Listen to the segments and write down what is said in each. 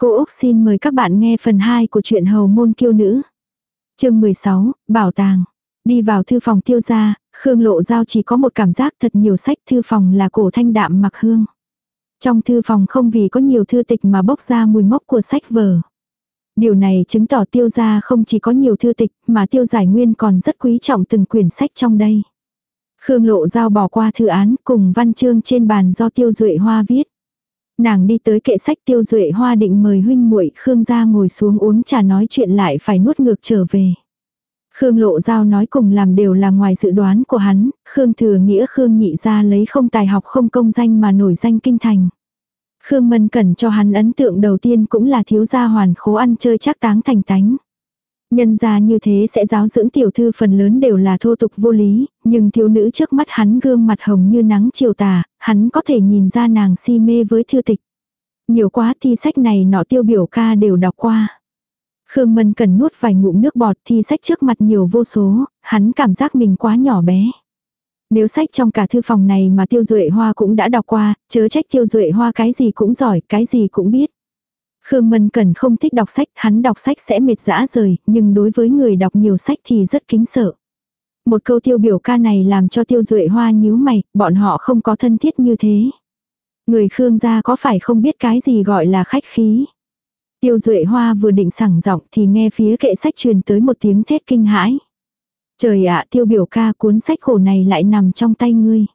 Cô Úc xin mời các bạn nghe phần 2 của truyện Hầu Môn Kiêu Nữ. chương 16, Bảo tàng. Đi vào thư phòng tiêu gia, Khương Lộ Giao chỉ có một cảm giác thật nhiều sách thư phòng là cổ thanh đạm mặc hương. Trong thư phòng không vì có nhiều thư tịch mà bốc ra mùi mốc của sách vở. Điều này chứng tỏ tiêu gia không chỉ có nhiều thư tịch mà tiêu giải nguyên còn rất quý trọng từng quyển sách trong đây. Khương Lộ Giao bỏ qua thư án cùng văn chương trên bàn do tiêu duệ hoa viết. Nàng đi tới kệ sách tiêu duệ hoa định mời huynh muội Khương ra ngồi xuống uống trà nói chuyện lại phải nuốt ngược trở về. Khương lộ giao nói cùng làm đều là ngoài dự đoán của hắn, Khương thừa nghĩa Khương nhị ra lấy không tài học không công danh mà nổi danh kinh thành. Khương Mân Cẩn cho hắn ấn tượng đầu tiên cũng là thiếu gia hoàn khố ăn chơi chắc táng thành tánh. Nhân ra như thế sẽ giáo dưỡng tiểu thư phần lớn đều là thô tục vô lý, nhưng thiếu nữ trước mắt hắn gương mặt hồng như nắng chiều tà, hắn có thể nhìn ra nàng si mê với thư tịch. Nhiều quá thi sách này nọ tiêu biểu ca đều đọc qua. Khương Mân cần nuốt vài ngụm nước bọt thi sách trước mặt nhiều vô số, hắn cảm giác mình quá nhỏ bé. Nếu sách trong cả thư phòng này mà tiêu duệ hoa cũng đã đọc qua, chớ trách tiêu duệ hoa cái gì cũng giỏi, cái gì cũng biết. Khương Mân Cần không thích đọc sách, hắn đọc sách sẽ mệt dã rời, nhưng đối với người đọc nhiều sách thì rất kính sợ. Một câu tiêu biểu ca này làm cho tiêu duệ hoa nhíu mày, bọn họ không có thân thiết như thế. Người Khương gia có phải không biết cái gì gọi là khách khí. Tiêu duệ hoa vừa định sẳng giọng thì nghe phía kệ sách truyền tới một tiếng thét kinh hãi. Trời ạ tiêu biểu ca cuốn sách khổ này lại nằm trong tay ngươi.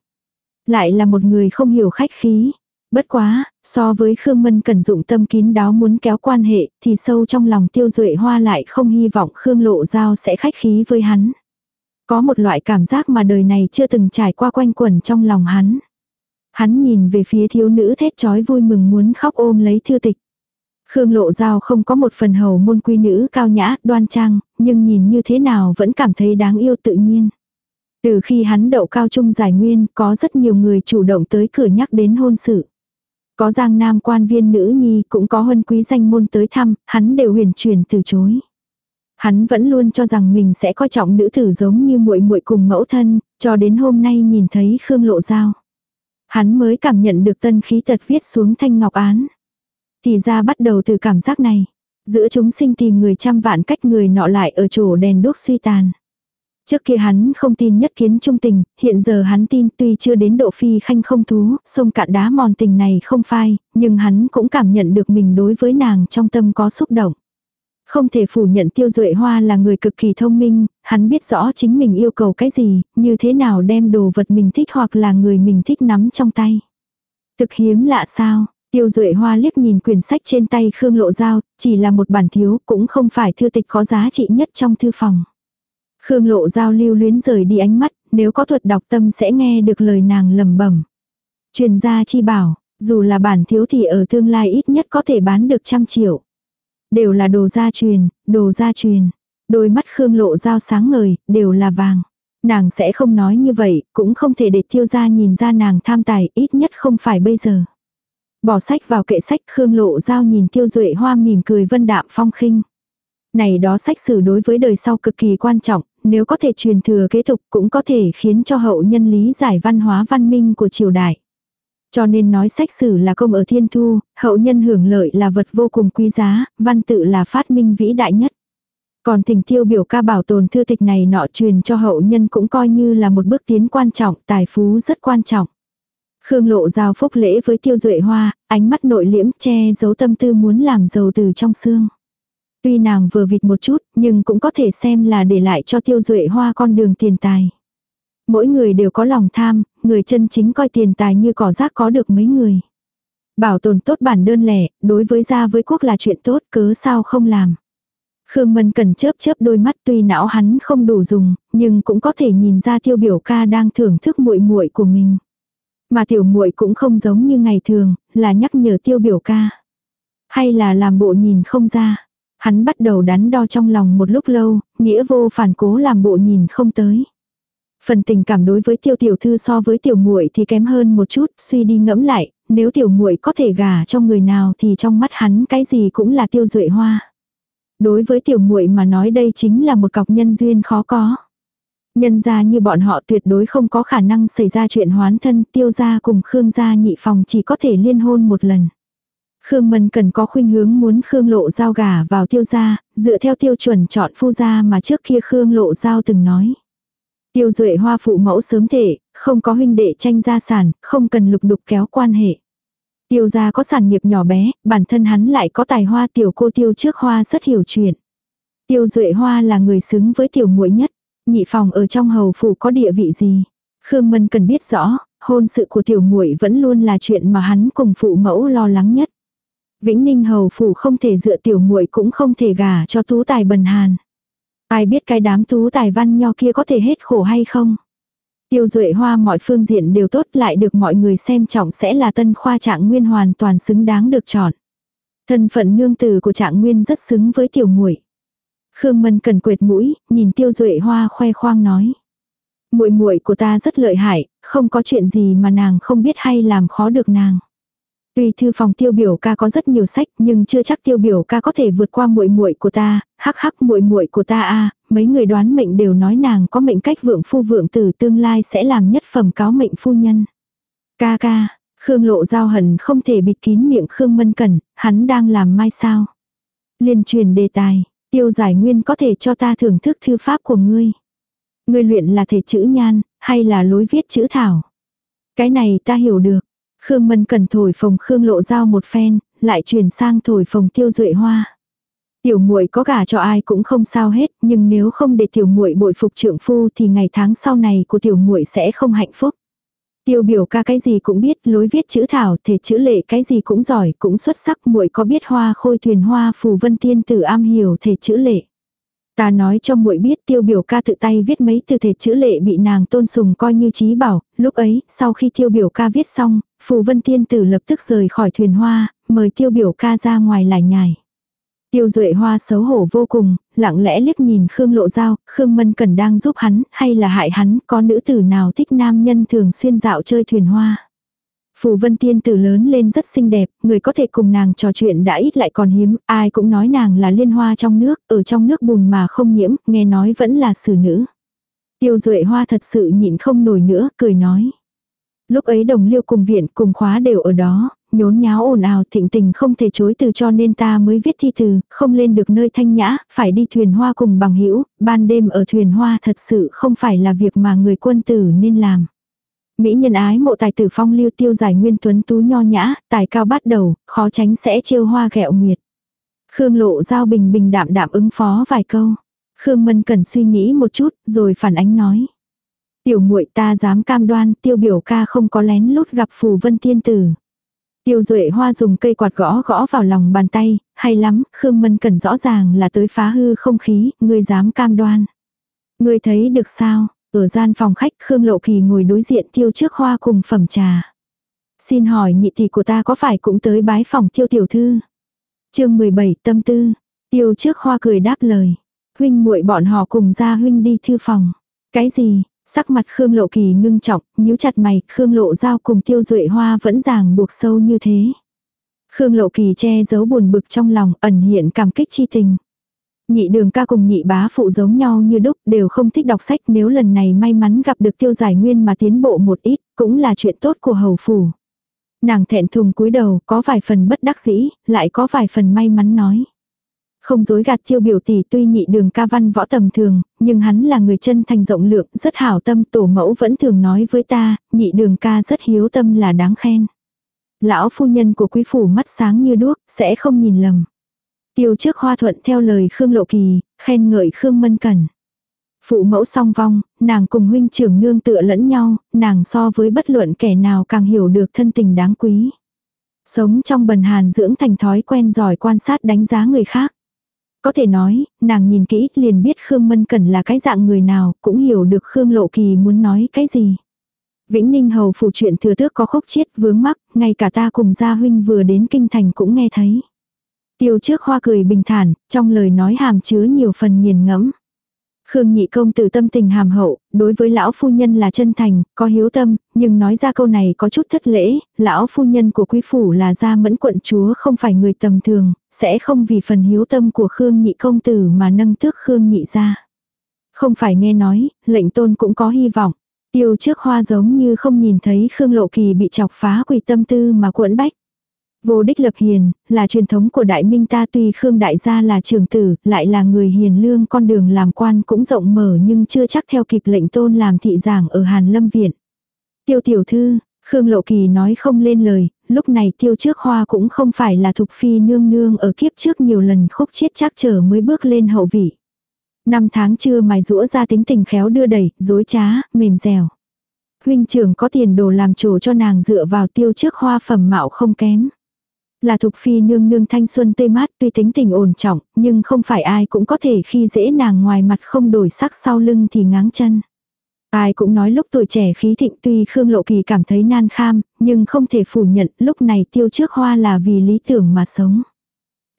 Lại là một người không hiểu khách khí. Bất quá, so với Khương Mân cần dụng tâm kín đáo muốn kéo quan hệ, thì sâu trong lòng tiêu duệ hoa lại không hy vọng Khương Lộ Giao sẽ khách khí với hắn. Có một loại cảm giác mà đời này chưa từng trải qua quanh quẩn trong lòng hắn. Hắn nhìn về phía thiếu nữ thét chói vui mừng muốn khóc ôm lấy thư tịch. Khương Lộ Giao không có một phần hầu môn quy nữ cao nhã, đoan trang, nhưng nhìn như thế nào vẫn cảm thấy đáng yêu tự nhiên. Từ khi hắn đậu cao trung giải nguyên, có rất nhiều người chủ động tới cửa nhắc đến hôn sự. Có giang nam quan viên nữ nhi cũng có huân quý danh môn tới thăm, hắn đều huyền truyền từ chối. Hắn vẫn luôn cho rằng mình sẽ coi trọng nữ tử giống như muội muội cùng mẫu thân, cho đến hôm nay nhìn thấy Khương Lộ Giao. Hắn mới cảm nhận được tân khí tật viết xuống thanh ngọc án. Thì ra bắt đầu từ cảm giác này. Giữa chúng sinh tìm người trăm vạn cách người nọ lại ở chỗ đèn đốt suy tàn. Trước kia hắn không tin nhất kiến trung tình, hiện giờ hắn tin tuy chưa đến độ phi khanh không thú, sông cạn đá mòn tình này không phai, nhưng hắn cũng cảm nhận được mình đối với nàng trong tâm có xúc động. Không thể phủ nhận tiêu duệ hoa là người cực kỳ thông minh, hắn biết rõ chính mình yêu cầu cái gì, như thế nào đem đồ vật mình thích hoặc là người mình thích nắm trong tay. Thực hiếm lạ sao, tiêu duệ hoa liếc nhìn quyển sách trên tay Khương Lộ Giao, chỉ là một bản thiếu, cũng không phải thư tịch có giá trị nhất trong thư phòng. Khương lộ giao lưu luyến rời đi ánh mắt, nếu có thuật đọc tâm sẽ nghe được lời nàng lầm bẩm. Truyền gia chi bảo, dù là bản thiếu thì ở tương lai ít nhất có thể bán được trăm triệu. Đều là đồ gia truyền, đồ gia truyền. Đôi mắt Khương lộ giao sáng ngời, đều là vàng. Nàng sẽ không nói như vậy, cũng không thể để tiêu gia nhìn ra nàng tham tài, ít nhất không phải bây giờ. Bỏ sách vào kệ sách Khương lộ giao nhìn tiêu duệ hoa mỉm cười vân đạm phong khinh. Này đó sách sử đối với đời sau cực kỳ quan trọng, nếu có thể truyền thừa kế tục cũng có thể khiến cho hậu nhân lý giải văn hóa văn minh của triều đại. Cho nên nói sách sử là công ở thiên thu, hậu nhân hưởng lợi là vật vô cùng quý giá, văn tự là phát minh vĩ đại nhất. Còn tình tiêu biểu ca bảo tồn thư tịch này nọ truyền cho hậu nhân cũng coi như là một bước tiến quan trọng, tài phú rất quan trọng. Khương lộ giao phúc lễ với tiêu duệ hoa, ánh mắt nội liễm che giấu tâm tư muốn làm giàu từ trong xương. Tuy nàng vừa vịt một chút, nhưng cũng có thể xem là để lại cho tiêu duệ hoa con đường tiền tài. Mỗi người đều có lòng tham, người chân chính coi tiền tài như cỏ rác có được mấy người. Bảo tồn tốt bản đơn lẻ, đối với gia với quốc là chuyện tốt, cớ sao không làm. Khương Mân cần chớp chớp đôi mắt tuy não hắn không đủ dùng, nhưng cũng có thể nhìn ra tiêu biểu ca đang thưởng thức muội muội của mình. Mà tiểu muội cũng không giống như ngày thường, là nhắc nhở tiêu biểu ca. Hay là làm bộ nhìn không ra. Hắn bắt đầu đắn đo trong lòng một lúc lâu, nghĩa vô phản cố làm bộ nhìn không tới. Phần tình cảm đối với tiêu tiểu thư so với tiểu muội thì kém hơn một chút, suy đi ngẫm lại, nếu tiểu muội có thể gả cho người nào thì trong mắt hắn cái gì cũng là tiêu duệ hoa. Đối với tiểu muội mà nói đây chính là một cọc nhân duyên khó có. Nhân gia như bọn họ tuyệt đối không có khả năng xảy ra chuyện hoán thân tiêu gia cùng Khương gia nhị phòng chỉ có thể liên hôn một lần. Khương Mân cần có khuynh hướng muốn Khương Lộ Giao gả vào tiêu gia, dựa theo tiêu chuẩn chọn phu gia mà trước kia Khương Lộ Giao từng nói. Tiêu duệ hoa phụ mẫu sớm thể, không có huynh đệ tranh gia sản, không cần lục đục kéo quan hệ. Tiêu gia có sản nghiệp nhỏ bé, bản thân hắn lại có tài hoa tiểu cô tiêu trước hoa rất hiểu chuyện. Tiêu duệ hoa là người xứng với tiểu muội nhất, nhị phòng ở trong hầu phủ có địa vị gì. Khương Mân cần biết rõ, hôn sự của tiểu muội vẫn luôn là chuyện mà hắn cùng phụ mẫu lo lắng nhất. Vĩnh Ninh hầu phủ không thể dựa tiểu muội cũng không thể gả cho tú tài bần hàn. Ai biết cái đám tú tài văn nho kia có thể hết khổ hay không? Tiêu duệ hoa mọi phương diện đều tốt lại được mọi người xem trọng sẽ là tân khoa trạng nguyên hoàn toàn xứng đáng được chọn. Thân phận nương tử của trạng nguyên rất xứng với tiểu muội. Khương Mân cần quệt mũi, nhìn tiêu duệ hoa khoe khoang nói. muội muội của ta rất lợi hại, không có chuyện gì mà nàng không biết hay làm khó được nàng. Tuy thư phòng tiêu biểu ca có rất nhiều sách nhưng chưa chắc tiêu biểu ca có thể vượt qua muội muội của ta, hắc hắc muội muội của ta a mấy người đoán mệnh đều nói nàng có mệnh cách vượng phu vượng tử tương lai sẽ làm nhất phẩm cáo mệnh phu nhân. Ca ca, Khương lộ giao hận không thể bịt kín miệng Khương Mân Cẩn, hắn đang làm mai sao. Liên truyền đề tài, tiêu giải nguyên có thể cho ta thưởng thức thư pháp của ngươi. Ngươi luyện là thể chữ nhan, hay là lối viết chữ thảo. Cái này ta hiểu được. Khương Mân Cần thổi phồng Khương Lộ Giao một phen, lại chuyển sang thổi phồng Tiêu Duệ Hoa. Tiểu muội có gả cho ai cũng không sao hết, nhưng nếu không để tiểu muội bội phục trượng phu thì ngày tháng sau này của tiểu muội sẽ không hạnh phúc. Tiêu biểu ca cái gì cũng biết, lối viết chữ thảo, thể chữ lệ cái gì cũng giỏi, cũng xuất sắc, muội có biết hoa khôi thuyền hoa phù vân tiên tử am hiểu thể chữ lệ. Ta nói cho muội biết tiêu biểu ca tự tay viết mấy từ thể chữ lệ bị nàng tôn sùng coi như trí bảo, lúc ấy, sau khi tiêu biểu ca viết xong, phù vân tiên tử lập tức rời khỏi thuyền hoa, mời tiêu biểu ca ra ngoài lải nhải. Tiêu duệ hoa xấu hổ vô cùng, lặng lẽ liếc nhìn Khương Lộ dao, Khương Mân Cần đang giúp hắn, hay là hại hắn, có nữ tử nào thích nam nhân thường xuyên dạo chơi thuyền hoa. Phù vân tiên tử lớn lên rất xinh đẹp, người có thể cùng nàng trò chuyện đã ít lại còn hiếm, ai cũng nói nàng là liên hoa trong nước, ở trong nước bùn mà không nhiễm, nghe nói vẫn là xử nữ. Tiêu duệ hoa thật sự nhịn không nổi nữa, cười nói. Lúc ấy đồng liêu cùng viện cùng khóa đều ở đó, nhốn nháo ồn ào thịnh tình không thể chối từ cho nên ta mới viết thi từ, không lên được nơi thanh nhã, phải đi thuyền hoa cùng bằng hữu ban đêm ở thuyền hoa thật sự không phải là việc mà người quân tử nên làm. Mỹ nhân ái mộ tài tử phong lưu tiêu giải nguyên tuấn tú nho nhã, tài cao bắt đầu, khó tránh sẽ trêu hoa ghẹo nguyệt. Khương lộ giao bình bình đạm đạm ứng phó vài câu. Khương Mân cần suy nghĩ một chút, rồi phản ánh nói. Tiểu muội ta dám cam đoan tiêu biểu ca không có lén lút gặp phù vân tiên tử. Tiêu duệ hoa dùng cây quạt gõ gõ vào lòng bàn tay, hay lắm, Khương Mân cần rõ ràng là tới phá hư không khí, ngươi dám cam đoan. Ngươi thấy được sao, ở gian phòng khách Khương Lộ Kỳ ngồi đối diện tiêu trước hoa cùng phẩm trà. Xin hỏi nhị tỷ của ta có phải cũng tới bái phòng tiêu tiểu thư? chương 17 tâm tư. Tiêu trước hoa cười đáp lời. Huynh muội bọn họ cùng ra huynh đi thư phòng. Cái gì? Sắc mặt Khương Lộ Kỳ ngưng trọng, nhíu chặt mày, Khương Lộ Giao cùng Tiêu Duệ Hoa vẫn ràng buộc sâu như thế. Khương Lộ Kỳ che giấu buồn bực trong lòng, ẩn hiện cảm kích chi tình. Nhị đường ca cùng nhị bá phụ giống nhau như đúc đều không thích đọc sách nếu lần này may mắn gặp được tiêu giải nguyên mà tiến bộ một ít, cũng là chuyện tốt của hầu phủ. Nàng thẹn thùng cúi đầu có vài phần bất đắc dĩ, lại có vài phần may mắn nói. Không dối gạt tiêu biểu tỷ tuy nhị đường ca văn võ tầm thường, nhưng hắn là người chân thành rộng lượng, rất hảo tâm tổ mẫu vẫn thường nói với ta, nhị đường ca rất hiếu tâm là đáng khen. Lão phu nhân của quý phủ mắt sáng như đuốc, sẽ không nhìn lầm. Tiêu trước hoa thuận theo lời Khương Lộ Kỳ, khen ngợi Khương Mân Cẩn. Phụ mẫu song vong, nàng cùng huynh trưởng nương tựa lẫn nhau, nàng so với bất luận kẻ nào càng hiểu được thân tình đáng quý. Sống trong bần hàn dưỡng thành thói quen giỏi quan sát đánh giá người khác. Có thể nói, nàng nhìn kỹ liền biết Khương Mân Cẩn là cái dạng người nào, cũng hiểu được Khương Lộ Kỳ muốn nói cái gì. Vĩnh Ninh Hầu phủ chuyện thừa tước có khúc chiết vướng mắc, ngay cả ta cùng gia huynh vừa đến kinh thành cũng nghe thấy. Tiêu trước hoa cười bình thản, trong lời nói hàm chứa nhiều phần nghiền ngẫm. Khương nhị công tử tâm tình hàm hậu, đối với lão phu nhân là chân thành, có hiếu tâm, nhưng nói ra câu này có chút thất lễ, lão phu nhân của quý phủ là gia mẫn quận chúa không phải người tầm thường, sẽ không vì phần hiếu tâm của Khương nhị công tử mà nâng tước Khương nhị ra. Không phải nghe nói, lệnh tôn cũng có hy vọng. Tiêu trước hoa giống như không nhìn thấy Khương lộ kỳ bị chọc phá quỷ tâm tư mà cuộn bách. Vô đích lập hiền, là truyền thống của đại minh ta tuy Khương đại gia là trường tử, lại là người hiền lương con đường làm quan cũng rộng mở nhưng chưa chắc theo kịp lệnh tôn làm thị giảng ở Hàn Lâm Viện. Tiêu tiểu thư, Khương Lộ Kỳ nói không lên lời, lúc này tiêu trước hoa cũng không phải là thục phi nương nương ở kiếp trước nhiều lần khúc chết chắc trở mới bước lên hậu vị. Năm tháng chưa mài rũa ra tính tình khéo đưa đẩy, dối trá, mềm dẻo. Huynh trưởng có tiền đồ làm chủ cho nàng dựa vào tiêu trước hoa phẩm mạo không kém. Là thục phi nương nương thanh xuân tê mát tuy tính tình ổn trọng, nhưng không phải ai cũng có thể khi dễ nàng ngoài mặt không đổi sắc sau lưng thì ngáng chân. Ai cũng nói lúc tuổi trẻ khí thịnh tuy Khương Lộ Kỳ cảm thấy nan kham, nhưng không thể phủ nhận lúc này tiêu trước hoa là vì lý tưởng mà sống.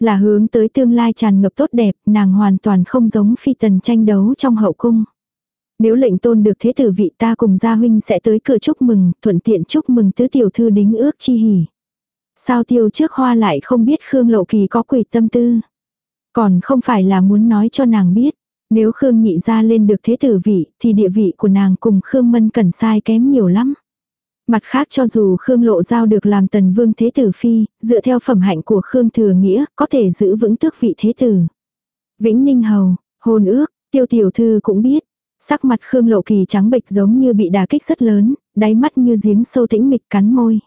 Là hướng tới tương lai tràn ngập tốt đẹp, nàng hoàn toàn không giống phi tần tranh đấu trong hậu cung. Nếu lệnh tôn được thế tử vị ta cùng gia huynh sẽ tới cửa chúc mừng, thuận tiện chúc mừng tứ tiểu thư đính ước chi hỉ. Sao tiêu trước hoa lại không biết Khương Lộ Kỳ có quỷ tâm tư. Còn không phải là muốn nói cho nàng biết. Nếu Khương nhị ra lên được thế tử vị thì địa vị của nàng cùng Khương Mân cần sai kém nhiều lắm. Mặt khác cho dù Khương Lộ Giao được làm tần vương thế tử phi, dựa theo phẩm hạnh của Khương Thừa Nghĩa, có thể giữ vững tước vị thế tử. Vĩnh Ninh Hầu, hôn ước, tiêu tiểu thư cũng biết. Sắc mặt Khương Lộ Kỳ trắng bệch giống như bị đả kích rất lớn, đáy mắt như giếng sâu tĩnh mịch cắn môi.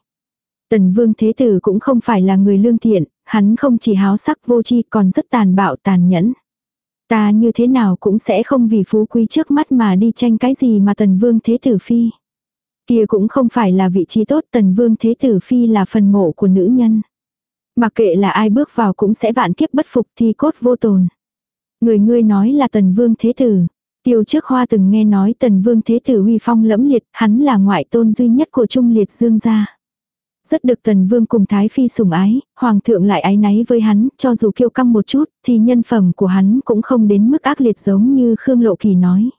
Tần vương thế tử cũng không phải là người lương thiện, hắn không chỉ háo sắc vô tri còn rất tàn bạo tàn nhẫn. Ta như thế nào cũng sẽ không vì phú quý trước mắt mà đi tranh cái gì mà tần vương thế tử phi. Kia cũng không phải là vị trí tốt tần vương thế tử phi là phần mộ của nữ nhân. Mặc kệ là ai bước vào cũng sẽ vạn kiếp bất phục thi cốt vô tồn. Người ngươi nói là tần vương thế tử. Tiêu trước hoa từng nghe nói tần vương thế tử uy phong lẫm liệt, hắn là ngoại tôn duy nhất của trung liệt dương gia. Rất được tần vương cùng thái phi sủng ái, hoàng thượng lại ái náy với hắn, cho dù kiêu căng một chút, thì nhân phẩm của hắn cũng không đến mức ác liệt giống như Khương Lộ Kỳ nói.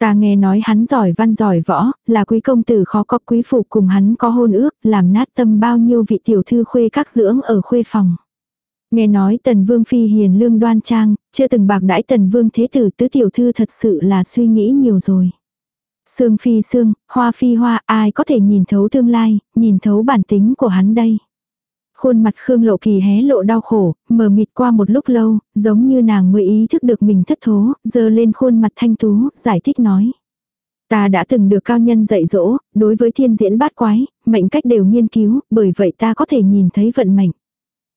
Ta nghe nói hắn giỏi văn giỏi võ, là quý công tử khó có quý phụ cùng hắn có hôn ước, làm nát tâm bao nhiêu vị tiểu thư khuê các dưỡng ở khuê phòng. Nghe nói tần vương phi hiền lương đoan trang, chưa từng bạc đãi tần vương thế tử tứ tiểu thư thật sự là suy nghĩ nhiều rồi. Sương phi sương, hoa phi hoa, ai có thể nhìn thấu tương lai, nhìn thấu bản tính của hắn đây. Khuôn mặt Khương Lộ Kỳ hé lộ đau khổ, mờ mịt qua một lúc lâu, giống như nàng mới ý thức được mình thất thố, dơ lên khuôn mặt thanh tú, giải thích nói. Ta đã từng được cao nhân dạy dỗ, đối với thiên diễn bát quái, mệnh cách đều nghiên cứu, bởi vậy ta có thể nhìn thấy vận mệnh.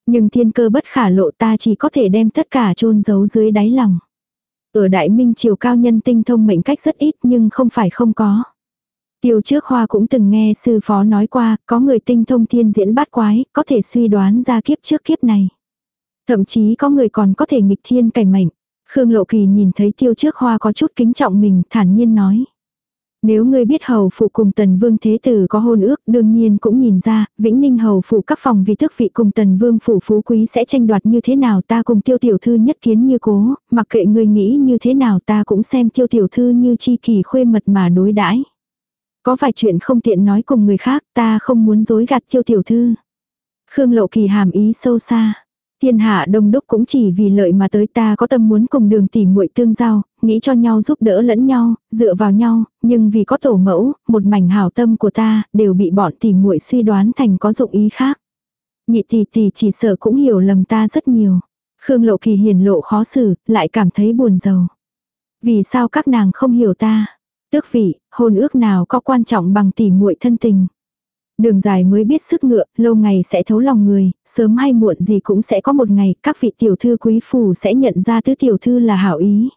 Nhưng thiên cơ bất khả lộ ta chỉ có thể đem tất cả chôn giấu dưới đáy lòng. Ở Đại Minh triều cao nhân tinh thông mệnh cách rất ít nhưng không phải không có. Tiêu trước hoa cũng từng nghe sư phó nói qua, có người tinh thông thiên diễn bát quái, có thể suy đoán ra kiếp trước kiếp này. Thậm chí có người còn có thể nghịch thiên cải mệnh. Khương Lộ Kỳ nhìn thấy tiêu trước hoa có chút kính trọng mình, thản nhiên nói. Nếu ngươi biết hầu phụ cùng tần vương thế tử có hôn ước đương nhiên cũng nhìn ra, vĩnh ninh hầu phụ các phòng vì thức vị cùng tần vương phủ phú quý sẽ tranh đoạt như thế nào ta cùng tiêu tiểu thư nhất kiến như cố, mặc kệ ngươi nghĩ như thế nào ta cũng xem tiêu tiểu thư như chi kỳ khuê mật mà đối đãi Có vài chuyện không tiện nói cùng người khác ta không muốn dối gạt tiêu tiểu thư. Khương lộ kỳ hàm ý sâu xa. Thiên hạ đông đúc cũng chỉ vì lợi mà tới ta có tâm muốn cùng đường tỉ muội tương giao, nghĩ cho nhau giúp đỡ lẫn nhau, dựa vào nhau, nhưng vì có tổ mẫu, một mảnh hảo tâm của ta, đều bị bọn tỷ muội suy đoán thành có dụng ý khác. Nhị tỷ tỷ chỉ sợ cũng hiểu lầm ta rất nhiều. Khương Lộ Kỳ hiền lộ khó xử, lại cảm thấy buồn giàu. Vì sao các nàng không hiểu ta? Tước vị, hôn ước nào có quan trọng bằng tỷ muội thân tình. Đường dài mới biết sức ngựa, lâu ngày sẽ thấu lòng người, sớm hay muộn gì cũng sẽ có một ngày các vị tiểu thư quý phủ sẽ nhận ra tứ tiểu thư là hảo ý.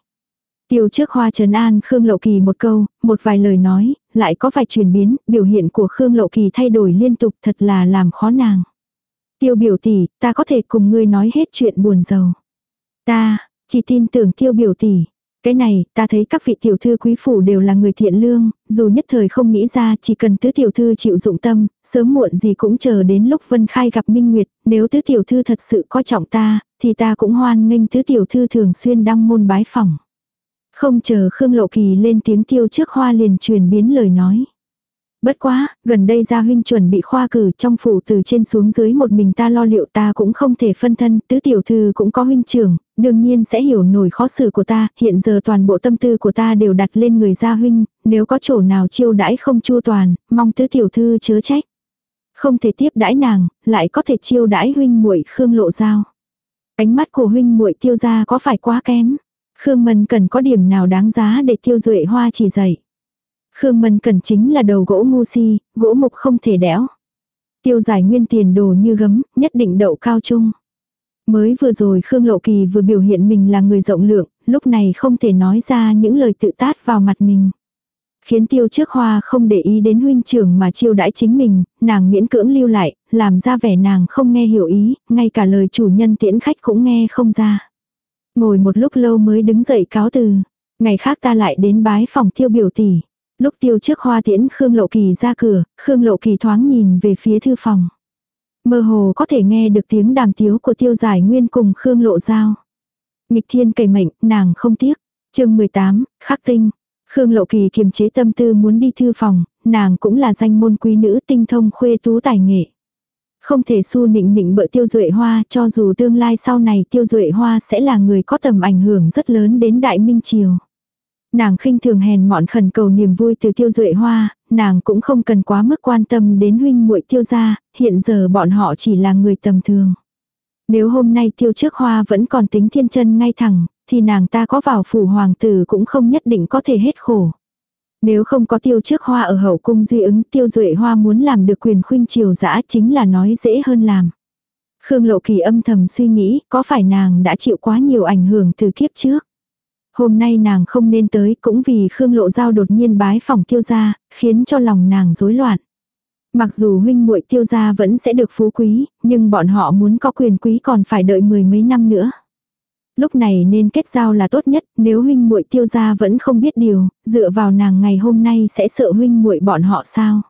Tiêu trước hoa trấn an Khương Lộ Kỳ một câu, một vài lời nói, lại có vài chuyển biến, biểu hiện của Khương Lộ Kỳ thay đổi liên tục thật là làm khó nàng. Tiêu biểu tỷ, ta có thể cùng ngươi nói hết chuyện buồn giàu. Ta, chỉ tin tưởng tiêu biểu tỷ. Cái này, ta thấy các vị tiểu thư quý phủ đều là người thiện lương, dù nhất thời không nghĩ ra chỉ cần tứ tiểu thư chịu dụng tâm, sớm muộn gì cũng chờ đến lúc Vân Khai gặp Minh Nguyệt, nếu tứ tiểu thư thật sự coi trọng ta, thì ta cũng hoan nghênh tứ tiểu thư thường xuyên đăng môn bái phòng. Không chờ Khương Lộ Kỳ lên tiếng tiêu trước hoa liền truyền biến lời nói. Bất quá, gần đây gia huynh chuẩn bị khoa cử trong phủ từ trên xuống dưới một mình ta lo liệu ta cũng không thể phân thân, tứ tiểu thư cũng có huynh trưởng, đương nhiên sẽ hiểu nổi khó xử của ta, hiện giờ toàn bộ tâm tư của ta đều đặt lên người gia huynh, nếu có chỗ nào chiêu đãi không chua toàn, mong tứ tiểu thư chớ trách. Không thể tiếp đãi nàng, lại có thể chiêu đãi huynh muội Khương Lộ Giao. Ánh mắt của huynh muội tiêu gia có phải quá kém? Khương Mân cần có điểm nào đáng giá để tiêu duệ hoa chỉ dạy. Khương Mân cần chính là đầu gỗ ngu si, gỗ mục không thể đẽo. Tiêu giải nguyên tiền đồ như gấm, nhất định đậu cao trung. Mới vừa rồi Khương Lộ Kỳ vừa biểu hiện mình là người rộng lượng, lúc này không thể nói ra những lời tự tát vào mặt mình. Khiến tiêu trước hoa không để ý đến huynh trưởng mà chiêu đãi chính mình, nàng miễn cưỡng lưu lại, làm ra vẻ nàng không nghe hiểu ý, ngay cả lời chủ nhân tiễn khách cũng nghe không ra. Ngồi một lúc lâu mới đứng dậy cáo từ. Ngày khác ta lại đến bái phòng tiêu biểu tỷ. Lúc tiêu trước hoa tiễn Khương Lộ Kỳ ra cửa, Khương Lộ Kỳ thoáng nhìn về phía thư phòng. Mơ hồ có thể nghe được tiếng đàm tiếu của tiêu giải nguyên cùng Khương Lộ Giao. Nghịch thiên cày mệnh, nàng không tiếc. chương 18, khắc tinh. Khương Lộ Kỳ kiềm chế tâm tư muốn đi thư phòng, nàng cũng là danh môn quý nữ tinh thông khuê tú tài nghệ. Không thể su nịnh nịnh bợ tiêu duệ hoa cho dù tương lai sau này tiêu duệ hoa sẽ là người có tầm ảnh hưởng rất lớn đến đại minh triều. Nàng khinh thường hèn mọn khẩn cầu niềm vui từ tiêu duệ hoa, nàng cũng không cần quá mức quan tâm đến huynh muội tiêu gia, hiện giờ bọn họ chỉ là người tầm thường. Nếu hôm nay tiêu trước hoa vẫn còn tính thiên chân ngay thẳng, thì nàng ta có vào phủ hoàng tử cũng không nhất định có thể hết khổ. Nếu không có tiêu trước hoa ở hậu cung duy ứng tiêu duệ hoa muốn làm được quyền khuynh triều dã chính là nói dễ hơn làm. Khương Lộ Kỳ âm thầm suy nghĩ có phải nàng đã chịu quá nhiều ảnh hưởng từ kiếp trước. Hôm nay nàng không nên tới cũng vì Khương Lộ Giao đột nhiên bái phòng tiêu gia, khiến cho lòng nàng rối loạn. Mặc dù huynh muội tiêu gia vẫn sẽ được phú quý, nhưng bọn họ muốn có quyền quý còn phải đợi mười mấy năm nữa. Lúc này nên kết giao là tốt nhất, nếu huynh muội tiêu gia vẫn không biết điều, dựa vào nàng ngày hôm nay sẽ sợ huynh muội bọn họ sao.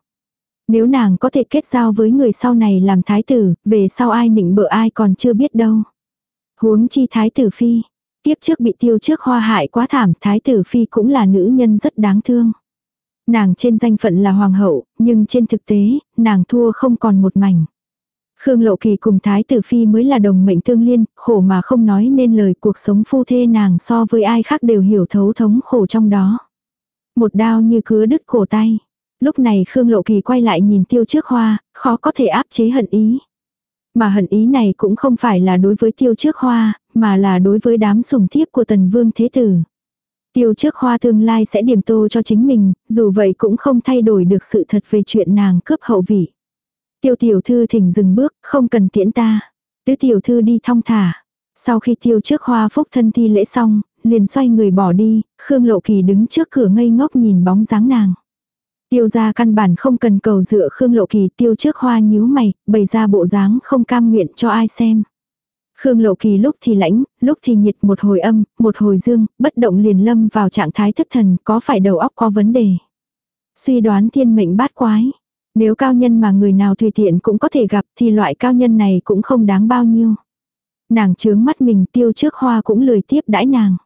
Nếu nàng có thể kết giao với người sau này làm thái tử, về sau ai nịnh bợ ai còn chưa biết đâu. Huống chi thái tử phi, tiếp trước bị tiêu trước hoa hại quá thảm, thái tử phi cũng là nữ nhân rất đáng thương. Nàng trên danh phận là hoàng hậu, nhưng trên thực tế, nàng thua không còn một mảnh. Khương Lộ Kỳ cùng Thái Tử Phi mới là đồng mệnh tương liên, khổ mà không nói nên lời cuộc sống phu thê nàng so với ai khác đều hiểu thấu thống khổ trong đó. Một đao như cứa đứt cổ tay. Lúc này Khương Lộ Kỳ quay lại nhìn tiêu trước hoa, khó có thể áp chế hận ý. Mà hận ý này cũng không phải là đối với tiêu trước hoa, mà là đối với đám sùng thiếp của tần vương thế tử. Tiêu trước hoa tương lai sẽ điểm tô cho chính mình, dù vậy cũng không thay đổi được sự thật về chuyện nàng cướp hậu vị. Tiêu tiểu thư thỉnh dừng bước, không cần tiễn ta. Tứ tiểu thư đi thong thả. Sau khi tiêu trước hoa phúc thân thi lễ xong, liền xoay người bỏ đi, Khương Lộ Kỳ đứng trước cửa ngây ngốc nhìn bóng dáng nàng. Tiêu ra căn bản không cần cầu dựa Khương Lộ Kỳ tiêu trước hoa nhíu mày, bày ra bộ dáng không cam nguyện cho ai xem. Khương Lộ Kỳ lúc thì lãnh, lúc thì nhiệt một hồi âm, một hồi dương, bất động liền lâm vào trạng thái thất thần, có phải đầu óc có vấn đề. Suy đoán thiên mệnh bát quái. Nếu cao nhân mà người nào tùy tiện cũng có thể gặp thì loại cao nhân này cũng không đáng bao nhiêu. Nàng chướng mắt mình tiêu trước hoa cũng lười tiếp đãi nàng.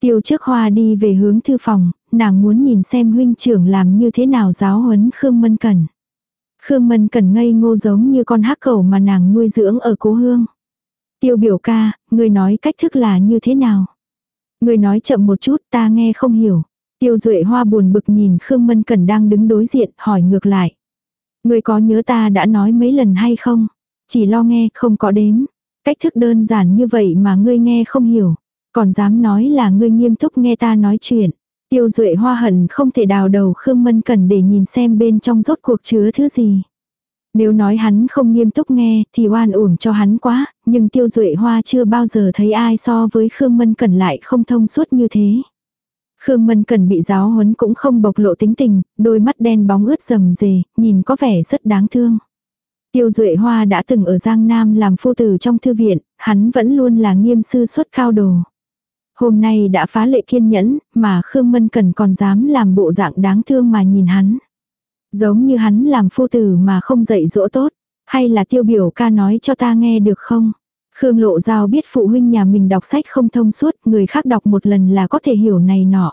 Tiêu trước hoa đi về hướng thư phòng, nàng muốn nhìn xem huynh trưởng làm như thế nào giáo huấn Khương Mân Cẩn. Khương Mân Cẩn ngây ngô giống như con hắc cẩu mà nàng nuôi dưỡng ở cố hương. Tiêu biểu ca, người nói cách thức là như thế nào? Người nói chậm một chút ta nghe không hiểu. Tiêu duệ hoa buồn bực nhìn Khương Mân Cẩn đang đứng đối diện hỏi ngược lại. Người có nhớ ta đã nói mấy lần hay không? Chỉ lo nghe không có đếm. Cách thức đơn giản như vậy mà ngươi nghe không hiểu. Còn dám nói là ngươi nghiêm túc nghe ta nói chuyện. Tiêu duệ hoa hận không thể đào đầu Khương Mân Cần để nhìn xem bên trong rốt cuộc chứa thứ gì. Nếu nói hắn không nghiêm túc nghe thì oan uổng cho hắn quá, nhưng tiêu duệ hoa chưa bao giờ thấy ai so với Khương Mân Cần lại không thông suốt như thế. Khương Mân Cần bị giáo huấn cũng không bộc lộ tính tình, đôi mắt đen bóng ướt rầm rề, nhìn có vẻ rất đáng thương. Tiêu Duệ Hoa đã từng ở Giang Nam làm phu tử trong thư viện, hắn vẫn luôn là nghiêm sư xuất cao đồ. Hôm nay đã phá lệ kiên nhẫn, mà Khương Mân Cần còn dám làm bộ dạng đáng thương mà nhìn hắn. Giống như hắn làm phu tử mà không dạy dỗ tốt, hay là tiêu biểu ca nói cho ta nghe được không? Khương Lộ Giao biết phụ huynh nhà mình đọc sách không thông suốt, người khác đọc một lần là có thể hiểu này nọ.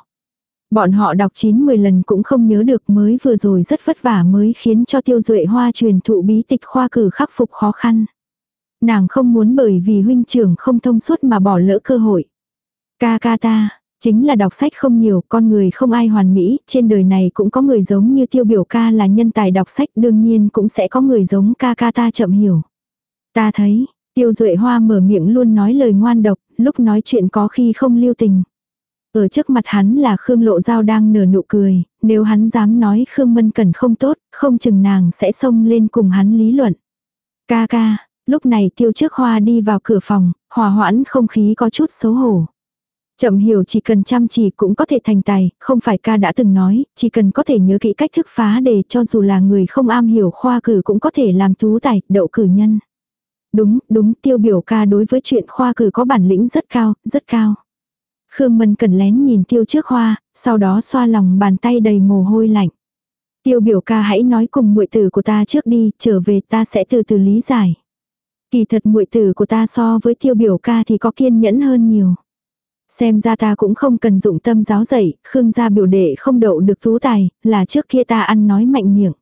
Bọn họ đọc 9-10 lần cũng không nhớ được mới vừa rồi rất vất vả mới khiến cho tiêu duệ hoa truyền thụ bí tịch khoa cử khắc phục khó khăn. Nàng không muốn bởi vì huynh trưởng không thông suốt mà bỏ lỡ cơ hội. Ca ca ta, Chính là đọc sách không nhiều, con người không ai hoàn mỹ, trên đời này cũng có người giống như tiêu biểu ca là nhân tài đọc sách đương nhiên cũng sẽ có người giống ca ca ta chậm hiểu. Ta thấy, tiêu duệ hoa mở miệng luôn nói lời ngoan độc, lúc nói chuyện có khi không lưu tình. Ở trước mặt hắn là Khương Lộ Giao đang nở nụ cười, nếu hắn dám nói Khương Mân Cẩn không tốt, không chừng nàng sẽ xông lên cùng hắn lý luận. Ca ca, lúc này tiêu trước hoa đi vào cửa phòng, hòa hoãn không khí có chút xấu hổ. Chậm hiểu chỉ cần chăm chỉ cũng có thể thành tài, không phải ca đã từng nói, chỉ cần có thể nhớ kỹ cách thức phá để cho dù là người không am hiểu khoa cử cũng có thể làm tú tài, đậu cử nhân. Đúng, đúng, tiêu biểu ca đối với chuyện khoa cử có bản lĩnh rất cao, rất cao. Khương Mân cần lén nhìn tiêu trước hoa, sau đó xoa lòng bàn tay đầy mồ hôi lạnh. Tiêu biểu ca hãy nói cùng muội tử của ta trước đi, trở về ta sẽ từ từ lý giải. Kỳ thật muội tử của ta so với tiêu biểu ca thì có kiên nhẫn hơn nhiều. Xem ra ta cũng không cần dụng tâm giáo dạy, Khương gia biểu đệ không đậu được tú tài, là trước kia ta ăn nói mạnh miệng.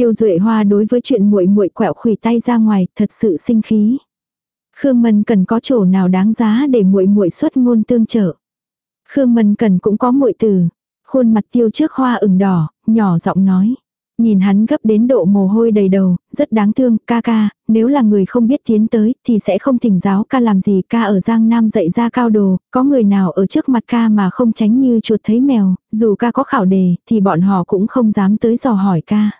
Tiêu Duệ Hoa đối với chuyện muội muội quẹo khủy tay ra ngoài, thật sự sinh khí. Khương Mân cần có chỗ nào đáng giá để muội muội xuất ngôn tương trợ. Khương Mân cần cũng có muội tử. Khuôn mặt Tiêu trước Hoa ửng đỏ, nhỏ giọng nói. Nhìn hắn gấp đến độ mồ hôi đầy đầu, rất đáng thương, ca ca, nếu là người không biết tiến tới thì sẽ không thỉnh giáo ca làm gì ca ở Giang Nam dạy ra cao đồ, có người nào ở trước mặt ca mà không tránh như chuột thấy mèo, dù ca có khảo đề thì bọn họ cũng không dám tới dò hỏi ca.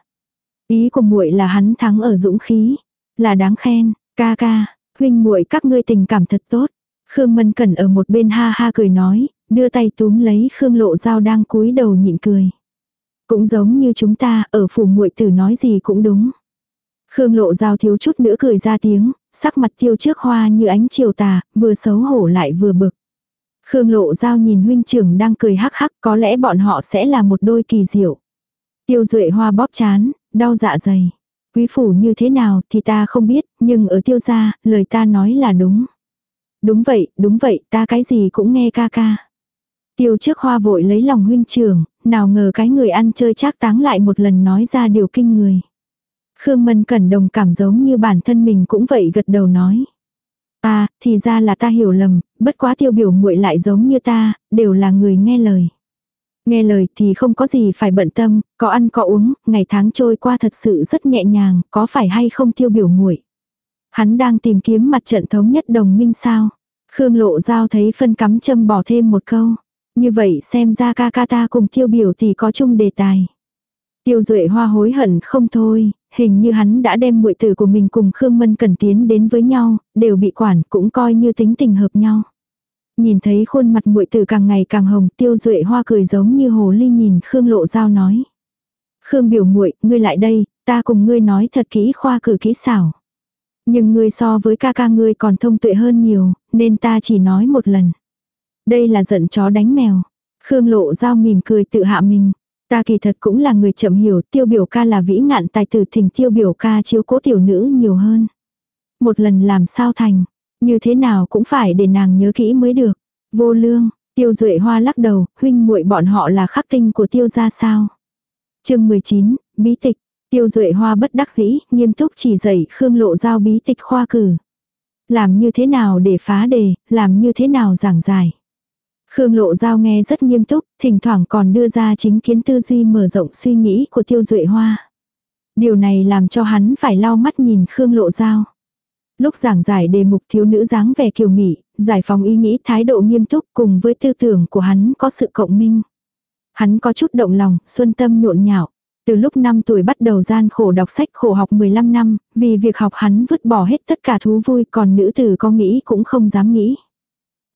Ý của muội là hắn thắng ở dũng khí, là đáng khen, ca ca, huynh muội các ngươi tình cảm thật tốt. Khương Mân Cẩn ở một bên ha ha cười nói, đưa tay túm lấy Khương Lộ Giao đang cúi đầu nhịn cười. Cũng giống như chúng ta, ở phủ muội tử nói gì cũng đúng. Khương lộ giao thiếu chút nữa cười ra tiếng, sắc mặt tiêu trước hoa như ánh chiều tà, vừa xấu hổ lại vừa bực. Khương lộ giao nhìn huynh trưởng đang cười hắc hắc có lẽ bọn họ sẽ là một đôi kỳ diệu. Tiêu duệ hoa bóp chán, đau dạ dày. Quý phủ như thế nào thì ta không biết, nhưng ở tiêu gia, lời ta nói là đúng. Đúng vậy, đúng vậy, ta cái gì cũng nghe ca ca. Tiêu trước hoa vội lấy lòng huynh trưởng, nào ngờ cái người ăn chơi trác táng lại một lần nói ra điều kinh người. Khương Mân Cẩn đồng cảm giống như bản thân mình cũng vậy gật đầu nói. À, thì ra là ta hiểu lầm, bất quá tiêu biểu muội lại giống như ta, đều là người nghe lời. Nghe lời thì không có gì phải bận tâm, có ăn có uống, ngày tháng trôi qua thật sự rất nhẹ nhàng, có phải hay không tiêu biểu nguội? Hắn đang tìm kiếm mặt trận thống nhất đồng minh sao. Khương lộ giao thấy phân cắm châm bỏ thêm một câu. Như vậy xem ra ca ca ta cùng tiêu biểu thì có chung đề tài. Tiêu duệ hoa hối hận không thôi, hình như hắn đã đem muội tử của mình cùng Khương Mân Cẩn tiến đến với nhau, đều bị quản cũng coi như tính tình hợp nhau. Nhìn thấy khuôn mặt muội tử càng ngày càng hồng, tiêu duệ hoa cười giống như hồ ly nhìn Khương lộ giao nói. Khương biểu muội ngươi lại đây, ta cùng ngươi nói thật kỹ khoa cử kỹ xảo. Nhưng ngươi so với ca ca ngươi còn thông tuệ hơn nhiều, nên ta chỉ nói một lần. Đây là giận chó đánh mèo. Khương lộ giao mỉm cười tự hạ mình. Ta kỳ thật cũng là người chậm hiểu, tiêu biểu ca là vĩ ngạn tài tử thỉnh tiêu biểu ca chiếu cố tiểu nữ nhiều hơn. Một lần làm sao thành, như thế nào cũng phải để nàng nhớ kỹ mới được. Vô lương, tiêu duệ hoa lắc đầu, huynh muội bọn họ là khắc tinh của tiêu gia sao. chương 19, bí tịch, tiêu duệ hoa bất đắc dĩ, nghiêm túc chỉ dạy Khương lộ giao bí tịch khoa cử. Làm như thế nào để phá đề, làm như thế nào giảng giải. Khương Lộ Giao nghe rất nghiêm túc, thỉnh thoảng còn đưa ra chính kiến tư duy mở rộng suy nghĩ của Tiêu Duệ Hoa. Điều này làm cho hắn phải lau mắt nhìn Khương Lộ Giao. Lúc giảng giải đề mục thiếu nữ dáng vẻ kiều mị, giải phóng ý nghĩ thái độ nghiêm túc cùng với tư tưởng của hắn có sự cộng minh. Hắn có chút động lòng, xuân tâm nhộn nhạo. Từ lúc 5 tuổi bắt đầu gian khổ đọc sách khổ học 15 năm, vì việc học hắn vứt bỏ hết tất cả thú vui còn nữ tử có nghĩ cũng không dám nghĩ.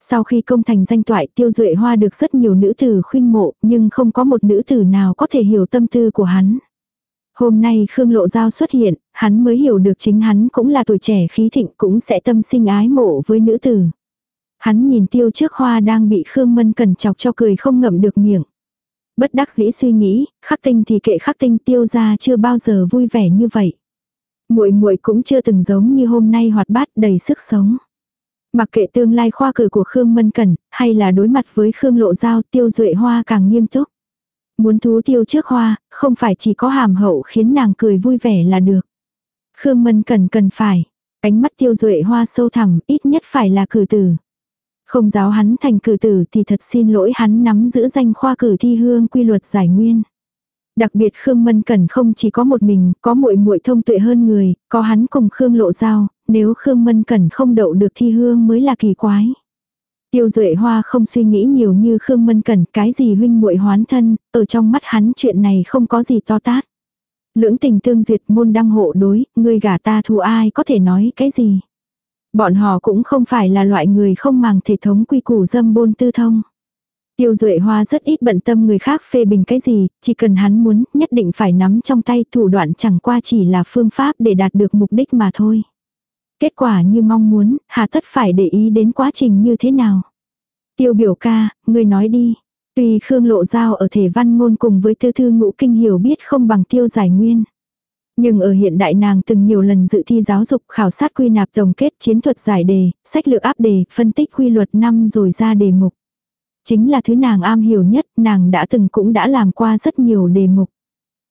Sau khi công thành danh toại tiêu duệ hoa được rất nhiều nữ tử khuyên mộ, nhưng không có một nữ tử nào có thể hiểu tâm tư của hắn. Hôm nay Khương Lộ Giao xuất hiện, hắn mới hiểu được chính hắn cũng là tuổi trẻ khí thịnh cũng sẽ tâm sinh ái mộ với nữ tử. Hắn nhìn tiêu trước hoa đang bị Khương Mân Cần chọc cho cười không ngậm được miệng. Bất đắc dĩ suy nghĩ, khắc tinh thì kệ khắc tinh tiêu ra chưa bao giờ vui vẻ như vậy. muội muội cũng chưa từng giống như hôm nay hoạt bát đầy sức sống. Mặc kệ tương lai khoa cử của Khương Mân Cẩn, hay là đối mặt với Khương Lộ Giao tiêu duệ hoa càng nghiêm túc. Muốn thú tiêu trước hoa, không phải chỉ có hàm hậu khiến nàng cười vui vẻ là được. Khương Mân cần cần phải, ánh mắt tiêu duệ hoa sâu thẳm ít nhất phải là cử tử. Không giáo hắn thành cử tử thì thật xin lỗi hắn nắm giữ danh khoa cử thi hương quy luật giải nguyên. Đặc biệt Khương Mân Cẩn không chỉ có một mình, có muội muội thông tuệ hơn người, có hắn cùng Khương Lộ Giao, nếu Khương Mân Cẩn không đậu được thi hương mới là kỳ quái. Tiêu Duệ Hoa không suy nghĩ nhiều như Khương Mân Cẩn, cái gì huynh muội hoán thân, ở trong mắt hắn chuyện này không có gì to tát. Lưỡng tình tương duyệt môn đăng hộ đối, người gả ta thù ai có thể nói cái gì. Bọn họ cũng không phải là loại người không màng thể thống quy củ dâm bôn tư thông. Tiêu Duệ Hoa rất ít bận tâm người khác phê bình cái gì, chỉ cần hắn muốn, nhất định phải nắm trong tay thủ đoạn chẳng qua chỉ là phương pháp để đạt được mục đích mà thôi. Kết quả như mong muốn, hà tất phải để ý đến quá trình như thế nào. Tiêu biểu ca, người nói đi. Tuy Khương Lộ Giao ở thể văn ngôn cùng với tư thư ngũ kinh hiểu biết không bằng tiêu giải nguyên. Nhưng ở hiện đại nàng từng nhiều lần dự thi giáo dục khảo sát quy nạp tổng kết chiến thuật giải đề, sách lược áp đề, phân tích quy luật năm rồi ra đề mục. Chính là thứ nàng am hiểu nhất, nàng đã từng cũng đã làm qua rất nhiều đề mục.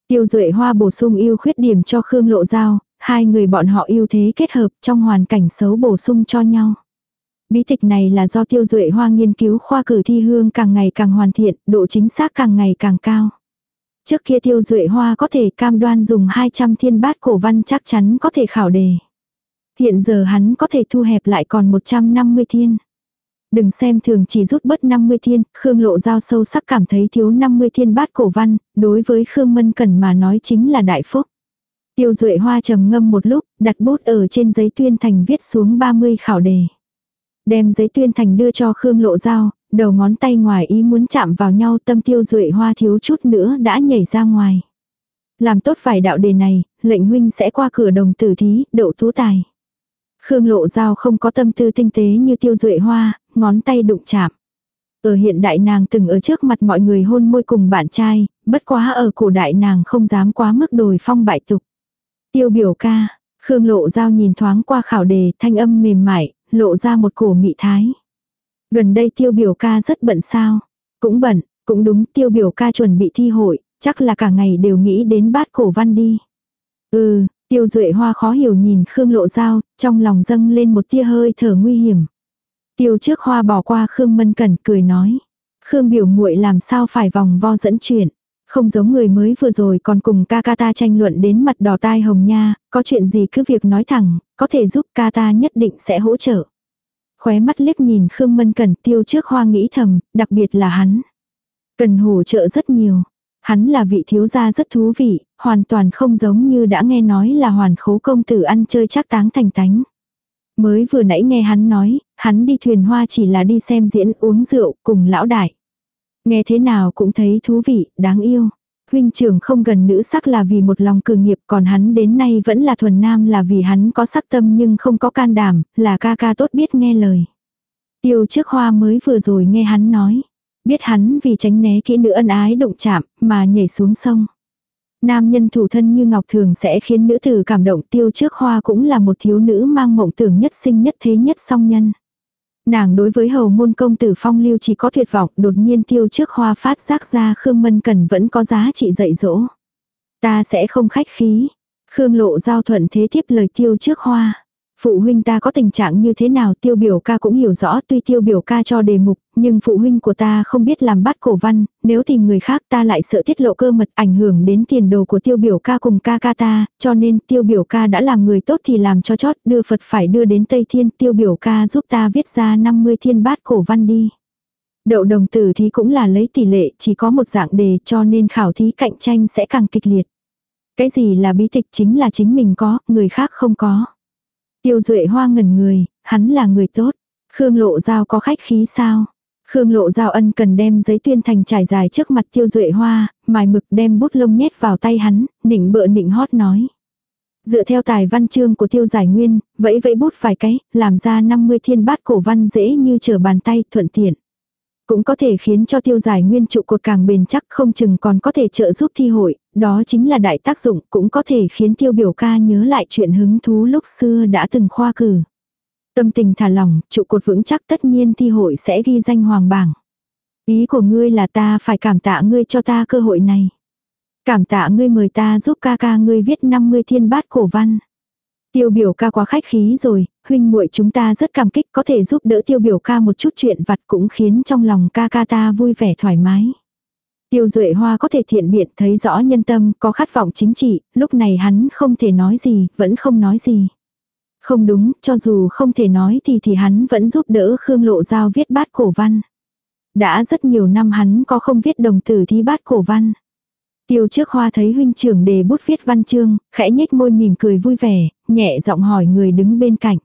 Tiêu Duệ Hoa bổ sung ưu khuyết điểm cho Khương Lộ Giao, hai người bọn họ yêu thế kết hợp trong hoàn cảnh xấu bổ sung cho nhau. Bí tịch này là do Tiêu Duệ Hoa nghiên cứu khoa cử thi hương càng ngày càng hoàn thiện, độ chính xác càng ngày càng cao. Trước kia Tiêu Duệ Hoa có thể cam đoan dùng 200 thiên bát cổ văn chắc chắn có thể khảo đề. Hiện giờ hắn có thể thu hẹp lại còn 150 thiên. Đừng xem thường chỉ rút bớt 50 thiên, Khương Lộ Giao sâu sắc cảm thấy thiếu 50 thiên bát cổ văn, đối với Khương Mân Cẩn mà nói chính là đại phúc. Tiêu Duệ Hoa trầm ngâm một lúc, đặt bút ở trên giấy tuyên thành viết xuống 30 khảo đề. Đem giấy tuyên thành đưa cho Khương Lộ Giao, đầu ngón tay ngoài ý muốn chạm vào nhau tâm Tiêu Duệ Hoa thiếu chút nữa đã nhảy ra ngoài. Làm tốt vài đạo đề này, lệnh huynh sẽ qua cửa đồng tử thí, đậu tú tài. Khương Lộ Giao không có tâm tư tinh tế như Tiêu Duệ Hoa, ngón tay đụng chạm. Ở hiện đại nàng từng ở trước mặt mọi người hôn môi cùng bạn trai, bất quá ở cổ đại nàng không dám quá mức đồi phong bại tục. Tiêu biểu ca, Khương lộ giao nhìn thoáng qua khảo đề thanh âm mềm mại, lộ ra một cổ mị thái. Gần đây tiêu biểu ca rất bận sao. Cũng bận, cũng đúng tiêu biểu ca chuẩn bị thi hội, chắc là cả ngày đều nghĩ đến bát cổ văn đi. Ừ, tiêu duệ hoa khó hiểu nhìn Khương lộ giao, trong lòng dâng lên một tia hơi thở nguy hiểm. Tiêu trước hoa bỏ qua Khương Mân Cẩn cười nói. Khương biểu muội làm sao phải vòng vo dẫn chuyện. Không giống người mới vừa rồi còn cùng ca ca ta tranh luận đến mặt đỏ tai hồng nha, có chuyện gì cứ việc nói thẳng, có thể giúp ca ta nhất định sẽ hỗ trợ. Khóe mắt liếc nhìn Khương Mân cần tiêu trước hoa nghĩ thầm, đặc biệt là hắn. Cần hỗ trợ rất nhiều. Hắn là vị thiếu gia rất thú vị, hoàn toàn không giống như đã nghe nói là hoàn khố công tử ăn chơi chắc táng thành tánh. Mới vừa nãy nghe hắn nói, hắn đi thuyền hoa chỉ là đi xem diễn uống rượu cùng lão đại. Nghe thế nào cũng thấy thú vị, đáng yêu. Huynh trưởng không gần nữ sắc là vì một lòng cường nghiệp còn hắn đến nay vẫn là thuần nam là vì hắn có sắc tâm nhưng không có can đảm, là ca ca tốt biết nghe lời. Tiêu trước hoa mới vừa rồi nghe hắn nói. Biết hắn vì tránh né kỹ nữ ân ái đụng chạm mà nhảy xuống sông. Nam nhân thủ thân như ngọc thường sẽ khiến nữ tử cảm động tiêu trước hoa cũng là một thiếu nữ mang mộng tưởng nhất sinh nhất thế nhất song nhân. Nàng đối với hầu môn công tử phong lưu chỉ có tuyệt vọng, đột nhiên tiêu trước hoa phát giác ra Khương Mân Cần vẫn có giá trị dạy dỗ. Ta sẽ không khách khí. Khương lộ giao thuận thế tiếp lời tiêu trước hoa. Phụ huynh ta có tình trạng như thế nào tiêu biểu ca cũng hiểu rõ tuy tiêu biểu ca cho đề mục, nhưng phụ huynh của ta không biết làm bắt cổ văn, nếu tìm người khác ta lại sợ tiết lộ cơ mật ảnh hưởng đến tiền đồ của tiêu biểu ca cùng ca ca ta, cho nên tiêu biểu ca đã làm người tốt thì làm cho chót, đưa Phật phải đưa đến Tây Thiên, tiêu biểu ca giúp ta viết ra 50 thiên bát cổ văn đi. Đậu đồng tử thì cũng là lấy tỷ lệ chỉ có một dạng đề cho nên khảo thí cạnh tranh sẽ càng kịch liệt. Cái gì là bí tịch chính là chính mình có, người khác không có. Tiêu Duệ Hoa ngẩn người, hắn là người tốt. Khương Lộ Giao có khách khí sao? Khương Lộ Giao ân cần đem giấy tuyên thành trải dài trước mặt Tiêu Duệ Hoa, mài mực đem bút lông nhét vào tay hắn, nịnh bợ nịnh hót nói. Dựa theo tài văn chương của Tiêu Giải Nguyên, vẫy vẫy bút vài cái, làm ra 50 thiên bát cổ văn dễ như trở bàn tay thuận tiện. Cũng có thể khiến cho tiêu giải nguyên trụ cột càng bền chắc không chừng còn có thể trợ giúp thi hội, đó chính là đại tác dụng cũng có thể khiến tiêu biểu ca nhớ lại chuyện hứng thú lúc xưa đã từng khoa cử. Tâm tình thả lỏng, trụ cột vững chắc tất nhiên thi hội sẽ ghi danh hoàng bảng. Ý của ngươi là ta phải cảm tạ ngươi cho ta cơ hội này. Cảm tạ ngươi mời ta giúp ca ca ngươi viết 50 thiên bát cổ văn. Tiêu biểu ca quá khách khí rồi, huynh muội chúng ta rất cảm kích có thể giúp đỡ tiêu biểu ca một chút chuyện vặt cũng khiến trong lòng ca ca ta vui vẻ thoải mái. Tiêu Duệ Hoa có thể thiện biện thấy rõ nhân tâm, có khát vọng chính trị, lúc này hắn không thể nói gì, vẫn không nói gì. Không đúng, cho dù không thể nói thì thì hắn vẫn giúp đỡ Khương Lộ Giao viết bát cổ văn. Đã rất nhiều năm hắn có không viết đồng tử thi bát cổ văn. Tiêu trước hoa thấy huynh trưởng đề bút viết văn chương, khẽ nhếch môi mỉm cười vui vẻ, nhẹ giọng hỏi người đứng bên cạnh.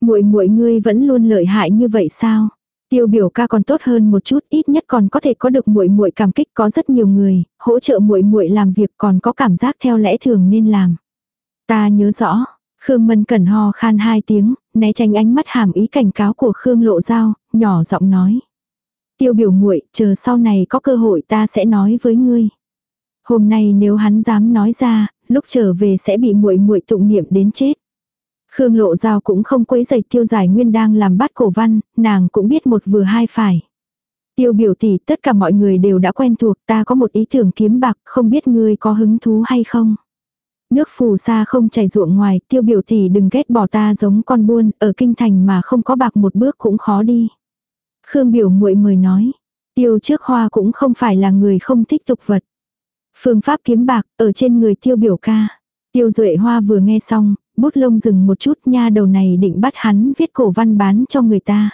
Muội muội ngươi vẫn luôn lợi hại như vậy sao? Tiêu biểu ca còn tốt hơn một chút, ít nhất còn có thể có được muội muội cảm kích có rất nhiều người, hỗ trợ muội muội làm việc còn có cảm giác theo lẽ thường nên làm. Ta nhớ rõ, Khương Mân Cẩn ho khan hai tiếng, né tránh ánh mắt hàm ý cảnh cáo của Khương Lộ Giao, nhỏ giọng nói. Tiêu biểu muội, chờ sau này có cơ hội ta sẽ nói với ngươi. Hôm nay nếu hắn dám nói ra, lúc trở về sẽ bị muội muội tụng niệm đến chết. Khương Lộ Giao cũng không quấy giày tiêu giải nguyên đang làm bát cổ văn, nàng cũng biết một vừa hai phải. Tiêu biểu tỷ tất cả mọi người đều đã quen thuộc ta có một ý tưởng kiếm bạc không biết ngươi có hứng thú hay không. Nước phù sa không chảy ruộng ngoài tiêu biểu tỷ đừng ghét bỏ ta giống con buôn ở kinh thành mà không có bạc một bước cũng khó đi. Khương biểu muội mời nói. Tiêu trước hoa cũng không phải là người không thích tục vật. Phương pháp kiếm bạc ở trên người tiêu biểu ca. Tiêu duệ hoa vừa nghe xong, bút lông dừng một chút nha đầu này định bắt hắn viết cổ văn bán cho người ta.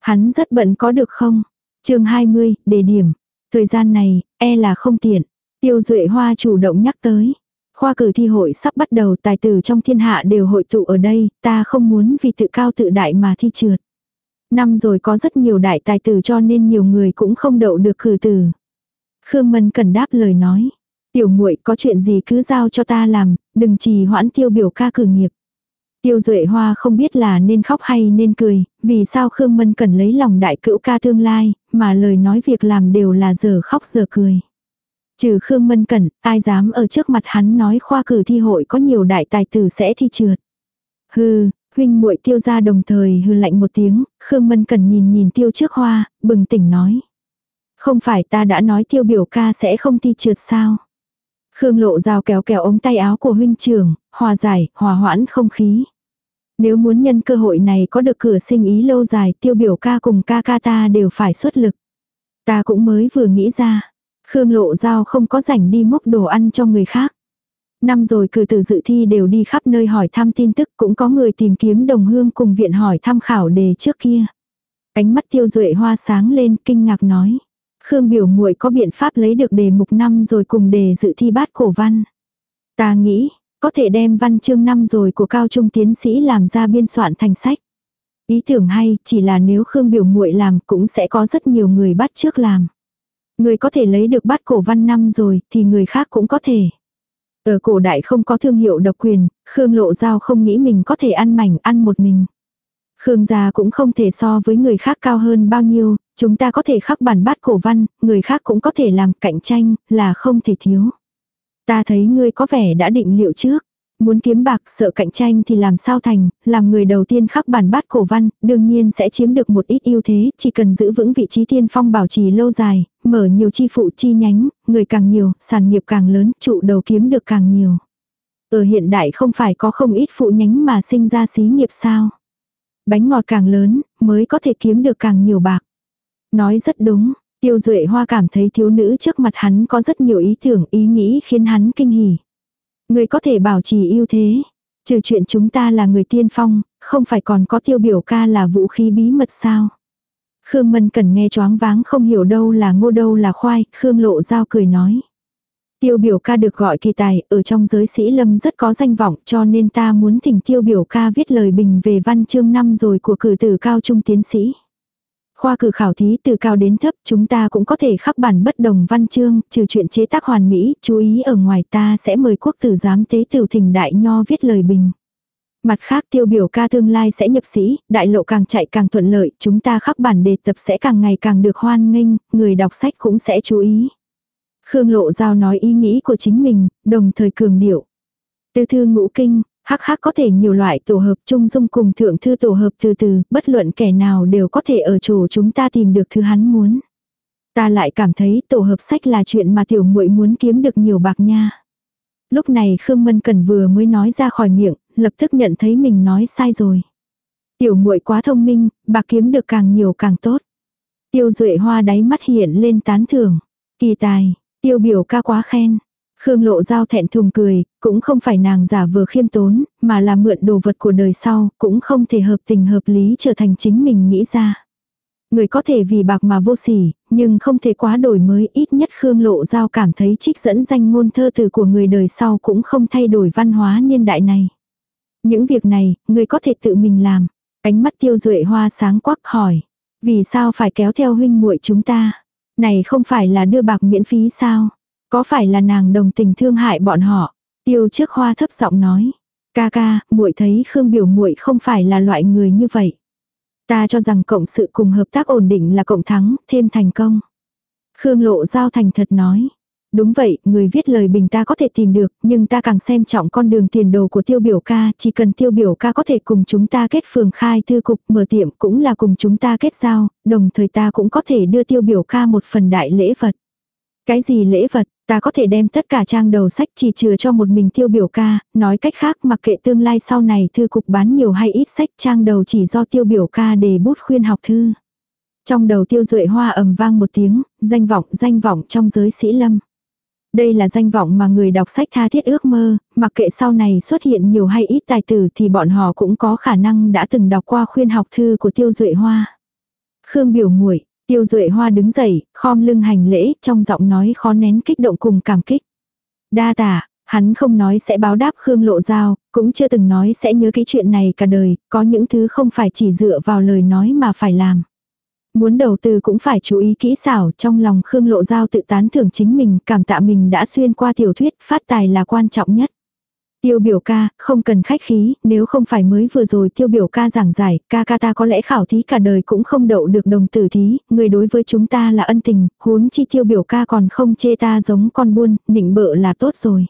Hắn rất bận có được không? chương 20, đề điểm. Thời gian này, e là không tiện. Tiêu duệ hoa chủ động nhắc tới. Khoa cử thi hội sắp bắt đầu tài tử trong thiên hạ đều hội tụ ở đây, ta không muốn vì tự cao tự đại mà thi trượt. Năm rồi có rất nhiều đại tài tử cho nên nhiều người cũng không đậu được cử tử. Khương Mân cần đáp lời nói. Tiểu muội có chuyện gì cứ giao cho ta làm, đừng trì hoãn tiêu biểu ca cử nghiệp. Tiêu Duệ Hoa không biết là nên khóc hay nên cười, vì sao Khương Mân cần lấy lòng đại cữu ca tương lai, mà lời nói việc làm đều là giờ khóc giờ cười. Trừ Khương Mân Cẩn, ai dám ở trước mặt hắn nói khoa cử thi hội có nhiều đại tài tử sẽ thi trượt. Hừ, huynh muội tiêu ra đồng thời hừ lạnh một tiếng, Khương Mân Cẩn nhìn nhìn tiêu trước hoa, bừng tỉnh nói. Không phải ta đã nói tiêu biểu ca sẽ không thi trượt sao? Khương lộ rào kéo kéo ống tay áo của huynh trưởng, hòa giải, hòa hoãn không khí. Nếu muốn nhân cơ hội này có được cửa sinh ý lâu dài tiêu biểu ca cùng ca ca ta đều phải xuất lực. Ta cũng mới vừa nghĩ ra. Khương lộ giao không có rảnh đi mốc đồ ăn cho người khác. Năm rồi cử tử dự thi đều đi khắp nơi hỏi thăm tin tức cũng có người tìm kiếm đồng hương cùng viện hỏi tham khảo đề trước kia. Ánh mắt tiêu duệ hoa sáng lên kinh ngạc nói. Khương biểu muội có biện pháp lấy được đề mục năm rồi cùng đề dự thi bát cổ văn. Ta nghĩ, có thể đem văn chương năm rồi của cao trung tiến sĩ làm ra biên soạn thành sách. Ý tưởng hay, chỉ là nếu Khương biểu muội làm cũng sẽ có rất nhiều người bắt trước làm. Người có thể lấy được bát cổ văn năm rồi thì người khác cũng có thể. Ở cổ đại không có thương hiệu độc quyền, Khương Lộ Giao không nghĩ mình có thể ăn mảnh ăn một mình. Khương gia cũng không thể so với người khác cao hơn bao nhiêu, chúng ta có thể khắc bản bát cổ văn, người khác cũng có thể làm cạnh tranh, là không thể thiếu. Ta thấy ngươi có vẻ đã định liệu trước. Muốn kiếm bạc sợ cạnh tranh thì làm sao thành, làm người đầu tiên khắc bản bát cổ văn, đương nhiên sẽ chiếm được một ít ưu thế, chỉ cần giữ vững vị trí tiên phong bảo trì lâu dài, mở nhiều chi phụ chi nhánh, người càng nhiều, sản nghiệp càng lớn, trụ đầu kiếm được càng nhiều. Ở hiện đại không phải có không ít phụ nhánh mà sinh ra xí nghiệp sao. Bánh ngọt càng lớn, mới có thể kiếm được càng nhiều bạc. Nói rất đúng, tiêu duệ hoa cảm thấy thiếu nữ trước mặt hắn có rất nhiều ý tưởng ý nghĩ khiến hắn kinh hỉ. Người có thể bảo trì ưu thế. Trừ chuyện chúng ta là người tiên phong, không phải còn có tiêu biểu ca là vũ khí bí mật sao. Khương Mân cần nghe choáng váng không hiểu đâu là ngô đâu là khoai, Khương lộ giao cười nói. Tiêu biểu ca được gọi kỳ tài, ở trong giới sĩ lâm rất có danh vọng cho nên ta muốn thỉnh tiêu biểu ca viết lời bình về văn chương năm rồi của cử tử cao trung tiến sĩ. Khoa cử khảo thí từ cao đến thấp chúng ta cũng có thể khắc bản bất đồng văn chương, trừ chuyện chế tác hoàn mỹ, chú ý ở ngoài ta sẽ mời quốc tử giám tế tiểu thỉnh đại nho viết lời bình. Mặt khác tiêu biểu ca tương lai sẽ nhập sĩ, đại lộ càng chạy càng thuận lợi, chúng ta khắc bản đề tập sẽ càng ngày càng được hoan nghênh, người đọc sách cũng sẽ chú ý. Khương Lộ Giao nói ý nghĩ của chính mình, đồng thời cường điệu. Tư thư ngũ kinh, hắc hắc có thể nhiều loại tổ hợp chung dung cùng thượng thư tổ hợp từ từ, bất luận kẻ nào đều có thể ở chỗ chúng ta tìm được thứ hắn muốn. Ta lại cảm thấy tổ hợp sách là chuyện mà tiểu muội muốn kiếm được nhiều bạc nha. Lúc này Khương Mân Cần vừa mới nói ra khỏi miệng, lập tức nhận thấy mình nói sai rồi. Tiểu muội quá thông minh, bạc kiếm được càng nhiều càng tốt. Tiêu Duệ Hoa đáy mắt hiện lên tán thưởng. Kỳ tài, tiêu biểu ca quá khen. Khương Lộ Giao thẹn thùng cười, cũng không phải nàng giả vừa khiêm tốn, mà là mượn đồ vật của đời sau, cũng không thể hợp tình hợp lý trở thành chính mình nghĩ ra. Người có thể vì bạc mà vô sỉ, nhưng không thể quá đổi mới ít nhất Khương Lộ Giao cảm thấy trích dẫn danh ngôn thơ từ của người đời sau cũng không thay đổi văn hóa niên đại này. Những việc này, người có thể tự mình làm. Ánh mắt tiêu duệ hoa sáng quắc hỏi. Vì sao phải kéo theo huynh muội chúng ta? Này không phải là đưa bạc miễn phí sao? Có phải là nàng đồng tình thương hại bọn họ? Tiêu trước hoa thấp giọng nói. Ca ca, muội thấy Khương biểu muội không phải là loại người như vậy. Ta cho rằng cộng sự cùng hợp tác ổn định là cộng thắng, thêm thành công. Khương lộ giao thành thật nói. Đúng vậy, người viết lời bình ta có thể tìm được, nhưng ta càng xem trọng con đường tiền đồ của tiêu biểu ca, chỉ cần tiêu biểu ca có thể cùng chúng ta kết phường khai thư cục, mở tiệm cũng là cùng chúng ta kết giao, đồng thời ta cũng có thể đưa tiêu biểu ca một phần đại lễ vật. Cái gì lễ vật, ta có thể đem tất cả trang đầu sách chỉ chừa cho một mình tiêu biểu ca, nói cách khác mặc kệ tương lai sau này thư cục bán nhiều hay ít sách trang đầu chỉ do tiêu biểu ca để bút khuyên học thư. Trong đầu tiêu duệ hoa ầm vang một tiếng, danh vọng danh vọng trong giới sĩ lâm. Đây là danh vọng mà người đọc sách tha thiết ước mơ, mặc kệ sau này xuất hiện nhiều hay ít tài tử thì bọn họ cũng có khả năng đã từng đọc qua khuyên học thư của tiêu duệ hoa. Khương biểu muội Tiêu Duệ Hoa đứng dậy, khom lưng hành lễ, trong giọng nói khó nén kích động cùng cảm kích. Đa tả, hắn không nói sẽ báo đáp Khương Lộ Giao, cũng chưa từng nói sẽ nhớ cái chuyện này cả đời, có những thứ không phải chỉ dựa vào lời nói mà phải làm. Muốn đầu tư cũng phải chú ý kỹ xảo, trong lòng Khương Lộ Giao tự tán thưởng chính mình, cảm tạ mình đã xuyên qua tiểu thuyết, phát tài là quan trọng nhất. Tiêu biểu ca, không cần khách khí, nếu không phải mới vừa rồi tiêu biểu ca giảng giải, ca ca ta có lẽ khảo thí cả đời cũng không đậu được đồng tử thí, người đối với chúng ta là ân tình, huống chi tiêu biểu ca còn không chê ta giống con buôn, nịnh bợ là tốt rồi.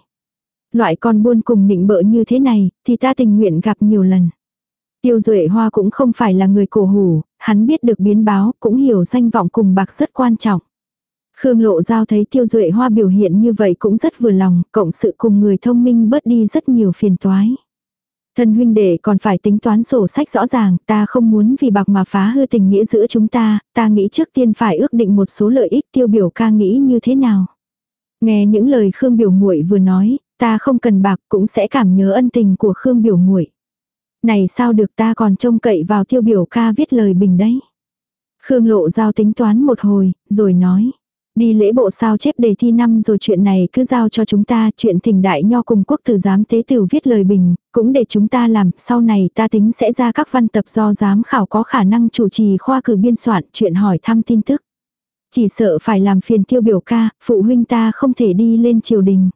Loại con buôn cùng nịnh bợ như thế này, thì ta tình nguyện gặp nhiều lần. Tiêu Duệ Hoa cũng không phải là người cổ hủ, hắn biết được biến báo, cũng hiểu danh vọng cùng bạc rất quan trọng. Khương Lộ Giao thấy Tiêu Duệ Hoa biểu hiện như vậy cũng rất vừa lòng, cộng sự cùng người thông minh bớt đi rất nhiều phiền toái. Thân huynh đệ còn phải tính toán sổ sách rõ ràng, ta không muốn vì bạc mà phá hư tình nghĩa giữa chúng ta, ta nghĩ trước tiên phải ước định một số lợi ích tiêu biểu ca nghĩ như thế nào. Nghe những lời Khương biểu muội vừa nói, ta không cần bạc cũng sẽ cảm nhớ ân tình của Khương biểu muội. Này sao được ta còn trông cậy vào tiêu biểu ca viết lời bình đấy. Khương lộ giao tính toán một hồi, rồi nói. Đi lễ bộ sao chép đề thi năm rồi chuyện này cứ giao cho chúng ta, chuyện thỉnh đại nho cùng quốc tử giám tế tử viết lời bình, cũng để chúng ta làm, sau này ta tính sẽ ra các văn tập do giám khảo có khả năng chủ trì khoa cử biên soạn, chuyện hỏi thăm tin tức. Chỉ sợ phải làm phiền tiêu biểu ca, phụ huynh ta không thể đi lên triều đình.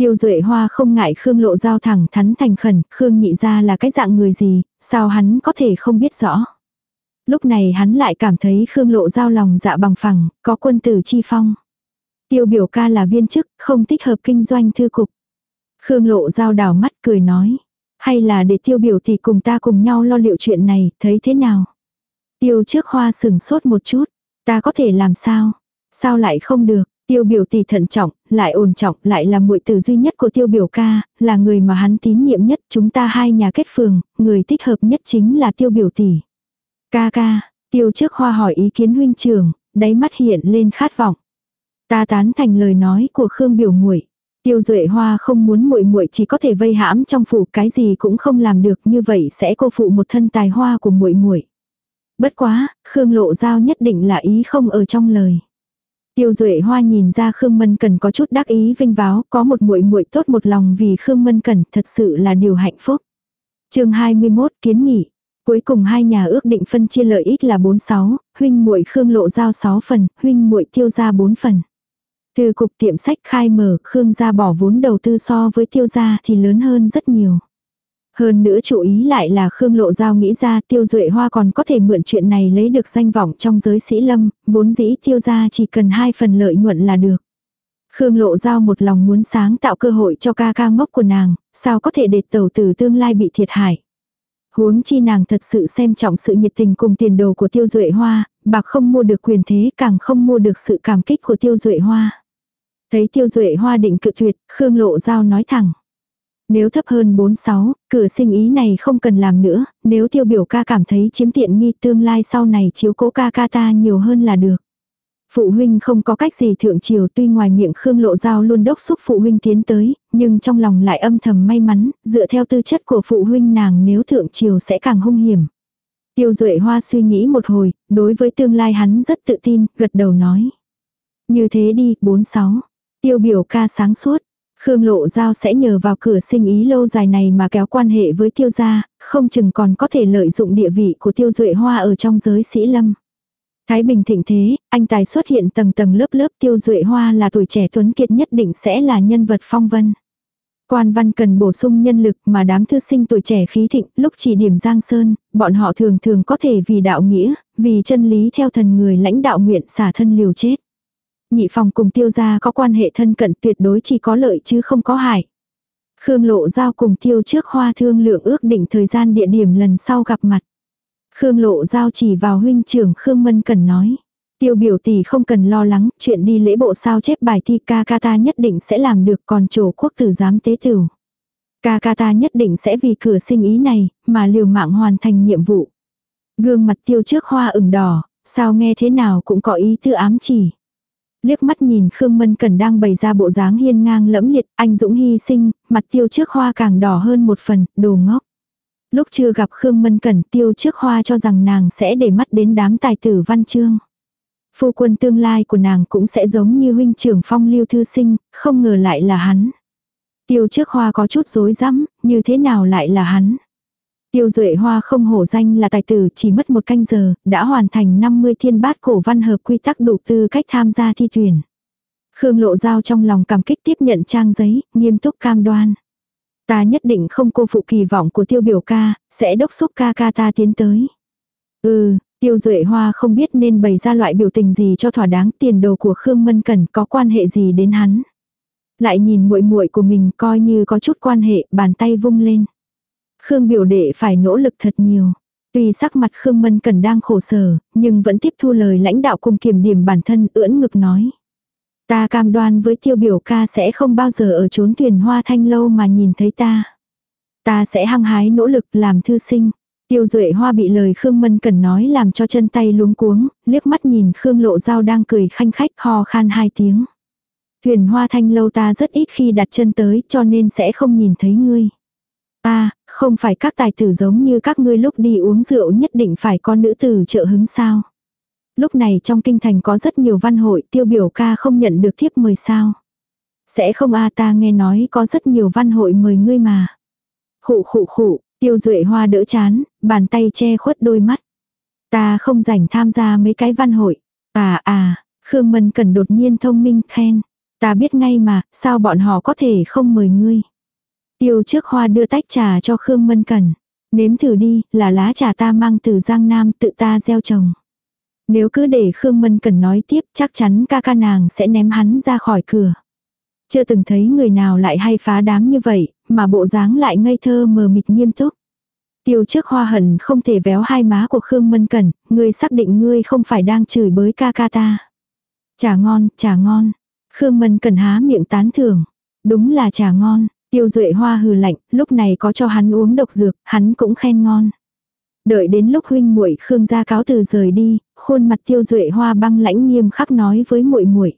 Tiêu Duệ Hoa không ngại Khương Lộ Giao thẳng thắn thành khẩn, Khương nhị ra là cái dạng người gì, sao hắn có thể không biết rõ. Lúc này hắn lại cảm thấy Khương Lộ Giao lòng dạ bằng phẳng, có quân tử chi phong. Tiêu biểu ca là viên chức, không thích hợp kinh doanh thư cục. Khương Lộ Giao đảo mắt cười nói. Hay là để tiêu biểu thì cùng ta cùng nhau lo liệu chuyện này, thấy thế nào? Tiêu trước hoa sừng sốt một chút. Ta có thể làm sao? Sao lại không được? Tiêu biểu tỷ thận trọng, lại ổn trọng, lại là muội tử duy nhất của tiêu biểu ca, là người mà hắn tín nhiệm nhất, chúng ta hai nhà kết phường, người thích hợp nhất chính là tiêu biểu tỷ. Ca ca, tiêu trước hoa hỏi ý kiến huynh trưởng, đáy mắt hiện lên khát vọng. Ta tán thành lời nói của Khương biểu muội. Tiêu Duệ Hoa không muốn muội muội chỉ có thể vây hãm trong phủ, cái gì cũng không làm được, như vậy sẽ cô phụ một thân tài hoa của muội muội. Bất quá, Khương Lộ Giao nhất định là ý không ở trong lời. Tiêu Duệ Hoa nhìn ra Khương Mân Cần có chút đắc ý vinh váo, có một muội muội tốt một lòng vì Khương Mân Cần, thật sự là điều hạnh phúc. Chương 21 kiến nghị. Cuối cùng hai nhà ước định phân chia lợi ích là 46, huynh muội Khương Lộ giao 6 phần, huynh muội Tiêu gia 4 phần. Từ cục tiệm sách khai mở, Khương gia bỏ vốn đầu tư so với Tiêu gia thì lớn hơn rất nhiều. Hơn nữa chủ ý lại là Khương Lộ Giao nghĩ ra Tiêu Duệ Hoa còn có thể mượn chuyện này lấy được danh vọng trong giới sĩ lâm, vốn dĩ Tiêu gia chỉ cần hai phần lợi nhuận là được. Khương Lộ Giao một lòng muốn sáng tạo cơ hội cho ca ca ngốc của nàng, sao có thể để tẩu tử tương lai bị thiệt hại. Huống chi nàng thật sự xem trọng sự nhiệt tình cùng tiền đồ của tiêu duệ hoa, bạc không mua được quyền thế càng không mua được sự cảm kích của tiêu duệ hoa. Thấy tiêu duệ hoa định cự tuyệt, Khương Lộ Giao nói thẳng. Nếu thấp hơn 46, cửa sinh ý này không cần làm nữa, nếu tiêu biểu ca cảm thấy chiếm tiện nghi tương lai sau này chiếu cố ca ca ta nhiều hơn là được. Phụ huynh không có cách gì thượng triều tuy ngoài miệng Khương Lộ Giao luôn đốc xúc phụ huynh tiến tới, nhưng trong lòng lại âm thầm may mắn, dựa theo tư chất của phụ huynh nàng nếu thượng triều sẽ càng hung hiểm. Tiêu Duệ Hoa suy nghĩ một hồi, đối với tương lai hắn rất tự tin, gật đầu nói. Như thế đi, 46. Tiêu biểu ca sáng suốt. Khương Lộ Giao sẽ nhờ vào cửa sinh ý lâu dài này mà kéo quan hệ với tiêu gia, không chừng còn có thể lợi dụng địa vị của tiêu duệ hoa ở trong giới sĩ lâm. Thái Bình thịnh thế, anh tài xuất hiện tầng tầng lớp lớp tiêu duệ hoa là tuổi trẻ tuấn kiệt nhất định sẽ là nhân vật phong vân. Quan văn cần bổ sung nhân lực mà đám thư sinh tuổi trẻ khí thịnh lúc chỉ điểm Giang Sơn, bọn họ thường thường có thể vì đạo nghĩa, vì chân lý theo thần người lãnh đạo nguyện xả thân liều chết. Nhị phòng cùng tiêu gia có quan hệ thân cận tuyệt đối chỉ có lợi chứ không có hại. Khương Lộ Giao cùng tiêu trước hoa thương lượng ước định thời gian địa điểm lần sau gặp mặt. Khương Lộ Giao chỉ vào huynh trưởng Khương Mân Cần nói. Tiêu biểu tỷ không cần lo lắng, chuyện đi lễ bộ sao chép bài thi ca ca ta nhất định sẽ làm được còn chỗ quốc tử giám tế tử. Ca ca ta nhất định sẽ vì cửa sinh ý này, mà liều mạng hoàn thành nhiệm vụ. Gương mặt tiêu trước hoa ửng đỏ, sao nghe thế nào cũng có ý tư ám chỉ. Liếc mắt nhìn Khương Mân Cần đang bày ra bộ dáng hiên ngang lẫm liệt, anh Dũng hy sinh, mặt tiêu trước hoa càng đỏ hơn một phần, đồ ngốc. Lúc chưa gặp Khương Mân Cẩn tiêu trước hoa cho rằng nàng sẽ để mắt đến đám tài tử văn chương. Phu quân tương lai của nàng cũng sẽ giống như huynh trưởng phong lưu thư sinh, không ngờ lại là hắn. Tiêu trước hoa có chút rối rắm, như thế nào lại là hắn. Tiêu duệ hoa không hổ danh là tài tử chỉ mất một canh giờ, đã hoàn thành 50 thiên bát cổ văn hợp quy tắc đủ tư cách tham gia thi tuyển. Khương lộ giao trong lòng cảm kích tiếp nhận trang giấy, nghiêm túc cam đoan. Ta nhất định không cô phụ kỳ vọng của tiêu biểu ca, sẽ đốc xúc ca ca ta tiến tới. Ừ, tiêu duệ hoa không biết nên bày ra loại biểu tình gì cho thỏa đáng tiền đồ của Khương Mân Cẩn có quan hệ gì đến hắn. Lại nhìn muội muội của mình coi như có chút quan hệ, bàn tay vung lên. Khương biểu đệ phải nỗ lực thật nhiều. Tuy sắc mặt Khương Mân cần đang khổ sở, nhưng vẫn tiếp thu lời lãnh đạo cùng kiểm điểm bản thân ưỡn ngực nói. Ta cam đoan với tiêu biểu ca sẽ không bao giờ ở trốn thuyền hoa thanh lâu mà nhìn thấy ta. Ta sẽ hăng hái nỗ lực làm thư sinh. Tiêu duệ hoa bị lời Khương Mân Cần nói làm cho chân tay luống cuống, liếc mắt nhìn Khương Lộ Giao đang cười khanh khách ho khan hai tiếng. Thuyền hoa thanh lâu ta rất ít khi đặt chân tới cho nên sẽ không nhìn thấy ngươi. Ta, không phải các tài tử giống như các ngươi lúc đi uống rượu nhất định phải có nữ tử trợ hứng sao. Lúc này trong kinh thành có rất nhiều văn hội tiêu biểu ca không nhận được thiếp mời sao. Sẽ không a ta nghe nói có rất nhiều văn hội mời ngươi mà. Khụ khụ khụ, tiêu duệ hoa đỡ chán, bàn tay che khuất đôi mắt. Ta không rảnh tham gia mấy cái văn hội. À à, Khương Mân Cần đột nhiên thông minh khen. Ta biết ngay mà, sao bọn họ có thể không mời ngươi. Tiêu trước hoa đưa tách trà cho Khương Mân Cần. Nếm thử đi, là lá trà ta mang từ Giang Nam tự ta gieo trồng. Nếu cứ để Khương Mân Cần nói tiếp chắc chắn ca ca nàng sẽ ném hắn ra khỏi cửa. Chưa từng thấy người nào lại hay phá đám như vậy, mà bộ dáng lại ngây thơ mờ mịt nghiêm túc. Tiêu trước hoa hận không thể véo hai má của Khương Mân Cần, ngươi xác định ngươi không phải đang chửi bới ca ca ta. Trà ngon, trà ngon. Khương Mân Cần há miệng tán thưởng. Đúng là trà ngon. Tiêu duệ hoa hừ lạnh, lúc này có cho hắn uống độc dược, hắn cũng khen ngon. Đợi đến lúc huynh muội Khương gia cáo từ rời đi, khuôn mặt Tiêu Duệ Hoa băng lãnh nghiêm khắc nói với muội muội.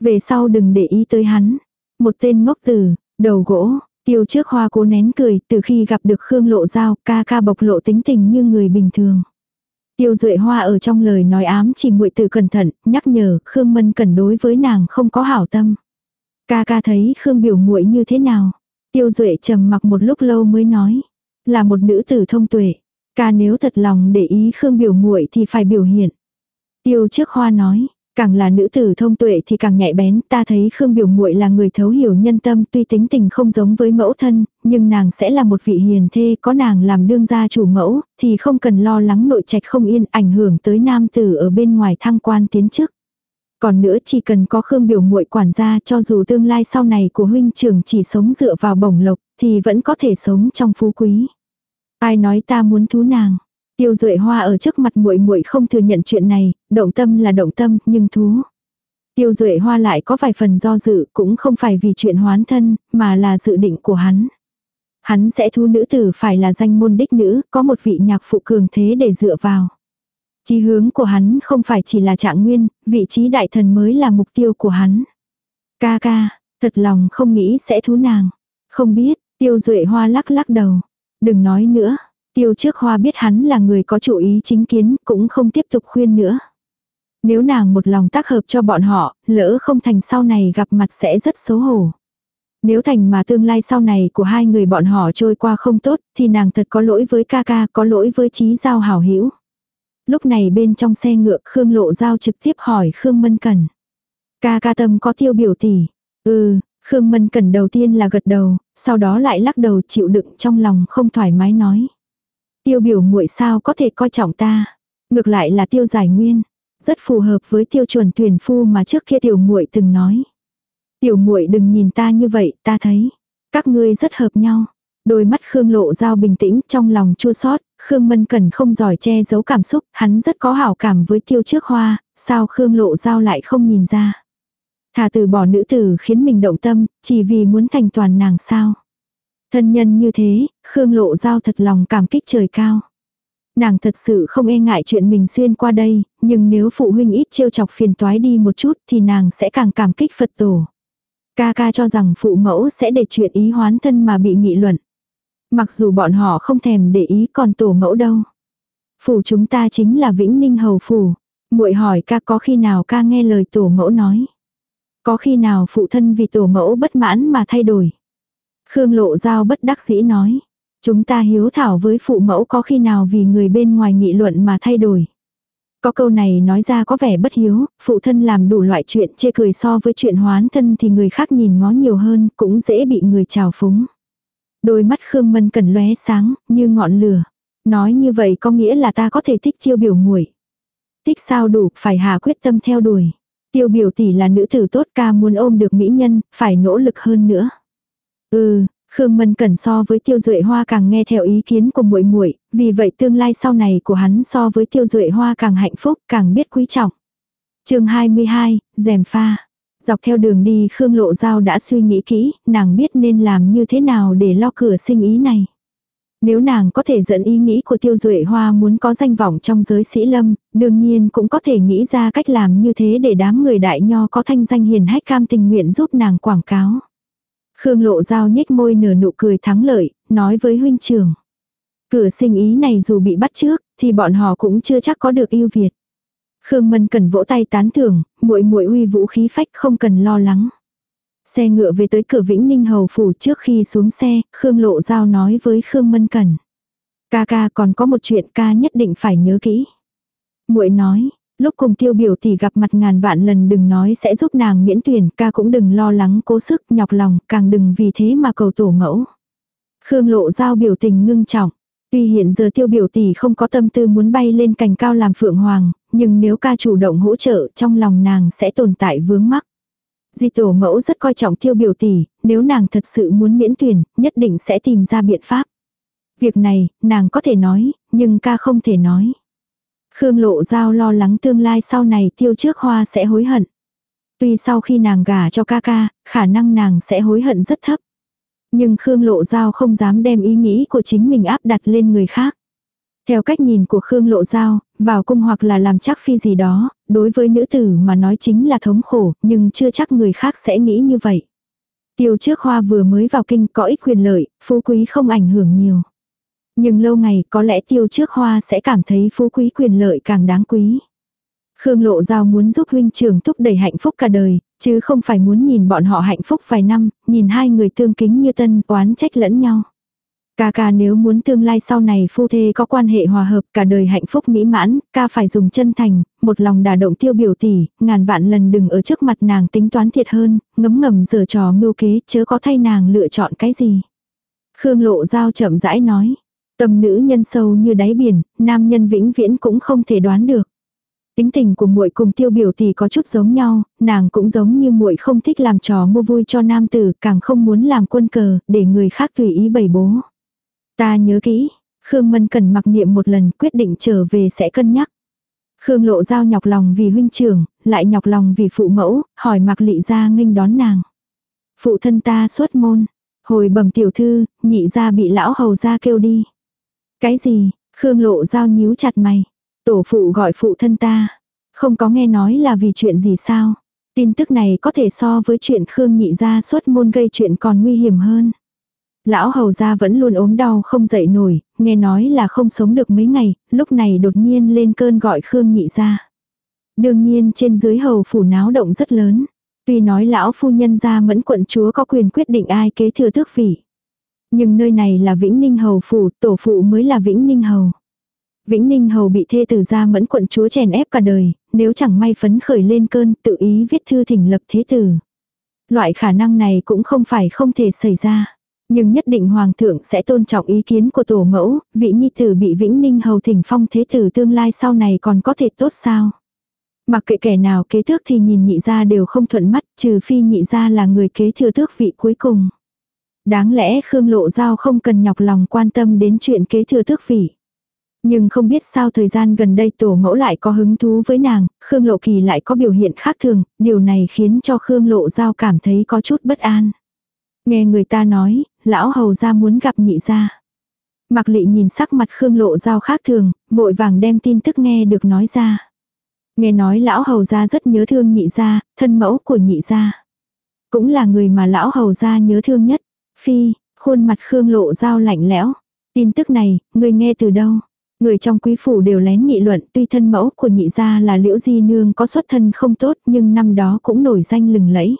Về sau đừng để ý tới hắn. Một tên ngốc tử, đầu gỗ, Tiêu trước hoa cố nén cười, từ khi gặp được Khương Lộ Giao, ca ca bộc lộ tính tình như người bình thường. Tiêu Duệ Hoa ở trong lời nói ám chỉ muội tử cẩn thận, nhắc nhở Khương Mân cần đối với nàng không có hảo tâm. Ca ca thấy Khương biểu muội như thế nào? Tiêu Duệ trầm mặc một lúc lâu mới nói, là một nữ tử thông tuệ. Ca nếu thật lòng để ý Khương biểu muội thì phải biểu hiện. Tiêu trước hoa nói, càng là nữ tử thông tuệ thì càng nhạy bén, ta thấy Khương biểu muội là người thấu hiểu nhân tâm, tuy tính tình không giống với mẫu thân, nhưng nàng sẽ là một vị hiền thê, có nàng làm đương gia chủ mẫu, thì không cần lo lắng nội trạch không yên, ảnh hưởng tới nam tử ở bên ngoài thăng quan tiến chức. Còn nữa chỉ cần có Khương biểu muội quản gia cho dù tương lai sau này của huynh trưởng chỉ sống dựa vào bổng lộc, thì vẫn có thể sống trong phú quý. Ai nói ta muốn thú nàng? Tiêu Duệ Hoa ở trước mặt muội muội không thừa nhận chuyện này, động tâm là động tâm, nhưng thú. Tiêu Duệ Hoa lại có vài phần do dự, cũng không phải vì chuyện hoán thân, mà là dự định của hắn. Hắn sẽ thu nữ tử phải là danh môn đích nữ, có một vị nhạc phụ cường thế để dựa vào. Chí hướng của hắn không phải chỉ là trạng nguyên, vị trí đại thần mới là mục tiêu của hắn. Ca ca, thật lòng không nghĩ sẽ thú nàng. Không biết, tiêu duệ hoa lắc lắc đầu. Đừng nói nữa. Tiêu trước hoa biết hắn là người có chủ ý chính kiến, cũng không tiếp tục khuyên nữa. Nếu nàng một lòng tác hợp cho bọn họ, lỡ không thành sau này gặp mặt sẽ rất xấu hổ. Nếu thành mà tương lai sau này của hai người bọn họ trôi qua không tốt, thì nàng thật có lỗi với ca ca, có lỗi với trí giao hảo hữu Lúc này bên trong xe ngựa Khương Lộ Giao trực tiếp hỏi Khương Mân cần Ca ca tâm có tiêu biểu tỷ. Ừ, Khương Mân cần đầu tiên là gật đầu, sau đó lại lắc đầu chịu đựng trong lòng không thoải mái nói. Tiêu biểu muội sao có thể coi trọng ta. Ngược lại là tiêu giải nguyên. Rất phù hợp với tiêu chuẩn tuyển phu mà trước kia tiểu muội từng nói. Tiểu muội đừng nhìn ta như vậy, ta thấy. Các ngươi rất hợp nhau. Đôi mắt Khương Lộ Giao bình tĩnh trong lòng chua xót Khương Mân Cần không giỏi che giấu cảm xúc, hắn rất có hảo cảm với tiêu trước hoa, sao Khương Lộ Giao lại không nhìn ra. Thà từ bỏ nữ tử khiến mình động tâm, chỉ vì muốn thành toàn nàng sao. Thân nhân như thế, Khương Lộ Giao thật lòng cảm kích trời cao. Nàng thật sự không e ngại chuyện mình xuyên qua đây, nhưng nếu phụ huynh ít trêu chọc phiền toái đi một chút thì nàng sẽ càng cảm kích Phật tổ. Ca ca cho rằng phụ mẫu sẽ để chuyện ý hoán thân mà bị nghị luận. Mặc dù bọn họ không thèm để ý còn tổ mẫu đâu. Phủ chúng ta chính là Vĩnh Ninh Hầu Phủ. muội hỏi ca có khi nào ca nghe lời tổ mẫu nói. Có khi nào phụ thân vì tổ mẫu bất mãn mà thay đổi. Khương Lộ Giao bất đắc dĩ nói. Chúng ta hiếu thảo với phụ mẫu có khi nào vì người bên ngoài nghị luận mà thay đổi. Có câu này nói ra có vẻ bất hiếu, phụ thân làm đủ loại chuyện chê cười so với chuyện hoán thân thì người khác nhìn ngó nhiều hơn, cũng dễ bị người trào phúng. Đôi mắt Khương Mân Cần lóe sáng, như ngọn lửa. Nói như vậy có nghĩa là ta có thể thích tiêu biểu muội Thích sao đủ, phải hạ quyết tâm theo đuổi. Tiêu biểu tỷ là nữ tử tốt ca muốn ôm được mỹ nhân, phải nỗ lực hơn nữa. Ừ, Khương Mân Cẩn so với Tiêu Duệ Hoa càng nghe theo ý kiến của muội muội, vì vậy tương lai sau này của hắn so với Tiêu Duệ Hoa càng hạnh phúc, càng biết quý trọng. Chương 22, rèm pha. Dọc theo đường đi Khương Lộ Giao đã suy nghĩ kỹ, nàng biết nên làm như thế nào để lo cửa sinh ý này. Nếu nàng có thể dẫn ý nghĩ của Tiêu Duệ Hoa muốn có danh vọng trong giới sĩ lâm, đương nhiên cũng có thể nghĩ ra cách làm như thế để đám người đại nho có thanh danh hiền hách cam tình nguyện giúp nàng quảng cáo. Khương Lộ Giao nhếch môi nở nụ cười thắng lợi, nói với huynh trưởng. Cửa sinh ý này dù bị bắt trước, thì bọn họ cũng chưa chắc có được ưu việt. Khương Mân cần vỗ tay tán thưởng, muội muội uy vũ khí phách không cần lo lắng. Xe ngựa về tới cửa Vĩnh Ninh Hầu Phủ trước khi xuống xe, Khương Lộ Giao nói với Khương Mân Cần: Ca ca còn có một chuyện ca nhất định phải nhớ kỹ. muội nói, lúc cùng tiêu biểu thì gặp mặt ngàn vạn lần đừng nói sẽ giúp nàng miễn tuyển, ca cũng đừng lo lắng cố sức nhọc lòng, càng đừng vì thế mà cầu tổ mẫu. Khương Lộ Giao biểu tình ngưng trọng. Tuy hiện giờ tiêu biểu tỷ không có tâm tư muốn bay lên cành cao làm phượng hoàng, nhưng nếu ca chủ động hỗ trợ trong lòng nàng sẽ tồn tại vướng mắc. Di tổ mẫu rất coi trọng tiêu biểu tỷ, nếu nàng thật sự muốn miễn tuyển, nhất định sẽ tìm ra biện pháp. Việc này, nàng có thể nói, nhưng ca không thể nói. Khương lộ giao lo lắng tương lai sau này tiêu trước hoa sẽ hối hận. Tuy sau khi nàng gả cho ca ca, khả năng nàng sẽ hối hận rất thấp. Nhưng Khương Lộ Giao không dám đem ý nghĩ của chính mình áp đặt lên người khác. Theo cách nhìn của Khương Lộ Giao, vào cung hoặc là làm chắc phi gì đó, đối với nữ tử mà nói chính là thống khổ, nhưng chưa chắc người khác sẽ nghĩ như vậy. Tiêu trước hoa vừa mới vào kinh có ích quyền lợi, phú quý không ảnh hưởng nhiều. Nhưng lâu ngày có lẽ tiêu trước hoa sẽ cảm thấy phú quý quyền lợi càng đáng quý. Khương Lộ Giao muốn giúp huynh trưởng thúc đẩy hạnh phúc cả đời, chứ không phải muốn nhìn bọn họ hạnh phúc vài năm, nhìn hai người tương kính như tân oán trách lẫn nhau. Ca ca nếu muốn tương lai sau này phu thê có quan hệ hòa hợp cả đời hạnh phúc mỹ mãn, ca phải dùng chân thành, một lòng đả động tiêu biểu tỷ, ngàn vạn lần đừng ở trước mặt nàng tính toán thiệt hơn, ngấm ngầm giở trò mưu kế chớ có thay nàng lựa chọn cái gì. Khương lộ giao chậm rãi nói, tâm nữ nhân sâu như đáy biển, nam nhân vĩnh viễn cũng không thể đoán được. Tính tình của muội cùng tiêu biểu thì có chút giống nhau, nàng cũng giống như muội không thích làm trò mua vui cho nam tử, càng không muốn làm quân cờ, để người khác tùy ý bày bố. Ta nhớ kỹ, Khương Mân cần mặc niệm một lần quyết định trở về sẽ cân nhắc. Khương lộ giao nhọc lòng vì huynh trưởng, lại nhọc lòng vì phụ mẫu, hỏi mặc lị ra nghênh đón nàng. Phụ thân ta xuất môn, hồi bẩm tiểu thư, nhị ra bị lão hầu ra kêu đi. Cái gì, Khương lộ giao nhíu chặt mày. Tổ phụ gọi phụ thân ta. Không có nghe nói là vì chuyện gì sao. Tin tức này có thể so với chuyện Khương nhị ra xuất môn gây chuyện còn nguy hiểm hơn. Lão hầu gia vẫn luôn ốm đau không dậy nổi, nghe nói là không sống được mấy ngày, lúc này đột nhiên lên cơn gọi Khương nhị ra. Đương nhiên trên dưới hầu phủ náo động rất lớn. Tuy nói lão phu nhân gia mẫn quận chúa có quyền quyết định ai kế thừa tước vị. Nhưng nơi này là Vĩnh Ninh Hầu phủ, tổ phụ mới là Vĩnh Ninh Hầu. Vĩnh Ninh Hầu bị thê tử gia mẫn quận chúa chèn ép cả đời, nếu chẳng may phấn khởi lên cơn tự ý viết thư thỉnh lập thế tử. Loại khả năng này cũng không phải không thể xảy ra. Nhưng nhất định hoàng thượng sẽ tôn trọng ý kiến của tổ mẫu, vị nhi tử bị Vĩnh Ninh Hầu thỉnh phong thế tử tương lai sau này còn có thể tốt sao. Mặc kệ kẻ nào kế thước thì nhìn nhị gia đều không thuận mắt, trừ phi nhị gia là người kế thừa tước vị cuối cùng. Đáng lẽ Khương Lộ Giao không cần nhọc lòng quan tâm đến chuyện kế thừa tước vị. Nhưng không biết sao thời gian gần đây tổ mẫu lại có hứng thú với nàng, Khương Lộ Kỳ lại có biểu hiện khác thường, điều này khiến cho Khương Lộ Giao cảm thấy có chút bất an. Nghe người ta nói, lão hầu ra muốn gặp nhị gia. Mặc lị nhìn sắc mặt Khương Lộ Giao khác thường, vội vàng đem tin tức nghe được nói ra. Nghe nói lão hầu gia rất nhớ thương nhị gia, thân mẫu của nhị gia. Cũng là người mà lão hầu gia nhớ thương nhất. Phi, khuôn mặt Khương Lộ Giao lạnh lẽo. Tin tức này, người nghe từ đâu? Người trong quý phủ đều lén nghị luận tuy thân mẫu của nhị gia là liễu di nương có xuất thân không tốt nhưng năm đó cũng nổi danh lừng lẫy.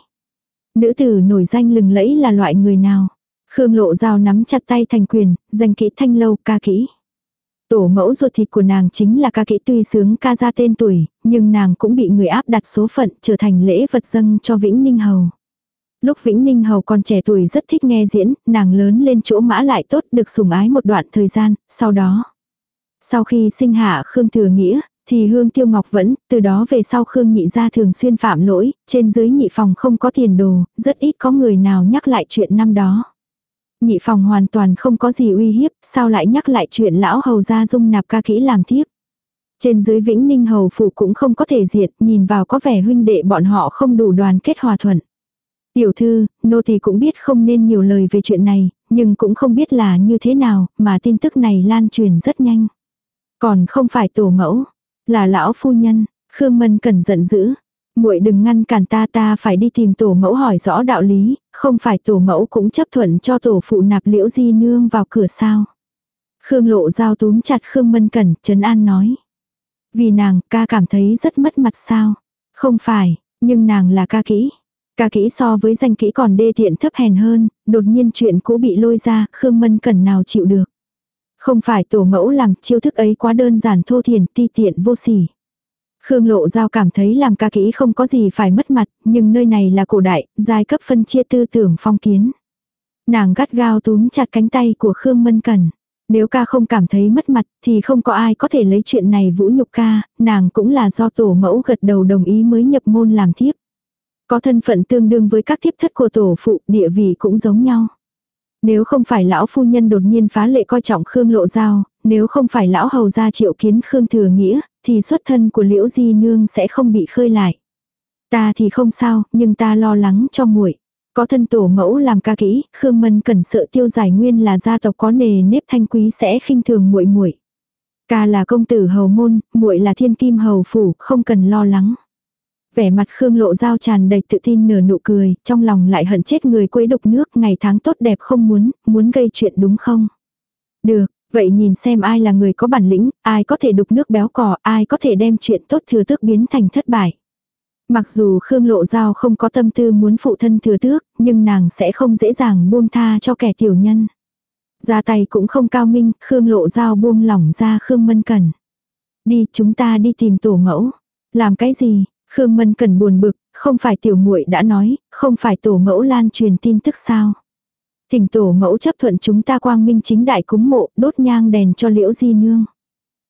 Nữ tử nổi danh lừng lẫy là loại người nào? Khương lộ dao nắm chặt tay thành quyền, danh kỹ thanh lâu ca kỹ. Tổ mẫu ruột thịt của nàng chính là ca kỹ tuy sướng ca ra tên tuổi, nhưng nàng cũng bị người áp đặt số phận trở thành lễ vật dâng cho Vĩnh Ninh Hầu. Lúc Vĩnh Ninh Hầu còn trẻ tuổi rất thích nghe diễn, nàng lớn lên chỗ mã lại tốt được sủng ái một đoạn thời gian, sau đó. Sau khi sinh hạ Khương Thừa Nghĩa, thì Hương Tiêu Ngọc vẫn, từ đó về sau Khương nhị gia thường xuyên phạm lỗi, trên dưới nhị phòng không có tiền đồ, rất ít có người nào nhắc lại chuyện năm đó. Nhị phòng hoàn toàn không có gì uy hiếp, sao lại nhắc lại chuyện lão hầu gia dung nạp ca kỹ làm thiếp. Trên dưới Vĩnh Ninh hầu phủ cũng không có thể diệt, nhìn vào có vẻ huynh đệ bọn họ không đủ đoàn kết hòa thuận. Tiểu thư, nô tỳ cũng biết không nên nhiều lời về chuyện này, nhưng cũng không biết là như thế nào, mà tin tức này lan truyền rất nhanh. Còn không phải tổ mẫu, là lão phu nhân, Khương Mân cần giận dữ muội đừng ngăn cản ta ta phải đi tìm tổ mẫu hỏi rõ đạo lý, không phải tổ mẫu cũng chấp thuận cho tổ phụ nạp liễu di nương vào cửa sao. Khương lộ giao túm chặt Khương Mân Cẩn, Trấn An nói. Vì nàng, ca cảm thấy rất mất mặt sao. Không phải, nhưng nàng là ca kỹ. Ca kỹ so với danh kỹ còn đê tiện thấp hèn hơn, đột nhiên chuyện cũ bị lôi ra, Khương Mân Cẩn nào chịu được. Không phải tổ mẫu làm chiêu thức ấy quá đơn giản thô thiển ti tiện vô sỉ. Khương Lộ Giao cảm thấy làm ca kỹ không có gì phải mất mặt, nhưng nơi này là cổ đại, giai cấp phân chia tư tưởng phong kiến. Nàng gắt gao túm chặt cánh tay của Khương Mân Cần. Nếu ca không cảm thấy mất mặt thì không có ai có thể lấy chuyện này vũ nhục ca, nàng cũng là do tổ mẫu gật đầu đồng ý mới nhập môn làm thiếp. Có thân phận tương đương với các thiếp thất của tổ phụ, địa vị cũng giống nhau. Nếu không phải lão phu nhân đột nhiên phá lệ coi trọng Khương Lộ Giao, nếu không phải lão hầu gia triệu kiến Khương Thừa Nghĩa, thì xuất thân của Liễu Di Nương sẽ không bị khơi lại. Ta thì không sao, nhưng ta lo lắng cho muội. Có thân tổ mẫu làm ca kỹ, Khương Mân cần sợ tiêu giải nguyên là gia tộc có nề nếp thanh quý sẽ khinh thường muội muội. Ca là công tử hầu môn, muội là thiên kim hầu phủ, không cần lo lắng. Vẻ mặt Khương Lộ Giao tràn đầy tự tin nở nụ cười, trong lòng lại hận chết người quấy đục nước ngày tháng tốt đẹp không muốn, muốn gây chuyện đúng không? Được, vậy nhìn xem ai là người có bản lĩnh, ai có thể đục nước béo cò, ai có thể đem chuyện tốt thừa tước biến thành thất bại. Mặc dù Khương Lộ Giao không có tâm tư muốn phụ thân thừa tước, nhưng nàng sẽ không dễ dàng buông tha cho kẻ tiểu nhân. Ra tay cũng không cao minh, Khương Lộ Giao buông lỏng ra Khương Mân Cẩn. Đi chúng ta đi tìm tổ mẫu. Làm cái gì? Khương Mân Cần buồn bực, không phải tiểu muội đã nói, không phải tổ mẫu lan truyền tin tức sao. Thỉnh tổ mẫu chấp thuận chúng ta quang minh chính đại cúng mộ, đốt nhang đèn cho liễu di nương.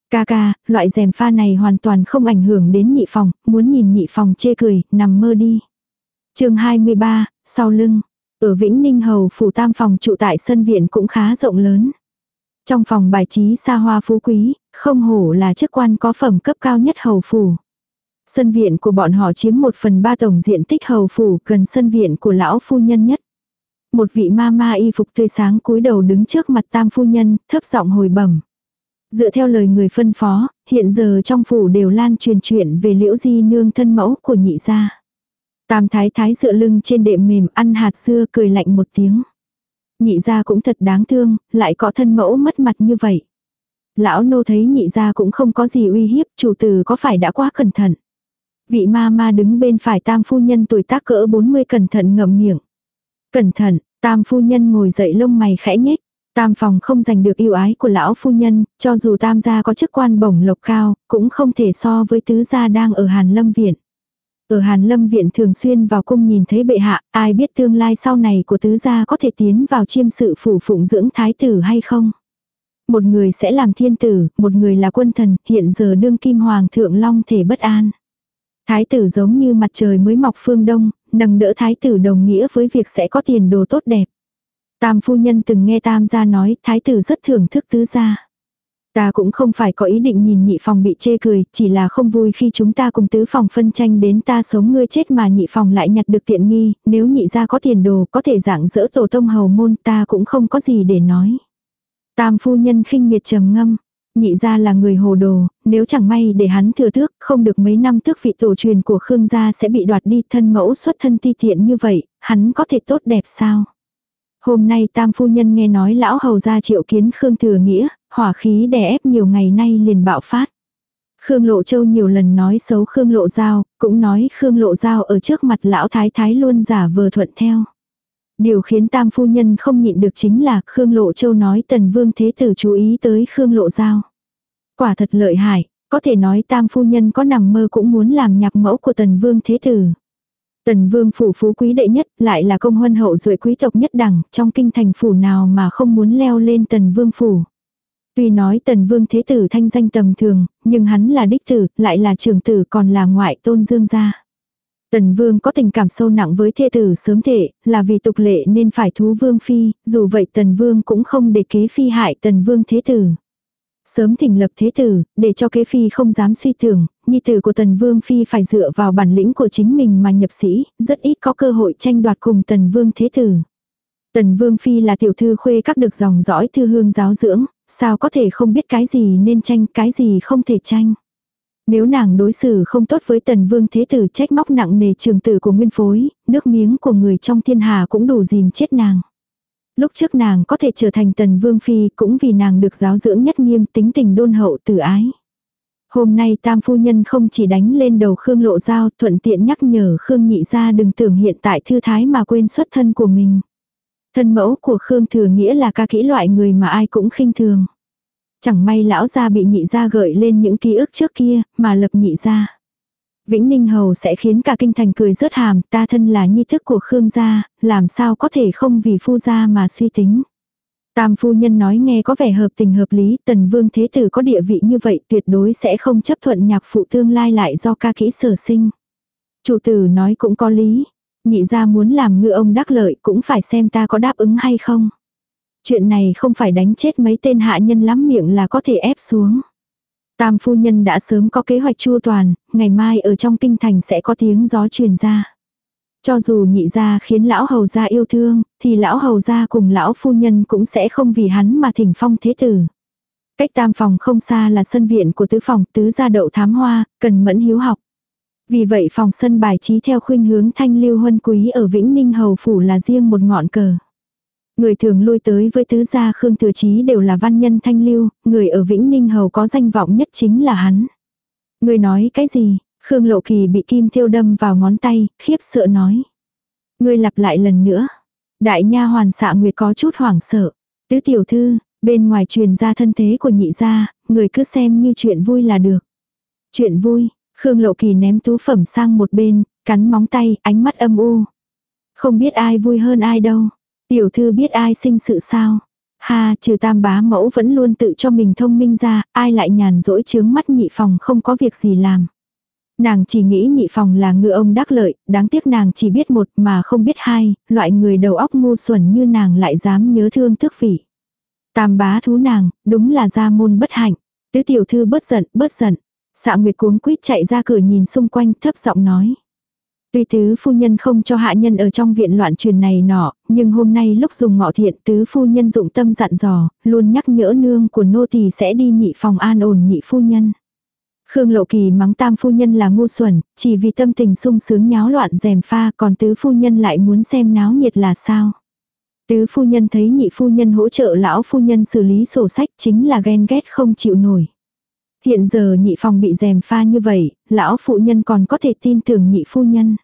Ca ca, loại rèm pha này hoàn toàn không ảnh hưởng đến nhị phòng, muốn nhìn nhị phòng chê cười, nằm mơ đi. chương 23, sau lưng. Ở Vĩnh Ninh Hầu phủ tam phòng trụ tại sân viện cũng khá rộng lớn. Trong phòng bài trí xa hoa phú quý, không hổ là chức quan có phẩm cấp cao nhất hầu phủ. Sân viện của bọn họ chiếm một phần ba tổng diện tích hầu phủ gần sân viện của lão phu nhân nhất. Một vị ma ma y phục tươi sáng cúi đầu đứng trước mặt tam phu nhân, thấp giọng hồi bẩm. Dựa theo lời người phân phó, hiện giờ trong phủ đều lan truyền chuyện về liễu di nương thân mẫu của nhị gia. Tam thái thái dựa lưng trên đệm mềm ăn hạt dưa cười lạnh một tiếng. Nhị gia cũng thật đáng thương, lại có thân mẫu mất mặt như vậy. Lão nô thấy nhị gia cũng không có gì uy hiếp, chủ tử có phải đã quá cẩn thận. Vị ma ma đứng bên phải tam phu nhân tuổi tác cỡ 40 cẩn thận ngậm miệng. Cẩn thận, tam phu nhân ngồi dậy lông mày khẽ nhếch. Tam phòng không giành được yêu ái của lão phu nhân, cho dù tam gia có chức quan bổng lộc cao, cũng không thể so với tứ gia đang ở Hàn Lâm Viện. Ở Hàn Lâm Viện thường xuyên vào cung nhìn thấy bệ hạ, ai biết tương lai sau này của tứ gia có thể tiến vào chiêm sự phủ phụng dưỡng thái tử hay không. Một người sẽ làm thiên tử, một người là quân thần, hiện giờ đương kim hoàng thượng long thể bất an. Thái tử giống như mặt trời mới mọc phương đông, nâng đỡ thái tử đồng nghĩa với việc sẽ có tiền đồ tốt đẹp. Tam phu nhân từng nghe tam gia nói thái tử rất thưởng thức tứ gia. Ta cũng không phải có ý định nhìn nhị phòng bị chê cười, chỉ là không vui khi chúng ta cùng tứ phòng phân tranh đến ta sống ngươi chết mà nhị phòng lại nhặt được tiện nghi, nếu nhị gia có tiền đồ có thể dạng dỡ tổ tông hầu môn ta cũng không có gì để nói. Tam phu nhân khinh miệt trầm ngâm, nhị gia là người hồ đồ, nếu chẳng may để hắn thừa tước, không được mấy năm tước vị tổ truyền của Khương gia sẽ bị đoạt đi thân mẫu xuất thân ti tiện như vậy, hắn có thể tốt đẹp sao? Hôm nay tam phu nhân nghe nói lão hầu gia triệu kiến Khương Thừa Nghĩa, hỏa khí đè ép nhiều ngày nay liền bạo phát. Khương Lộ Châu nhiều lần nói xấu Khương Lộ Giao, cũng nói Khương Lộ Giao ở trước mặt lão thái thái luôn giả vờ thuận theo. Điều khiến tam phu nhân không nhịn được chính là Khương Lộ Châu nói tần vương thế tử chú ý tới Khương Lộ Giao. Quả thật lợi hại, có thể nói tam phu nhân có nằm mơ cũng muốn làm nhạc mẫu của tần vương thế tử. Tần vương phủ phú quý đệ nhất, lại là công huân hậu duệ quý tộc nhất đẳng, trong kinh thành phủ nào mà không muốn leo lên tần vương phủ. Tuy nói tần vương thế tử thanh danh tầm thường, nhưng hắn là đích tử, lại là trưởng tử còn là ngoại tôn dương gia. Tần vương có tình cảm sâu nặng với thê tử sớm thể, là vì tục lệ nên phải thú vương phi, dù vậy tần vương cũng không để kế phi hại tần vương thế tử. Sớm thỉnh lập thế tử, để cho kế phi không dám suy tưởng, nhi tử của tần vương phi phải dựa vào bản lĩnh của chính mình mà nhập sĩ, rất ít có cơ hội tranh đoạt cùng tần vương thế tử. Tần vương phi là tiểu thư khuê các được dòng dõi thư hương giáo dưỡng, sao có thể không biết cái gì nên tranh, cái gì không thể tranh. Nếu nàng đối xử không tốt với tần vương thế tử trách móc nặng nề trường tử của nguyên phối, nước miếng của người trong thiên hà cũng đủ dìm chết nàng. Lúc trước nàng có thể trở thành tần vương phi cũng vì nàng được giáo dưỡng nhất nghiêm tính tình đôn hậu tử ái. Hôm nay tam phu nhân không chỉ đánh lên đầu Khương Lộ Giao thuận tiện nhắc nhở Khương Nhị ra đừng tưởng hiện tại thư thái mà quên xuất thân của mình. Thân mẫu của Khương Thừa nghĩa là ca kỹ loại người mà ai cũng khinh thường. Chẳng may lão gia bị nhị gia gợi lên những ký ức trước kia, mà lập nhị gia. Vĩnh Ninh Hầu sẽ khiến cả kinh thành cười rớt hàm, ta thân là nhi thức của Khương gia, làm sao có thể không vì phu gia mà suy tính. Tam phu nhân nói nghe có vẻ hợp tình hợp lý, tần vương thế tử có địa vị như vậy tuyệt đối sẽ không chấp thuận nhạc phụ tương lai lại do ca kỹ sở sinh. Chủ tử nói cũng có lý, nhị gia muốn làm ngư ông đắc lợi cũng phải xem ta có đáp ứng hay không. Chuyện này không phải đánh chết mấy tên hạ nhân lắm miệng là có thể ép xuống. Tam phu nhân đã sớm có kế hoạch chu toàn, ngày mai ở trong kinh thành sẽ có tiếng gió truyền ra. Cho dù nhị gia khiến lão hầu gia yêu thương, thì lão hầu gia cùng lão phu nhân cũng sẽ không vì hắn mà thỉnh phong thế tử. Cách tam phòng không xa là sân viện của tứ phòng tứ gia đậu thám hoa, cần mẫn hiếu học. Vì vậy phòng sân bài trí theo khuynh hướng thanh lưu huân quý ở Vĩnh Ninh Hầu Phủ là riêng một ngọn cờ. Người thường lui tới với tứ gia Khương Thừa Chí đều là văn nhân thanh lưu, người ở Vĩnh Ninh Hầu có danh vọng nhất chính là hắn. Người nói cái gì? Khương Lộ Kỳ bị kim thiêu đâm vào ngón tay, khiếp sợ nói. Người lặp lại lần nữa. Đại nha hoàn xạ nguyệt có chút hoảng sợ. Tứ tiểu thư, bên ngoài truyền ra thân thế của nhị gia, người cứ xem như chuyện vui là được. Chuyện vui, Khương Lộ Kỳ ném tú phẩm sang một bên, cắn móng tay, ánh mắt âm u. Không biết ai vui hơn ai đâu. Tiểu thư biết ai sinh sự sao? Ha, trừ tam bá mẫu vẫn luôn tự cho mình thông minh ra, ai lại nhàn rỗi chướng mắt nhị phòng không có việc gì làm. Nàng chỉ nghĩ nhị phòng là ngựa ông đắc lợi, đáng tiếc nàng chỉ biết một mà không biết hai, loại người đầu óc ngu xuẩn như nàng lại dám nhớ thương thức vị. Tam bá thú nàng, đúng là gia môn bất hạnh. Tứ tiểu thư bớt giận, bớt giận. Xạ Nguyệt cuống quýt chạy ra cửa nhìn xung quanh thấp giọng nói. Tuy tứ phu nhân không cho hạ nhân ở trong viện loạn truyền này nọ, nhưng hôm nay lúc dùng ngọ thiện tứ phu nhân dụng tâm dặn dò, luôn nhắc nhỡ nương của nô tỳ sẽ đi nhị phòng an ổn nhị phu nhân. Khương Lộ Kỳ mắng tam phu nhân là ngu xuẩn, chỉ vì tâm tình sung sướng nháo loạn rèm pha còn tứ phu nhân lại muốn xem náo nhiệt là sao. Tứ phu nhân thấy nhị phu nhân hỗ trợ lão phu nhân xử lý sổ sách chính là ghen ghét không chịu nổi. Hiện giờ nhị phòng bị dèm pha như vậy, lão phụ nhân còn có thể tin tưởng nhị phu nhân.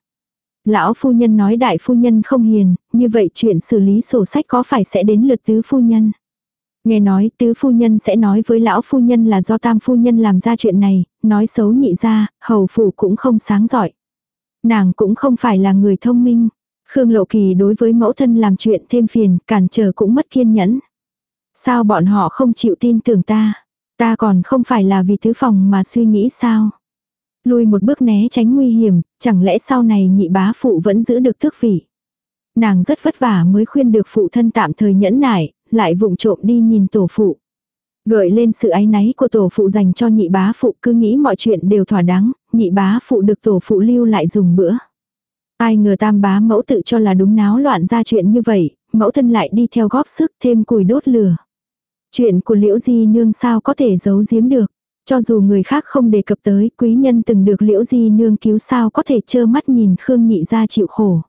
Lão phu nhân nói đại phu nhân không hiền, như vậy chuyện xử lý sổ sách có phải sẽ đến lượt tứ phu nhân. Nghe nói tứ phu nhân sẽ nói với lão phu nhân là do tam phu nhân làm ra chuyện này, nói xấu nhị ra, hầu phụ cũng không sáng giỏi. Nàng cũng không phải là người thông minh. Khương Lộ Kỳ đối với mẫu thân làm chuyện thêm phiền, cản trở cũng mất kiên nhẫn. Sao bọn họ không chịu tin tưởng ta? Ta còn không phải là vì thứ phòng mà suy nghĩ sao? Lui một bước né tránh nguy hiểm, chẳng lẽ sau này nhị bá phụ vẫn giữ được tước vị? Nàng rất vất vả mới khuyên được phụ thân tạm thời nhẫn nại, lại vụng trộm đi nhìn tổ phụ. Gợi lên sự áy náy của tổ phụ dành cho nhị bá phụ cứ nghĩ mọi chuyện đều thỏa đáng, nhị bá phụ được tổ phụ lưu lại dùng bữa. Ai ngờ tam bá mẫu tự cho là đúng náo loạn ra chuyện như vậy, mẫu thân lại đi theo góp sức thêm củi đốt lửa. Chuyện của liễu di nương sao có thể giấu giếm được. Cho dù người khác không đề cập tới, quý nhân từng được liễu di nương cứu sao có thể trơ mắt nhìn Khương nhị ra chịu khổ.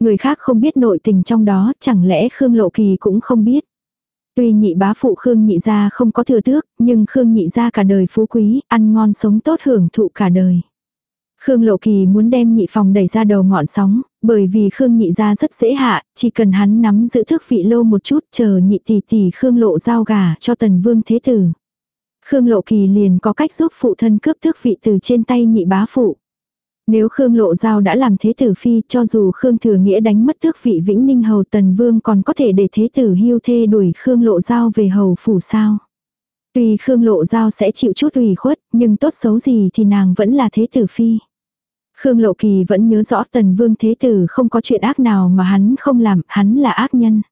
Người khác không biết nội tình trong đó, chẳng lẽ Khương Lộ Kỳ cũng không biết. Tuy nhị bá phụ Khương nhị gia không có thừa tước, nhưng Khương nhị gia cả đời phú quý, ăn ngon sống tốt hưởng thụ cả đời. Khương Lộ Kỳ muốn đem nhị phòng đẩy ra đầu ngọn sóng, bởi vì Khương nhị gia rất dễ hạ, chỉ cần hắn nắm giữ thức vị lâu một chút chờ nhị tỷ tỷ Khương Lộ giao gà cho tần vương thế tử. Khương Lộ Kỳ liền có cách giúp phụ thân cướp thức vị từ trên tay nhị bá phụ. Nếu Khương Lộ Giao đã làm thế tử phi cho dù Khương Thừa Nghĩa đánh mất tước vị Vĩnh Ninh Hầu Tần Vương còn có thể để thế tử hưu thê đuổi Khương Lộ Giao về hầu phủ sao. Tuy Khương Lộ Giao sẽ chịu chút ủy khuất nhưng tốt xấu gì thì nàng vẫn là thế tử phi. Khương Lộ Kỳ vẫn nhớ rõ Tần Vương Thế Tử không có chuyện ác nào mà hắn không làm, hắn là ác nhân.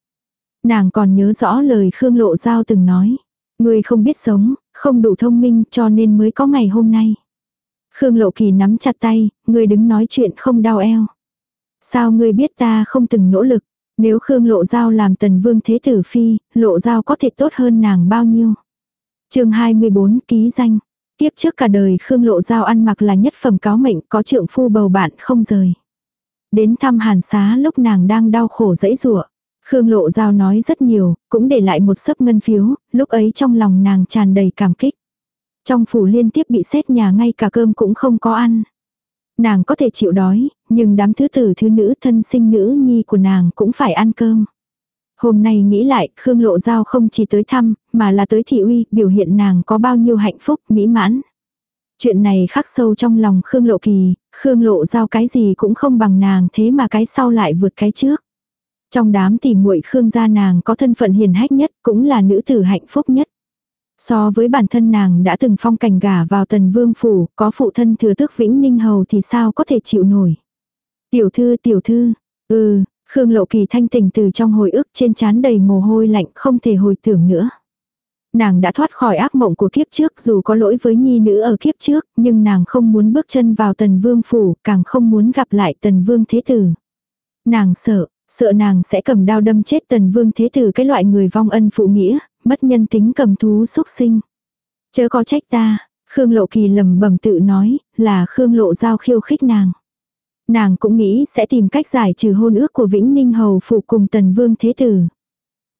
Nàng còn nhớ rõ lời Khương Lộ Giao từng nói. Người không biết sống, không đủ thông minh cho nên mới có ngày hôm nay. Khương Lộ Kỳ nắm chặt tay, người đứng nói chuyện không đau eo. Sao ngươi biết ta không từng nỗ lực, nếu Khương Lộ Giao làm tần vương thế tử phi, Lộ Giao có thể tốt hơn nàng bao nhiêu. chương 24 ký danh. Tiếp trước cả đời Khương Lộ Giao ăn mặc là nhất phẩm cáo mệnh có trượng phu bầu bạn không rời. Đến thăm hàn xá lúc nàng đang đau khổ dẫy rủa Khương Lộ Giao nói rất nhiều, cũng để lại một sấp ngân phiếu, lúc ấy trong lòng nàng tràn đầy cảm kích. Trong phủ liên tiếp bị xét nhà ngay cả cơm cũng không có ăn. Nàng có thể chịu đói, nhưng đám thứ tử thứ nữ thân sinh nữ nhi của nàng cũng phải ăn cơm. Hôm nay nghĩ lại, Khương Lộ Giao không chỉ tới thăm, mà là tới thị uy, biểu hiện nàng có bao nhiêu hạnh phúc, mỹ mãn. Chuyện này khắc sâu trong lòng Khương Lộ Kỳ, Khương Lộ Giao cái gì cũng không bằng nàng thế mà cái sau lại vượt cái trước. Trong đám tỷ muội Khương gia nàng có thân phận hiền hách nhất, cũng là nữ tử hạnh phúc nhất. So với bản thân nàng đã từng phong cảnh gả vào tần vương phủ, có phụ thân thừa tước vĩnh ninh hầu thì sao có thể chịu nổi. Tiểu thư tiểu thư, ừ, Khương Lộ Kỳ thanh tỉnh từ trong hồi ức trên trán đầy mồ hôi lạnh không thể hồi tưởng nữa. Nàng đã thoát khỏi ác mộng của kiếp trước dù có lỗi với nhi nữ ở kiếp trước, nhưng nàng không muốn bước chân vào tần vương phủ, càng không muốn gặp lại tần vương thế tử. Nàng sợ, sợ nàng sẽ cầm đao đâm chết tần vương thế tử cái loại người vong ân phụ nghĩa, mất nhân tính cầm thú xúc sinh. Chớ có trách ta, Khương Lộ Kỳ lầm bầm tự nói, là Khương Lộ Giao khiêu khích nàng. Nàng cũng nghĩ sẽ tìm cách giải trừ hôn ước của Vĩnh Ninh Hầu phụ cùng Tần Vương Thế Tử.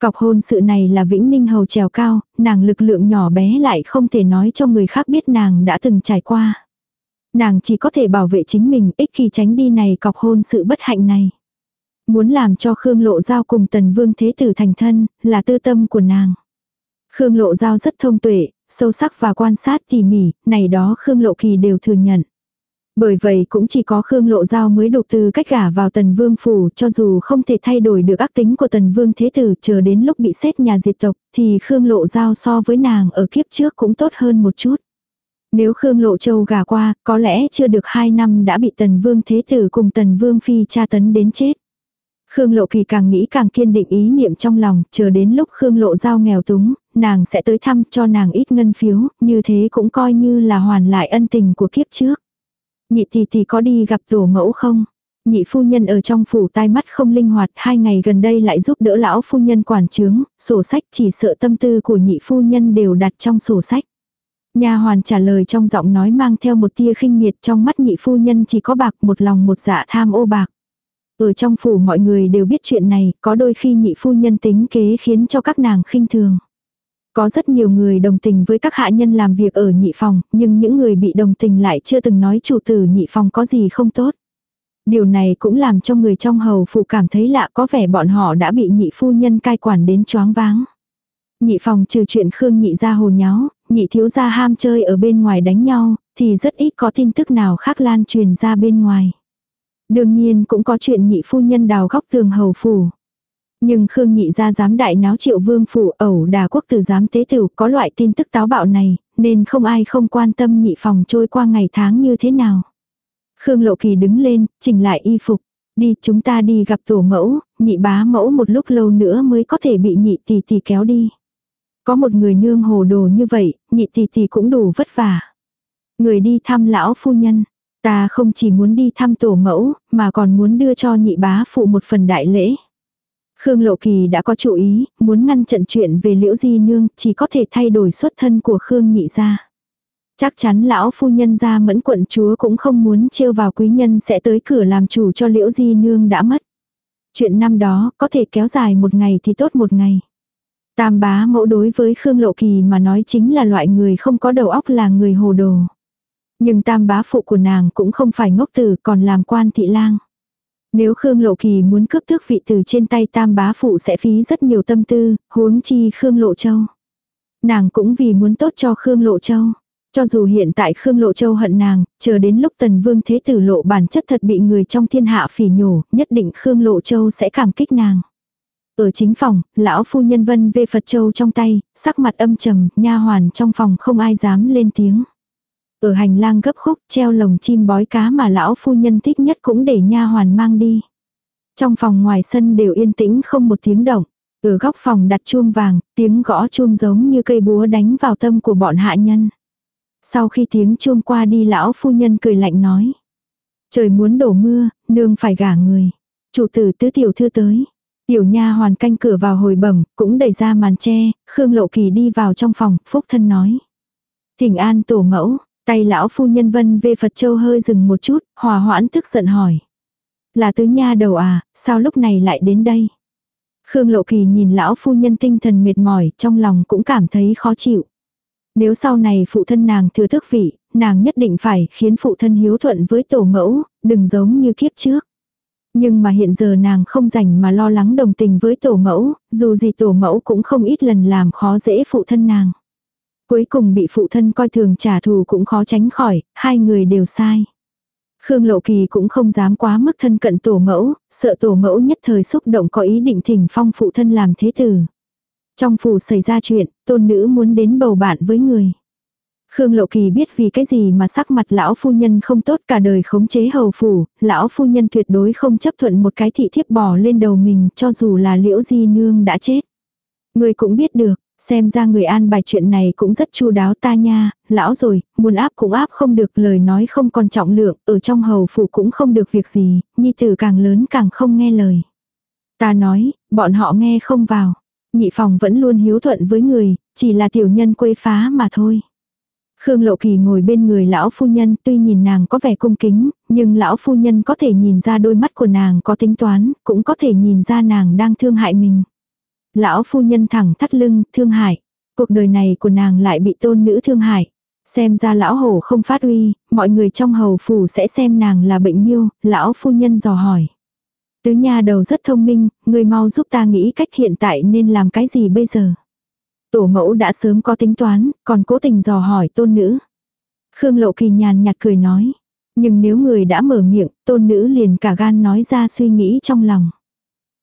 Cọc hôn sự này là Vĩnh Ninh Hầu trèo cao, nàng lực lượng nhỏ bé lại không thể nói cho người khác biết nàng đã từng trải qua. Nàng chỉ có thể bảo vệ chính mình ích khi tránh đi này cọc hôn sự bất hạnh này. Muốn làm cho Khương Lộ Giao cùng Tần Vương Thế Tử thành thân, là tư tâm của nàng. Khương Lộ Giao rất thông tuệ, sâu sắc và quan sát tỉ mỉ, này đó Khương Lộ Kỳ đều thừa nhận. Bởi vậy cũng chỉ có Khương Lộ Giao mới đục từ cách gả vào Tần Vương Phủ cho dù không thể thay đổi được ác tính của Tần Vương Thế Tử chờ đến lúc bị xét nhà diệt tộc thì Khương Lộ Giao so với nàng ở kiếp trước cũng tốt hơn một chút. Nếu Khương Lộ Châu gả qua, có lẽ chưa được 2 năm đã bị Tần Vương Thế Tử cùng Tần Vương Phi tra tấn đến chết. Khương Lộ Kỳ càng nghĩ càng kiên định ý niệm trong lòng, chờ đến lúc Khương Lộ Giao nghèo túng, nàng sẽ tới thăm cho nàng ít ngân phiếu, như thế cũng coi như là hoàn lại ân tình của kiếp trước. Nhị tỷ tỷ có đi gặp tổ mẫu không? Nhị phu nhân ở trong phủ tai mắt không linh hoạt, hai ngày gần đây lại giúp đỡ lão phu nhân quản trướng, sổ sách chỉ sợ tâm tư của nhị phu nhân đều đặt trong sổ sách. nhà hoàn trả lời trong giọng nói mang theo một tia khinh miệt trong mắt nhị phu nhân chỉ có bạc một lòng một dạ tham ô bạc. Ở trong phủ mọi người đều biết chuyện này, có đôi khi nhị phu nhân tính kế khiến cho các nàng khinh thường. Có rất nhiều người đồng tình với các hạ nhân làm việc ở nhị phòng, nhưng những người bị đồng tình lại chưa từng nói chủ tử nhị phòng có gì không tốt. Điều này cũng làm cho người trong hầu phủ cảm thấy lạ có vẻ bọn họ đã bị nhị phu nhân cai quản đến choáng váng. Nhị phòng trừ chuyện Khương nhị ra hồ nháo, nhị thiếu gia ham chơi ở bên ngoài đánh nhau, thì rất ít có tin tức nào khác lan truyền ra bên ngoài. Đương nhiên cũng có chuyện nhị phu nhân đào góc tường hầu phủ. Nhưng Khương nhị ra dám đại náo triệu vương phủ ẩu đà quốc tử giám tế tử có loại tin tức táo bạo này, nên không ai không quan tâm nhị phòng trôi qua ngày tháng như thế nào. Khương lộ kỳ đứng lên, chỉnh lại y phục. Đi chúng ta đi gặp tổ mẫu, nhị bá mẫu một lúc lâu nữa mới có thể bị nhị tỷ tỷ kéo đi. Có một người nương hồ đồ như vậy, nhị tỷ tỷ cũng đủ vất vả. Người đi thăm lão phu nhân, ta không chỉ muốn đi thăm tổ mẫu, mà còn muốn đưa cho nhị bá phụ một phần đại lễ. Khương Lộ Kỳ đã có chủ ý, muốn ngăn trận chuyện về liễu di nương, chỉ có thể thay đổi xuất thân của Khương nhị gia. Chắc chắn lão phu nhân gia mẫn quận chúa cũng không muốn trêu vào quý nhân sẽ tới cửa làm chủ cho liễu di nương đã mất. Chuyện năm đó có thể kéo dài một ngày thì tốt một ngày. Tam bá mẫu đối với Khương Lộ Kỳ mà nói chính là loại người không có đầu óc là người hồ đồ. Nhưng tam bá phụ của nàng cũng không phải ngốc tử còn làm quan thị lang. Nếu Khương Lộ Kỳ muốn cướp tước vị từ trên tay tam bá phụ sẽ phí rất nhiều tâm tư, huống chi Khương Lộ Châu. Nàng cũng vì muốn tốt cho Khương Lộ Châu. Cho dù hiện tại Khương Lộ Châu hận nàng, chờ đến lúc tần vương thế tử lộ bản chất thật bị người trong thiên hạ phỉ nhổ, nhất định Khương Lộ Châu sẽ cảm kích nàng. Ở chính phòng, lão phu nhân vân về Phật Châu trong tay, sắc mặt âm trầm, nha hoàn trong phòng không ai dám lên tiếng. Ở hành lang gấp khúc treo lồng chim bói cá mà lão phu nhân thích nhất cũng để nha hoàn mang đi. Trong phòng ngoài sân đều yên tĩnh không một tiếng động. Ở góc phòng đặt chuông vàng, tiếng gõ chuông giống như cây búa đánh vào tâm của bọn hạ nhân. Sau khi tiếng chuông qua đi lão phu nhân cười lạnh nói. Trời muốn đổ mưa, nương phải gả người. Chủ tử tứ tiểu thư tới. Tiểu nha hoàn canh cửa vào hồi bẩm, cũng đẩy ra màn tre, Khương Lộ Kỳ đi vào trong phòng, phúc thân nói. Thỉnh an tổ mẫu, tay lão phu nhân vân về Phật Châu hơi dừng một chút, hòa hoãn tức giận hỏi. Là tứ nha đầu à, sao lúc này lại đến đây? Khương Lộ Kỳ nhìn lão phu nhân tinh thần mệt mỏi, trong lòng cũng cảm thấy khó chịu. Nếu sau này phụ thân nàng thừa thức vị, nàng nhất định phải khiến phụ thân hiếu thuận với tổ mẫu, đừng giống như kiếp trước. Nhưng mà hiện giờ nàng không rảnh mà lo lắng đồng tình với tổ mẫu, dù gì tổ mẫu cũng không ít lần làm khó dễ phụ thân nàng. Cuối cùng bị phụ thân coi thường trả thù cũng khó tránh khỏi, hai người đều sai. Khương Lộ Kỳ cũng không dám quá mức thân cận tổ mẫu, sợ tổ mẫu nhất thời xúc động có ý định thỉnh phong phụ thân làm thế tử. Trong phủ xảy ra chuyện, tôn nữ muốn đến bầu bạn với người. Khương Lộ Kỳ biết vì cái gì mà sắc mặt lão phu nhân không tốt cả đời khống chế hầu phủ, lão phu nhân tuyệt đối không chấp thuận một cái thị thiếp bỏ lên đầu mình cho dù là liễu di nương đã chết. Người cũng biết được, xem ra người an bài chuyện này cũng rất chu đáo ta nha, lão rồi, muốn áp cũng áp không được lời nói không còn trọng lượng, ở trong hầu phủ cũng không được việc gì, nhi tử càng lớn càng không nghe lời. Ta nói, bọn họ nghe không vào. Nhị phòng vẫn luôn hiếu thuận với người, chỉ là tiểu nhân quê phá mà thôi. Khương Lộ Kỳ ngồi bên người lão phu nhân tuy nhìn nàng có vẻ cung kính, nhưng lão phu nhân có thể nhìn ra đôi mắt của nàng có tính toán, cũng có thể nhìn ra nàng đang thương hại mình. Lão phu nhân thẳng thắt lưng, thương hại. Cuộc đời này của nàng lại bị tôn nữ thương hại. Xem ra lão hổ không phát uy, mọi người trong hầu phủ sẽ xem nàng là bệnh miêu, lão phu nhân dò hỏi. Tứ nha đầu rất thông minh, người mau giúp ta nghĩ cách hiện tại nên làm cái gì bây giờ. Tổ mẫu đã sớm có tính toán, còn cố tình dò hỏi tôn nữ. Khương Lộ Kỳ nhàn nhạt cười nói. Nhưng nếu người đã mở miệng, tôn nữ liền cả gan nói ra suy nghĩ trong lòng.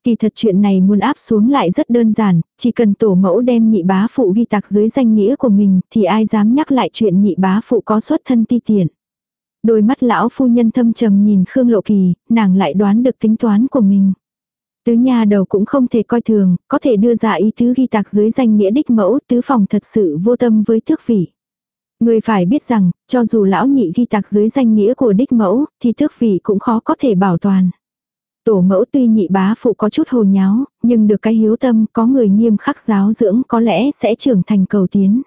Kỳ thật chuyện này muốn áp xuống lại rất đơn giản, chỉ cần tổ mẫu đem nhị bá phụ ghi tạc dưới danh nghĩa của mình thì ai dám nhắc lại chuyện nhị bá phụ có xuất thân ti tiện. Đôi mắt lão phu nhân thâm trầm nhìn Khương Lộ Kỳ, nàng lại đoán được tính toán của mình. Tứ nhà đầu cũng không thể coi thường, có thể đưa ra ý tứ ghi tạc dưới danh nghĩa đích mẫu, tứ phòng thật sự vô tâm với thước vị. Người phải biết rằng, cho dù lão nhị ghi tạc dưới danh nghĩa của đích mẫu, thì thước vị cũng khó có thể bảo toàn. Tổ mẫu tuy nhị bá phụ có chút hồ nháo, nhưng được cái hiếu tâm có người nghiêm khắc giáo dưỡng có lẽ sẽ trưởng thành cầu tiến.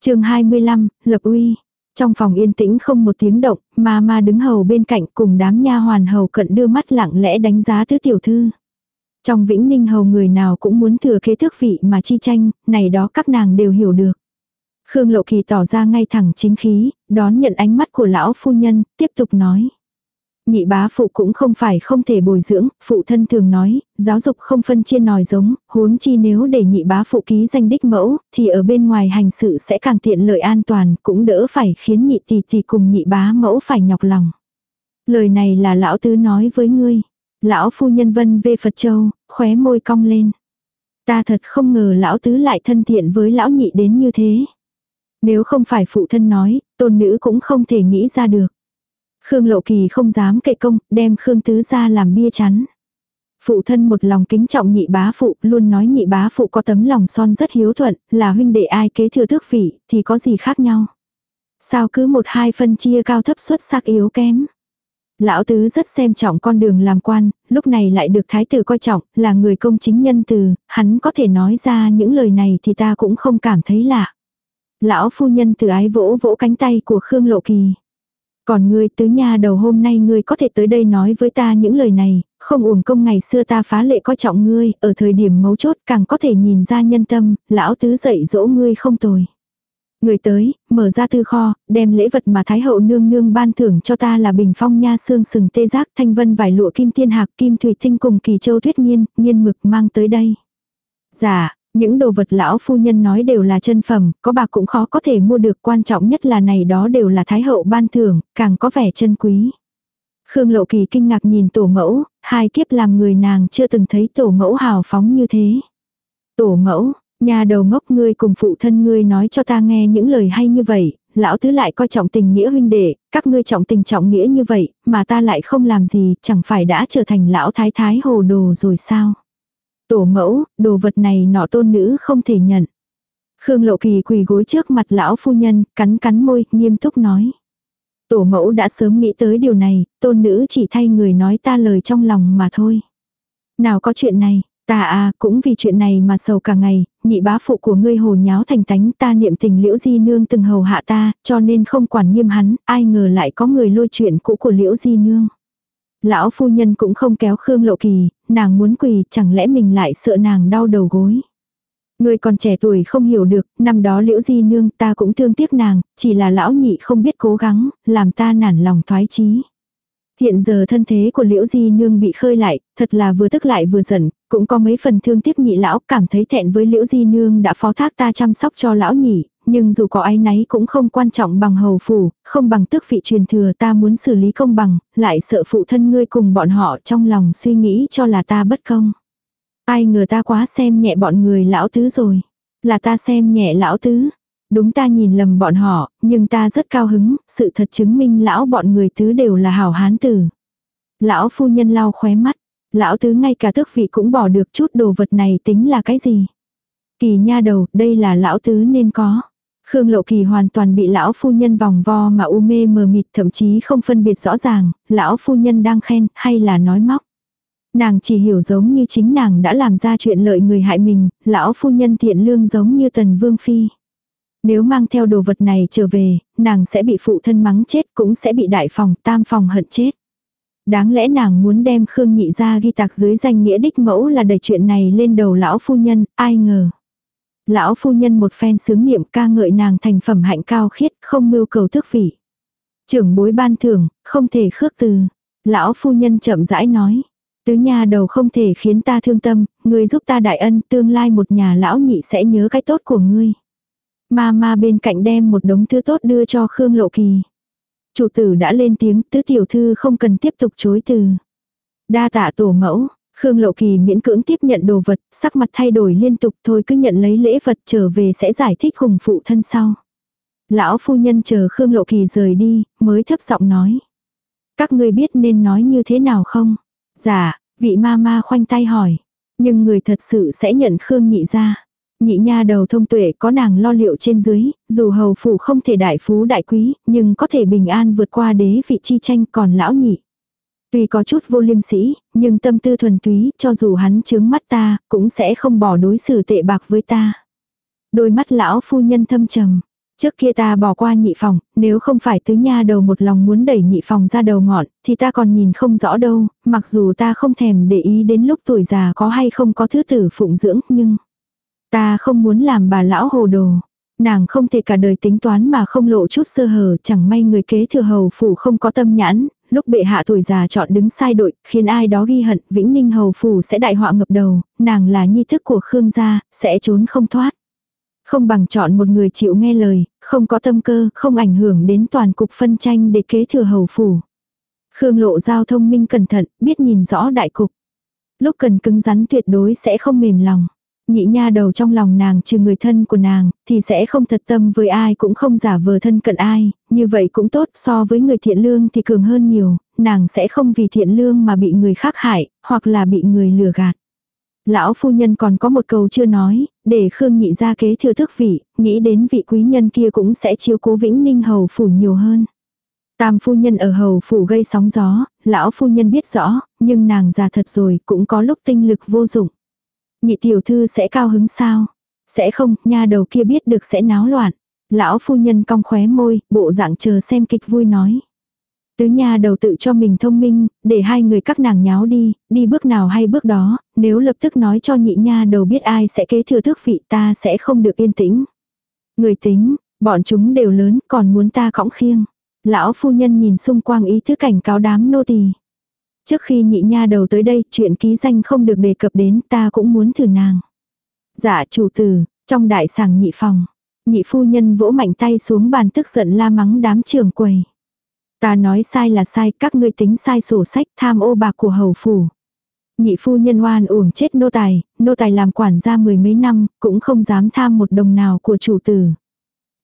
chương 25, Lập uy. Trong phòng yên tĩnh không một tiếng động, ma ma đứng hầu bên cạnh cùng đám nha hoàn hầu cận đưa mắt lặng lẽ đánh giá tứ tiểu thư. Trong vĩnh ninh hầu người nào cũng muốn thừa kế thước vị mà chi tranh, này đó các nàng đều hiểu được. Khương Lộ Kỳ tỏ ra ngay thẳng chính khí, đón nhận ánh mắt của lão phu nhân, tiếp tục nói. Nhị bá phụ cũng không phải không thể bồi dưỡng, phụ thân thường nói, giáo dục không phân chia nòi giống, huống chi nếu để nhị bá phụ ký danh đích mẫu, thì ở bên ngoài hành sự sẽ càng tiện lợi an toàn, cũng đỡ phải khiến nhị tỷ tỷ cùng nhị bá mẫu phải nhọc lòng. Lời này là lão tứ nói với ngươi. Lão phu nhân vân về Phật Châu, khóe môi cong lên. Ta thật không ngờ lão tứ lại thân thiện với lão nhị đến như thế. Nếu không phải phụ thân nói, tôn nữ cũng không thể nghĩ ra được. Khương Lộ Kỳ không dám kệ công, đem Khương Tứ ra làm bia chắn. Phụ thân một lòng kính trọng nhị bá phụ, luôn nói nhị bá phụ có tấm lòng son rất hiếu thuận, là huynh đệ ai kế thừa thước vị, thì có gì khác nhau. Sao cứ một hai phân chia cao thấp xuất sắc yếu kém. Lão tứ rất xem trọng con đường làm quan, lúc này lại được thái tử coi trọng, là người công chính nhân từ, hắn có thể nói ra những lời này thì ta cũng không cảm thấy lạ. Lão phu nhân từ ái vỗ vỗ cánh tay của Khương Lộ Kỳ. Còn ngươi tứ nha đầu hôm nay ngươi có thể tới đây nói với ta những lời này, không uổng công ngày xưa ta phá lệ coi trọng ngươi, ở thời điểm mấu chốt càng có thể nhìn ra nhân tâm, lão tứ dạy dỗ ngươi không tồi. Người tới, mở ra tư kho, đem lễ vật mà Thái hậu nương nương ban thưởng cho ta là bình phong nha xương sừng tê giác thanh vân vải lụa kim tiên hạc kim thủy tinh cùng kỳ châu tuyết nhiên, nhiên mực mang tới đây. Dạ, những đồ vật lão phu nhân nói đều là chân phẩm, có bạc cũng khó có thể mua được quan trọng nhất là này đó đều là thái hậu ban thưởng, càng có vẻ chân quý. Khương Lộ Kỳ kinh ngạc nhìn tổ mẫu, hai kiếp làm người nàng chưa từng thấy tổ mẫu hào phóng như thế. Tổ mẫu, nhà đầu ngốc ngươi cùng phụ thân ngươi nói cho ta nghe những lời hay như vậy, lão tứ lại coi trọng tình nghĩa huynh đệ, các ngươi trọng tình trọng nghĩa như vậy, mà ta lại không làm gì, chẳng phải đã trở thành lão thái thái hồ đồ rồi sao? Tổ mẫu, đồ vật này nọ tôn nữ không thể nhận. Khương Lộ Kỳ quỳ gối trước mặt lão phu nhân, cắn cắn môi, nghiêm túc nói. Tổ mẫu đã sớm nghĩ tới điều này, tôn nữ chỉ thay người nói ta lời trong lòng mà thôi. Nào có chuyện này, ta à, cũng vì chuyện này mà sầu cả ngày, nhị bá phụ của ngươi hồ nháo thành tánh ta niệm tình liễu di nương từng hầu hạ ta, cho nên không quản nghiêm hắn, ai ngờ lại có người lôi chuyện cũ của liễu di nương. Lão phu nhân cũng không kéo Khương Lộ Kỳ, nàng muốn quỳ, chẳng lẽ mình lại sợ nàng đau đầu gối. Người còn trẻ tuổi không hiểu được, năm đó liễu di nương ta cũng thương tiếc nàng, chỉ là lão nhị không biết cố gắng, làm ta nản lòng thoái chí. Hiện giờ thân thế của liễu di nương bị khơi lại, thật là vừa tức lại vừa giận, cũng có mấy phần thương tiếc nhị lão, cảm thấy thẹn với liễu di nương đã phó thác ta chăm sóc cho lão nhị, nhưng dù có ai nấy cũng không quan trọng bằng hầu phủ, không bằng tước vị truyền thừa ta muốn xử lý công bằng, lại sợ phụ thân ngươi cùng bọn họ trong lòng suy nghĩ cho là ta bất công. Ai ngờ ta quá xem nhẹ bọn người lão tứ rồi. Là ta xem nhẹ lão tứ. Đúng ta nhìn lầm bọn họ, nhưng ta rất cao hứng, sự thật chứng minh lão bọn người tứ đều là hảo hán tử. Lão phu nhân lau khóe mắt, lão tứ ngay cả tước vị cũng bỏ được chút đồ vật này tính là cái gì. Kỳ nha đầu, đây là lão tứ nên có. Khương Lộ Kỳ hoàn toàn bị lão phu nhân vòng vo mà u mê mờ mịt thậm chí không phân biệt rõ ràng, lão phu nhân đang khen hay là nói móc. Nàng chỉ hiểu giống như chính nàng đã làm ra chuyện lợi người hại mình, lão phu nhân thiện lương giống như tần vương phi. Nếu mang theo đồ vật này trở về, nàng sẽ bị phụ thân mắng chết cũng sẽ bị đại phòng tam phòng hận chết. Đáng lẽ nàng muốn đem Khương Nhị ra ghi tạc dưới danh nghĩa đích mẫu là đẩy chuyện này lên đầu lão phu nhân, ai ngờ. Lão phu nhân một phen sướng niệm ca ngợi nàng thành phẩm hạnh cao khiết, không mưu cầu thức vị. Trưởng bối ban thưởng, không thể khước từ. Lão phu nhân chậm rãi nói. Tứ nhà đầu không thể khiến ta thương tâm, ngươi giúp ta đại ân, tương lai một nhà lão nhị sẽ nhớ cái tốt của ngươi. Ma ma bên cạnh đem một đống thứ tốt đưa cho Khương Lộ Kỳ. Chủ tử đã lên tiếng, tứ tiểu thư không cần tiếp tục chối từ. Đa tạ tổ mẫu, Khương Lộ Kỳ miễn cưỡng tiếp nhận đồ vật, sắc mặt thay đổi liên tục thôi cứ nhận lấy lễ vật trở về sẽ giải thích cùng phụ thân sau. Lão phu nhân chờ Khương Lộ Kỳ rời đi, mới thấp giọng nói. Các ngươi biết nên nói như thế nào không? Dạ, Vị ma ma khoanh tay hỏi. Nhưng người thật sự sẽ nhận Khương nhị ra. Nhị nha đầu thông tuệ có nàng lo liệu trên dưới, dù hầu phủ không thể đại phú đại quý, nhưng có thể bình an vượt qua đế vị chi tranh còn lão nhị. Tuy có chút vô liêm sĩ, nhưng tâm tư thuần túy, cho dù hắn chướng mắt ta, cũng sẽ không bỏ đối xử tệ bạc với ta. Đôi mắt lão phu nhân thâm trầm. Trước kia ta bỏ qua nhị phòng, nếu không phải tứ nha đầu một lòng muốn đẩy nhị phòng ra đầu ngọn, thì ta còn nhìn không rõ đâu, mặc dù ta không thèm để ý đến lúc tuổi già có hay không có thứ tử phụng dưỡng, nhưng ta không muốn làm bà lão hồ đồ. Nàng không thể cả đời tính toán mà không lộ chút sơ hở, chẳng may người kế thừa hầu phủ không có tâm nhãn, lúc bệ hạ tuổi già chọn đứng sai đội, khiến ai đó ghi hận, Vĩnh Ninh hầu phủ sẽ đại họa ngập đầu, nàng là nhi thức của Khương gia, sẽ trốn không thoát. Không bằng chọn một người chịu nghe lời, không có tâm cơ, không ảnh hưởng đến toàn cục phân tranh để kế thừa hầu phủ. Khương lộ giao thông minh cẩn thận, biết nhìn rõ đại cục. Lúc cần cứng rắn tuyệt đối sẽ không mềm lòng. Nhị nha đầu trong lòng nàng trừ người thân của nàng, thì sẽ không thật tâm với ai cũng không giả vờ thân cận ai, như vậy cũng tốt so với người thiện lương thì cường hơn nhiều, nàng sẽ không vì thiện lương mà bị người khác hại, hoặc là bị người lừa gạt. Lão phu nhân còn có một câu chưa nói, để Khương nhị ra kế thừa thức vị, nghĩ đến vị quý nhân kia cũng sẽ chiếu cố vĩnh ninh hầu phủ nhiều hơn. Tam phu nhân ở hầu phủ gây sóng gió, lão phu nhân biết rõ, nhưng nàng già thật rồi cũng có lúc tinh lực vô dụng. Nhị tiểu thư sẽ cao hứng sao? Sẽ không, nha đầu kia biết được sẽ náo loạn. Lão phu nhân cong khóe môi, bộ dạng chờ xem kịch vui nói. Tứ nha đầu tự cho mình thông minh, để hai người các nàng nháo đi, đi bước nào hay bước đó, nếu lập tức nói cho nhị nha đầu biết ai sẽ kế thừa thức vị ta sẽ không được yên tĩnh. Người tính, bọn chúng đều lớn còn muốn ta khõng khiêng. Lão phu nhân nhìn xung quanh ý thức cảnh cáo đám nô tỳ. Trước khi nhị nha đầu tới đây, chuyện ký danh không được đề cập đến ta cũng muốn thử nàng. Dạ chủ tử, trong đại sàng nhị phòng. Nhị phu nhân vỗ mạnh tay xuống bàn tức giận la mắng đám trường quầy. Ta nói sai là sai, các ngươi tính sai sổ sách tham ô bạc của hầu phủ. Nhị phu nhân oan uổng chết nô tài, nô tài làm quản gia mười mấy năm, cũng không dám tham một đồng nào của chủ tử.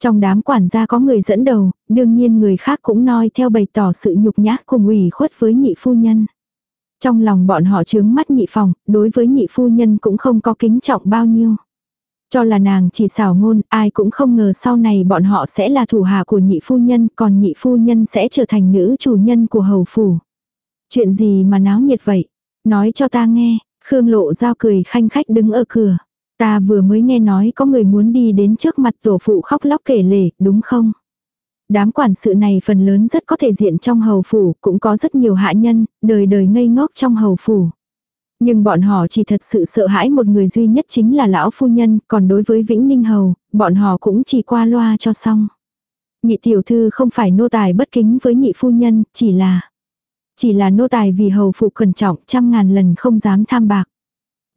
Trong đám quản gia có người dẫn đầu, đương nhiên người khác cũng noi theo bày tỏ sự nhục nhã cùng ủy khuất với nhị phu nhân. Trong lòng bọn họ chướng mắt nhị phòng, đối với nhị phu nhân cũng không có kính trọng bao nhiêu. Cho là nàng chỉ xảo ngôn, ai cũng không ngờ sau này bọn họ sẽ là thủ hạ của nhị phu nhân, còn nhị phu nhân sẽ trở thành nữ chủ nhân của hầu phủ. Chuyện gì mà náo nhiệt vậy? Nói cho ta nghe, Khương Lộ Giao cười khanh khách đứng ở cửa. Ta vừa mới nghe nói có người muốn đi đến trước mặt tổ phụ khóc lóc kể lể, đúng không? Đám quản sự này phần lớn rất có thể diện trong hầu phủ, cũng có rất nhiều hạ nhân, đời đời ngây ngốc trong hầu phủ. Nhưng bọn họ chỉ thật sự sợ hãi một người duy nhất chính là lão phu nhân, còn đối với Vĩnh Ninh Hầu, bọn họ cũng chỉ qua loa cho xong. Nhị tiểu thư không phải nô tài bất kính với nhị phu nhân, chỉ là... Chỉ là nô tài vì hầu phụ cẩn trọng trăm ngàn lần không dám tham bạc.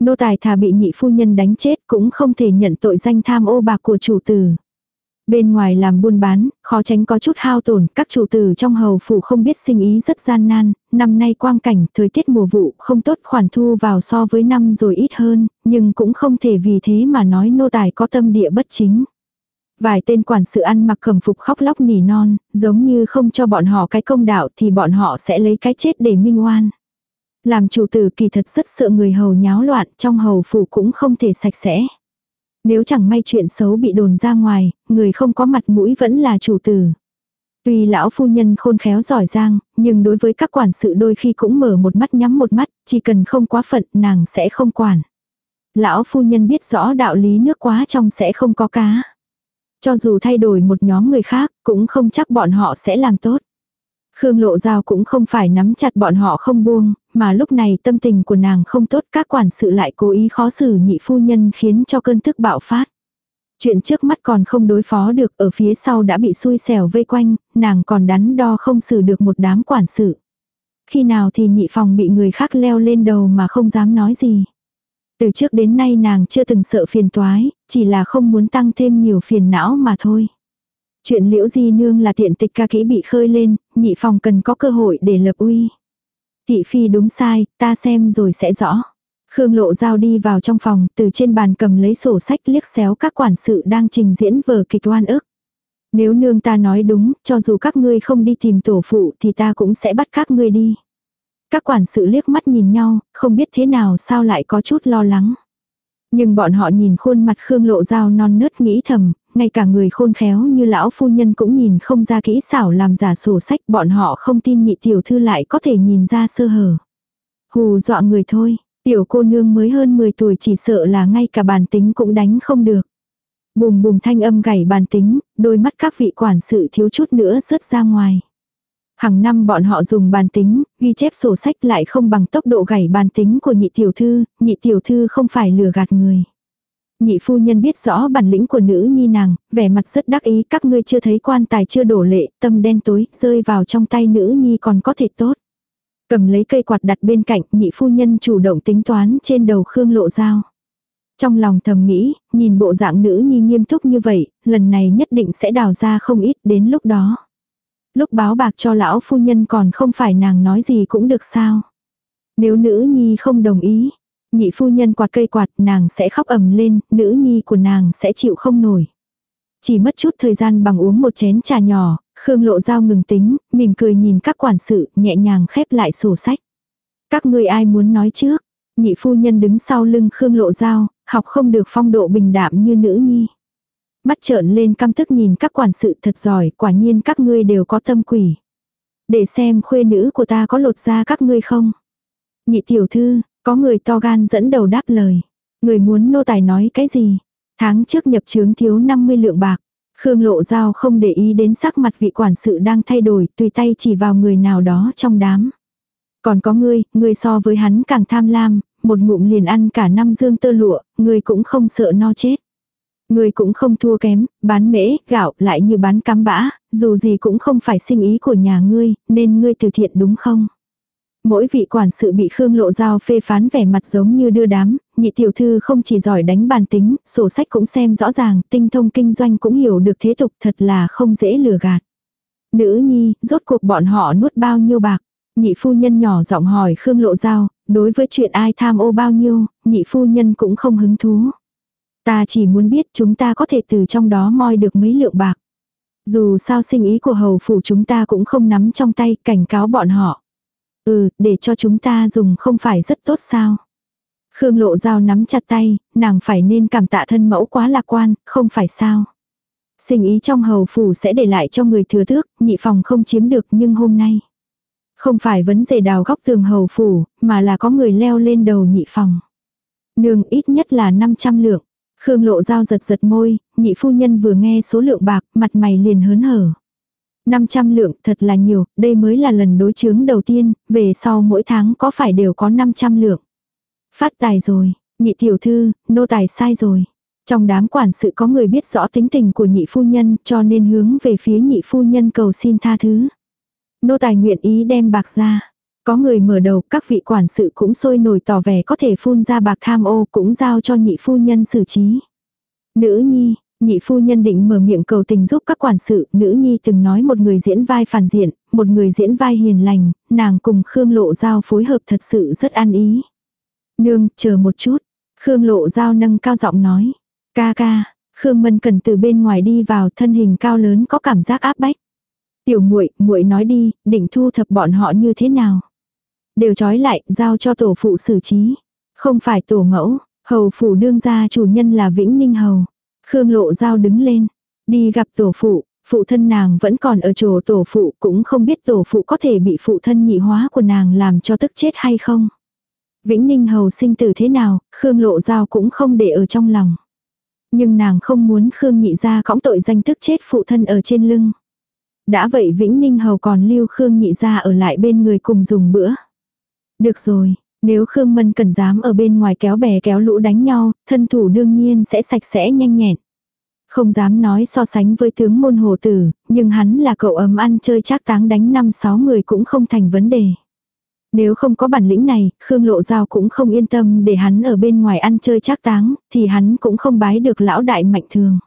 Nô tài thà bị nhị phu nhân đánh chết cũng không thể nhận tội danh tham ô bạc của chủ tử. Bên ngoài làm buôn bán, khó tránh có chút hao tổn, các chủ tử trong hầu phủ không biết sinh ý rất gian nan, năm nay quang cảnh, thời tiết mùa vụ không tốt khoản thu vào so với năm rồi ít hơn, nhưng cũng không thể vì thế mà nói nô tài có tâm địa bất chính. Vài tên quản sự ăn mặc cẩm phục khóc lóc nỉ non, giống như không cho bọn họ cái công đạo thì bọn họ sẽ lấy cái chết để minh oan. Làm chủ tử kỳ thật rất sợ người hầu nháo loạn, trong hầu phủ cũng không thể sạch sẽ. Nếu chẳng may chuyện xấu bị đồn ra ngoài, người không có mặt mũi vẫn là chủ tử. Tuy lão phu nhân khôn khéo giỏi giang, nhưng đối với các quản sự đôi khi cũng mở một mắt nhắm một mắt, chỉ cần không quá phận nàng sẽ không quản. Lão phu nhân biết rõ đạo lý nước quá trong sẽ không có cá. Cho dù thay đổi một nhóm người khác, cũng không chắc bọn họ sẽ làm tốt. Khương Lộ Giao cũng không phải nắm chặt bọn họ không buông, mà lúc này tâm tình của nàng không tốt các quản sự lại cố ý khó xử nhị phu nhân khiến cho cơn tức bạo phát. Chuyện trước mắt còn không đối phó được ở phía sau đã bị xui xẻo vây quanh, nàng còn đắn đo không xử được một đám quản sự. Khi nào thì nhị phòng bị người khác leo lên đầu mà không dám nói gì. Từ trước đến nay nàng chưa từng sợ phiền toái, chỉ là không muốn tăng thêm nhiều phiền não mà thôi. Chuyện liễu di nương là tiện tịch ca kỹ bị khơi lên, nhị phòng cần có cơ hội để lập uy. Thị phi đúng sai, ta xem rồi sẽ rõ. Khương Lộ Giao đi vào trong phòng, từ trên bàn cầm lấy sổ sách liếc xéo các quản sự đang trình diễn vở kịch oan ức. Nếu nương ta nói đúng, cho dù các ngươi không đi tìm tổ phụ thì ta cũng sẽ bắt các ngươi đi. Các quản sự liếc mắt nhìn nhau, không biết thế nào sao lại có chút lo lắng. Nhưng bọn họ nhìn khuôn mặt Khương Lộ Giao non nớt nghĩ thầm, ngay cả người khôn khéo như lão phu nhân cũng nhìn không ra kỹ xảo làm giả sổ sách bọn họ không tin nhị tiểu thư lại có thể nhìn ra sơ hở. Hù dọa người thôi, tiểu cô nương mới hơn 10 tuổi chỉ sợ là ngay cả bàn tính cũng đánh không được. Bùm bùm thanh âm gảy bàn tính, đôi mắt các vị quản sự thiếu chút nữa rớt ra ngoài. Hàng năm bọn họ dùng bàn tính, ghi chép sổ sách lại không bằng tốc độ gảy bàn tính của nhị tiểu thư, nhị tiểu thư không phải lừa gạt người. Nhị phu nhân biết rõ bản lĩnh của nữ nhi nàng, vẻ mặt rất đắc ý các ngươi chưa thấy quan tài chưa đổ lệ, tâm đen tối, rơi vào trong tay nữ nhi còn có thể tốt. Cầm lấy cây quạt đặt bên cạnh, nhị phu nhân chủ động tính toán trên đầu Khương lộ dao. Trong lòng thầm nghĩ, nhìn bộ dạng nữ nhi nghiêm túc như vậy, lần này nhất định sẽ đào ra không ít đến lúc đó. Lúc báo bạc cho lão phu nhân còn không phải nàng nói gì cũng được sao. Nếu nữ nhi không đồng ý, nhị phu nhân quạt cây quạt nàng sẽ khóc ầm lên, nữ nhi của nàng sẽ chịu không nổi. Chỉ mất chút thời gian bằng uống một chén trà nhỏ, Khương Lộ Giao ngừng tính, mỉm cười nhìn các quản sự, nhẹ nhàng khép lại sổ sách. Các ngươi ai muốn nói trước? Nhị phu nhân đứng sau lưng Khương Lộ Giao, học không được phong độ bình đạm như nữ nhi. Mắt trợn lên căm tức nhìn các quản sự thật giỏi, quả nhiên các ngươi đều có tâm quỷ. Để xem khuê nữ của ta có lột ra các ngươi không? Nhị tiểu thư, có người to gan dẫn đầu đáp lời. Người muốn nô tài nói cái gì? Tháng trước nhập trướng thiếu 50 lượng bạc. Khương Lộ Giao không để ý đến sắc mặt vị quản sự đang thay đổi, tùy tay chỉ vào người nào đó trong đám. Còn có ngươi, ngươi so với hắn càng tham lam, một ngụm liền ăn cả năm dương tơ lụa, ngươi cũng không sợ no chết. Ngươi cũng không thua kém, bán mễ, gạo lại như bán cắm bã, dù gì cũng không phải sinh ý của nhà ngươi, nên ngươi từ thiện đúng không? Mỗi vị quản sự bị Khương Lộ Giao phê phán vẻ mặt giống như đưa đám, nhị tiểu thư không chỉ giỏi đánh bàn tính, sổ sách cũng xem rõ ràng, tinh thông kinh doanh cũng hiểu được thế tục thật là không dễ lừa gạt. Nữ nhi, rốt cuộc bọn họ nuốt bao nhiêu bạc? Nhị phu nhân nhỏ giọng hỏi Khương Lộ Giao, đối với chuyện ai tham ô bao nhiêu, nhị phu nhân cũng không hứng thú. Ta chỉ muốn biết chúng ta có thể từ trong đó moi được mấy lượng bạc. Dù sao sinh ý của hầu phủ chúng ta cũng không nắm trong tay cảnh cáo bọn họ. Ừ, để cho chúng ta dùng không phải rất tốt sao. Khương lộ dao nắm chặt tay, nàng phải nên cảm tạ thân mẫu quá lạc quan, không phải sao. Sinh ý trong hầu phủ sẽ để lại cho người thừa thước, nhị phòng không chiếm được nhưng hôm nay. Không phải vấn đề đào góc tường hầu phủ, mà là có người leo lên đầu nhị phòng. Nương ít nhất là 500 lượng. Khương lộ dao giật giật môi, nhị phu nhân vừa nghe số lượng bạc, mặt mày liền hớn hở. 500 lượng thật là nhiều, đây mới là lần đối chứng đầu tiên, về sau mỗi tháng có phải đều có 500 lượng. Phát tài rồi, nhị tiểu thư, nô tài sai rồi. Trong đám quản sự có người biết rõ tính tình của nhị phu nhân cho nên hướng về phía nhị phu nhân cầu xin tha thứ. Nô tài nguyện ý đem bạc ra. Có người mở đầu các vị quản sự cũng sôi nổi tỏ vẻ có thể phun ra bạc tham ô cũng giao cho nhị phu nhân xử trí. Nữ nhi, Nhị phu nhân định mở miệng cầu tình giúp các quản sự, nữ nhi từng nói một người diễn vai phản diện, một người diễn vai hiền lành, nàng cùng Khương Lộ Giao phối hợp thật sự rất an ý. Nương, chờ một chút. Khương Lộ Giao nâng cao giọng nói. Ca ca, Khương Mân cần từ bên ngoài đi vào thân hình cao lớn có cảm giác áp bách. Tiểu muội muội nói đi, định thu thập bọn họ như thế nào? Đều trói lại, giao cho tổ phụ xử trí. Không phải tổ mẫu, hầu phủ đương gia chủ nhân là Vĩnh Ninh Hầu. Khương Lộ Giao đứng lên, đi gặp tổ phụ, phụ thân nàng vẫn còn ở chỗ tổ phụ cũng không biết tổ phụ có thể bị phụ thân nhị hóa của nàng làm cho tức chết hay không. Vĩnh Ninh Hầu sinh tử thế nào, Khương Lộ Giao cũng không để ở trong lòng. Nhưng nàng không muốn Khương nhị ra cõng tội danh tức chết phụ thân ở trên lưng. Đã vậy Vĩnh Ninh Hầu còn lưu Khương nhị ra ở lại bên người cùng dùng bữa. Được rồi, nếu Khương Mân cần dám ở bên ngoài kéo bè kéo lũ đánh nhau, thân thủ đương nhiên sẽ sạch sẽ nhanh nhẹn. Không dám nói so sánh với tướng môn hồ tử, nhưng hắn là cậu ấm ăn chơi chắc táng đánh năm sáu người cũng không thành vấn đề. Nếu không có bản lĩnh này, Khương Lộ Giao cũng không yên tâm để hắn ở bên ngoài ăn chơi chắc táng, thì hắn cũng không bái được lão đại mạnh thường.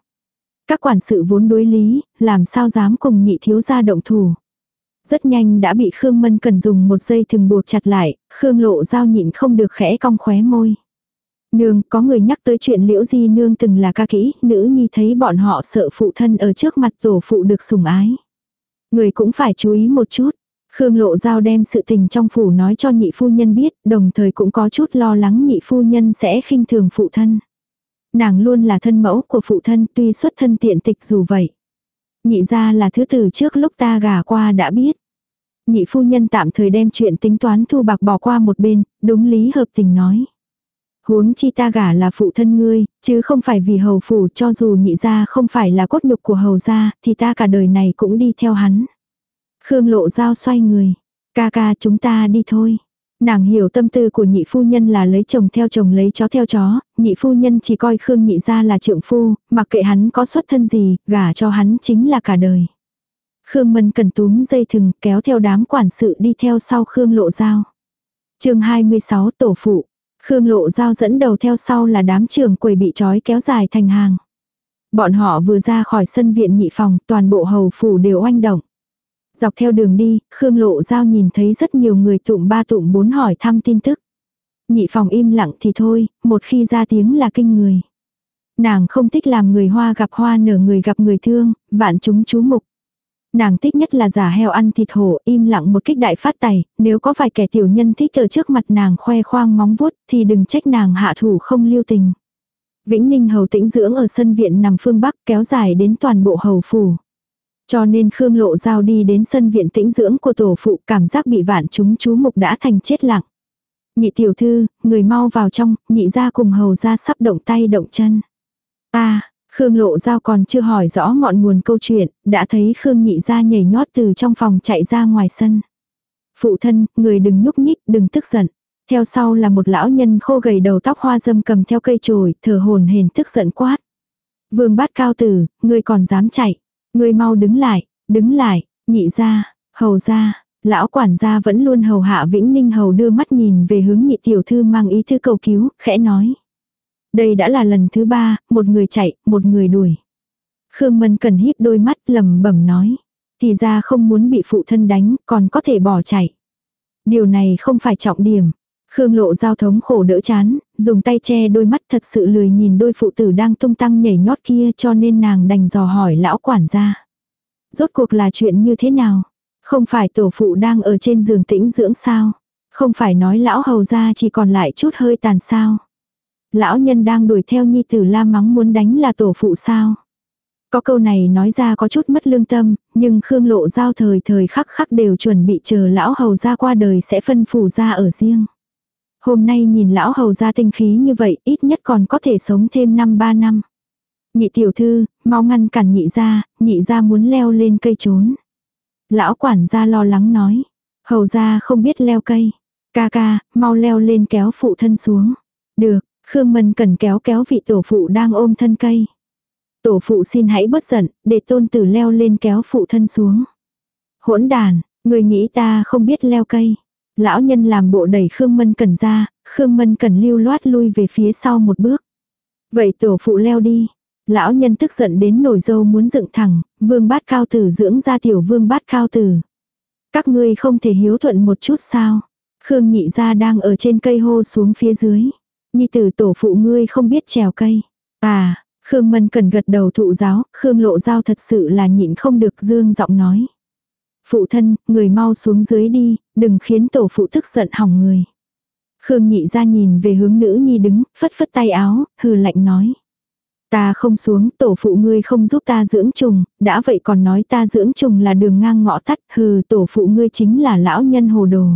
Các quản sự vốn đối lý, làm sao dám cùng nhị thiếu gia động thủ. Rất nhanh đã bị Khương Mân cần dùng một dây thừng buộc chặt lại, Khương lộ dao nhịn không được khẽ cong khóe môi. Nương, có người nhắc tới chuyện liễu di nương từng là ca kỹ, nữ nhi thấy bọn họ sợ phụ thân ở trước mặt tổ phụ được sủng ái. Người cũng phải chú ý một chút. Khương Lộ Giao đem sự tình trong phủ nói cho nhị phu nhân biết, đồng thời cũng có chút lo lắng nhị phu nhân sẽ khinh thường phụ thân. Nàng luôn là thân mẫu của phụ thân tuy xuất thân tiện tịch dù vậy. Nhị ra là thứ từ trước lúc ta gả qua đã biết. Nhị phu nhân tạm thời đem chuyện tính toán thu bạc bỏ qua một bên, đúng lý hợp tình nói. Huống chi ta gả là phụ thân ngươi, chứ không phải vì hầu phủ cho dù nhị gia không phải là cốt nhục của hầu gia, thì ta cả đời này cũng đi theo hắn. Khương lộ dao xoay người. Ca ca chúng ta đi thôi. Nàng hiểu tâm tư của nhị phu nhân là lấy chồng theo chồng lấy chó theo chó, nhị phu nhân chỉ coi Khương nhị gia là trượng phu, mặc kệ hắn có xuất thân gì, gả cho hắn chính là cả đời. Khương Mân cần túm dây thừng kéo theo đám quản sự đi theo sau Khương lộ dao. chương 26 tổ phụ. Khương lộ dao dẫn đầu theo sau là đám trưởng quầy bị trói kéo dài thành hàng. Bọn họ vừa ra khỏi sân viện nhị phòng, toàn bộ hầu phủ đều oanh động. Dọc theo đường đi, Khương Lộ Giao nhìn thấy rất nhiều người tụm ba tụm bốn hỏi thăm tin tức. Nhị phòng im lặng thì thôi, một khi ra tiếng là kinh người. Nàng không thích làm người hoa gặp hoa nở người gặp người thương, vạn chúng chú mục. Nàng thích nhất là giả heo ăn thịt hổ, im lặng một kích đại phát tài, nếu có vài kẻ tiểu nhân thích ở trước mặt nàng khoe khoang móng vuốt thì đừng trách nàng hạ thủ không lưu tình. Vĩnh Ninh hầu tĩnh dưỡng ở sân viện nằm phương Bắc kéo dài đến toàn bộ hầu phủ. Cho nên Khương Lộ Giao đi đến sân viện tĩnh dưỡng của tổ phụ cảm giác bị vạn chúng chú mục đã thành chết lặng. Nhị tiểu thư, người mau vào trong, nhị ra cùng hầu ra sắp động tay động chân. ta Khương Lộ Giao còn chưa hỏi rõ ngọn nguồn câu chuyện, đã thấy Khương nhị ra nhảy nhót từ trong phòng chạy ra ngoài sân. Phụ thân, người đừng nhúc nhích, đừng tức giận. Theo sau là một lão nhân khô gầy đầu tóc hoa dâm cầm theo cây chổi, thở hồn hển tức giận quát. Vương bát cao tử, người còn dám chạy. Người mau đứng lại, đứng lại, nhị ra, hầu ra, lão quản gia vẫn luôn hầu hạ Vĩnh Ninh hầu đưa mắt nhìn về hướng nhị tiểu thư mang ý thư cầu cứu, khẽ nói. Đây đã là lần thứ ba, một người chạy, một người đuổi. Khương Mân cần híp đôi mắt lầm bẩm nói. Thì ra không muốn bị phụ thân đánh, còn có thể bỏ chạy. Điều này không phải trọng điểm. Khương lộ giao thống khổ đỡ chán, dùng tay che đôi mắt thật sự lười nhìn đôi phụ tử đang tung tăng nhảy nhót kia cho nên nàng đành dò hỏi lão quản gia. Rốt cuộc là chuyện như thế nào? Không phải tổ phụ đang ở trên giường tĩnh dưỡng sao? Không phải nói lão hầu ra chỉ còn lại chút hơi tàn sao? Lão nhân đang đuổi theo nhi tử la mắng muốn đánh là tổ phụ sao? Có câu này nói ra có chút mất lương tâm, nhưng Khương Lộ Giao thời thời khắc khắc đều chuẩn bị chờ lão hầu ra qua đời sẽ phân phủ ra ở riêng. Hôm nay nhìn lão hầu ra tinh khí như vậy ít nhất còn có thể sống thêm năm ba năm. Nhị tiểu thư, mau ngăn cản nhị ra, nhị ra muốn leo lên cây trốn. Lão quản gia lo lắng nói. Hầu ra không biết leo cây. Ca ca, mau leo lên kéo phụ thân xuống. Được, Khương Mân cần kéo kéo vị tổ phụ đang ôm thân cây. Tổ phụ xin hãy bớt giận, để tôn tử leo lên kéo phụ thân xuống. Hỗn đàn, người nghĩ ta không biết leo cây. Lão nhân làm bộ đẩy Khương Mân Cần ra, Khương Mân Cần lưu loát lui về phía sau một bước. Vậy tổ phụ leo đi. Lão nhân tức giận đến nổi dâu muốn dựng thẳng, vương bát cao tử dưỡng ra tiểu vương bát cao tử. Các ngươi không thể hiếu thuận một chút sao. Khương nhị gia đang ở trên cây hô xuống phía dưới. Nhi tử tổ phụ ngươi không biết trèo cây. À, Khương Mân cần gật đầu thụ giáo, Khương lộ giao thật sự là nhịn không được dương giọng nói. Phụ thân, người mau xuống dưới đi, đừng khiến tổ phụ tức giận hỏng người. Khương nhị ra nhìn về hướng nữ nhi đứng, phất phất tay áo, hừ lạnh nói. Ta không xuống, tổ phụ ngươi không giúp ta dưỡng trùng, đã vậy còn nói ta dưỡng trùng là đường ngang ngõ tắt, hừ tổ phụ ngươi chính là lão nhân hồ đồ.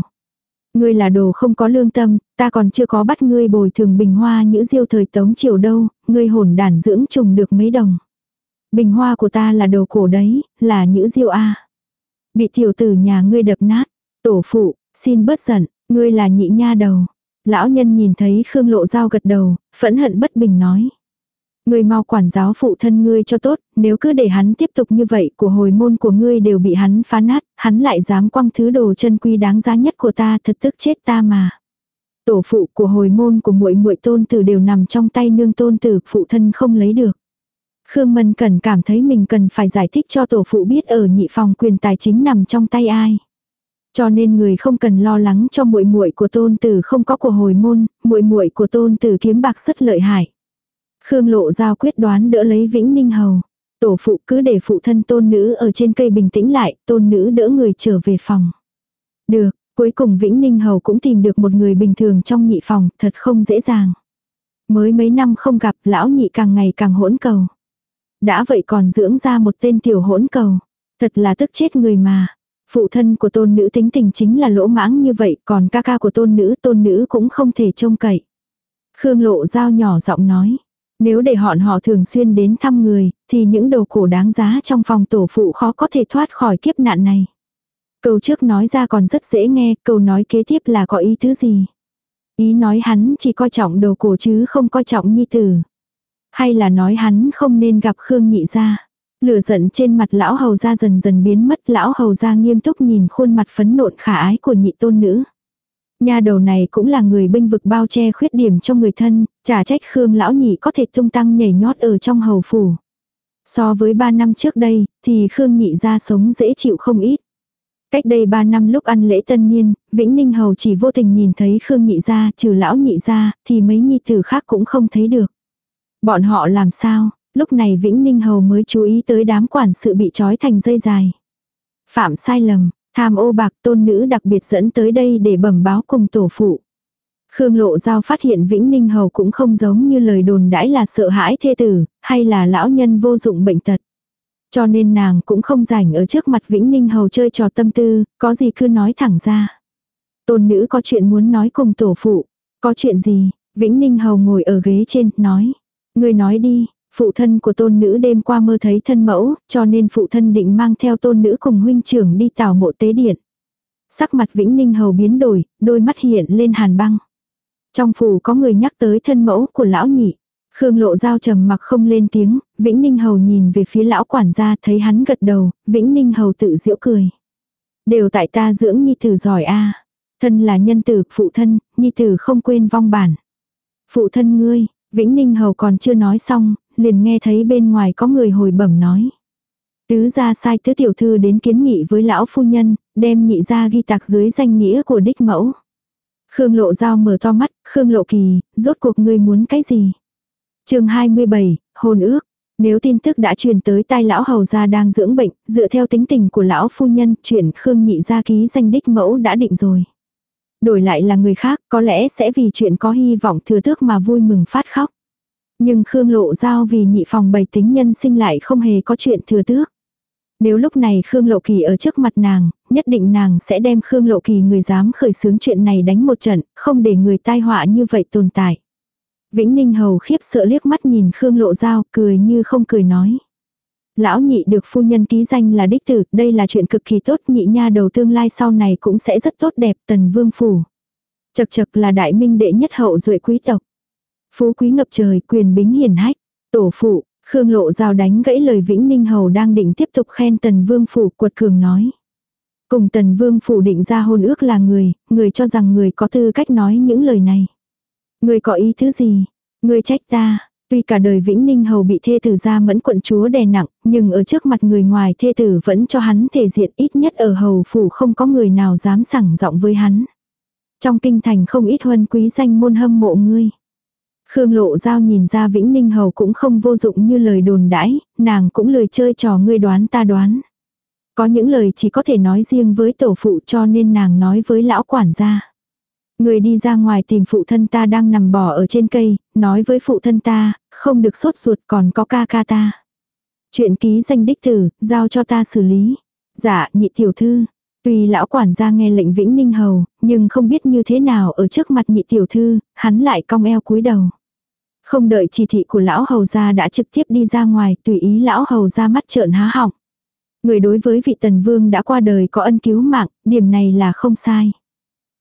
Ngươi là đồ không có lương tâm, ta còn chưa có bắt ngươi bồi thường bình hoa những diêu thời tống triều đâu, ngươi hồn đàn dưỡng trùng được mấy đồng. Bình hoa của ta là đồ cổ đấy, là những diêu a. Bị tiểu tử nhà ngươi đập nát. Tổ phụ, xin bớt giận, ngươi là nhị nha đầu. Lão nhân nhìn thấy Khương Lộ Giao gật đầu, phẫn hận bất bình nói. Ngươi mau quản giáo phụ thân ngươi cho tốt, nếu cứ để hắn tiếp tục như vậy của hồi môn của ngươi đều bị hắn phá nát, hắn lại dám quăng thứ đồ chân quy đáng giá nhất của ta thật tức chết ta mà. Tổ phụ của hồi môn của muội muội tôn tử đều nằm trong tay nương tôn tử, phụ thân không lấy được. Khương Mân Cần cảm thấy mình cần phải giải thích cho tổ phụ biết ở nhị phòng quyền tài chính nằm trong tay ai. Cho nên người không cần lo lắng cho muội muội của tôn tử không có của hồi môn, muội muội của tôn tử kiếm bạc rất lợi hại. Khương Lộ Giao quyết đoán đỡ lấy Vĩnh Ninh Hầu. Tổ phụ cứ để phụ thân tôn nữ ở trên cây bình tĩnh lại, tôn nữ đỡ người trở về phòng. Được, cuối cùng Vĩnh Ninh Hầu cũng tìm được một người bình thường trong nhị phòng, thật không dễ dàng. Mới mấy năm không gặp, lão nhị càng ngày càng hỗn cầu. Đã vậy còn dưỡng ra một tên tiểu hỗn cầu. Thật là tức chết người mà. Phụ thân của tôn nữ tính tình chính là lỗ mãng như vậy, còn ca ca của tôn nữ, tôn nữ cũng không thể trông cậy. Khương lộ dao nhỏ giọng nói. Nếu để họ họ thường xuyên đến thăm người, thì những đồ cổ đáng giá trong phòng tổ phụ khó có thể thoát khỏi kiếp nạn này. Câu trước nói ra còn rất dễ nghe, câu nói kế tiếp là có ý thứ gì. Ý nói hắn chỉ coi trọng đồ cổ chứ không coi trọng nhi tử. Hay là nói hắn không nên gặp Khương nhị ra. Lửa giận trên mặt lão hầu ra dần dần biến mất, lão hầu ra nghiêm túc nhìn khuôn mặt phấn nộn khả ái của nhị tôn nữ. Nhà đầu này cũng là người bênh vực bao che khuyết điểm cho người thân, chả trách Khương lão nhị có thể tung tăng nhảy nhót ở trong hầu phủ. So với ba năm trước đây, thì Khương nhị ra sống dễ chịu không ít. Cách đây ba năm lúc ăn lễ tân niên, Vĩnh Ninh Hầu chỉ vô tình nhìn thấy Khương nhị ra, trừ lão nhị ra, thì mấy nhi tử khác cũng không thấy được. Bọn họ làm sao, lúc này Vĩnh Ninh Hầu mới chú ý tới đám quản sự bị trói thành dây dài. Phạm sai lầm, tham ô bạc tôn nữ đặc biệt dẫn tới đây để bẩm báo cùng tổ phụ. Khương Lộ Giao phát hiện Vĩnh Ninh Hầu cũng không giống như lời đồn đãi là sợ hãi thê tử, hay là lão nhân vô dụng bệnh tật. Cho nên nàng cũng không rảnh ở trước mặt Vĩnh Ninh Hầu chơi trò tâm tư, có gì cứ nói thẳng ra. Tôn nữ có chuyện muốn nói cùng tổ phụ. Có chuyện gì? Vĩnh Ninh Hầu ngồi ở ghế trên, nói. Người nói đi, phụ thân của tôn nữ đêm qua mơ thấy thân mẫu, cho nên phụ thân định mang theo tôn nữ cùng huynh trưởng đi tảo mộ tế điện. Sắc mặt Vĩnh Ninh Hầu biến đổi, đôi mắt hiện lên hàn băng. Trong phủ có người nhắc tới thân mẫu của lão nhị. Khương lộ dao trầm mặc không lên tiếng, Vĩnh Ninh Hầu nhìn về phía lão quản gia thấy hắn gật đầu, Vĩnh Ninh Hầu tự giễu cười. Đều tại ta dưỡng nhi tử giỏi a Thân là nhân tử, phụ thân, nhi tử không quên vong bản. Phụ thân ngươi, Vĩnh Ninh Hầu còn chưa nói xong, liền nghe thấy bên ngoài có người hồi bẩm nói. Tứ gia sai tứ tiểu thư đến kiến nghị với lão phu nhân, đem nhị gia ghi tạc dưới danh nghĩa của đích mẫu. Khương Lộ Giao mở to mắt, Khương Lộ Kỳ, rốt cuộc ngươi muốn cái gì? chương 27, hôn ước. Nếu tin tức đã truyền tới tai lão hầu gia đang dưỡng bệnh, dựa theo tính tình của lão phu nhân, chuyện Khương nhị gia ký danh đích mẫu đã định rồi. Đổi lại là người khác, có lẽ sẽ vì chuyện có hy vọng thừa tước mà vui mừng phát khóc. Nhưng Khương lộ giao vì nhị phòng bày tính nhân sinh lại không hề có chuyện thừa tước. Nếu lúc này Khương Lộ Kỳ ở trước mặt nàng, nhất định nàng sẽ đem Khương Lộ Kỳ người dám khởi xướng chuyện này đánh một trận, không để người tai họa như vậy tồn tại. Vĩnh Ninh Hầu khiếp sợ liếc mắt nhìn Khương Lộ Giao, cười như không cười nói. Lão nhị được phu nhân ký danh là đích tử, đây là chuyện cực kỳ tốt, nhị nha đầu tương lai sau này cũng sẽ rất tốt đẹp, tần vương phủ. Chật chật là đại minh đệ nhất hậu duệ quý tộc. Phú quý ngập trời, quyền bính hiển hách, tổ phụ, Khương Lộ Giao đánh gãy lời Vĩnh Ninh Hầu đang định tiếp tục khen tần vương phủ, quật cường nói. Cùng tần vương phủ định ra hôn ước là người, người cho rằng người có tư cách nói những lời này. Người có ý thứ gì? Người trách ta. Tuy cả đời Vĩnh Ninh Hầu bị thê tử ra mẫn quận chúa đè nặng, nhưng ở trước mặt người ngoài thê tử vẫn cho hắn thể diện ít nhất ở hầu phủ không có người nào dám sẳng giọng với hắn. Trong kinh thành không ít huân quý danh môn hâm mộ ngươi. Khương Lộ Giao nhìn ra Vĩnh Ninh Hầu cũng không vô dụng như lời đồn đãi, nàng cũng lười chơi trò ngươi đoán ta đoán. Có những lời chỉ có thể nói riêng với tổ phụ cho nên nàng nói với lão quản gia. Người đi ra ngoài tìm phụ thân ta đang nằm bò ở trên cây, nói với phụ thân ta, không được sốt ruột còn có ca ca ta. Chuyện ký danh đích tử, giao cho ta xử lý. Dạ, nhị tiểu thư. Tuy lão quản gia nghe lệnh Vĩnh Ninh Hầu, nhưng không biết như thế nào ở trước mặt nhị tiểu thư, hắn lại cong eo cúi đầu. Không đợi chỉ thị của lão hầu gia đã trực tiếp đi ra ngoài, tùy ý lão hầu gia mắt trợn há họng. Người đối với vị tần vương đã qua đời có ân cứu mạng, điểm này là không sai.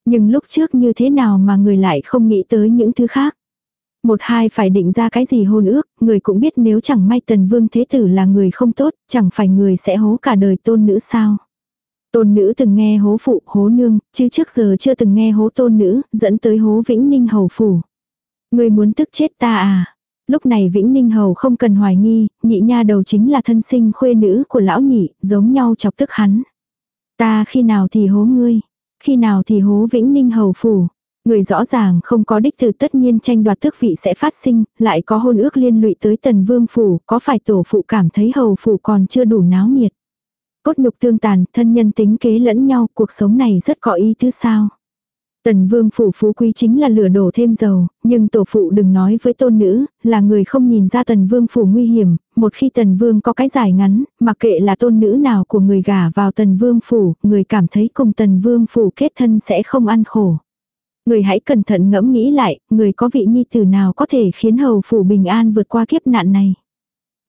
Nhưng lúc trước như thế nào mà người lại không nghĩ tới những thứ khác. Một hai phải định ra cái gì hôn ước, người cũng biết nếu chẳng may tần vương thế tử là người không tốt, chẳng phải người sẽ hố cả đời tôn nữ sao. Tôn nữ từng nghe hố phụ, hố nương, chứ trước giờ chưa từng nghe hố tôn nữ, dẫn tới hố vĩnh ninh hầu phủ. Người muốn tức chết ta à? Lúc này Vĩnh Ninh Hầu không cần hoài nghi, nhị nha đầu chính là thân sinh khuê nữ của lão nhị, giống nhau chọc tức hắn. Ta khi nào thì hố ngươi, khi nào thì hố Vĩnh Ninh Hầu phủ. Người rõ ràng không có đích từ tất nhiên tranh đoạt tước vị sẽ phát sinh, lại có hôn ước liên lụy tới tần vương phủ, có phải tổ phụ cảm thấy hầu phủ còn chưa đủ náo nhiệt. cốt nhục tương tàn, thân nhân tính kế lẫn nhau, cuộc sống này rất có ý thứ sao. Tần vương phủ phú quý chính là lửa đổ thêm dầu, nhưng tổ phụ đừng nói với tôn nữ, là người không nhìn ra tần vương phủ nguy hiểm, một khi tần vương có cái giải ngắn, mặc kệ là tôn nữ nào của người gả vào tần vương phủ, người cảm thấy cùng tần vương phủ kết thân sẽ không ăn khổ. Người hãy cẩn thận ngẫm nghĩ lại, người có vị nhi tử nào có thể khiến hầu phủ bình an vượt qua kiếp nạn này.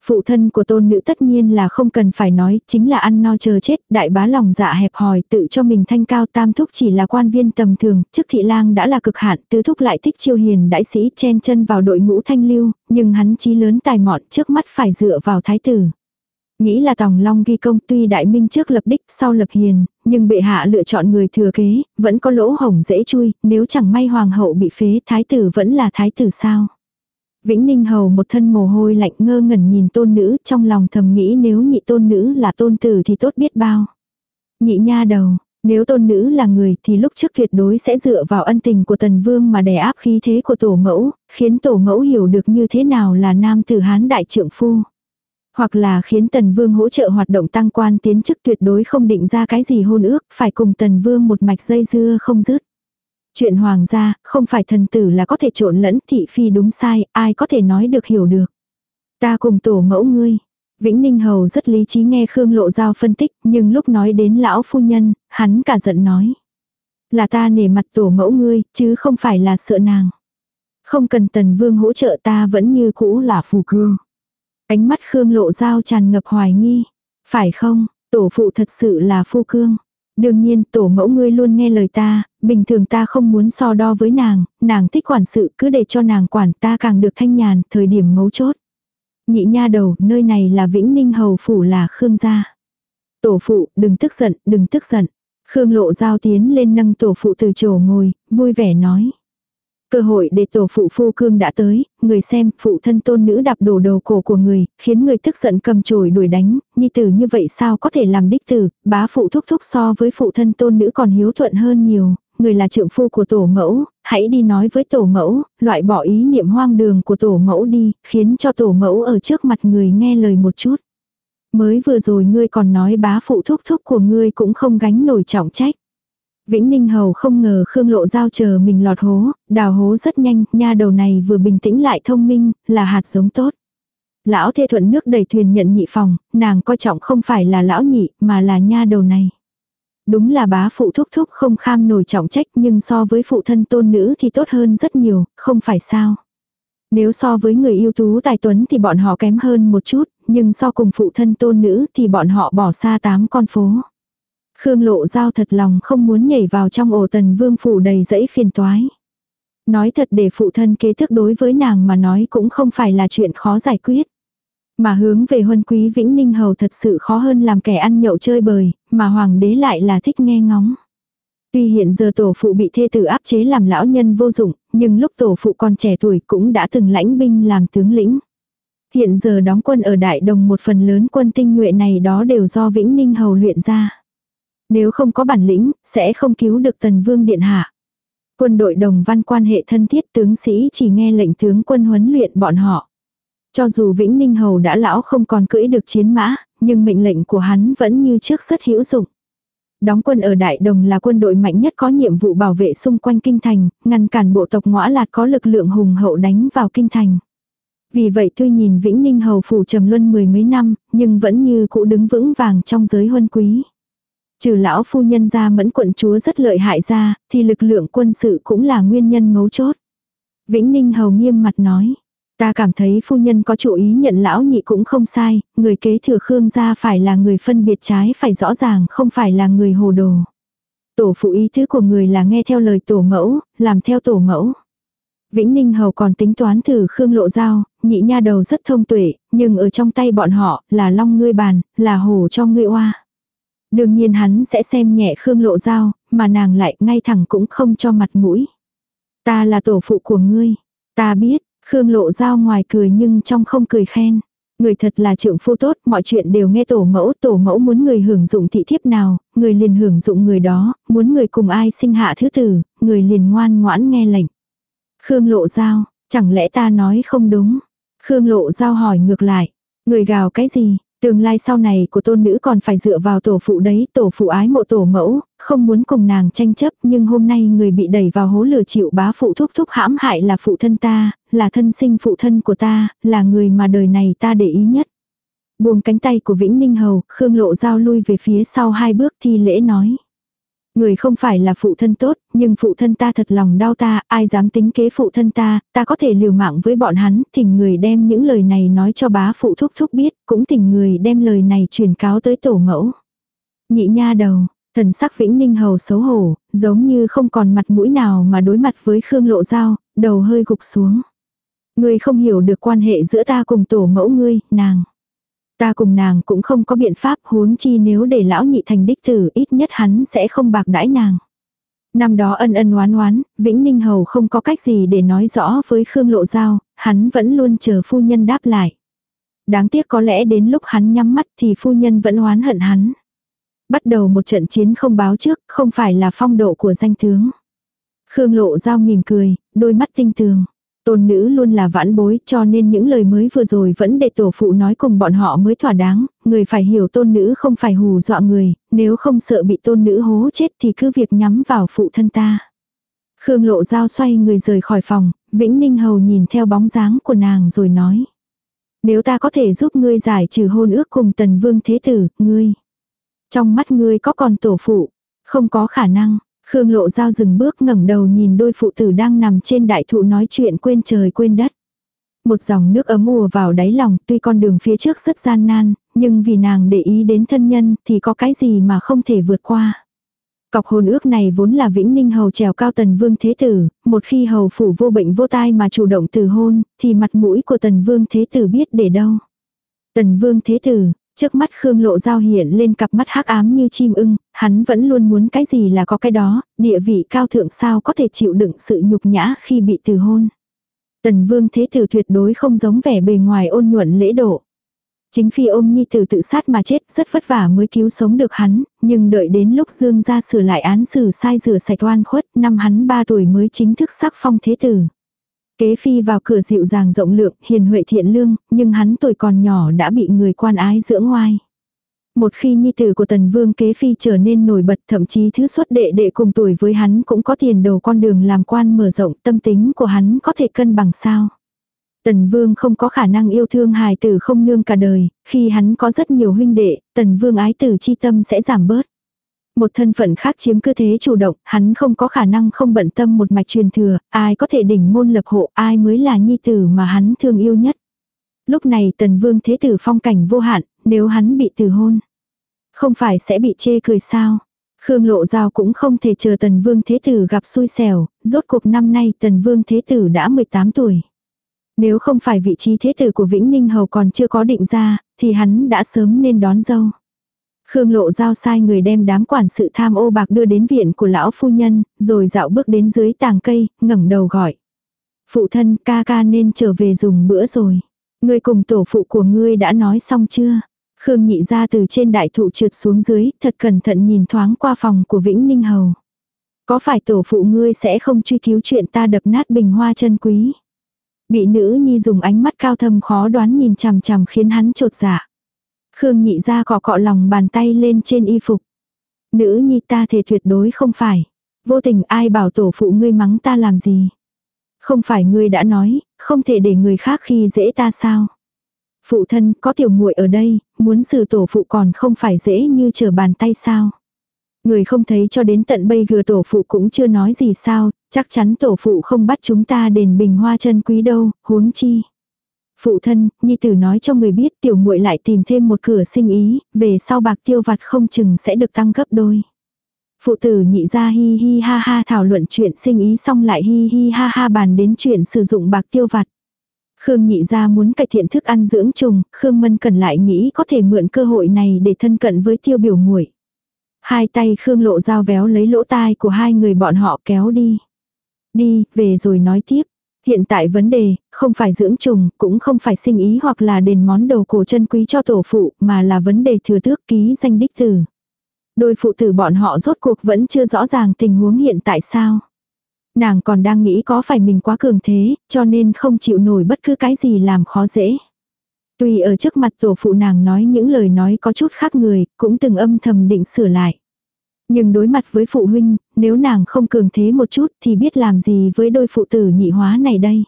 Phụ thân của tôn nữ tất nhiên là không cần phải nói, chính là ăn no chờ chết, đại bá lòng dạ hẹp hòi, tự cho mình thanh cao tam thúc chỉ là quan viên tầm thường, trước thị lang đã là cực hạn, tứ thúc lại thích chiêu hiền đại sĩ chen chân vào đội ngũ thanh lưu, nhưng hắn chí lớn tài mọn trước mắt phải dựa vào thái tử. Nghĩ là Tòng Long ghi công tuy đại minh trước lập đích sau lập hiền, nhưng bệ hạ lựa chọn người thừa kế, vẫn có lỗ hổng dễ chui, nếu chẳng may hoàng hậu bị phế thái tử vẫn là thái tử sao. Vĩnh Ninh Hầu một thân mồ hôi lạnh ngơ ngẩn nhìn tôn nữ trong lòng thầm nghĩ nếu nhị tôn nữ là tôn tử thì tốt biết bao. Nhị nha đầu, nếu tôn nữ là người thì lúc trước tuyệt đối sẽ dựa vào ân tình của tần vương mà đè áp khí thế của tổ mẫu, khiến tổ mẫu hiểu được như thế nào là nam tử hán đại trượng phu. Hoặc là khiến tần vương hỗ trợ hoạt động tăng quan tiến chức tuyệt đối không định ra cái gì hôn ước, phải cùng tần vương một mạch dây dưa không dứt. Chuyện hoàng gia, không phải thần tử là có thể trộn lẫn thị phi đúng sai, ai có thể nói được hiểu được. Ta cùng tổ mẫu ngươi. Vĩnh Ninh Hầu rất lý trí nghe Khương Lộ Giao phân tích, nhưng lúc nói đến lão phu nhân, hắn cả giận nói. Là ta nể mặt tổ mẫu ngươi, chứ không phải là sợ nàng. Không cần tần vương hỗ trợ ta vẫn như cũ là phù cương. Ánh mắt Khương Lộ Giao tràn ngập hoài nghi. Phải không, tổ phụ thật sự là phu cương. Đương nhiên tổ mẫu ngươi luôn nghe lời ta, bình thường ta không muốn so đo với nàng, nàng thích quản sự cứ để cho nàng quản ta càng được thanh nhàn, thời điểm mấu chốt. Nhị nha đầu, nơi này là Vĩnh Ninh Hầu Phủ là Khương gia. Tổ phụ, đừng tức giận, đừng tức giận. Khương lộ giao tiến lên nâng tổ phụ từ chỗ ngồi, vui vẻ nói. Cơ hội để tổ phụ phu cương đã tới, người xem, phụ thân tôn nữ đạp đổ đầu cổ của người, khiến người tức giận cầm chổi đuổi đánh, nhi tử như vậy sao có thể làm đích tử, bá phụ thúc thúc so với phụ thân tôn nữ còn hiếu thuận hơn nhiều, người là trượng phu của tổ mẫu, hãy đi nói với tổ mẫu, loại bỏ ý niệm hoang đường của tổ mẫu đi, khiến cho tổ mẫu ở trước mặt người nghe lời một chút. Mới vừa rồi ngươi còn nói bá phụ thúc thúc của ngươi cũng không gánh nổi trọng trách. Vĩnh Ninh Hầu không ngờ Khương Lộ Giao chờ mình lọt hố, đào hố rất nhanh, nha đầu này vừa bình tĩnh lại thông minh, là hạt giống tốt. Lão thê thuận nước đầy thuyền nhận nhị phòng, nàng coi trọng không phải là lão nhị, mà là nha đầu này. Đúng là bá phụ thúc thúc không kham nổi trọng trách nhưng so với phụ thân tôn nữ thì tốt hơn rất nhiều, không phải sao. Nếu so với người yêu tú tài tuấn thì bọn họ kém hơn một chút, nhưng so cùng phụ thân tôn nữ thì bọn họ bỏ xa tám con phố. Khương lộ giao thật lòng không muốn nhảy vào trong ổ tần vương phủ đầy dẫy phiền toái. Nói thật để phụ thân kế thức đối với nàng mà nói cũng không phải là chuyện khó giải quyết. Mà hướng về huân quý Vĩnh Ninh Hầu thật sự khó hơn làm kẻ ăn nhậu chơi bời, mà hoàng đế lại là thích nghe ngóng. Tuy hiện giờ tổ phụ bị thê tử áp chế làm lão nhân vô dụng, nhưng lúc tổ phụ còn trẻ tuổi cũng đã từng lãnh binh làm tướng lĩnh. Hiện giờ đóng quân ở Đại Đồng một phần lớn quân tinh nhuệ này đó đều do Vĩnh Ninh Hầu luyện ra. Nếu không có bản lĩnh, sẽ không cứu được tần vương điện hạ. Quân đội đồng văn quan hệ thân thiết tướng sĩ chỉ nghe lệnh tướng quân huấn luyện bọn họ. Cho dù Vĩnh Ninh Hầu đã lão không còn cưỡi được chiến mã, nhưng mệnh lệnh của hắn vẫn như trước rất hữu dụng. Đóng quân ở Đại Đồng là quân đội mạnh nhất có nhiệm vụ bảo vệ xung quanh kinh thành, ngăn cản bộ tộc ngõa lạt có lực lượng hùng hậu đánh vào kinh thành. Vì vậy tuy nhìn Vĩnh Ninh Hầu phủ trầm luân mười mấy năm, nhưng vẫn như cũ đứng vững vàng trong giới huân quý. Trừ lão phu nhân ra mẫn quận chúa rất lợi hại ra, thì lực lượng quân sự cũng là nguyên nhân mấu chốt. Vĩnh Ninh hầu nghiêm mặt nói. Ta cảm thấy phu nhân có chủ ý nhận lão nhị cũng không sai, người kế thừa Khương gia phải là người phân biệt trái phải rõ ràng không phải là người hồ đồ. Tổ phụ ý thứ của người là nghe theo lời tổ mẫu, làm theo tổ mẫu. Vĩnh Ninh Hầu còn tính toán thử Khương Lộ Giao, nhị nha đầu rất thông tuệ, nhưng ở trong tay bọn họ là long ngươi bàn, là hồ cho ngươi oa. Đương nhiên hắn sẽ xem nhẹ Khương Lộ Giao, mà nàng lại ngay thẳng cũng không cho mặt mũi. Ta là tổ phụ của ngươi. Ta biết, Khương Lộ Giao ngoài cười nhưng trong không cười khen. Người thật là trưởng phu tốt, mọi chuyện đều nghe tổ mẫu, tổ mẫu muốn người hưởng dụng thị thiếp nào, người liền hưởng dụng người đó, muốn người cùng ai sinh hạ thứ tử, người liền ngoan ngoãn nghe lệnh. Khương Lộ Giao, chẳng lẽ ta nói không đúng? Khương Lộ Giao hỏi ngược lại, người gào cái gì? Tương lai sau này của tôn nữ còn phải dựa vào tổ phụ đấy, tổ phụ ái mộ tổ mẫu, không muốn cùng nàng tranh chấp nhưng hôm nay người bị đẩy vào hố lửa chịu bá phụ thúc thúc hãm hại là phụ thân ta, là thân sinh phụ thân của ta, là người mà đời này ta để ý nhất. Buông cánh tay của Vĩnh Ninh Hầu, Khương Lộ Giao lui về phía sau hai bước thi lễ nói. Người không phải là phụ thân tốt, nhưng phụ thân ta thật lòng đau ta, ai dám tính kế phụ thân ta, ta có thể liều mạng với bọn hắn, thỉnh người đem những lời này nói cho bá phụ thúc thúc biết, cũng thỉnh người đem lời này truyền cáo tới tổ mẫu. Nhị nha đầu, thần sắc vĩnh ninh hầu xấu hổ, giống như không còn mặt mũi nào mà đối mặt với Khương Lộ Giao, đầu hơi gục xuống. Ngươi không hiểu được quan hệ giữa ta cùng tổ mẫu ngươi, nàng. Ta cùng nàng cũng không có biện pháp huống chi nếu để lão nhị thành đích tử ít nhất hắn sẽ không bạc đãi nàng. Năm đó ân ân oán oán, Vĩnh Ninh Hầu không có cách gì để nói rõ với Khương Lộ Giao, hắn vẫn luôn chờ phu nhân đáp lại. Đáng tiếc có lẽ đến lúc hắn nhắm mắt thì phu nhân vẫn oán hận hắn. Bắt đầu một trận chiến không báo trước, không phải là phong độ của danh tướng. Khương Lộ Giao mỉm cười, đôi mắt tinh tường. Tôn nữ luôn là vãn bối cho nên những lời mới vừa rồi vẫn để tổ phụ nói cùng bọn họ mới thỏa đáng, người phải hiểu tôn nữ không phải hù dọa người, nếu không sợ bị tôn nữ hố chết thì cứ việc nhắm vào phụ thân ta. Khương lộ dao xoay người rời khỏi phòng, Vĩnh Ninh Hầu nhìn theo bóng dáng của nàng rồi nói. Nếu ta có thể giúp ngươi giải trừ hôn ước cùng tần vương thế tử, ngươi. Trong mắt ngươi có còn tổ phụ, không có khả năng. Khương Lộ Giao dừng bước ngẩng đầu nhìn đôi phụ tử đang nằm trên đại thụ nói chuyện quên trời quên đất. Một dòng nước ấm ùa vào đáy lòng, tuy con đường phía trước rất gian nan, nhưng vì nàng để ý đến thân nhân thì có cái gì mà không thể vượt qua. Cọc hôn ước này vốn là Vĩnh Ninh Hầu trèo cao tần vương thế tử, một khi hầu phủ vô bệnh vô tai mà chủ động từ hôn, thì mặt mũi của tần vương thế tử biết để đâu. Tần vương thế tử, Trước mắt Khương Lộ Giao hiện lên cặp mắt hắc ám như chim ưng, hắn vẫn luôn muốn cái gì là có cái đó, địa vị cao thượng sao có thể chịu đựng sự nhục nhã khi bị từ hôn. Tần Vương Thế Tử tuyệt đối không giống vẻ bề ngoài ôn nhuận lễ độ. Chính phi ôm nhi tử tự sát mà chết rất vất vả mới cứu sống được hắn, nhưng đợi đến lúc Dương ra sửa lại án xử sai rửa sạch oan khuất, năm hắn 3 tuổi mới chính thức sắc phong thế tử. Kế phi vào cửa dịu dàng rộng lượng, hiền huệ thiện lương, nhưng hắn tuổi còn nhỏ đã bị người quan ái dưỡng ngoai. Một khi nhi tử của tần vương kế phi trở nên nổi bật thậm chí thứ xuất đệ đệ cùng tuổi với hắn cũng có tiền đầu con đường làm quan mở rộng tâm tính của hắn có thể cân bằng sao. Tần vương không có khả năng yêu thương hài tử không nương cả đời, khi hắn có rất nhiều huynh đệ, tần vương ái tử chi tâm sẽ giảm bớt. Một thân phận khác chiếm cơ thế chủ động, hắn không có khả năng không bận tâm một mạch truyền thừa, ai có thể đỉnh môn lập hộ, ai mới là nhi tử mà hắn thương yêu nhất. Lúc này tần vương thế tử phong cảnh vô hạn, nếu hắn bị từ hôn. Không phải sẽ bị chê cười sao. Khương Lộ Giao cũng không thể chờ Tần Vương Thế Tử gặp xui xẻo, rốt cuộc năm nay Tần Vương Thế Tử đã 18 tuổi. Nếu không phải vị trí Thế Tử của Vĩnh Ninh Hầu còn chưa có định ra, thì hắn đã sớm nên đón dâu. Khương Lộ Giao sai người đem đám quản sự tham ô bạc đưa đến viện của lão phu nhân, rồi dạo bước đến dưới tàng cây, ngẩng đầu gọi. Phụ thân ca ca nên trở về dùng bữa rồi. Ngươi cùng tổ phụ của ngươi đã nói xong chưa? Khương nhị ra từ trên đại thụ trượt xuống dưới, thật cẩn thận nhìn thoáng qua phòng của Vĩnh Ninh Hầu. Có phải tổ phụ ngươi sẽ không truy cứu chuyện ta đập nát bình hoa chân quý? Bị nữ nhi dùng ánh mắt cao thâm khó đoán nhìn chằm chằm khiến hắn trột dạ. Khương nhị ra cọ cọ lòng bàn tay lên trên y phục. Nữ nhi ta thể tuyệt đối không phải. Vô tình ai bảo tổ phụ ngươi mắng ta làm gì. Không phải ngươi đã nói, không thể để người khác khi dễ ta sao. Phụ thân có tiểu muội ở đây, muốn xử tổ phụ còn không phải dễ như trở bàn tay sao. Người không thấy cho đến tận bây giờ tổ phụ cũng chưa nói gì sao, chắc chắn tổ phụ không bắt chúng ta đền bình hoa chân quý đâu, huống chi. Phụ thân, nhi tử nói cho người biết tiểu muội lại tìm thêm một cửa sinh ý, về sau bạc tiêu vặt không chừng sẽ được tăng gấp đôi. Phụ tử nhị ra hi hi ha ha thảo luận chuyện sinh ý xong lại hi hi ha ha bàn đến chuyện sử dụng bạc tiêu vặt. Khương nhị ra muốn cải thiện thức ăn dưỡng trùng, Khương Mân cần lại nghĩ có thể mượn cơ hội này để thân cận với tiêu biểu muội. Hai tay Khương lộ dao véo lấy lỗ tai của hai người bọn họ kéo đi. Đi, về rồi nói tiếp. Hiện tại vấn đề, không phải dưỡng trùng, cũng không phải sinh ý hoặc là đền món đồ cổ chân quý cho tổ phụ, mà là vấn đề thừa tước ký danh đích tử. Đôi phụ tử bọn họ rốt cuộc vẫn chưa rõ ràng tình huống hiện tại sao. Nàng còn đang nghĩ có phải mình quá cường thế, cho nên không chịu nổi bất cứ cái gì làm khó dễ. Tuy ở trước mặt tổ phụ nàng nói những lời nói có chút khác người, cũng từng âm thầm định sửa lại. Nhưng đối mặt với phụ huynh, nếu nàng không cường thế một chút thì biết làm gì với đôi phụ tử nhị hóa này đây.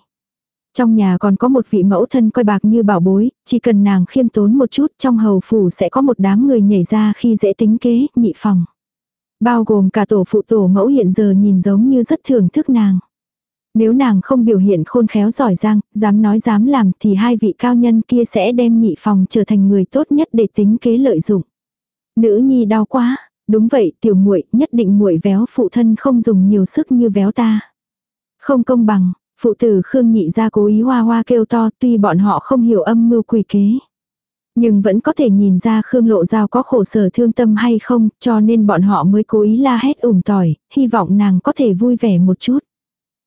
Trong nhà còn có một vị mẫu thân coi bạc như bảo bối, chỉ cần nàng khiêm tốn một chút trong hầu phủ sẽ có một đám người nhảy ra khi dễ tính kế, nhị phòng. Bao gồm cả tổ phụ tổ mẫu hiện giờ nhìn giống như rất thưởng thức nàng. Nếu nàng không biểu hiện khôn khéo giỏi giang, dám nói dám làm thì hai vị cao nhân kia sẽ đem nhị phòng trở thành người tốt nhất để tính kế lợi dụng. Nữ nhi đau quá, đúng vậy tiểu muội nhất định muội véo phụ thân không dùng nhiều sức như véo ta. Không công bằng, phụ tử Khương nhị ra cố ý hoa hoa kêu to tuy bọn họ không hiểu âm mưu quỷ kế. Nhưng vẫn có thể nhìn ra Khương Lộ Giao có khổ sở thương tâm hay không, cho nên bọn họ mới cố ý la hét ủng tỏi, hy vọng nàng có thể vui vẻ một chút.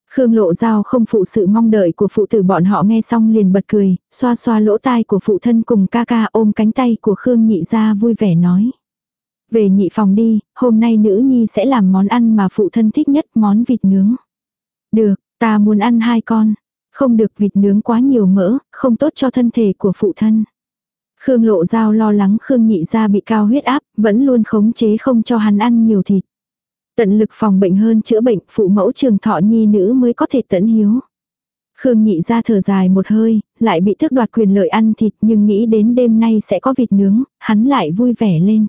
Khương Lộ Giao không phụ sự mong đợi của phụ tử bọn họ nghe xong liền bật cười, xoa xoa lỗ tai của phụ thân cùng ca ca ôm cánh tay của Khương nhị ra vui vẻ nói. Về nhị phòng đi, hôm nay nữ nhi sẽ làm món ăn mà phụ thân thích nhất món vịt nướng. Được, ta muốn ăn hai con. Không được vịt nướng quá nhiều mỡ, không tốt cho thân thể của phụ thân. Khương Lộ Giao lo lắng Khương Nhị Gia bị cao huyết áp, vẫn luôn khống chế không cho hắn ăn nhiều thịt. Tận lực phòng bệnh hơn chữa bệnh, phụ mẫu trường thọ nhi nữ mới có thể tận hiếu. Khương Nhị Gia thở dài một hơi, lại bị thức đoạt quyền lợi ăn thịt nhưng nghĩ đến đêm nay sẽ có vịt nướng, hắn lại vui vẻ lên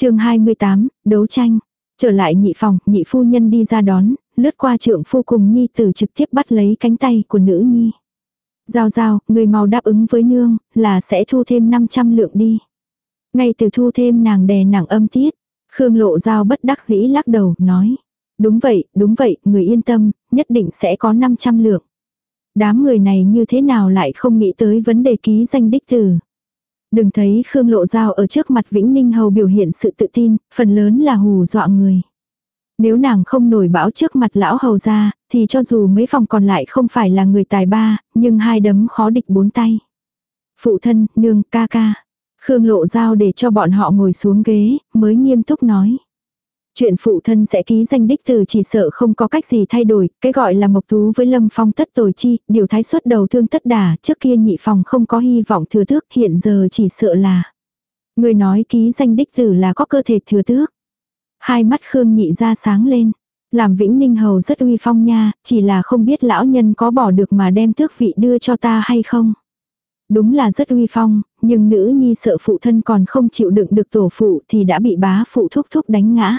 chương 28, đấu tranh. Trở lại nhị phòng, nhị phu nhân đi ra đón, lướt qua trượng phu cùng nhi tử trực tiếp bắt lấy cánh tay của nữ nhi. Giao giao, người mau đáp ứng với nương, là sẽ thu thêm 500 lượng đi. Ngay từ thu thêm nàng đè nàng âm tiết. Khương lộ giao bất đắc dĩ lắc đầu, nói. Đúng vậy, đúng vậy, người yên tâm, nhất định sẽ có 500 lượng. Đám người này như thế nào lại không nghĩ tới vấn đề ký danh đích tử. Đừng thấy Khương Lộ Giao ở trước mặt Vĩnh Ninh Hầu biểu hiện sự tự tin, phần lớn là hù dọa người. Nếu nàng không nổi bão trước mặt lão hầu ra, thì cho dù mấy phòng còn lại không phải là người tài ba, nhưng hai đấm khó địch bốn tay. Phụ thân, nương, ca ca. Khương lộ giao để cho bọn họ ngồi xuống ghế, mới nghiêm túc nói. Chuyện phụ thân sẽ ký danh đích từ chỉ sợ không có cách gì thay đổi, cái gọi là mộc tú với lâm phong tất tồi chi, điều thái xuất đầu thương tất đà, trước kia nhị phòng không có hy vọng thừa tước, hiện giờ chỉ sợ là. Người nói ký danh đích tử là có cơ thể thừa tước. Hai mắt Khương nhị ra sáng lên. Làm Vĩnh Ninh Hầu rất uy phong nha, chỉ là không biết lão nhân có bỏ được mà đem tước vị đưa cho ta hay không. Đúng là rất uy phong, nhưng nữ nhi sợ phụ thân còn không chịu đựng được tổ phụ thì đã bị bá phụ thúc thúc đánh ngã.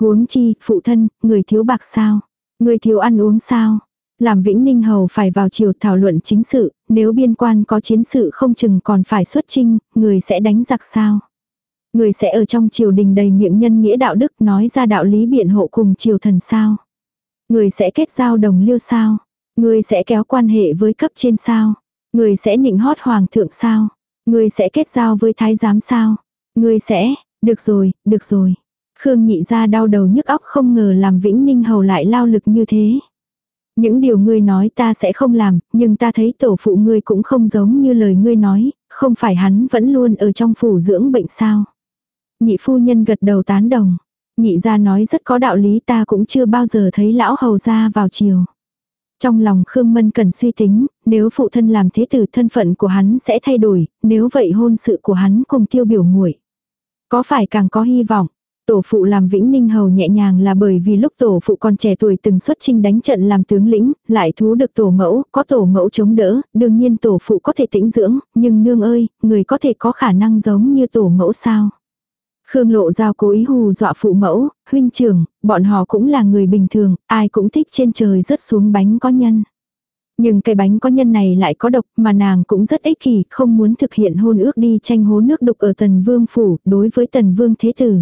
Huống chi, phụ thân, người thiếu bạc sao? Người thiếu ăn uống sao? Làm Vĩnh Ninh Hầu phải vào chiều thảo luận chính sự, nếu biên quan có chiến sự không chừng còn phải xuất trinh, người sẽ đánh giặc sao? Người sẽ ở trong triều đình đầy miệng nhân nghĩa đạo đức nói ra đạo lý biện hộ cùng triều thần sao. Người sẽ kết giao đồng liêu sao. Người sẽ kéo quan hệ với cấp trên sao. Người sẽ nịnh hót hoàng thượng sao. Người sẽ kết giao với thái giám sao. Người sẽ, được rồi, được rồi. Khương nhị ra đau đầu nhức óc không ngờ làm Vĩnh Ninh Hầu lại lao lực như thế. Những điều ngươi nói ta sẽ không làm, nhưng ta thấy tổ phụ ngươi cũng không giống như lời ngươi nói, không phải hắn vẫn luôn ở trong phủ dưỡng bệnh sao. Nhị phu nhân gật đầu tán đồng. Nhị gia nói rất có đạo lý ta cũng chưa bao giờ thấy lão hầu gia vào chiều. Trong lòng Khương Mân cần suy tính, nếu phụ thân làm thế tử thân phận của hắn sẽ thay đổi, nếu vậy hôn sự của hắn cùng tiêu biểu muội Có phải càng có hy vọng? Tổ phụ làm Vĩnh Ninh Hầu nhẹ nhàng là bởi vì lúc tổ phụ còn trẻ tuổi từng xuất chinh đánh trận làm tướng lĩnh, lại thú được tổ mẫu, có tổ mẫu chống đỡ, đương nhiên tổ phụ có thể tĩnh dưỡng, nhưng nương ơi, người có thể có khả năng giống như tổ mẫu sao? Khương Lộ Giao cố ý hù dọa phụ mẫu, huynh trưởng, bọn họ cũng là người bình thường, ai cũng thích trên trời rớt xuống bánh có nhân. Nhưng cái bánh có nhân này lại có độc mà nàng cũng rất ích kỷ, không muốn thực hiện hôn ước đi tranh hố nước đục ở tần vương phủ, đối với tần vương thế tử.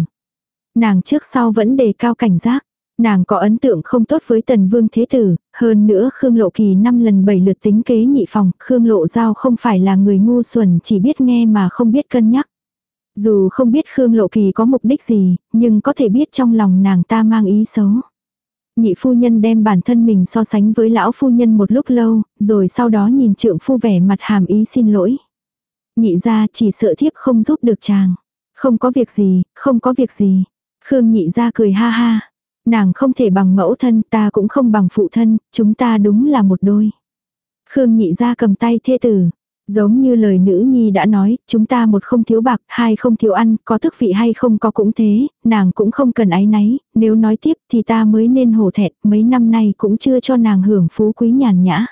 Nàng trước sau vẫn đề cao cảnh giác. Nàng có ấn tượng không tốt với tần vương thế tử, hơn nữa Khương Lộ Kỳ năm lần bảy lượt tính kế nhị phòng, Khương Lộ Giao không phải là người ngu xuẩn chỉ biết nghe mà không biết cân nhắc. Dù không biết Khương Lộ Kỳ có mục đích gì, nhưng có thể biết trong lòng nàng ta mang ý xấu. Nhị phu nhân đem bản thân mình so sánh với lão phu nhân một lúc lâu, rồi sau đó nhìn trượng phu vẻ mặt hàm ý xin lỗi. Nhị ra chỉ sợ thiếp không giúp được chàng. Không có việc gì, không có việc gì. Khương nhị ra cười ha ha. Nàng không thể bằng mẫu thân, ta cũng không bằng phụ thân, chúng ta đúng là một đôi. Khương nhị ra cầm tay thê tử. Giống như lời nữ nhi đã nói, chúng ta một không thiếu bạc, hai không thiếu ăn, có thức vị hay không có cũng thế, nàng cũng không cần ái náy, nếu nói tiếp thì ta mới nên hổ thẹn, mấy năm nay cũng chưa cho nàng hưởng phú quý nhàn nhã.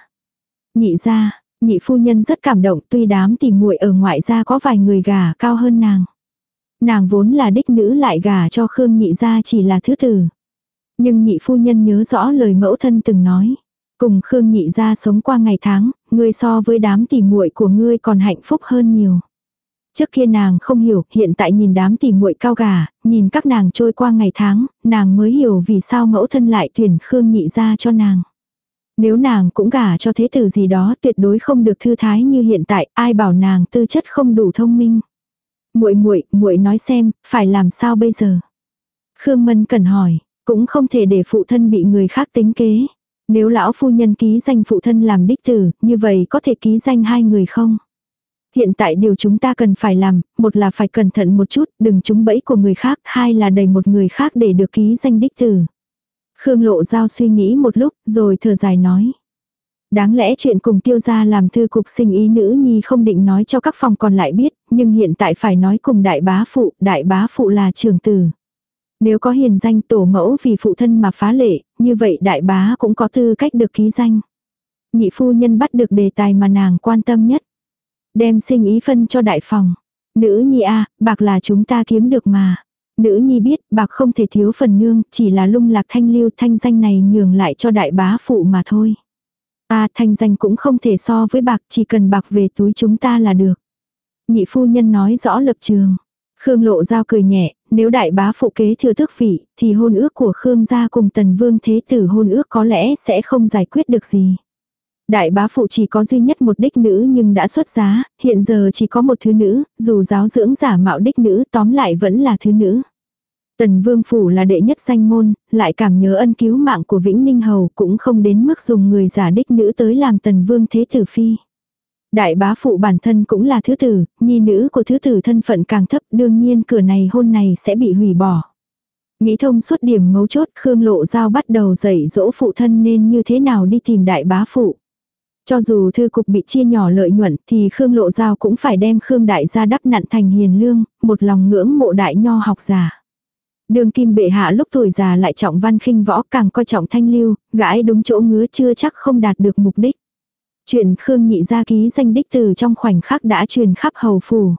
Nhị ra, nhị phu nhân rất cảm động tuy đám tỉ muội ở ngoại gia có vài người gà cao hơn nàng. Nàng vốn là đích nữ lại gả cho Khương nhị gia chỉ là thứ tử. Nhưng nhị phu nhân nhớ rõ lời mẫu thân từng nói. Cùng Khương nhị gia sống qua ngày tháng, ngươi so với đám tỉ muội của ngươi còn hạnh phúc hơn nhiều. Trước kia nàng không hiểu, hiện tại nhìn đám tỉ muội cao gà, nhìn các nàng trôi qua ngày tháng, nàng mới hiểu vì sao mẫu thân lại tuyển Khương nhị gia cho nàng. Nếu nàng cũng gả cho thế tử gì đó tuyệt đối không được thư thái như hiện tại, ai bảo nàng tư chất không đủ thông minh. Muội muội, muội nói xem, phải làm sao bây giờ? Khương Mân cần hỏi, cũng không thể để phụ thân bị người khác tính kế. Nếu lão phu nhân ký danh phụ thân làm đích tử, như vậy có thể ký danh hai người không? Hiện tại điều chúng ta cần phải làm, một là phải cẩn thận một chút, đừng trúng bẫy của người khác, hai là đầy một người khác để được ký danh đích tử. Khương Lộ Giao suy nghĩ một lúc, rồi thở dài nói. Đáng lẽ chuyện cùng tiêu gia làm thư cục sinh ý nữ nhi không định nói cho các phòng còn lại biết, nhưng hiện tại phải nói cùng đại bá phụ, đại bá phụ là trường tử. Nếu có hiền danh tổ mẫu vì phụ thân mà phá lệ, như vậy đại bá cũng có tư cách được ký danh. Nhị phu nhân bắt được đề tài mà nàng quan tâm nhất. Đem sinh ý phân cho đại phòng. Nữ nhi a bạc là chúng ta kiếm được mà. Nữ nhi biết bạc không thể thiếu phần nương, chỉ là lung lạc thanh lưu thanh danh này nhường lại cho đại bá phụ mà thôi. Ta thanh danh cũng không thể so với bạc, chỉ cần bạc về túi chúng ta là được. Nhị phu nhân nói rõ lập trường. Khương lộ giao cười nhẹ, nếu đại bá phụ kế thừa tước vị, thì hôn ước của Khương gia cùng tần vương thế tử hôn ước có lẽ sẽ không giải quyết được gì. Đại bá phụ chỉ có duy nhất một đích nữ nhưng đã xuất giá, hiện giờ chỉ có một thứ nữ, dù giáo dưỡng giả mạo đích nữ tóm lại vẫn là thứ nữ. Tần Vương Phủ là đệ nhất danh môn, lại cảm nhớ ân cứu mạng của Vĩnh Ninh Hầu cũng không đến mức dùng người giả đích nữ tới làm Tần Vương Thế Tử Phi. Đại bá phụ bản thân cũng là thứ tử, nhi nữ của thứ tử thân phận càng thấp đương nhiên cửa này hôn này sẽ bị hủy bỏ. Nghĩ thông suốt điểm mấu chốt Khương Lộ Giao bắt đầu dạy dỗ phụ thân nên như thế nào đi tìm đại bá phụ. Cho dù thư cục bị chia nhỏ lợi nhuận thì Khương Lộ Giao cũng phải đem Khương Đại gia đắp nặn thành hiền lương, một lòng ngưỡng mộ đại nho học giả. Đường kim bệ hạ lúc tuổi già lại trọng văn khinh võ càng coi trọng thanh lưu, gãi đúng chỗ ngứa chưa chắc không đạt được mục đích. Chuyện Khương nhị gia ký danh đích từ trong khoảnh khắc đã truyền khắp hầu phủ.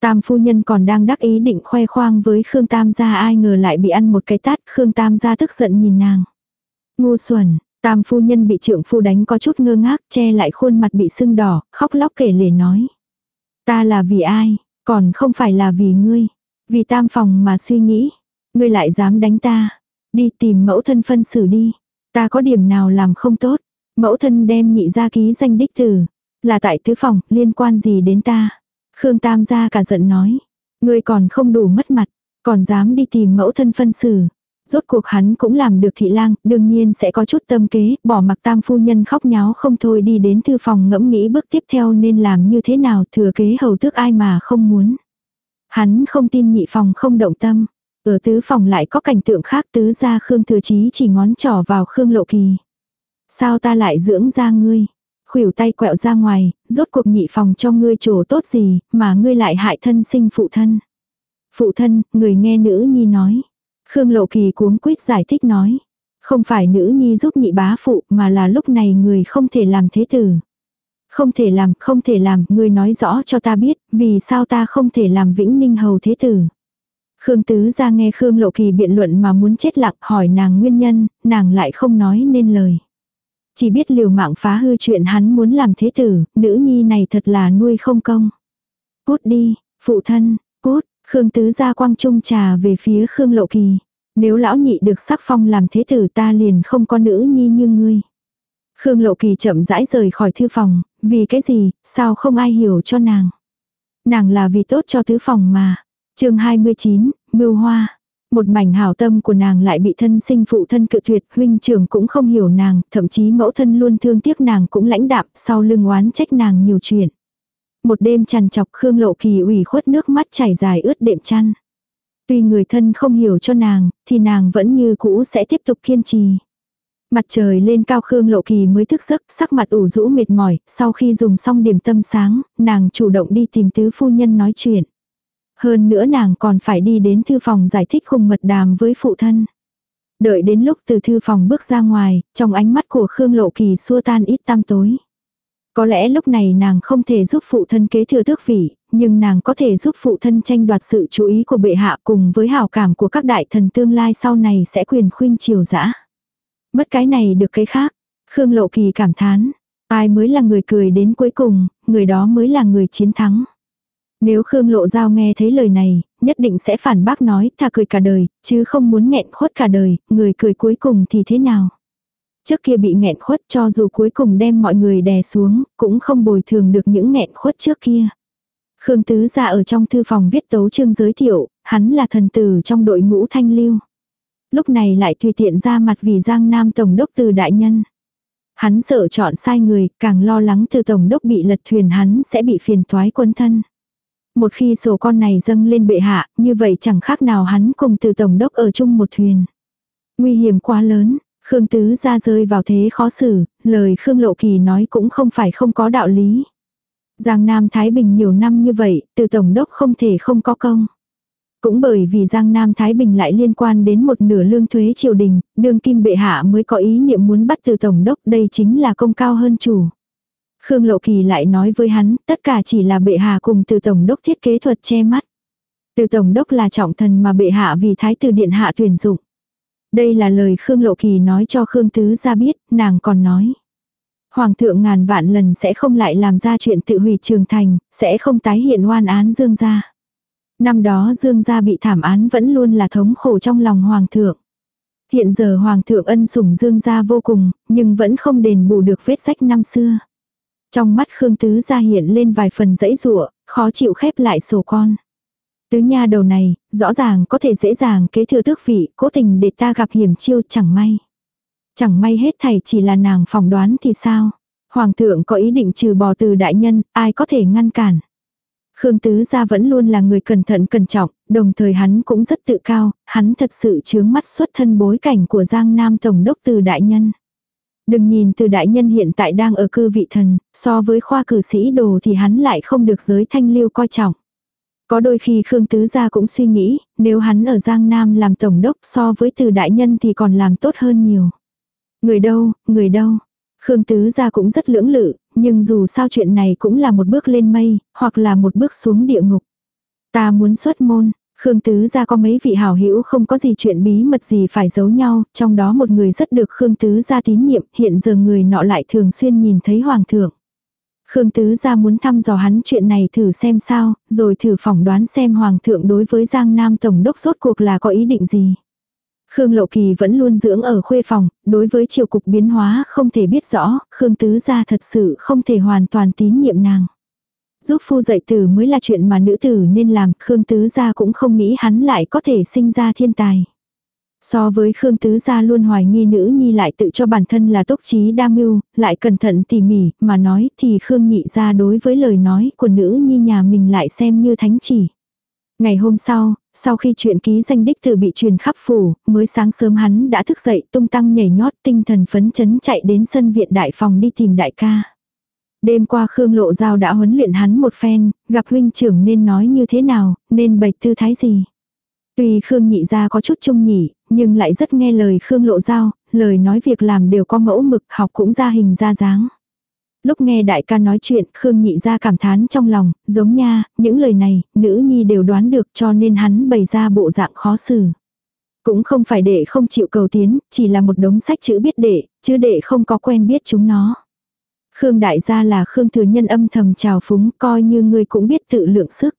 Tam phu nhân còn đang đắc ý định khoe khoang với Khương Tam gia ai ngờ lại bị ăn một cái tát, Khương Tam gia tức giận nhìn nàng. Ngu xuẩn, Tam phu nhân bị trưởng phu đánh có chút ngơ ngác, che lại khuôn mặt bị sưng đỏ, khóc lóc kể lể nói. Ta là vì ai, còn không phải là vì ngươi. Vì tam phòng mà suy nghĩ. Ngươi lại dám đánh ta. Đi tìm mẫu thân phân xử đi. Ta có điểm nào làm không tốt. Mẫu thân đem nhị ra ký danh đích tử. Là tại tứ phòng, liên quan gì đến ta. Khương Tam gia cả giận nói. Ngươi còn không đủ mất mặt. Còn dám đi tìm mẫu thân phân xử. Rốt cuộc hắn cũng làm được thị lang, đương nhiên sẽ có chút tâm kế, bỏ mặc tam phu nhân khóc nháo không thôi đi đến thư phòng ngẫm nghĩ bước tiếp theo nên làm như thế nào thừa kế hầu tước ai mà không muốn. Hắn không tin nhị phòng không động tâm. Ở tứ phòng lại có cảnh tượng khác tứ ra Khương Thừa Chí chỉ ngón trỏ vào Khương Lộ Kỳ. Sao ta lại dưỡng ra ngươi? Khuỷu tay quẹo ra ngoài, rốt cuộc nhị phòng cho ngươi trổ tốt gì, mà ngươi lại hại thân sinh phụ thân. Phụ thân, người nghe nữ nhi nói. Khương Lộ Kỳ cuống quýt giải thích nói. Không phải nữ nhi giúp nhị bá phụ mà là lúc này người không thể làm thế tử. Không thể làm, không thể làm, người nói rõ cho ta biết, vì sao ta không thể làm vĩnh ninh hầu thế tử. Khương Tứ ra nghe Khương Lộ Kỳ biện luận mà muốn chết lặng hỏi nàng nguyên nhân, nàng lại không nói nên lời. Chỉ biết liều mạng phá hư chuyện hắn muốn làm thế tử, nữ nhi này thật là nuôi không công. Cút đi, phụ thân, cút, Khương Tứ ra quang trung trà về phía Khương Lộ Kỳ. Nếu lão nhị được sắc phong làm thế tử ta liền không có nữ nhi như ngươi. Khương Lộ Kỳ chậm rãi rời khỏi thư phòng, vì cái gì, sao không ai hiểu cho nàng. Nàng là vì tốt cho tứ phòng mà chương 29, Mưu Hoa. Một mảnh hảo tâm của nàng lại bị thân sinh phụ thân cự tuyệt, huynh trưởng cũng không hiểu nàng, thậm chí mẫu thân luôn thương tiếc nàng cũng lãnh đạm, sau lưng oán trách nàng nhiều chuyện. Một đêm chằn chọc Khương Lộ Kỳ ủy khuất nước mắt chảy dài ướt đệm chăn. Tuy người thân không hiểu cho nàng, thì nàng vẫn như cũ sẽ tiếp tục kiên trì. Mặt trời lên cao Khương Lộ Kỳ mới thức giấc, sắc mặt ủ rũ mệt mỏi, sau khi dùng xong điểm tâm sáng, nàng chủ động đi tìm tứ phu nhân nói chuyện. Hơn nữa nàng còn phải đi đến thư phòng giải thích khung mật đàm với phụ thân. Đợi đến lúc từ thư phòng bước ra ngoài, trong ánh mắt của Khương Lộ Kỳ xua tan ít tam tối. Có lẽ lúc này nàng không thể giúp phụ thân kế thừa tước vị, nhưng nàng có thể giúp phụ thân tranh đoạt sự chú ý của bệ hạ cùng với hảo cảm của các đại thần tương lai sau này sẽ quyền khuynh triều dã. Mất cái này được cái khác. Khương Lộ Kỳ cảm thán. Ai mới là người cười đến cuối cùng, người đó mới là người chiến thắng. Nếu Khương Lộ Giao nghe thấy lời này, nhất định sẽ phản bác nói thà cười cả đời, chứ không muốn nghẹn khuất cả đời, người cười cuối cùng thì thế nào. Trước kia bị nghẹn khuất cho dù cuối cùng đem mọi người đè xuống, cũng không bồi thường được những nghẹn khuất trước kia. Khương Tứ ra ở trong thư phòng viết tấu chương giới thiệu, hắn là thần tử trong đội ngũ thanh lưu. Lúc này lại tùy tiện ra mặt vì Giang Nam Tổng đốc từ đại nhân. Hắn sợ chọn sai người, càng lo lắng từ Tổng đốc bị lật thuyền hắn sẽ bị phiền toái quân thân. Một khi sổ con này dâng lên bệ hạ, như vậy chẳng khác nào hắn cùng từ Tổng đốc ở chung một thuyền. Nguy hiểm quá lớn, Khương Tứ ra rơi vào thế khó xử, lời Khương Lộ Kỳ nói cũng không phải không có đạo lý. Giang Nam Thái Bình nhiều năm như vậy, từ Tổng đốc không thể không có công. Cũng bởi vì Giang Nam Thái Bình lại liên quan đến một nửa lương thuế triều đình, đương kim bệ hạ mới có ý niệm muốn bắt từ Tổng đốc đây chính là công cao hơn chủ. Khương Lộ Kỳ lại nói với hắn, tất cả chỉ là bệ hạ cùng từ Tổng đốc thiết kế thuật che mắt. Từ Tổng đốc là trọng thần mà bệ hạ vì Thái tử Điện hạ tuyển dụng. Đây là lời Khương Lộ Kỳ nói cho Khương Tứ ra biết, nàng còn nói. Hoàng thượng ngàn vạn lần sẽ không lại làm ra chuyện tự hủy trường thành, sẽ không tái hiện oan án Dương gia. Năm đó Dương gia bị thảm án vẫn luôn là thống khổ trong lòng Hoàng thượng. Hiện giờ Hoàng thượng ân sủng Dương gia vô cùng, nhưng vẫn không đền bù được vết rách năm xưa. Trong mắt Khương Tứ ra hiện lên vài phần dãy rụa, khó chịu khép lại sổ con. Tứ nha đầu này, rõ ràng có thể dễ dàng kế thừa tước vị, cố tình để ta gặp hiểm chiêu chẳng may. Chẳng may hết thầy chỉ là nàng phỏng đoán thì sao? Hoàng thượng có ý định trừ bỏ từ đại nhân, ai có thể ngăn cản? Khương Tứ gia vẫn luôn là người cẩn thận cẩn trọng, đồng thời hắn cũng rất tự cao, hắn thật sự chướng mắt xuất thân bối cảnh của Giang Nam Tổng đốc từ đại nhân. Đừng nhìn từ đại nhân hiện tại đang ở cư vị thần, so với khoa cử sĩ đồ thì hắn lại không được giới thanh lưu coi trọng. Có đôi khi Khương Tứ Gia cũng suy nghĩ, nếu hắn ở Giang Nam làm tổng đốc so với từ đại nhân thì còn làm tốt hơn nhiều. Người đâu, người đâu. Khương Tứ Gia cũng rất lưỡng lự, nhưng dù sao chuyện này cũng là một bước lên mây, hoặc là một bước xuống địa ngục. Ta muốn xuất môn, Khương Tứ Gia có mấy vị hảo hữu không có gì chuyện bí mật gì phải giấu nhau, trong đó một người rất được Khương Tứ Gia tín nhiệm, hiện giờ người nọ lại thường xuyên nhìn thấy Hoàng thượng. Khương Tứ Gia muốn thăm dò hắn chuyện này thử xem sao, rồi thử phỏng đoán xem Hoàng thượng đối với Giang Nam Tổng đốc rốt cuộc là có ý định gì. Khương Lộ Kỳ vẫn luôn dưỡng ở khuê phòng, đối với triều cục biến hóa không thể biết rõ, Khương Tứ Gia thật sự không thể hoàn toàn tín nhiệm nàng. Giúp phu dạy tử mới là chuyện mà nữ tử nên làm, Khương Tứ Gia cũng không nghĩ hắn lại có thể sinh ra thiên tài. So với Khương Tứ Gia luôn hoài nghi nữ nhi lại tự cho bản thân là tốc trí đa mưu, lại cẩn thận tỉ mỉ, mà nói thì Khương Nhị Gia đối với lời nói của nữ nhi nhà mình lại xem như thánh chỉ. Ngày hôm sau, sau khi chuyện ký danh đích tử bị truyền khắp phủ, mới sáng sớm hắn đã thức dậy tung tăng nhảy nhót tinh thần phấn chấn chạy đến sân viện đại phòng đi tìm đại ca. Đêm qua Khương Lộ Giao đã huấn luyện hắn một phen, gặp huynh trưởng nên nói như thế nào, nên bày tư thái gì. Tuy Khương nhị ra có chút trung nhỉ, nhưng lại rất nghe lời Khương Lộ Giao, lời nói việc làm đều có mẫu mực, học cũng ra hình ra dáng. Lúc nghe đại ca nói chuyện, Khương nhị ra cảm thán trong lòng, giống nha, những lời này, nữ nhi đều đoán được cho nên hắn bày ra bộ dạng khó xử. Cũng không phải để không chịu cầu tiến, chỉ là một đống sách chữ biết đệ, chứ đệ không có quen biết chúng nó. Khương đại gia là Khương thừa nhân âm thầm chào phúng, coi như ngươi cũng biết tự lượng sức.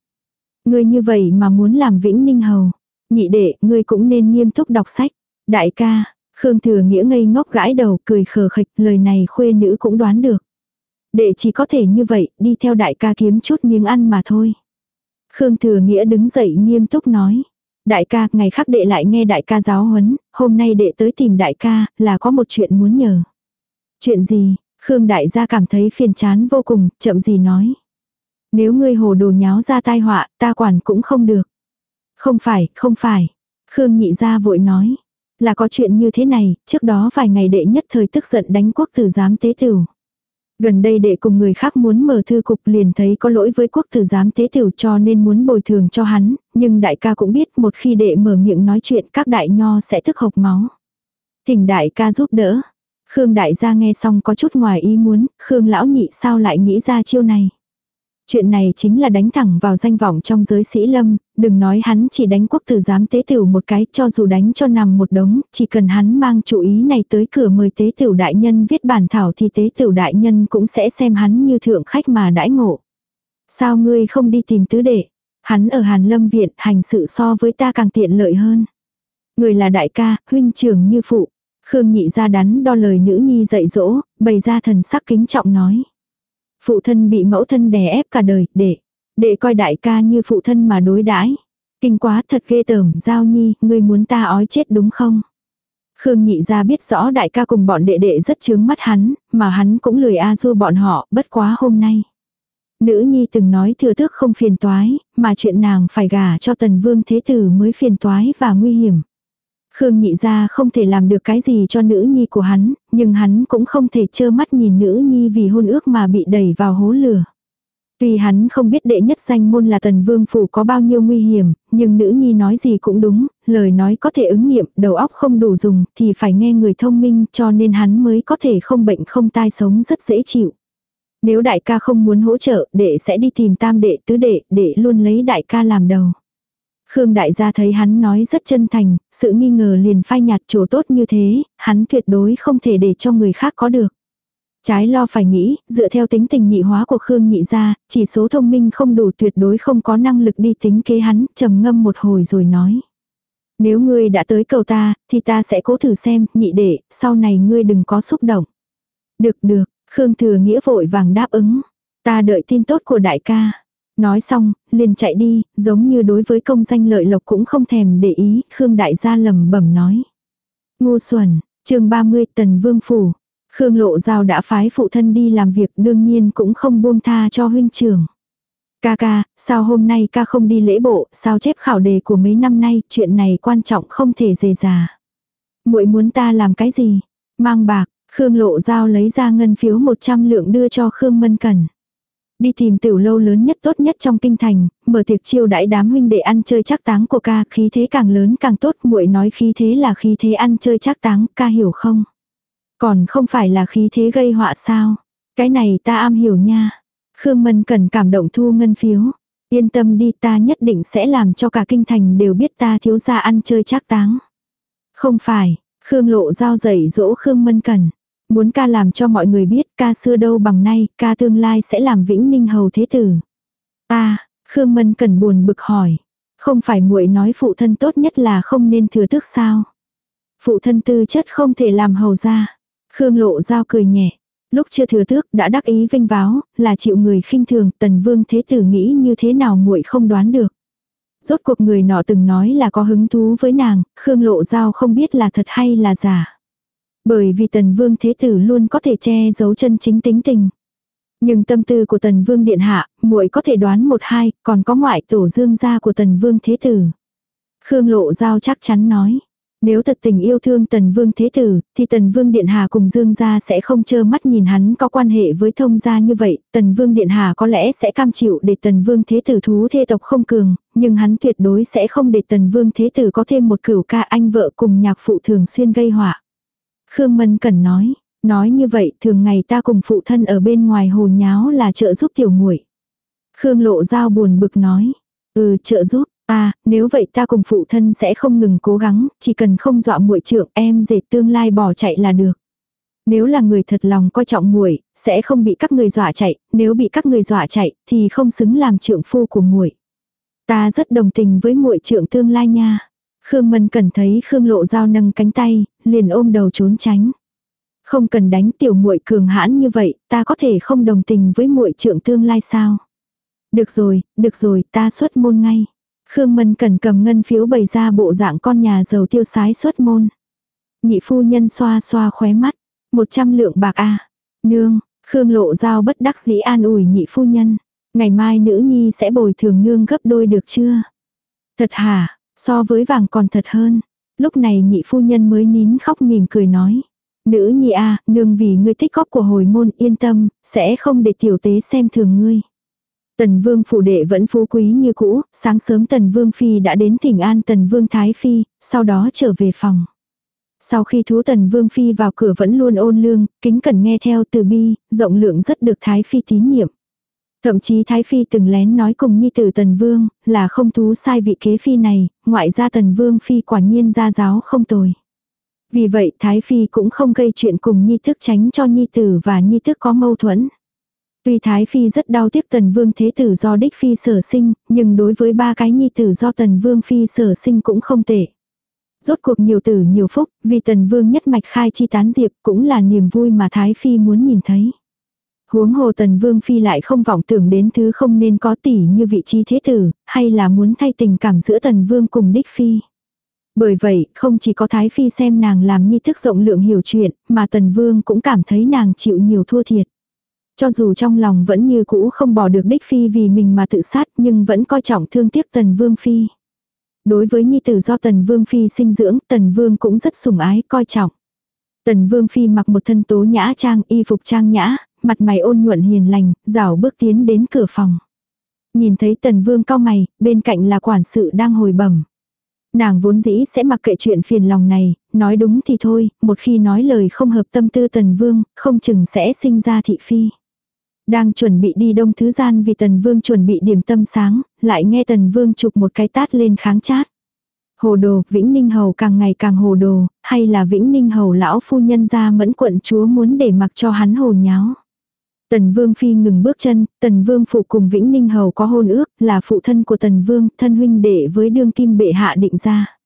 Ngươi như vậy mà muốn làm vĩnh ninh hầu. Nhị đệ, ngươi cũng nên nghiêm túc đọc sách. Đại ca, Khương thừa nghĩa ngây ngốc gãi đầu cười khờ khịch, lời này khuê nữ cũng đoán được. Đệ chỉ có thể như vậy, đi theo đại ca kiếm chút miếng ăn mà thôi. Khương thừa nghĩa đứng dậy nghiêm túc nói. Đại ca, ngày khác đệ lại nghe đại ca giáo huấn, hôm nay đệ tới tìm đại ca, là có một chuyện muốn nhờ. Chuyện gì, Khương đại gia cảm thấy phiền chán vô cùng, chậm gì nói. Nếu ngươi hồ đồ nháo ra tai họa, ta quản cũng không được. Không phải, không phải. Khương nhị gia vội nói. Là có chuyện như thế này, trước đó vài ngày đệ nhất thời tức giận đánh quốc tử giám tế tửu. Gần đây đệ cùng người khác muốn mở thư cục liền thấy có lỗi với quốc tử giám tế tửu cho nên muốn bồi thường cho hắn, nhưng đại ca cũng biết một khi đệ mở miệng nói chuyện các đại nho sẽ thức hộc máu. Thỉnh đại ca giúp đỡ. Khương đại gia nghe xong có chút ngoài ý muốn, Khương lão nhị sao lại nghĩ ra chiêu này. Chuyện này chính là đánh thẳng vào danh vọng trong giới sĩ lâm, đừng nói hắn chỉ đánh quốc tử giám tế tiểu một cái cho dù đánh cho nằm một đống, chỉ cần hắn mang chủ ý này tới cửa mời tế tiểu đại nhân viết bản thảo thì tế tiểu đại nhân cũng sẽ xem hắn như thượng khách mà đãi ngộ. Sao ngươi không đi tìm tứ đệ? Hắn ở Hàn Lâm Viện hành sự so với ta càng tiện lợi hơn. Người là đại ca, huynh trưởng như phụ. Khương nhị ra đắn đo lời nữ nhi dạy dỗ, bày ra thần sắc kính trọng nói. Phụ thân bị mẫu thân đè ép cả đời, để, để coi đại ca như phụ thân mà đối đãi Kinh quá thật ghê tởm, giao nhi, ngươi muốn ta ói chết đúng không? Khương nhị ra biết rõ đại ca cùng bọn đệ đệ rất chướng mắt hắn, mà hắn cũng lười a du bọn họ, bất quá hôm nay. Nữ nhi từng nói thừa tước không phiền toái, mà chuyện nàng phải gả cho tần vương thế tử mới phiền toái và nguy hiểm. Khương nhị ra không thể làm được cái gì cho nữ nhi của hắn, nhưng hắn cũng không thể trơ mắt nhìn nữ nhi vì hôn ước mà bị đẩy vào hố lửa. Tuy hắn không biết đệ nhất danh môn là tần vương phủ có bao nhiêu nguy hiểm, nhưng nữ nhi nói gì cũng đúng, lời nói có thể ứng nghiệm, đầu óc không đủ dùng thì phải nghe người thông minh cho nên hắn mới có thể không bệnh không tai sống rất dễ chịu. Nếu đại ca không muốn hỗ trợ, đệ sẽ đi tìm tam đệ tứ đệ, đệ luôn lấy đại ca làm đầu. Khương đại gia thấy hắn nói rất chân thành, sự nghi ngờ liền phai nhạt chỗ tốt như thế, hắn tuyệt đối không thể để cho người khác có được. Trái lo phải nghĩ, dựa theo tính tình nhị hóa của Khương nhị gia, chỉ số thông minh không đủ tuyệt đối không có năng lực đi tính kế hắn, trầm ngâm một hồi rồi nói. Nếu ngươi đã tới cầu ta, thì ta sẽ cố thử xem, nhị đệ, sau này ngươi đừng có xúc động. Được được, Khương thừa nghĩa vội vàng đáp ứng. Ta đợi tin tốt của đại ca. Nói xong, liền chạy đi, giống như đối với công danh lợi lộc cũng không thèm để ý, Khương đại gia lầm bẩm nói. Ngu xuẩn, chương 30 tần vương phủ. Khương lộ giao đã phái phụ thân đi làm việc đương nhiên cũng không buông tha cho huynh trưởng. Ca ca, sao hôm nay ca không đi lễ bộ, sao chép khảo đề của mấy năm nay, chuyện này quan trọng không thể dề già. muội muốn ta làm cái gì? Mang bạc, Khương lộ giao lấy ra ngân phiếu 100 lượng đưa cho Khương Mân Cẩn. Đi tìm tiểu lâu lớn nhất tốt nhất trong kinh thành, mở tiệc chiêu đãi đám huynh đệ ăn chơi chắc táng của ca, khí thế càng lớn càng tốt, muội nói khí thế là khí thế ăn chơi chắc táng, ca hiểu không? Còn không phải là khí thế gây họa sao? Cái này ta am hiểu nha. Khương Mân cần cảm động thu ngân phiếu. Yên tâm đi ta nhất định sẽ làm cho cả kinh thành đều biết ta thiếu gia ăn chơi chắc táng. Không phải, Khương Lộ giao dạy dỗ Khương Mân Cần. Muốn ca làm cho mọi người biết ca xưa đâu bằng nay, ca tương lai sẽ làm vĩnh ninh hầu thế tử. Ta, Khương Mân Cần buồn bực hỏi. Không phải muội nói phụ thân tốt nhất là không nên thừa tước sao. Phụ thân tư chất không thể làm hầu ra. Khương Lộ giao cười nhẹ. Lúc chưa thừa tước đã đắc ý vinh váo, là chịu người khinh thường, tần vương thế tử nghĩ như thế nào muội không đoán được. Rốt cuộc người nọ từng nói là có hứng thú với nàng, Khương Lộ Giao không biết là thật hay là giả. Bởi vì tần vương thế tử luôn có thể che giấu chân chính tính tình. Nhưng tâm tư của tần vương điện hạ, muội có thể đoán một hai, còn có ngoại tổ dương gia của tần vương thế tử. Khương Lộ Giao chắc chắn nói. Nếu thật tình yêu thương tần vương thế tử, thì tần vương điện hà cùng dương gia sẽ không chơ mắt nhìn hắn có quan hệ với thông gia như vậy, tần vương điện hà có lẽ sẽ cam chịu để tần vương thế tử thú thê tộc không cường, nhưng hắn tuyệt đối sẽ không để tần vương thế tử có thêm một cửu ca anh vợ cùng nhạc phụ thường xuyên gây họa. Khương Mân Cẩn nói, nói như vậy thường ngày ta cùng phụ thân ở bên ngoài hồ nháo là trợ giúp tiểu muội Khương Lộ Giao buồn bực nói, ừ trợ giúp, À, nếu vậy ta cùng phụ thân sẽ không ngừng cố gắng, chỉ cần không dọa muội trưởng em dệt tương lai bỏ chạy là được. Nếu là người thật lòng coi trọng muội, sẽ không bị các người dọa chạy, nếu bị các người dọa chạy thì không xứng làm trưởng phu của muội. Ta rất đồng tình với muội trưởng tương lai nha. Khương Mân cần thấy Khương Lộ Giao nâng cánh tay, liền ôm đầu trốn tránh. Không cần đánh tiểu muội cường hãn như vậy, ta có thể không đồng tình với muội trưởng tương lai sao? Được rồi, được rồi, ta xuất môn ngay. Khương Mân Cẩn cầm ngân phiếu bày ra bộ dạng con nhà giàu tiêu sái xuất môn. Nhị phu nhân xoa xoa khóe mắt. Một trăm lượng bạc a Nương, Khương lộ giao bất đắc dĩ an ủi nhị phu nhân. Ngày mai nữ nhi sẽ bồi thường nương gấp đôi được chưa? Thật hả, so với vàng còn thật hơn. Lúc này nhị phu nhân mới nín khóc mỉm cười nói. Nữ nhi a nương vì ngươi thích góp của hồi môn yên tâm, sẽ không để tiểu tế xem thường ngươi. Tần vương phủ đệ vẫn phú quý như cũ, sáng sớm tần vương phi đã đến thỉnh an tần vương thái phi, sau đó trở về phòng. Sau khi thú tần vương phi vào cửa vẫn luôn ôn lương, kính cẩn nghe theo từ bi, rộng lượng rất được thái phi tín nhiệm. Thậm chí Thái Phi từng lén nói cùng Nhi tử Tần Vương, là không thú sai vị kế phi này, ngoại ra Tần Vương Phi quả nhiên ra giáo không tồi. Vì vậy Thái Phi cũng không gây chuyện cùng Nhi thức tránh cho Nhi tử và Nhi thức có mâu thuẫn. Tuy Thái Phi rất đau tiếc Tần Vương Thế Tử do đích Phi sở sinh, nhưng đối với ba cái Nhi tử do Tần Vương Phi sở sinh cũng không tệ. Rốt cuộc nhiều tử nhiều phúc, vì Tần Vương nhất mạch khai chi tán diệp cũng là niềm vui mà Thái Phi muốn nhìn thấy. Huống hồ tần vương phi lại không vọng tưởng đến thứ không nên có tỷ như vị trí thế tử, hay là muốn thay tình cảm giữa tần vương cùng đích phi. Bởi vậy, không chỉ có Thái Phi xem nàng làm nhi thức rộng lượng hiểu chuyện, mà Tần Vương cũng cảm thấy nàng chịu nhiều thua thiệt. Cho dù trong lòng vẫn như cũ không bỏ được đích Phi vì mình mà tự sát nhưng vẫn coi trọng thương tiếc Tần Vương Phi. Đối với nhi tử do Tần Vương Phi sinh dưỡng, Tần Vương cũng rất sủng ái, coi trọng. Tần Vương Phi mặc một thân tố nhã trang y phục trang nhã, mặt mày ôn nhuận hiền lành, rảo bước tiến đến cửa phòng. Nhìn thấy tần vương cao mày, bên cạnh là quản sự đang hồi bẩm. Nàng vốn dĩ sẽ mặc kệ chuyện phiền lòng này, nói đúng thì thôi, một khi nói lời không hợp tâm tư tần vương, không chừng sẽ sinh ra thị phi. Đang chuẩn bị đi đông thứ gian vì tần vương chuẩn bị điểm tâm sáng, lại nghe tần vương chụp một cái tát lên kháng chát. Hồ đồ, Vĩnh Ninh Hầu càng ngày càng hồ đồ, hay là Vĩnh Ninh Hầu lão phu nhân ra mẫn quận chúa muốn để mặc cho hắn hồ nháo. Tần Vương Phi ngừng bước chân, Tần Vương Phụ cùng Vĩnh Ninh Hầu có hôn ước, là phụ thân của Tần Vương, thân huynh đệ với đương kim bệ hạ định ra.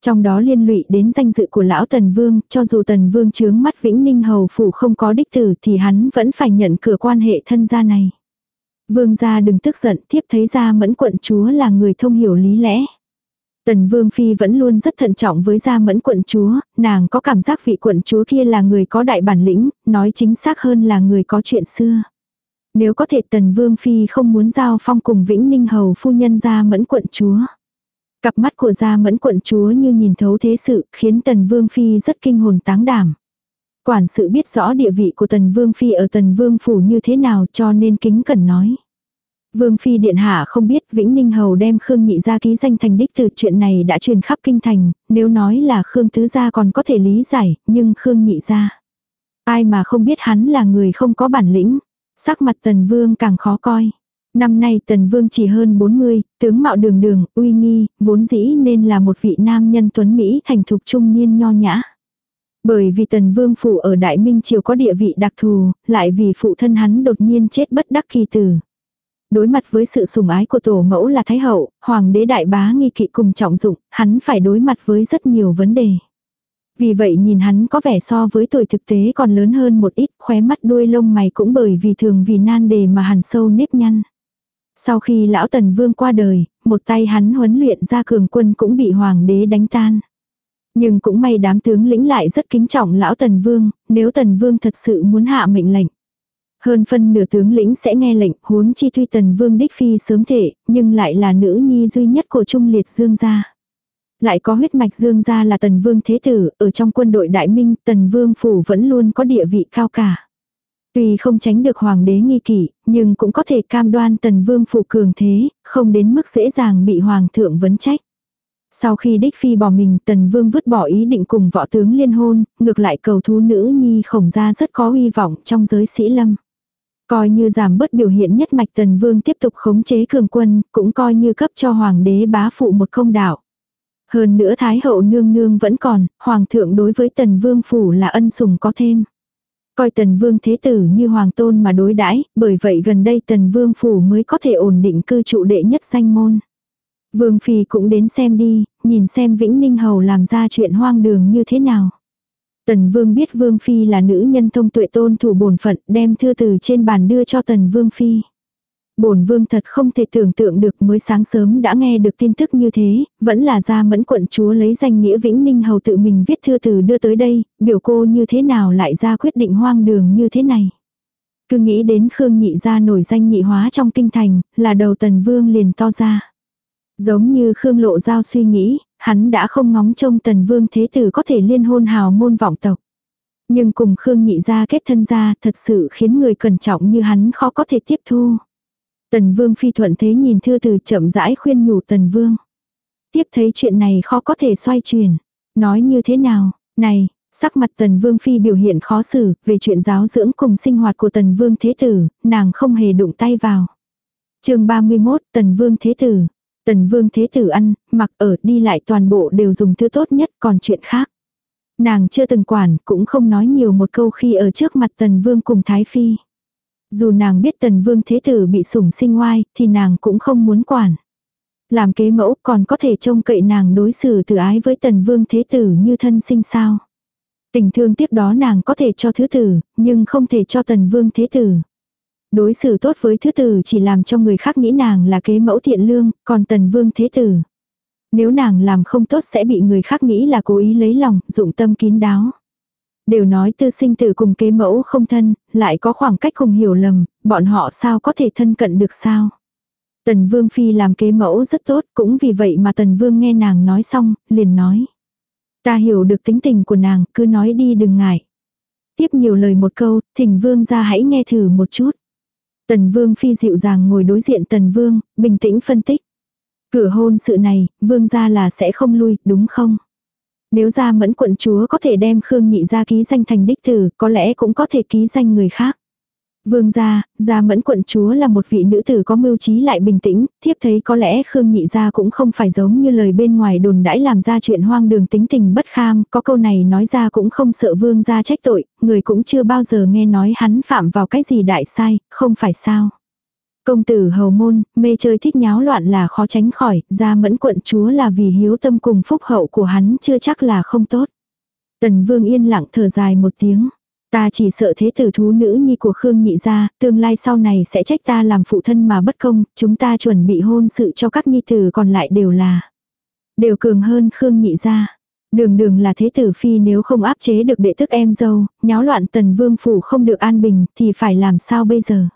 Trong đó liên lụy đến danh dự của lão Tần Vương, cho dù Tần Vương chướng mắt Vĩnh Ninh Hầu Phụ không có đích tử thì hắn vẫn phải nhận cửa quan hệ thân gia này. Vương gia đừng tức giận, tiếp thấy ra mẫn quận chúa là người thông hiểu lý lẽ. Tần Vương Phi vẫn luôn rất thận trọng với gia mẫn quận chúa, nàng có cảm giác vị quận chúa kia là người có đại bản lĩnh, nói chính xác hơn là người có chuyện xưa. Nếu có thể Tần Vương Phi không muốn giao phong cùng Vĩnh Ninh Hầu phu nhân gia mẫn quận chúa. Cặp mắt của gia mẫn quận chúa như nhìn thấu thế sự khiến Tần Vương Phi rất kinh hồn táng đảm. Quản sự biết rõ địa vị của Tần Vương Phi ở Tần Vương Phủ như thế nào cho nên kính cẩn nói. Vương Phi Điện Hạ không biết Vĩnh Ninh Hầu đem Khương Nhị ra ký danh thành đích từ chuyện này đã truyền khắp kinh thành, nếu nói là Khương Tứ Gia còn có thể lý giải, nhưng Khương Nhị ra. Ai mà không biết hắn là người không có bản lĩnh, sắc mặt Tần Vương càng khó coi. Năm nay Tần Vương chỉ hơn 40, tướng mạo đường đường, uy nghi, vốn dĩ nên là một vị nam nhân tuấn Mỹ thành thục trung niên nho nhã. Bởi vì Tần Vương Phủ ở Đại Minh Triều có địa vị đặc thù, lại vì phụ thân hắn đột nhiên chết bất đắc kỳ tử. Đối mặt với sự sủng ái của tổ mẫu là Thái Hậu, Hoàng đế đại bá nghi kỵ cùng trọng dụng, hắn phải đối mặt với rất nhiều vấn đề. Vì vậy nhìn hắn có vẻ so với tuổi thực tế còn lớn hơn một ít, khóe mắt đuôi lông mày cũng bởi vì thường vì nan đề mà hằn sâu nếp nhăn. Sau khi lão tần vương qua đời, một tay hắn huấn luyện ra cường quân cũng bị hoàng đế đánh tan. Nhưng cũng may đám tướng lĩnh lại rất kính trọng lão tần vương, nếu tần vương thật sự muốn hạ mệnh lệnh. Hơn phân nửa tướng lĩnh sẽ nghe lệnh huống chi tuy tần vương đích phi sớm thể, nhưng lại là nữ nhi duy nhất của trung liệt dương gia. Lại có huyết mạch dương gia là tần vương thế tử, ở trong quân đội đại minh tần vương phủ vẫn luôn có địa vị cao cả. Tuy không tránh được hoàng đế nghi kỷ, nhưng cũng có thể cam đoan tần vương phủ cường thế, không đến mức dễ dàng bị hoàng thượng vấn trách. Sau khi đích phi bỏ mình tần vương vứt bỏ ý định cùng võ tướng liên hôn, ngược lại cầu thú nữ nhi khổng gia rất có hy vọng trong giới sĩ lâm. Coi như giảm bớt biểu hiện nhất mạch tần vương tiếp tục khống chế cường quân, cũng coi như cấp cho hoàng đế bá phụ một công đạo. Hơn nữa Thái hậu nương nương vẫn còn, hoàng thượng đối với tần vương phủ là ân sủng có thêm. Coi tần vương thế tử như hoàng tôn mà đối đãi bởi vậy gần đây tần vương phủ mới có thể ổn định cư trụ đệ nhất danh môn. Vương phi cũng đến xem đi, nhìn xem Vĩnh Ninh Hầu làm ra chuyện hoang đường như thế nào. Tần Vương biết Vương Phi là nữ nhân thông tuệ tôn thủ bổn phận đem thư từ trên bàn đưa cho Tần Vương Phi. Bổn Vương thật không thể tưởng tượng được mới sáng sớm đã nghe được tin tức như thế, vẫn là ra mẫn quận chúa lấy danh nghĩa Vĩnh Ninh Hầu tự mình viết thư từ đưa tới đây, biểu cô như thế nào lại ra quyết định hoang đường như thế này. Cứ nghĩ đến Khương Nhị gia nổi danh nhị hóa trong kinh thành, là đầu Tần Vương liền to ra. Giống như Khương Lộ Giao suy nghĩ, hắn đã không ngóng trông tần vương thế tử có thể liên hôn hào môn vọng tộc. Nhưng cùng Khương nhị gia kết thân ra thật sự khiến người cẩn trọng như hắn khó có thể tiếp thu. Tần vương phi thuận thế nhìn thư từ chậm rãi khuyên nhủ tần vương. Tiếp thấy chuyện này khó có thể xoay chuyển. Nói như thế nào, này, sắc mặt tần vương phi biểu hiện khó xử, về chuyện giáo dưỡng cùng sinh hoạt của tần vương thế tử, nàng không hề đụng tay vào. chương 31, tần vương thế tử. Tần vương thế tử ăn, mặc ở, đi lại toàn bộ đều dùng thứ tốt nhất, còn chuyện khác. Nàng chưa từng quản, cũng không nói nhiều một câu khi ở trước mặt tần vương cùng thái phi. Dù nàng biết tần vương thế tử bị sủng sinh oai, thì nàng cũng không muốn quản. Làm kế mẫu còn có thể trông cậy nàng đối xử từ ái với tần vương thế tử như thân sinh sao. Tình thương tiếp đó nàng có thể cho thứ tử, nhưng không thể cho tần vương thế tử. Đối xử tốt với thứ tử chỉ làm cho người khác nghĩ nàng là kế mẫu thiện lương, còn tần vương thế tử. Nếu nàng làm không tốt sẽ bị người khác nghĩ là cố ý lấy lòng, dụng tâm kín đáo. Đều nói tư sinh tử cùng kế mẫu không thân, lại có khoảng cách cùng hiểu lầm, bọn họ sao có thể thân cận được sao. Tần Vương Phi làm kế mẫu rất tốt, cũng vì vậy mà Tần Vương nghe nàng nói xong, liền nói. Ta hiểu được tính tình của nàng, cứ nói đi đừng ngại. Tiếp nhiều lời một câu, thỉnh Vương ra hãy nghe thử một chút. Tần Vương Phi dịu dàng ngồi đối diện Tần Vương, bình tĩnh phân tích. Cửa hôn sự này, Vương ra là sẽ không lui, đúng không? Nếu ra mẫn quận chúa có thể đem Khương Nhị ra ký danh thành đích tử, có lẽ cũng có thể ký danh người khác. Vương gia, gia mẫn quận chúa là một vị nữ tử có mưu trí lại bình tĩnh, thiếp thấy có lẽ Khương nhị gia cũng không phải giống như lời bên ngoài đồn đãi làm ra chuyện hoang đường tính tình bất kham, có câu này nói ra cũng không sợ vương gia trách tội, người cũng chưa bao giờ nghe nói hắn phạm vào cái gì đại sai, không phải sao. Công tử hầu môn, mê chơi thích nháo loạn là khó tránh khỏi, gia mẫn quận chúa là vì hiếu tâm cùng phúc hậu của hắn chưa chắc là không tốt. Tần vương yên lặng thở dài một tiếng. Ta chỉ sợ thế tử thú nữ nhi của Khương nhị gia, tương lai sau này sẽ trách ta làm phụ thân mà bất công, chúng ta chuẩn bị hôn sự cho các nhi tử còn lại đều là. Đều cường hơn Khương nhị gia. Đường đường là thế tử phi nếu không áp chế được đệ tức em dâu, nháo loạn tần vương phủ không được an bình thì phải làm sao bây giờ?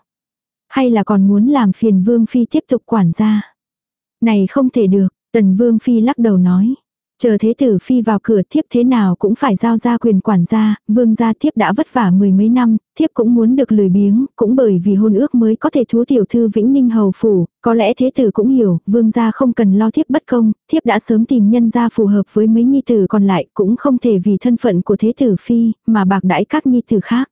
Hay là còn muốn làm phiền vương phi tiếp tục quản gia? Này không thể được, tần vương phi lắc đầu nói. Chờ thế tử phi vào cửa thiếp thế nào cũng phải giao ra quyền quản gia, vương gia thiếp đã vất vả mười mấy năm, thiếp cũng muốn được lười biếng, cũng bởi vì hôn ước mới có thể thú tiểu thư vĩnh ninh hầu phủ, có lẽ thế tử cũng hiểu, vương gia không cần lo thiếp bất công, thiếp đã sớm tìm nhân gia phù hợp với mấy nhi tử còn lại, cũng không thể vì thân phận của thế tử phi, mà bạc đãi các nhi tử khác.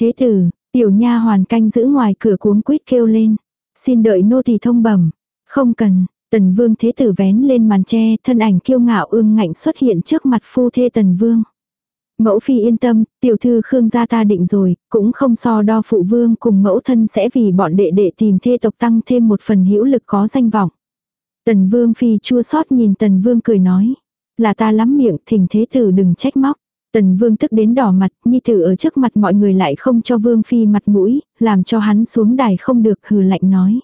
Thế tử, tiểu nha hoàn canh giữ ngoài cửa cuốn quýt kêu lên, xin đợi nô tỳ thông bẩm, không cần, Tần vương thế tử vén lên màn tre, thân ảnh kiêu ngạo ương ngạnh xuất hiện trước mặt phu thê tần vương. Mẫu phi yên tâm, tiểu thư Khương gia ta định rồi, cũng không so đo phụ vương cùng mẫu thân sẽ vì bọn đệ đệ tìm thê tộc tăng thêm một phần hữu lực có danh vọng. Tần vương phi chua xót nhìn tần vương cười nói. Là ta lắm miệng thỉnh thế tử đừng trách móc. Tần vương tức đến đỏ mặt, nhi tử ở trước mặt mọi người lại không cho vương phi mặt mũi, làm cho hắn xuống đài không được hừ lạnh nói.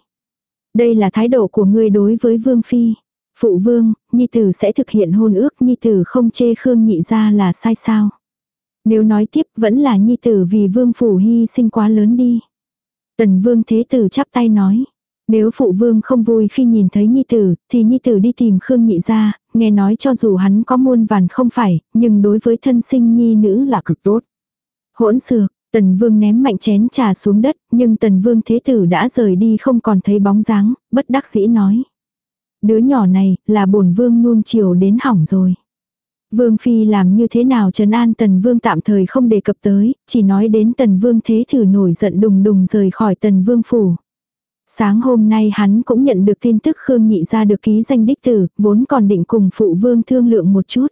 Đây là thái độ của ngươi đối với vương phi. Phụ vương, nhi tử sẽ thực hiện hôn ước nhi tử không chê khương nhị ra là sai sao. Nếu nói tiếp vẫn là nhi tử vì vương phủ hy sinh quá lớn đi. Tần vương thế tử chắp tay nói. Nếu phụ vương không vui khi nhìn thấy nhi tử, thì nhi tử đi tìm Khương nhị ra, nghe nói cho dù hắn có muôn vàn không phải, nhưng đối với thân sinh nhi nữ là cực tốt. Hỗn xược, Tần vương ném mạnh chén trà xuống đất, nhưng tần vương thế tử đã rời đi không còn thấy bóng dáng, bất đắc dĩ nói. Đứa nhỏ này, là bổn vương nuông chiều đến hỏng rồi. Vương Phi làm như thế nào trấn an Tần Vương tạm thời không đề cập tới, chỉ nói đến Tần Vương thế Tử nổi giận đùng đùng rời khỏi Tần Vương phủ. Sáng hôm nay hắn cũng nhận được tin tức Khương Nhị ra được ký danh đích tử, vốn còn định cùng phụ vương thương lượng một chút.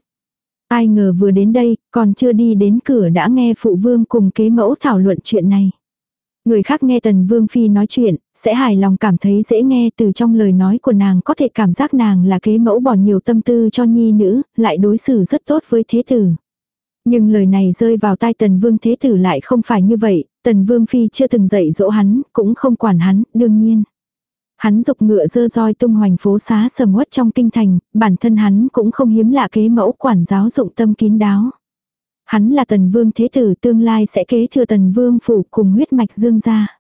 Ai ngờ vừa đến đây, còn chưa đi đến cửa đã nghe phụ vương cùng kế mẫu thảo luận chuyện này. Người khác nghe tần vương phi nói chuyện, sẽ hài lòng cảm thấy dễ nghe từ trong lời nói của nàng có thể cảm giác nàng là kế mẫu bỏ nhiều tâm tư cho nhi nữ, lại đối xử rất tốt với thế tử. Nhưng lời này rơi vào tai tần vương thế tử lại không phải như vậy, tần vương phi chưa từng dạy dỗ hắn, cũng không quản hắn, đương nhiên. Hắn dục ngựa dơ roi tung hoành phố xá sầm uất trong kinh thành, bản thân hắn cũng không hiếm lạ kế mẫu quản giáo dụng tâm kín đáo. Hắn là tần vương thế tử tương lai sẽ kế thừa tần vương phủ cùng huyết mạch dương gia.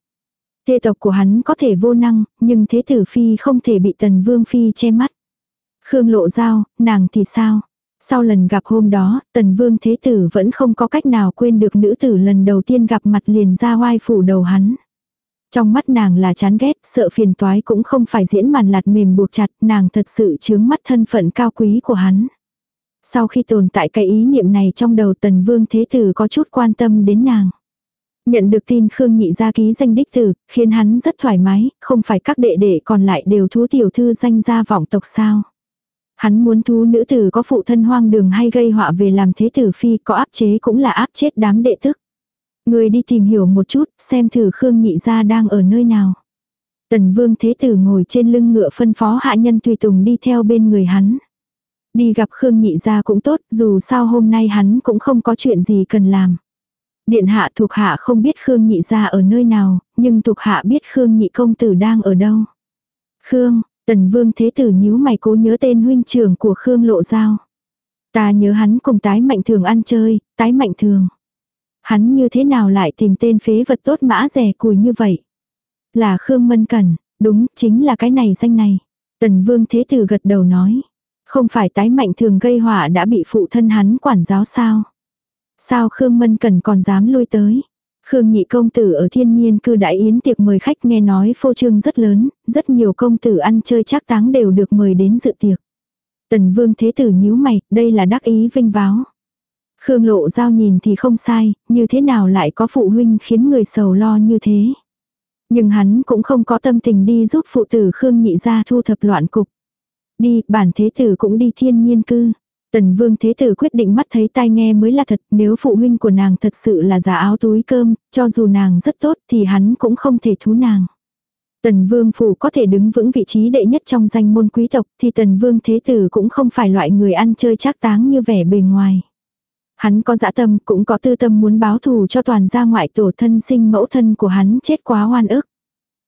thế tộc của hắn có thể vô năng, nhưng thế tử phi không thể bị tần vương phi che mắt. Khương lộ giao, nàng thì sao? Sau lần gặp hôm đó, tần vương thế tử vẫn không có cách nào quên được nữ tử lần đầu tiên gặp mặt liền ra oai phủ đầu hắn. Trong mắt nàng là chán ghét, sợ phiền toái cũng không phải diễn màn lạt mềm buộc chặt, nàng thật sự chướng mắt thân phận cao quý của hắn. Sau khi tồn tại cái ý niệm này trong đầu tần vương thế tử có chút quan tâm đến nàng. Nhận được tin Khương Nhị gia ký danh đích tử, khiến hắn rất thoải mái, không phải các đệ đệ còn lại đều thú tiểu thư danh gia vọng tộc sao. Hắn muốn thú nữ tử có phụ thân hoang đường hay gây họa về làm thế tử phi có áp chế cũng là áp chết đám đệ tức. Người đi tìm hiểu một chút, xem thử Khương Nhị gia đang ở nơi nào. Tần vương thế tử ngồi trên lưng ngựa phân phó hạ nhân tùy tùng đi theo bên người hắn. Đi gặp Khương Nhị gia cũng tốt, dù sao hôm nay hắn cũng không có chuyện gì cần làm. Điện hạ thuộc hạ không biết Khương Nhị gia ở nơi nào, nhưng thuộc hạ biết Khương Nhị công tử đang ở đâu. Khương, tần vương thế tử nhíu mày cố nhớ tên huynh trưởng của Khương Lộ Giao. Ta nhớ hắn cùng tái mạnh thường ăn chơi, tái mạnh thường. Hắn như thế nào lại tìm tên phế vật tốt mã rẻ cùi như vậy? Là Khương Mân cần đúng, chính là cái này danh này. Tần Vương Thế Tử gật đầu nói. Không phải tái mạnh thường gây họa đã bị phụ thân hắn quản giáo sao? Sao Khương Mân cần còn dám lui tới? Khương nhị công tử ở thiên nhiên cư đại yến tiệc mời khách nghe nói phô trương rất lớn, rất nhiều công tử ăn chơi chắc táng đều được mời đến dự tiệc. Tần vương thế tử nhíu mày, đây là đắc ý vinh váo. Khương lộ giao nhìn thì không sai, như thế nào lại có phụ huynh khiến người sầu lo như thế. Nhưng hắn cũng không có tâm tình đi giúp phụ tử Khương nhị ra thu thập loạn cục. Đi, bản thế tử cũng đi thiên nhiên cư. Tần vương thế tử quyết định mắt thấy tai nghe mới là thật, nếu phụ huynh của nàng thật sự là giả áo túi cơm, cho dù nàng rất tốt thì hắn cũng không thể thú nàng. Tần vương phủ có thể đứng vững vị trí đệ nhất trong danh môn quý tộc thì tần vương thế tử cũng không phải loại người ăn chơi trác táng như vẻ bề ngoài. Hắn có dã tâm cũng có tư tâm muốn báo thù cho toàn gia ngoại tổ thân sinh mẫu thân của hắn chết quá oan ức.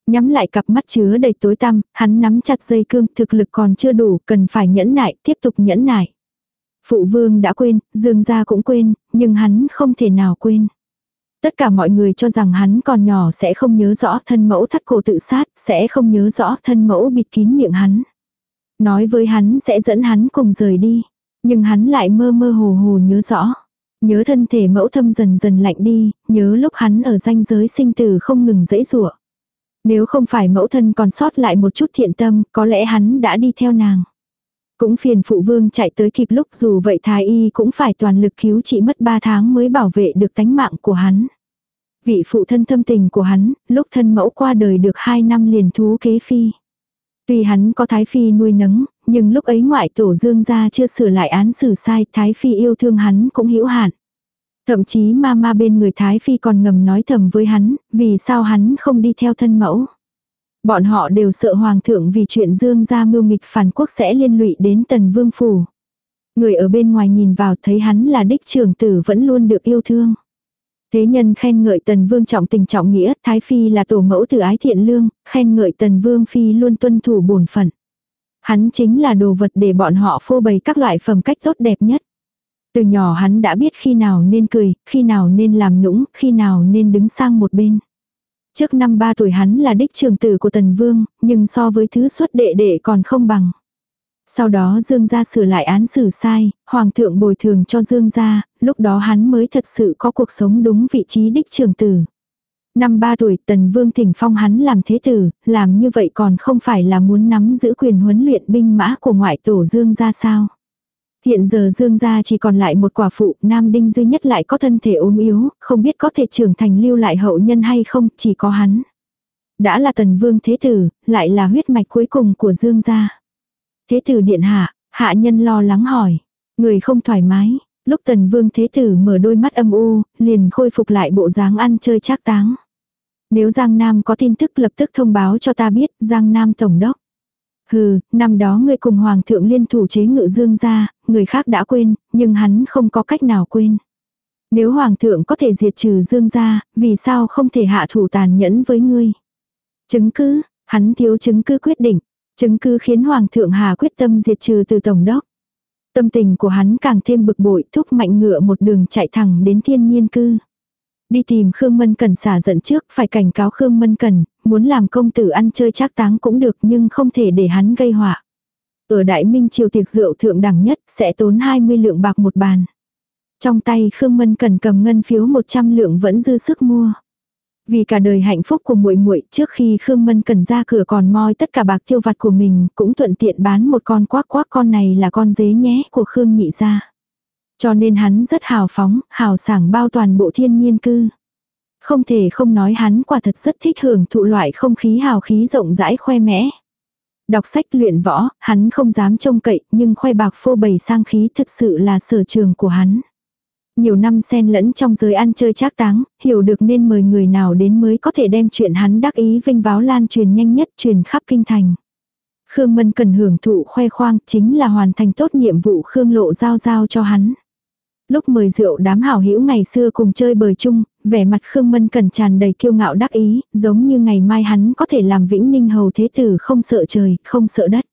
Nhắm lại cặp mắt chứa đầy tối tăm, hắn nắm chặt dây cương thực lực còn chưa đủ cần phải nhẫn nại tiếp tục nhẫn nại. Phụ vương đã quên, dương gia cũng quên, nhưng hắn không thể nào quên. Tất cả mọi người cho rằng hắn còn nhỏ sẽ không nhớ rõ thân mẫu thắt cổ tự sát, sẽ không nhớ rõ thân mẫu bịt kín miệng hắn. Nói với hắn sẽ dẫn hắn cùng rời đi. Nhưng hắn lại mơ mơ hồ hồ nhớ rõ. Nhớ thân thể mẫu thâm dần dần lạnh đi, nhớ lúc hắn ở ranh giới sinh tử không ngừng dễ dụa. Nếu không phải mẫu thân còn sót lại một chút thiện tâm, có lẽ hắn đã đi theo nàng. Cũng phiền phụ vương chạy tới kịp lúc dù vậy thái y cũng phải toàn lực cứu trị mất 3 tháng mới bảo vệ được tánh mạng của hắn. Vị phụ thân thâm tình của hắn, lúc thân mẫu qua đời được 2 năm liền thú kế phi. Tuy hắn có thái phi nuôi nấng, nhưng lúc ấy ngoại tổ dương gia chưa sửa lại án xử sai, thái phi yêu thương hắn cũng hữu hạn. Thậm chí ma ma bên người thái phi còn ngầm nói thầm với hắn, vì sao hắn không đi theo thân mẫu. Bọn họ đều sợ hoàng thượng vì chuyện dương gia mưu nghịch phản quốc sẽ liên lụy đến tần vương phủ. Người ở bên ngoài nhìn vào thấy hắn là đích trưởng tử vẫn luôn được yêu thương. Thế nhân khen ngợi tần vương trọng tình trọng nghĩa, thái phi là tổ mẫu từ ái thiện lương, khen ngợi tần vương phi luôn tuân thủ bổn phận. Hắn chính là đồ vật để bọn họ phô bày các loại phẩm cách tốt đẹp nhất. Từ nhỏ hắn đã biết khi nào nên cười, khi nào nên làm nũng, khi nào nên đứng sang một bên. Trước năm ba tuổi hắn là đích trường tử của Tần Vương, nhưng so với thứ xuất đệ đệ còn không bằng. Sau đó Dương gia sửa lại án xử sai, Hoàng thượng bồi thường cho Dương gia, lúc đó hắn mới thật sự có cuộc sống đúng vị trí đích trường tử. Năm ba tuổi Tần Vương thỉnh phong hắn làm thế tử, làm như vậy còn không phải là muốn nắm giữ quyền huấn luyện binh mã của ngoại tổ Dương gia sao. Hiện giờ Dương gia chỉ còn lại một quả phụ, Nam Đinh duy nhất lại có thân thể ốm yếu, không biết có thể trưởng thành lưu lại hậu nhân hay không, chỉ có hắn. Đã là tần vương thế tử, lại là huyết mạch cuối cùng của Dương gia. Thế tử điện hạ, hạ nhân lo lắng hỏi. Người không thoải mái, lúc tần vương thế tử mở đôi mắt âm u, liền khôi phục lại bộ dáng ăn chơi trác táng. Nếu Giang Nam có tin tức lập tức thông báo cho ta biết, Giang Nam Tổng đốc. Hừ, năm đó ngươi cùng Hoàng thượng liên thủ chế ngự dương ra, người khác đã quên, nhưng hắn không có cách nào quên. Nếu Hoàng thượng có thể diệt trừ dương ra, vì sao không thể hạ thủ tàn nhẫn với ngươi? Chứng cứ, hắn thiếu chứng cứ quyết định. Chứng cứ khiến Hoàng thượng Hà quyết tâm diệt trừ từ Tổng đốc. Tâm tình của hắn càng thêm bực bội thúc mạnh ngựa một đường chạy thẳng đến thiên nhiên cư. Đi tìm Khương Mân Cần xả giận trước, phải cảnh cáo Khương Mân Cần, muốn làm công tử ăn chơi chắc táng cũng được nhưng không thể để hắn gây họa. Ở Đại Minh triều tiệc rượu thượng đẳng nhất sẽ tốn 20 lượng bạc một bàn. Trong tay Khương Mân cần cầm ngân phiếu 100 lượng vẫn dư sức mua. Vì cả đời hạnh phúc của muội muội, trước khi Khương Mân cần ra cửa còn moi tất cả bạc tiêu vặt của mình, cũng thuận tiện bán một con quác quác con này là con dế nhé của Khương nhị gia. Cho nên hắn rất hào phóng, hào sảng bao toàn bộ thiên nhiên cư. Không thể không nói hắn quả thật rất thích hưởng thụ loại không khí hào khí rộng rãi khoe mẽ. Đọc sách luyện võ, hắn không dám trông cậy, nhưng khoe bạc phô bày sang khí thật sự là sở trường của hắn. Nhiều năm xen lẫn trong giới ăn chơi trác táng, hiểu được nên mời người nào đến mới có thể đem chuyện hắn đắc ý vinh váo lan truyền nhanh nhất truyền khắp kinh thành. Khương Mân cần hưởng thụ khoe khoang chính là hoàn thành tốt nhiệm vụ Khương Lộ giao giao cho hắn. Lúc mời rượu đám hảo hữu ngày xưa cùng chơi bời chung, vẻ mặt Khương Mân cần tràn đầy kiêu ngạo đắc ý, giống như ngày mai hắn có thể làm vĩnh ninh hầu thế tử không sợ trời, không sợ đất.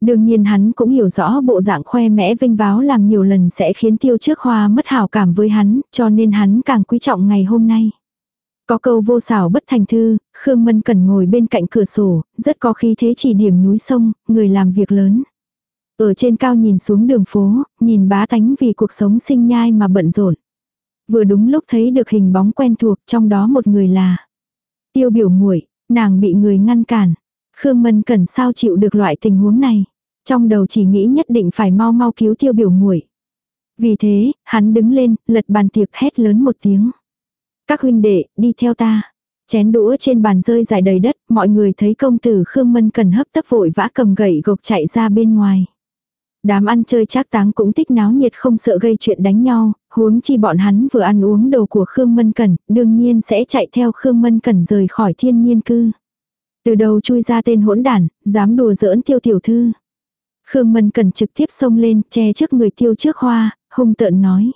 Đương nhiên hắn cũng hiểu rõ bộ dạng khoe mẽ vinh váo làm nhiều lần sẽ khiến tiêu trước hoa mất hảo cảm với hắn, cho nên hắn càng quý trọng ngày hôm nay. Có câu vô xảo bất thành thư, Khương Mân Cần ngồi bên cạnh cửa sổ, rất có khí thế chỉ điểm núi sông, người làm việc lớn. Ở trên cao nhìn xuống đường phố, nhìn bá tánh vì cuộc sống sinh nhai mà bận rộn. Vừa đúng lúc thấy được hình bóng quen thuộc trong đó một người là Tiêu biểu muội nàng bị người ngăn cản. Khương Mân Cẩn sao chịu được loại tình huống này. Trong đầu chỉ nghĩ nhất định phải mau mau cứu tiêu biểu muội Vì thế, hắn đứng lên, lật bàn tiệc hét lớn một tiếng. Các huynh đệ, đi theo ta. Chén đũa trên bàn rơi dài đầy đất, mọi người thấy công tử Khương Mân Cần hấp tấp vội vã cầm gậy gộc chạy ra bên ngoài. Đám ăn chơi trác táng cũng thích náo nhiệt không sợ gây chuyện đánh nhau, huống chi bọn hắn vừa ăn uống đồ của Khương Mân Cẩn, đương nhiên sẽ chạy theo Khương Mân Cẩn rời khỏi thiên nhiên cư. Từ đầu chui ra tên hỗn đản, dám đùa giỡn tiêu tiểu thư. Khương Mân cần trực tiếp xông lên, che trước người tiêu trước hoa, hung tợn nói.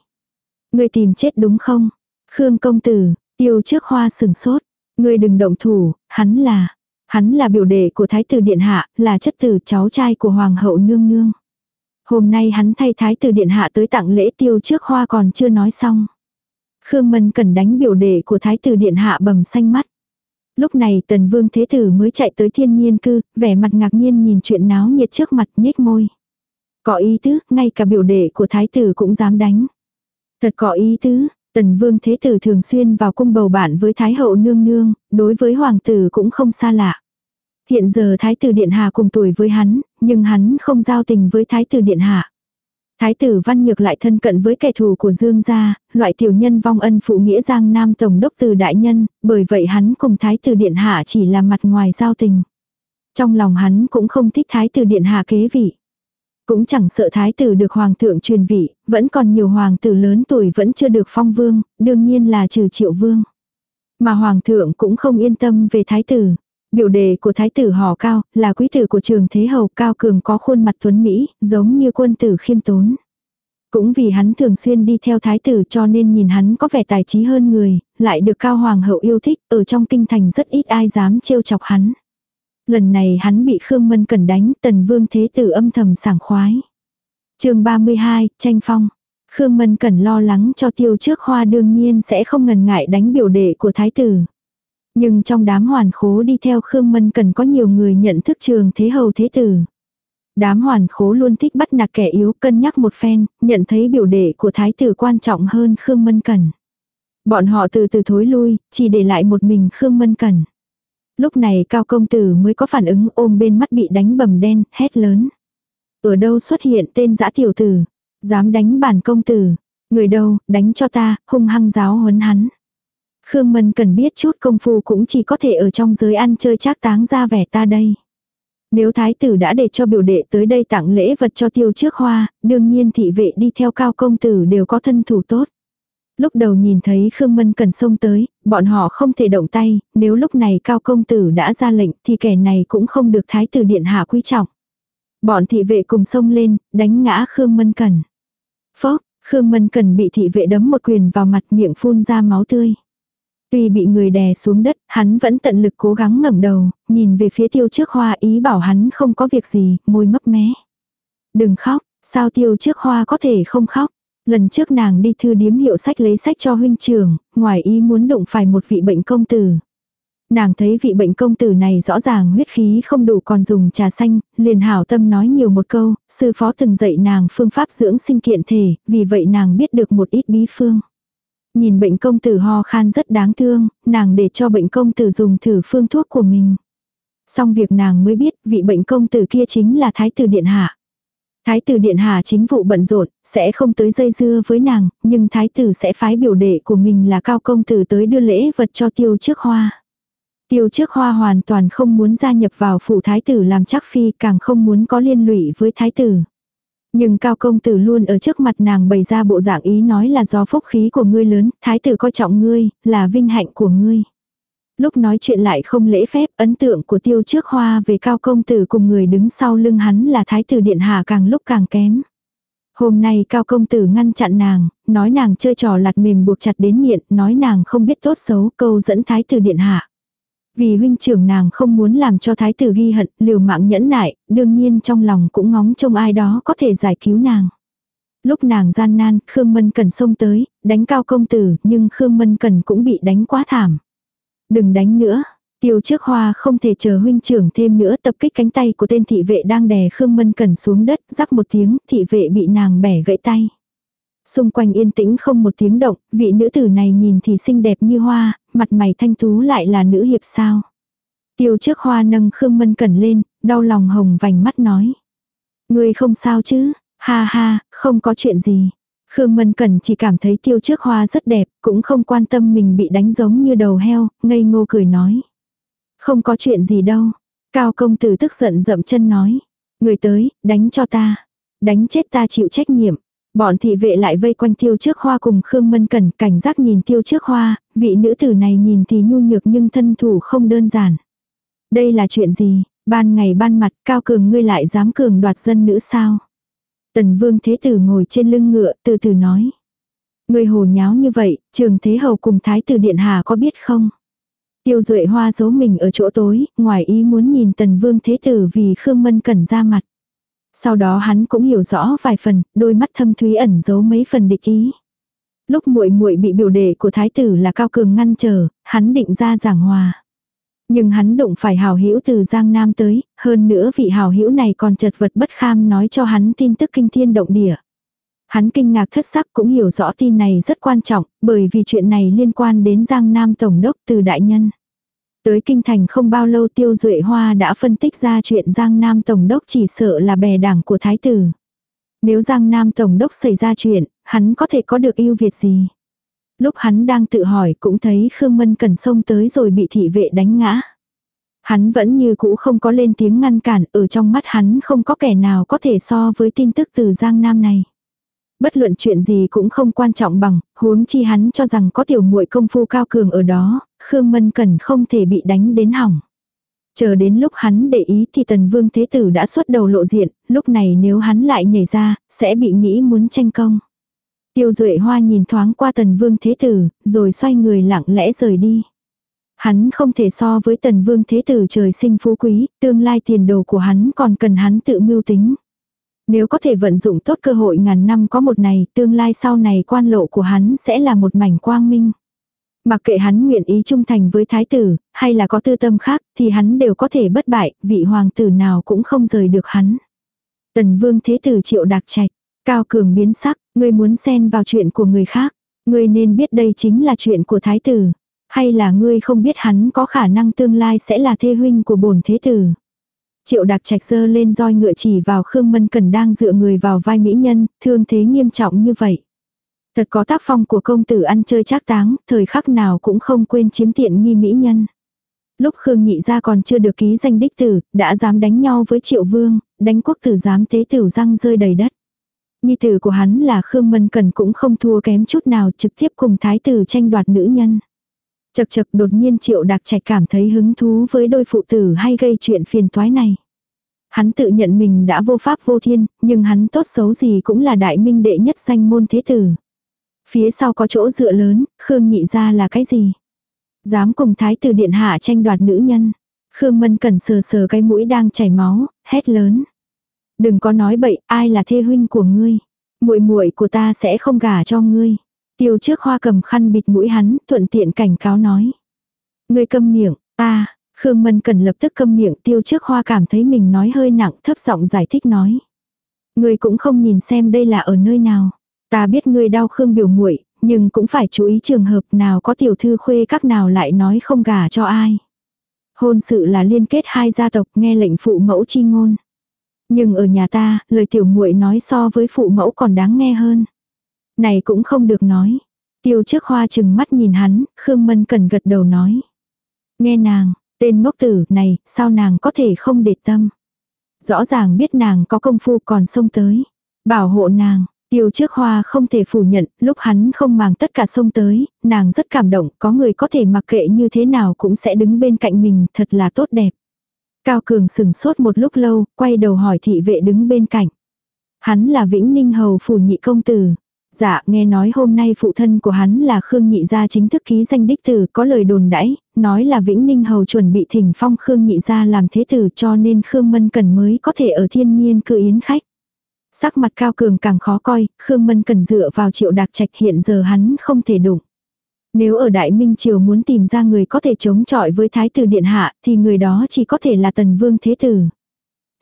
Người tìm chết đúng không? Khương công tử, tiêu trước hoa sừng sốt. Người đừng động thủ, hắn là, hắn là biểu đệ của thái tử điện hạ, là chất tử cháu trai của hoàng hậu nương nương. Hôm nay hắn thay thái tử điện hạ tới tặng lễ tiêu trước hoa còn chưa nói xong. Khương Mân cần đánh biểu đệ của thái tử điện hạ bầm xanh mắt. Lúc này tần vương thế tử mới chạy tới thiên nhiên cư, vẻ mặt ngạc nhiên nhìn chuyện náo nhiệt trước mặt nhếch môi. Có ý tứ, ngay cả biểu đệ của thái tử cũng dám đánh. Thật có ý tứ, tần vương thế tử thường xuyên vào cung bầu bạn với thái hậu nương nương, đối với hoàng tử cũng không xa lạ. Hiện giờ thái tử điện hạ cùng tuổi với hắn, nhưng hắn không giao tình với thái tử điện hạ. Thái tử văn nhược lại thân cận với kẻ thù của Dương gia, loại tiểu nhân vong ân phụ nghĩa giang nam tổng đốc từ đại nhân, bởi vậy hắn cùng thái tử điện hạ chỉ là mặt ngoài giao tình. Trong lòng hắn cũng không thích thái tử điện hạ kế vị. Cũng chẳng sợ thái tử được hoàng thượng truyền vị, vẫn còn nhiều hoàng tử lớn tuổi vẫn chưa được phong vương, đương nhiên là trừ triệu vương. Mà hoàng thượng cũng không yên tâm về thái tử. Biểu đề của thái tử họ cao, là quý tử của trường thế hầu cao cường có khuôn mặt tuấn Mỹ, giống như quân tử khiêm tốn. Cũng vì hắn thường xuyên đi theo thái tử cho nên nhìn hắn có vẻ tài trí hơn người, lại được cao hoàng hậu yêu thích, ở trong kinh thành rất ít ai dám trêu chọc hắn. Lần này hắn bị Khương Mân Cẩn đánh, tần vương thế tử âm thầm sảng khoái. chương 32, tranh phong. Khương Mân Cẩn lo lắng cho tiêu trước hoa đương nhiên sẽ không ngần ngại đánh biểu đệ của thái tử. Nhưng trong đám hoàn khố đi theo Khương Mân cần có nhiều người nhận thức trường thế hầu thế tử. Đám hoàn khố luôn thích bắt nạt kẻ yếu cân nhắc một phen, nhận thấy biểu đệ của thái tử quan trọng hơn Khương Mân cần Bọn họ từ từ thối lui, chỉ để lại một mình Khương Mân cần Lúc này cao công tử mới có phản ứng ôm bên mắt bị đánh bầm đen, hét lớn. Ở đâu xuất hiện tên dã tiểu tử, dám đánh bản công tử, người đâu, đánh cho ta, hung hăng giáo huấn hắn. Khương Mân cần biết chút công phu cũng chỉ có thể ở trong giới ăn chơi trác táng ra vẻ ta đây. Nếu thái tử đã để cho biểu đệ tới đây tặng lễ vật cho tiêu trước hoa, đương nhiên thị vệ đi theo cao công tử đều có thân thủ tốt. Lúc đầu nhìn thấy Khương Mân cần xông tới, bọn họ không thể động tay, nếu lúc này cao công tử đã ra lệnh thì kẻ này cũng không được thái tử điện hạ quý trọng. Bọn thị vệ cùng xông lên, đánh ngã Khương Mân Cần. Phốc, Khương Mân Cần bị thị vệ đấm một quyền vào mặt miệng phun ra máu tươi. Tuy bị người đè xuống đất, hắn vẫn tận lực cố gắng ngẩng đầu, nhìn về phía tiêu trước hoa ý bảo hắn không có việc gì, môi mấp mé. Đừng khóc, sao tiêu trước hoa có thể không khóc. Lần trước nàng đi thư điếm hiệu sách lấy sách cho huynh trưởng, ngoài ý muốn đụng phải một vị bệnh công tử. Nàng thấy vị bệnh công tử này rõ ràng huyết khí không đủ còn dùng trà xanh, liền hảo tâm nói nhiều một câu, sư phó từng dạy nàng phương pháp dưỡng sinh kiện thể, vì vậy nàng biết được một ít bí phương. Nhìn bệnh công tử ho khan rất đáng thương, nàng để cho bệnh công tử dùng thử phương thuốc của mình. Xong việc nàng mới biết vị bệnh công tử kia chính là thái tử điện hạ. Thái tử điện hạ chính vụ bận rộn, sẽ không tới dây dưa với nàng, nhưng thái tử sẽ phái biểu đệ của mình là cao công tử tới đưa lễ vật cho tiêu trước hoa. Tiêu trước hoa hoàn toàn không muốn gia nhập vào phủ thái tử làm chắc phi càng không muốn có liên lụy với thái tử. Nhưng cao công tử luôn ở trước mặt nàng bày ra bộ dạng ý nói là do phúc khí của ngươi lớn, thái tử coi trọng ngươi, là vinh hạnh của ngươi. Lúc nói chuyện lại không lễ phép, ấn tượng của tiêu trước hoa về cao công tử cùng người đứng sau lưng hắn là thái tử điện hạ càng lúc càng kém. Hôm nay cao công tử ngăn chặn nàng, nói nàng chơi trò lặt mềm buộc chặt đến nghiện, nói nàng không biết tốt xấu câu dẫn thái tử điện hạ. Vì huynh trưởng nàng không muốn làm cho thái tử ghi hận, liều mạng nhẫn nại, đương nhiên trong lòng cũng ngóng trông ai đó có thể giải cứu nàng. Lúc nàng gian nan, Khương Mân Cần xông tới, đánh cao công tử, nhưng Khương Mân Cần cũng bị đánh quá thảm. Đừng đánh nữa. Tiêu trước hoa không thể chờ huynh trưởng thêm nữa tập kích cánh tay của tên thị vệ đang đè Khương Mân Cần xuống đất, rắc một tiếng, thị vệ bị nàng bẻ gãy tay. Xung quanh yên tĩnh không một tiếng động, vị nữ tử này nhìn thì xinh đẹp như hoa, mặt mày thanh tú lại là nữ hiệp sao. Tiêu trước hoa nâng Khương Mân Cẩn lên, đau lòng hồng vành mắt nói. Người không sao chứ, ha ha, không có chuyện gì. Khương Mân Cẩn chỉ cảm thấy tiêu trước hoa rất đẹp, cũng không quan tâm mình bị đánh giống như đầu heo, ngây ngô cười nói. Không có chuyện gì đâu. Cao công tử tức giận dậm chân nói. Người tới, đánh cho ta. Đánh chết ta chịu trách nhiệm. Bọn thị vệ lại vây quanh tiêu trước hoa cùng Khương Mân Cẩn cảnh giác nhìn tiêu trước hoa, vị nữ tử này nhìn thì nhu nhược nhưng thân thủ không đơn giản. Đây là chuyện gì, ban ngày ban mặt cao cường ngươi lại dám cường đoạt dân nữ sao? Tần vương thế tử ngồi trên lưng ngựa từ từ nói. Ngươi hồ nháo như vậy, trường thế hầu cùng thái tử điện hà có biết không? Tiêu duệ hoa giấu mình ở chỗ tối, ngoài ý muốn nhìn tần vương thế tử vì Khương Mân Cẩn ra mặt. Sau đó hắn cũng hiểu rõ vài phần, đôi mắt thâm thúy ẩn giấu mấy phần địch ý. Lúc muội muội bị biểu đệ của thái tử là cao cường ngăn trở, hắn định ra giảng hòa. Nhưng hắn đụng phải hào hữu từ Giang Nam tới, hơn nữa vị hào hữu này còn chật vật bất kham nói cho hắn tin tức kinh thiên động địa. Hắn kinh ngạc thất sắc cũng hiểu rõ tin này rất quan trọng, bởi vì chuyện này liên quan đến Giang Nam Tổng đốc từ đại nhân. Tới kinh thành không bao lâu tiêu duệ hoa đã phân tích ra chuyện Giang Nam Tổng đốc chỉ sợ là bè đảng của thái tử. Nếu Giang Nam Tổng đốc xảy ra chuyện, hắn có thể có được ưu việt gì? Lúc hắn đang tự hỏi cũng thấy Khương Mân Cần xông tới rồi bị thị vệ đánh ngã. Hắn vẫn như cũ không có lên tiếng ngăn cản, ở trong mắt hắn không có kẻ nào có thể so với tin tức từ Giang Nam này. Bất luận chuyện gì cũng không quan trọng bằng, huống chi hắn cho rằng có tiểu muội công phu cao cường ở đó, Khương Mân Cần không thể bị đánh đến hỏng. Chờ đến lúc hắn để ý thì tần vương thế tử đã xuất đầu lộ diện, lúc này nếu hắn lại nhảy ra, sẽ bị nghĩ muốn tranh công. Tiêu duệ hoa nhìn thoáng qua tần vương thế tử, rồi xoay người lặng lẽ rời đi. Hắn không thể so với tần vương thế tử trời sinh phú quý, tương lai tiền đồ của hắn còn cần hắn tự mưu tính. Nếu có thể vận dụng tốt cơ hội ngàn năm có một này, tương lai sau này quan lộ của hắn sẽ là một mảnh quang minh. Mặc kệ hắn nguyện ý trung thành với thái tử, hay là có tư tâm khác, thì hắn đều có thể bất bại, vị hoàng tử nào cũng không rời được hắn. Tần vương thế tử triệu đạc trạch, cao cường biến sắc, ngươi muốn xen vào chuyện của người khác. Ngươi nên biết đây chính là chuyện của thái tử. Hay là ngươi không biết hắn có khả năng tương lai sẽ là thê huynh của bổn thế tử. Triệu đặc trạch sơ lên roi ngựa chỉ vào Khương Mân Cần đang dựa người vào vai mỹ nhân, thương thế nghiêm trọng như vậy. Thật có tác phong của công tử ăn chơi trác táng, thời khắc nào cũng không quên chiếm tiện nghi mỹ nhân. Lúc Khương Nhị gia còn chưa được ký danh đích tử, đã dám đánh nhau với Triệu Vương, đánh quốc tử dám tế tử răng rơi đầy đất. Nhi tử của hắn là Khương Mân Cần cũng không thua kém chút nào trực tiếp cùng thái tử tranh đoạt nữ nhân. Chật chật đột nhiên Triệu đặc Trạch cảm thấy hứng thú với đôi phụ tử hay gây chuyện phiền toái này. Hắn tự nhận mình đã vô pháp vô thiên, nhưng hắn tốt xấu gì cũng là đại minh đệ nhất danh môn thế tử. Phía sau có chỗ dựa lớn, Khương nhị ra là cái gì? Dám cùng thái tử điện hạ tranh đoạt nữ nhân. Khương Mân Cẩn sờ sờ cái mũi đang chảy máu, hét lớn. Đừng có nói bậy, ai là thê huynh của ngươi? Muội muội của ta sẽ không gả cho ngươi. Tiêu trước hoa cầm khăn bịt mũi hắn, thuận tiện cảnh cáo nói. Ngươi câm miệng, ta Khương Mân Cần lập tức câm miệng tiêu trước hoa cảm thấy mình nói hơi nặng thấp giọng giải thích nói. Ngươi cũng không nhìn xem đây là ở nơi nào. Ta biết ngươi đau Khương biểu muội nhưng cũng phải chú ý trường hợp nào có tiểu thư khuê các nào lại nói không gả cho ai. Hôn sự là liên kết hai gia tộc nghe lệnh phụ mẫu chi ngôn. Nhưng ở nhà ta, lời tiểu muội nói so với phụ mẫu còn đáng nghe hơn. Này cũng không được nói. Tiêu trước hoa chừng mắt nhìn hắn, Khương Mân cần gật đầu nói. Nghe nàng, tên ngốc tử này, sao nàng có thể không để tâm. Rõ ràng biết nàng có công phu còn xông tới. Bảo hộ nàng, Tiêu trước hoa không thể phủ nhận, lúc hắn không mang tất cả sông tới, nàng rất cảm động, có người có thể mặc kệ như thế nào cũng sẽ đứng bên cạnh mình, thật là tốt đẹp. Cao Cường sừng sốt một lúc lâu, quay đầu hỏi thị vệ đứng bên cạnh. Hắn là Vĩnh Ninh Hầu phủ nhị công tử. Dạ, nghe nói hôm nay phụ thân của hắn là Khương Nhị Gia chính thức ký danh đích tử, có lời đồn đãi, nói là Vĩnh Ninh Hầu chuẩn bị thỉnh phong Khương Nhị Gia làm thế tử cho nên Khương Mân Cần mới có thể ở thiên nhiên cư yến khách. Sắc mặt cao cường càng khó coi, Khương Mân Cần dựa vào triệu đạc trạch hiện giờ hắn không thể đụng. Nếu ở Đại Minh Triều muốn tìm ra người có thể chống chọi với Thái tử Điện Hạ thì người đó chỉ có thể là Tần Vương Thế Tử.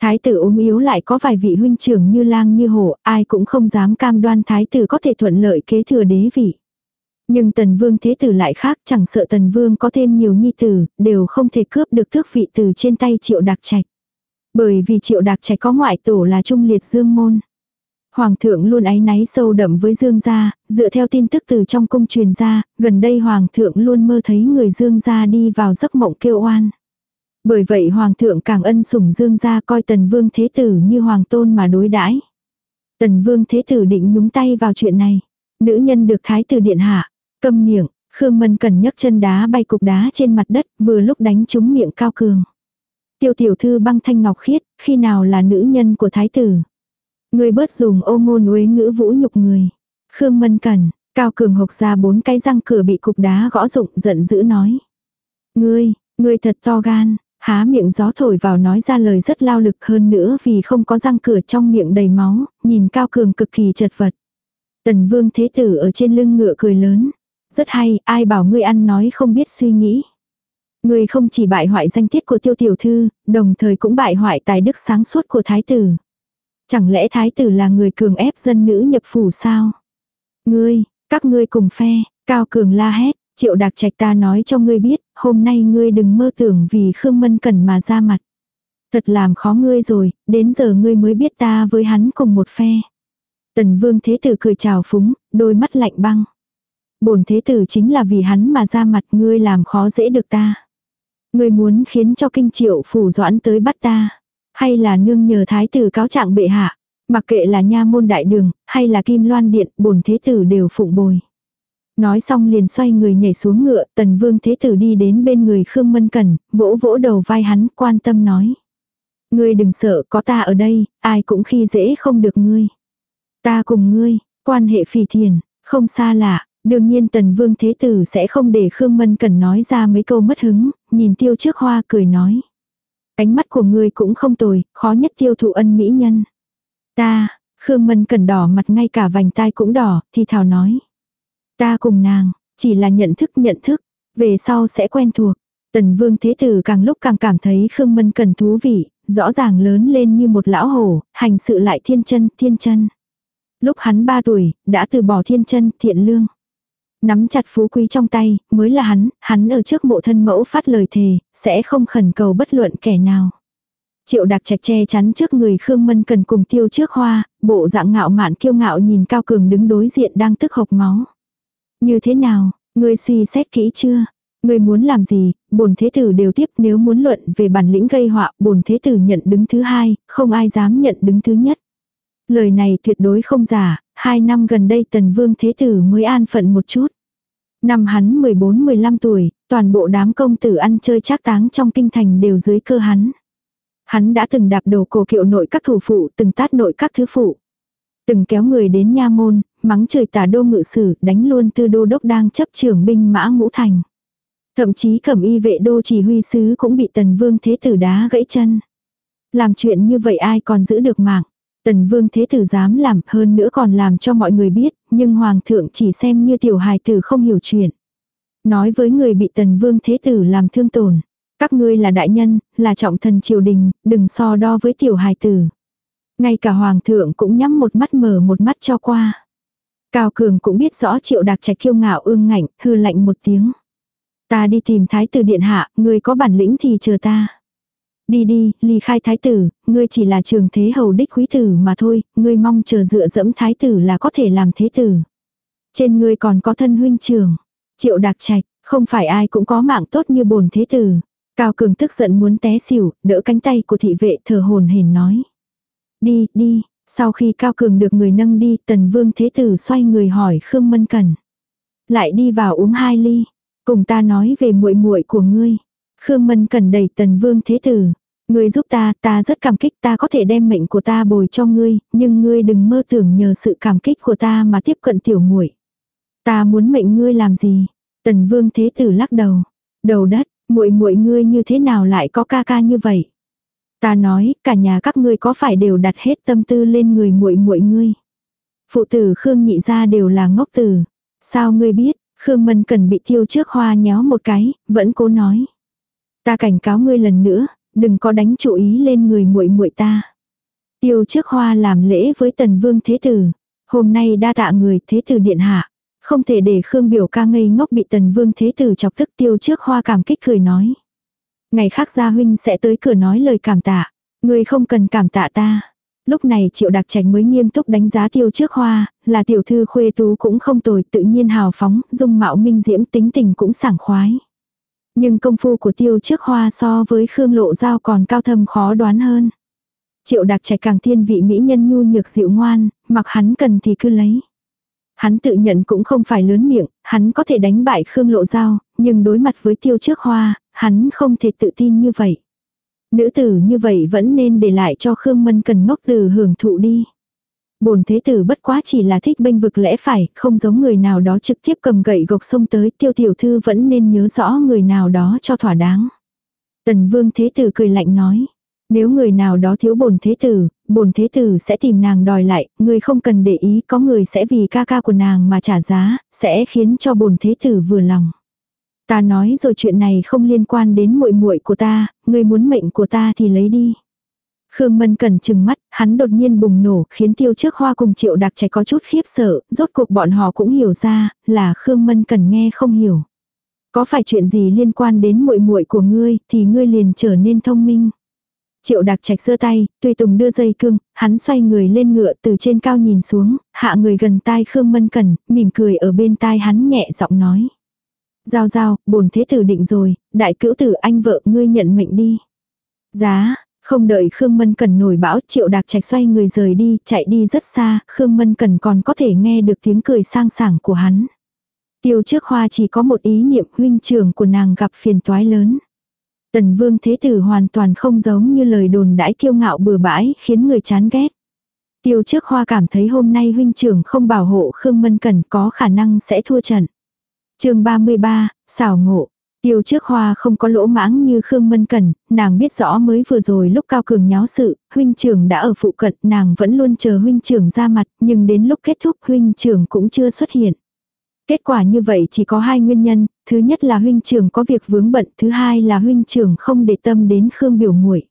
Thái tử ốm yếu lại có vài vị huynh trưởng như lang như hổ, ai cũng không dám cam đoan thái tử có thể thuận lợi kế thừa đế vị. Nhưng tần vương thế tử lại khác chẳng sợ tần vương có thêm nhiều nhi tử, đều không thể cướp được thước vị từ trên tay triệu đặc trạch. Bởi vì triệu đặc trạch có ngoại tổ là trung liệt dương môn. Hoàng thượng luôn áy náy sâu đậm với Dương gia, dựa theo tin tức từ trong cung truyền ra, gần đây Hoàng thượng luôn mơ thấy người Dương gia đi vào giấc mộng kêu oan. Bởi vậy Hoàng thượng càng ân sủng Dương gia coi Tần Vương Thế Tử như Hoàng tôn mà đối đãi Tần Vương Thế Tử định nhúng tay vào chuyện này. Nữ nhân được Thái tử Điện Hạ, câm miệng, Khương Mân cần nhấc chân đá bay cục đá trên mặt đất vừa lúc đánh trúng miệng cao cường. Tiêu tiểu thư băng thanh ngọc khiết, khi nào là nữ nhân của Thái tử. Người bớt dùng ô ngôn uế ngữ vũ nhục người. Khương Mân Cẩn, Cao Cường hộc ra bốn cái răng cửa bị cục đá gõ rụng giận dữ nói. Ngươi, ngươi thật to gan, há miệng gió thổi vào nói ra lời rất lao lực hơn nữa vì không có răng cửa trong miệng đầy máu, nhìn Cao Cường cực kỳ chật vật. Tần Vương Thế Tử ở trên lưng ngựa cười lớn. Rất hay, ai bảo ngươi ăn nói không biết suy nghĩ người không chỉ bại hoại danh tiết của tiêu tiểu thư, đồng thời cũng bại hoại tài đức sáng suốt của thái tử. Chẳng lẽ thái tử là người cường ép dân nữ nhập phủ sao? Ngươi, các ngươi cùng phe, cao cường la hét, triệu đạc trạch ta nói cho ngươi biết, hôm nay ngươi đừng mơ tưởng vì Khương Mân cần mà ra mặt. Thật làm khó ngươi rồi, đến giờ ngươi mới biết ta với hắn cùng một phe. Tần vương thế tử cười chào phúng, đôi mắt lạnh băng. Bổn thế tử chính là vì hắn mà ra mặt ngươi làm khó dễ được ta người muốn khiến cho kinh triệu phủ doãn tới bắt ta. Hay là nương nhờ thái tử cáo trạng bệ hạ. Mặc kệ là nha môn đại đường, hay là kim loan điện, bổn thế tử đều phụng bồi. Nói xong liền xoay người nhảy xuống ngựa, tần vương thế tử đi đến bên người Khương Mân Cẩn, vỗ vỗ đầu vai hắn, quan tâm nói. Ngươi đừng sợ, có ta ở đây, ai cũng khi dễ không được ngươi. Ta cùng ngươi, quan hệ phì thiền, không xa lạ, đương nhiên tần vương thế tử sẽ không để Khương Mân cần nói ra mấy câu mất hứng, nhìn tiêu trước hoa cười nói. Ánh mắt của ngươi cũng không tồi, khó nhất tiêu thụ ân mỹ nhân. Ta, Khương Mân Cần đỏ mặt ngay cả vành tai cũng đỏ, thì thảo nói. Ta cùng nàng, chỉ là nhận thức nhận thức, về sau sẽ quen thuộc. Tần Vương Thế Tử càng lúc càng cảm thấy Khương Mân Cần thú vị, rõ ràng lớn lên như một lão hổ, hành sự lại thiên chân, thiên chân. Lúc hắn ba tuổi, đã từ bỏ thiên chân, thiện lương. Nắm chặt phú quý trong tay, mới là hắn, hắn ở trước mộ thân mẫu phát lời thề, sẽ không khẩn cầu bất luận kẻ nào. Triệu đặc trạch che chắn trước người Khương Mân cần cùng tiêu trước hoa, bộ dạng ngạo mạn kiêu ngạo nhìn Cao Cường đứng đối diện đang tức hộc máu. Như thế nào, ngươi suy xét kỹ chưa? Ngươi muốn làm gì, bổn thế tử đều tiếp nếu muốn luận về bản lĩnh gây họa, bổn thế tử nhận đứng thứ hai, không ai dám nhận đứng thứ nhất. Lời này tuyệt đối không giả, hai năm gần đây tần vương thế tử mới an phận một chút. Năm hắn 14-15 tuổi, toàn bộ đám công tử ăn chơi trác táng trong kinh thành đều dưới cơ hắn. Hắn đã từng đạp đầu cổ kiệu nội các thủ phụ, từng tát nội các thứ phụ. Từng kéo người đến nha môn, mắng trời tả đô ngự sử, đánh luôn tư đô đốc đang chấp trưởng binh mã ngũ thành. Thậm chí cẩm y vệ đô chỉ huy sứ cũng bị tần vương thế tử đá gãy chân. Làm chuyện như vậy ai còn giữ được mạng. Tần vương thế tử dám làm hơn nữa còn làm cho mọi người biết, nhưng hoàng thượng chỉ xem như tiểu hài tử không hiểu chuyện. Nói với người bị tần vương thế tử làm thương tổn. Các ngươi là đại nhân, là trọng thần triều đình, đừng so đo với tiểu hài tử. Ngay cả hoàng thượng cũng nhắm một mắt mở một mắt cho qua. Cao Cường cũng biết rõ triệu đặc trạch kiêu ngạo ương ngạnh, hư lạnh một tiếng. Ta đi tìm thái tử điện hạ, người có bản lĩnh thì chờ ta. Đi đi, ly khai thái tử, ngươi chỉ là trường thế hầu đích quý tử mà thôi, ngươi mong chờ dựa dẫm thái tử là có thể làm thế tử. Trên ngươi còn có thân huynh trường. Triệu đặc trạch, không phải ai cũng có mạng tốt như bồn thế tử. Cao cường tức giận muốn té xỉu, đỡ cánh tay của thị vệ thờ hồn hển nói. Đi, đi, sau khi Cao cường được người nâng đi, tần vương thế tử xoay người hỏi Khương Mân cần Lại đi vào uống hai ly, cùng ta nói về muội muội của ngươi. Khương Mân cần đẩy tần vương thế tử. Ngươi giúp ta, ta rất cảm kích ta có thể đem mệnh của ta bồi cho ngươi, nhưng ngươi đừng mơ tưởng nhờ sự cảm kích của ta mà tiếp cận tiểu muội. Ta muốn mệnh ngươi làm gì? Tần Vương Thế Tử lắc đầu. Đầu đất, muội muội ngươi như thế nào lại có ca ca như vậy? Ta nói, cả nhà các ngươi có phải đều đặt hết tâm tư lên người muội muội ngươi? Phụ tử Khương nhị gia đều là ngốc tử. Sao ngươi biết? Khương Mân cần bị tiêu trước hoa nhéo một cái, vẫn cố nói. Ta cảnh cáo ngươi lần nữa, đừng có đánh chủ ý lên người muội muội ta. Tiêu trước hoa làm lễ với tần vương thế tử. Hôm nay đa tạ người thế tử điện hạ. Không thể để Khương biểu ca ngây ngốc bị tần vương thế tử chọc tức tiêu trước hoa cảm kích cười nói. Ngày khác gia huynh sẽ tới cửa nói lời cảm tạ. Người không cần cảm tạ ta. Lúc này triệu đặc trạch mới nghiêm túc đánh giá tiêu trước hoa, là tiểu thư khuê tú cũng không tồi tự nhiên hào phóng, dung mạo minh diễm tính tình cũng sảng khoái. Nhưng công phu của tiêu trước hoa so với Khương Lộ Giao còn cao thâm khó đoán hơn. Triệu đặc trạch càng thiên vị mỹ nhân nhu nhược dịu ngoan, mặc hắn cần thì cứ lấy. Hắn tự nhận cũng không phải lớn miệng, hắn có thể đánh bại Khương Lộ Giao, nhưng đối mặt với tiêu trước hoa, hắn không thể tự tin như vậy. Nữ tử như vậy vẫn nên để lại cho Khương Mân cần ngốc từ hưởng thụ đi. Bồn thế tử bất quá chỉ là thích bênh vực lẽ phải, không giống người nào đó trực tiếp cầm gậy gộc sông tới, tiêu tiểu thư vẫn nên nhớ rõ người nào đó cho thỏa đáng. Tần vương thế tử cười lạnh nói, nếu người nào đó thiếu bồn thế tử, bồn thế tử sẽ tìm nàng đòi lại, người không cần để ý có người sẽ vì ca ca của nàng mà trả giá, sẽ khiến cho bồn thế tử vừa lòng. Ta nói rồi chuyện này không liên quan đến muội muội của ta, người muốn mệnh của ta thì lấy đi. Khương Mân Cần chừng mắt, hắn đột nhiên bùng nổ, khiến tiêu trước hoa cùng triệu đặc trẻ có chút khiếp sợ, rốt cuộc bọn họ cũng hiểu ra, là Khương Mân Cần nghe không hiểu. Có phải chuyện gì liên quan đến muội muội của ngươi, thì ngươi liền trở nên thông minh. Triệu đặc trạch giơ tay, tùy tùng đưa dây cương, hắn xoay người lên ngựa từ trên cao nhìn xuống, hạ người gần tai Khương Mân Cần, mỉm cười ở bên tai hắn nhẹ giọng nói. Giao giao, bổn thế tử định rồi, đại cữu tử anh vợ ngươi nhận mệnh đi. Giá, không đợi Khương Mân Cần nổi bão, Triệu Đạc Trạch xoay người rời đi, chạy đi rất xa, Khương Mân Cần còn có thể nghe được tiếng cười sang sảng của hắn. Tiêu trước hoa chỉ có một ý niệm huynh trưởng của nàng gặp phiền toái lớn. Tần vương thế tử hoàn toàn không giống như lời đồn đãi kiêu ngạo bừa bãi khiến người chán ghét. Tiêu trước hoa cảm thấy hôm nay huynh trưởng không bảo hộ Khương Mân Cần có khả năng sẽ thua trận. chương 33, xảo ngộ. Tiêu trước hoa không có lỗ mãng như Khương Mân Cẩn, nàng biết rõ mới vừa rồi lúc cao cường nháo sự, huynh trưởng đã ở phụ cận, nàng vẫn luôn chờ huynh trưởng ra mặt, nhưng đến lúc kết thúc huynh trưởng cũng chưa xuất hiện. Kết quả như vậy chỉ có hai nguyên nhân, thứ nhất là huynh trưởng có việc vướng bận, thứ hai là huynh trưởng không để tâm đến Khương biểu muội.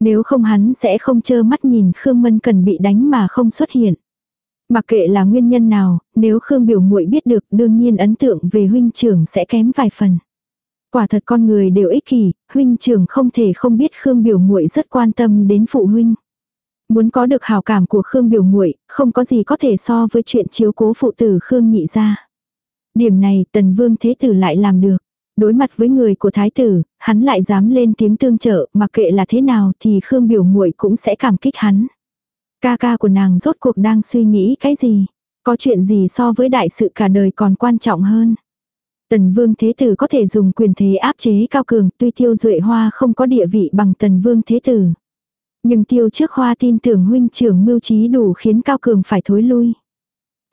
Nếu không hắn sẽ không chơ mắt nhìn Khương Mân Cần bị đánh mà không xuất hiện. Mặc kệ là nguyên nhân nào, nếu Khương biểu muội biết được đương nhiên ấn tượng về huynh trưởng sẽ kém vài phần. Quả thật con người đều ích kỷ, huynh trưởng không thể không biết Khương biểu muội rất quan tâm đến phụ huynh. Muốn có được hào cảm của Khương biểu muội, không có gì có thể so với chuyện chiếu cố phụ tử Khương nhị ra. Điểm này tần vương thế tử lại làm được. Đối mặt với người của thái tử, hắn lại dám lên tiếng tương trợ, mặc kệ là thế nào thì Khương biểu muội cũng sẽ cảm kích hắn. Ca ca của nàng rốt cuộc đang suy nghĩ cái gì? Có chuyện gì so với đại sự cả đời còn quan trọng hơn? Tần vương thế tử có thể dùng quyền thế áp chế cao cường tuy tiêu duệ hoa không có địa vị bằng tần vương thế tử. Nhưng tiêu trước hoa tin tưởng huynh trưởng mưu trí đủ khiến cao cường phải thối lui.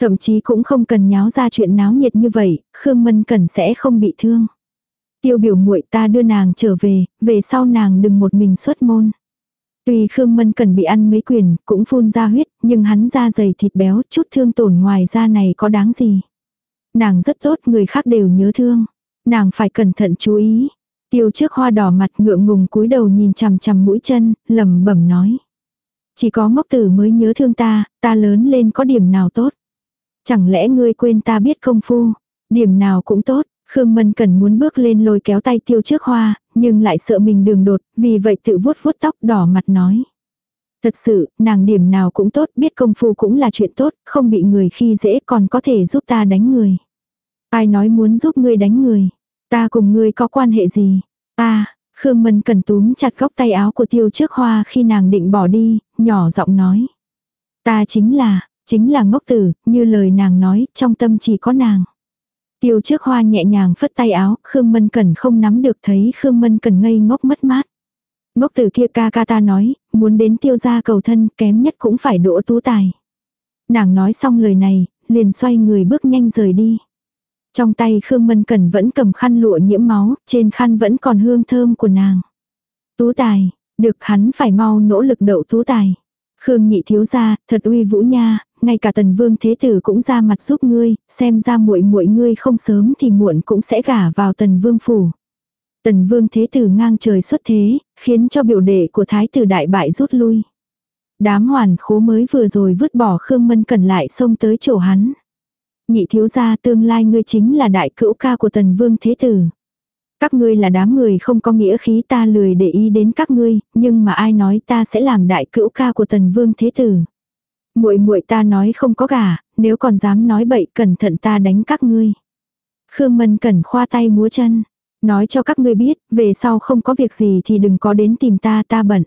Thậm chí cũng không cần nháo ra chuyện náo nhiệt như vậy, Khương Mân Cẩn sẽ không bị thương. Tiêu biểu muội ta đưa nàng trở về, về sau nàng đừng một mình xuất môn. Tuy Khương Mân Cẩn bị ăn mấy quyền, cũng phun ra huyết, nhưng hắn da dày thịt béo, chút thương tổn ngoài da này có đáng gì. Nàng rất tốt, người khác đều nhớ thương. Nàng phải cẩn thận chú ý. Tiêu trước hoa đỏ mặt ngượng ngùng cúi đầu nhìn chằm chằm mũi chân, lẩm bẩm nói. Chỉ có ngốc tử mới nhớ thương ta, ta lớn lên có điểm nào tốt. Chẳng lẽ ngươi quên ta biết công phu, điểm nào cũng tốt, Khương Mân Cần muốn bước lên lôi kéo tay tiêu trước hoa, nhưng lại sợ mình đường đột, vì vậy tự vuốt vuốt tóc đỏ mặt nói. Thật sự, nàng điểm nào cũng tốt, biết công phu cũng là chuyện tốt, không bị người khi dễ còn có thể giúp ta đánh người. Ai nói muốn giúp ngươi đánh người? Ta cùng ngươi có quan hệ gì? Ta, Khương Mân Cần túm chặt góc tay áo của tiêu trước hoa khi nàng định bỏ đi, nhỏ giọng nói. Ta chính là, chính là ngốc tử, như lời nàng nói, trong tâm chỉ có nàng. Tiêu trước hoa nhẹ nhàng phất tay áo, Khương Mân Cẩn không nắm được thấy Khương Mân Cẩn ngây ngốc mất mát. Ngốc tử kia ca ca ta nói, muốn đến tiêu gia cầu thân kém nhất cũng phải đỗ tú tài. Nàng nói xong lời này, liền xoay người bước nhanh rời đi. Trong tay Khương Mân Cẩn vẫn cầm khăn lụa nhiễm máu, trên khăn vẫn còn hương thơm của nàng. Tú tài, được hắn phải mau nỗ lực đậu tú tài. Khương nhị thiếu gia, thật uy vũ nha, ngay cả tần vương thế tử cũng ra mặt giúp ngươi, xem ra muội muội ngươi không sớm thì muộn cũng sẽ gả vào tần vương phủ. Tần vương thế tử ngang trời xuất thế, khiến cho biểu đệ của thái tử đại bại rút lui. Đám hoàn khố mới vừa rồi vứt bỏ Khương Mân Cẩn lại xông tới chỗ hắn. Nhị thiếu gia tương lai ngươi chính là đại cữu ca của tần vương thế tử. Các ngươi là đám người không có nghĩa khí ta lười để ý đến các ngươi, nhưng mà ai nói ta sẽ làm đại cữu ca của tần vương thế tử. Muội muội ta nói không có gà, nếu còn dám nói bậy cẩn thận ta đánh các ngươi. Khương Mân Cẩn khoa tay múa chân. Nói cho các ngươi biết, về sau không có việc gì thì đừng có đến tìm ta ta bận.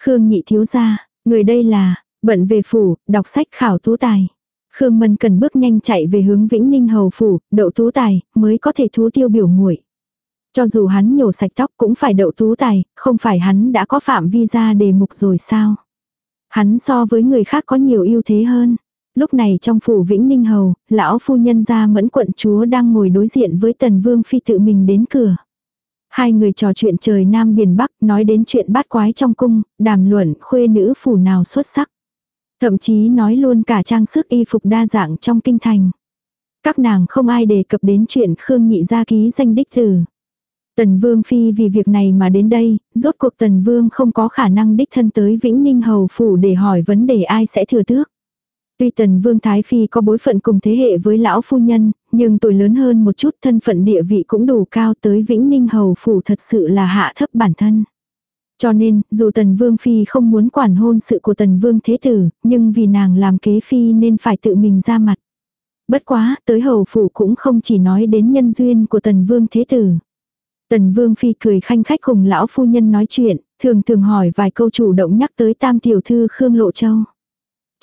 Khương nhị thiếu gia, người đây là, bận về phủ, đọc sách khảo tú tài. Khương Mân cần bước nhanh chạy về hướng Vĩnh Ninh Hầu phủ, đậu tú tài, mới có thể thú tiêu biểu muội. Cho dù hắn nhổ sạch tóc cũng phải đậu tú tài, không phải hắn đã có phạm vi ra đề mục rồi sao? Hắn so với người khác có nhiều ưu thế hơn. Lúc này trong phủ Vĩnh Ninh Hầu, lão phu nhân gia mẫn quận chúa đang ngồi đối diện với tần vương phi tự mình đến cửa. Hai người trò chuyện trời Nam Biển Bắc nói đến chuyện bát quái trong cung, đàm luận khuê nữ phủ nào xuất sắc. Thậm chí nói luôn cả trang sức y phục đa dạng trong kinh thành. Các nàng không ai đề cập đến chuyện Khương Nhị gia ký danh đích tử. Tần Vương Phi vì việc này mà đến đây, rốt cuộc Tần Vương không có khả năng đích thân tới Vĩnh Ninh Hầu Phủ để hỏi vấn đề ai sẽ thừa tước. Tuy Tần Vương Thái Phi có bối phận cùng thế hệ với lão phu nhân, nhưng tuổi lớn hơn một chút thân phận địa vị cũng đủ cao tới Vĩnh Ninh Hầu Phủ thật sự là hạ thấp bản thân. Cho nên, dù Tần Vương Phi không muốn quản hôn sự của Tần Vương Thế Tử, nhưng vì nàng làm kế Phi nên phải tự mình ra mặt. Bất quá, tới hầu phủ cũng không chỉ nói đến nhân duyên của Tần Vương Thế Tử. Tần Vương Phi cười khanh khách cùng lão phu nhân nói chuyện, thường thường hỏi vài câu chủ động nhắc tới tam tiểu thư Khương Lộ Châu.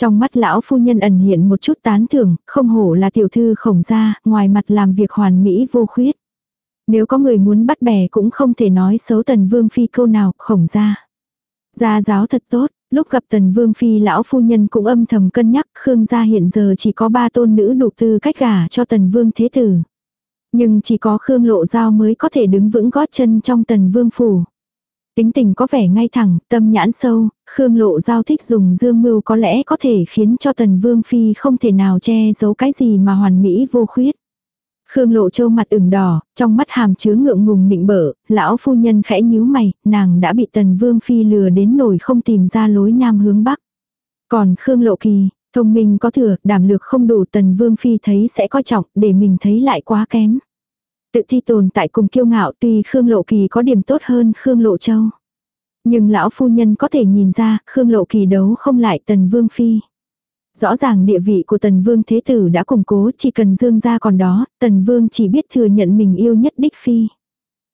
Trong mắt lão phu nhân ẩn hiện một chút tán thưởng, không hổ là tiểu thư khổng gia, ngoài mặt làm việc hoàn mỹ vô khuyết. Nếu có người muốn bắt bẻ cũng không thể nói xấu tần vương phi câu nào, khổng gia. Gia giáo thật tốt, lúc gặp tần vương phi lão phu nhân cũng âm thầm cân nhắc Khương gia hiện giờ chỉ có ba tôn nữ đủ tư cách gả cho tần vương thế tử. Nhưng chỉ có Khương lộ giao mới có thể đứng vững gót chân trong tần vương phủ. Tính tình có vẻ ngay thẳng, tâm nhãn sâu, Khương Lộ Giao thích dùng dương mưu có lẽ có thể khiến cho Tần Vương Phi không thể nào che giấu cái gì mà hoàn mỹ vô khuyết. Khương Lộ Châu mặt ửng đỏ, trong mắt hàm chứa ngượng ngùng nịnh bở, lão phu nhân khẽ nhíu mày, nàng đã bị Tần Vương Phi lừa đến nổi không tìm ra lối nam hướng bắc. Còn Khương Lộ Kỳ, thông minh có thừa, đảm lược không đủ Tần Vương Phi thấy sẽ coi trọng, để mình thấy lại quá kém. Tự thi tồn tại cùng kiêu ngạo tuy Khương Lộ Kỳ có điểm tốt hơn Khương Lộ Châu. Nhưng lão phu nhân có thể nhìn ra Khương Lộ Kỳ đấu không lại Tần Vương Phi. Rõ ràng địa vị của Tần Vương Thế Tử đã củng cố chỉ cần dương ra còn đó, Tần Vương chỉ biết thừa nhận mình yêu nhất đích Phi.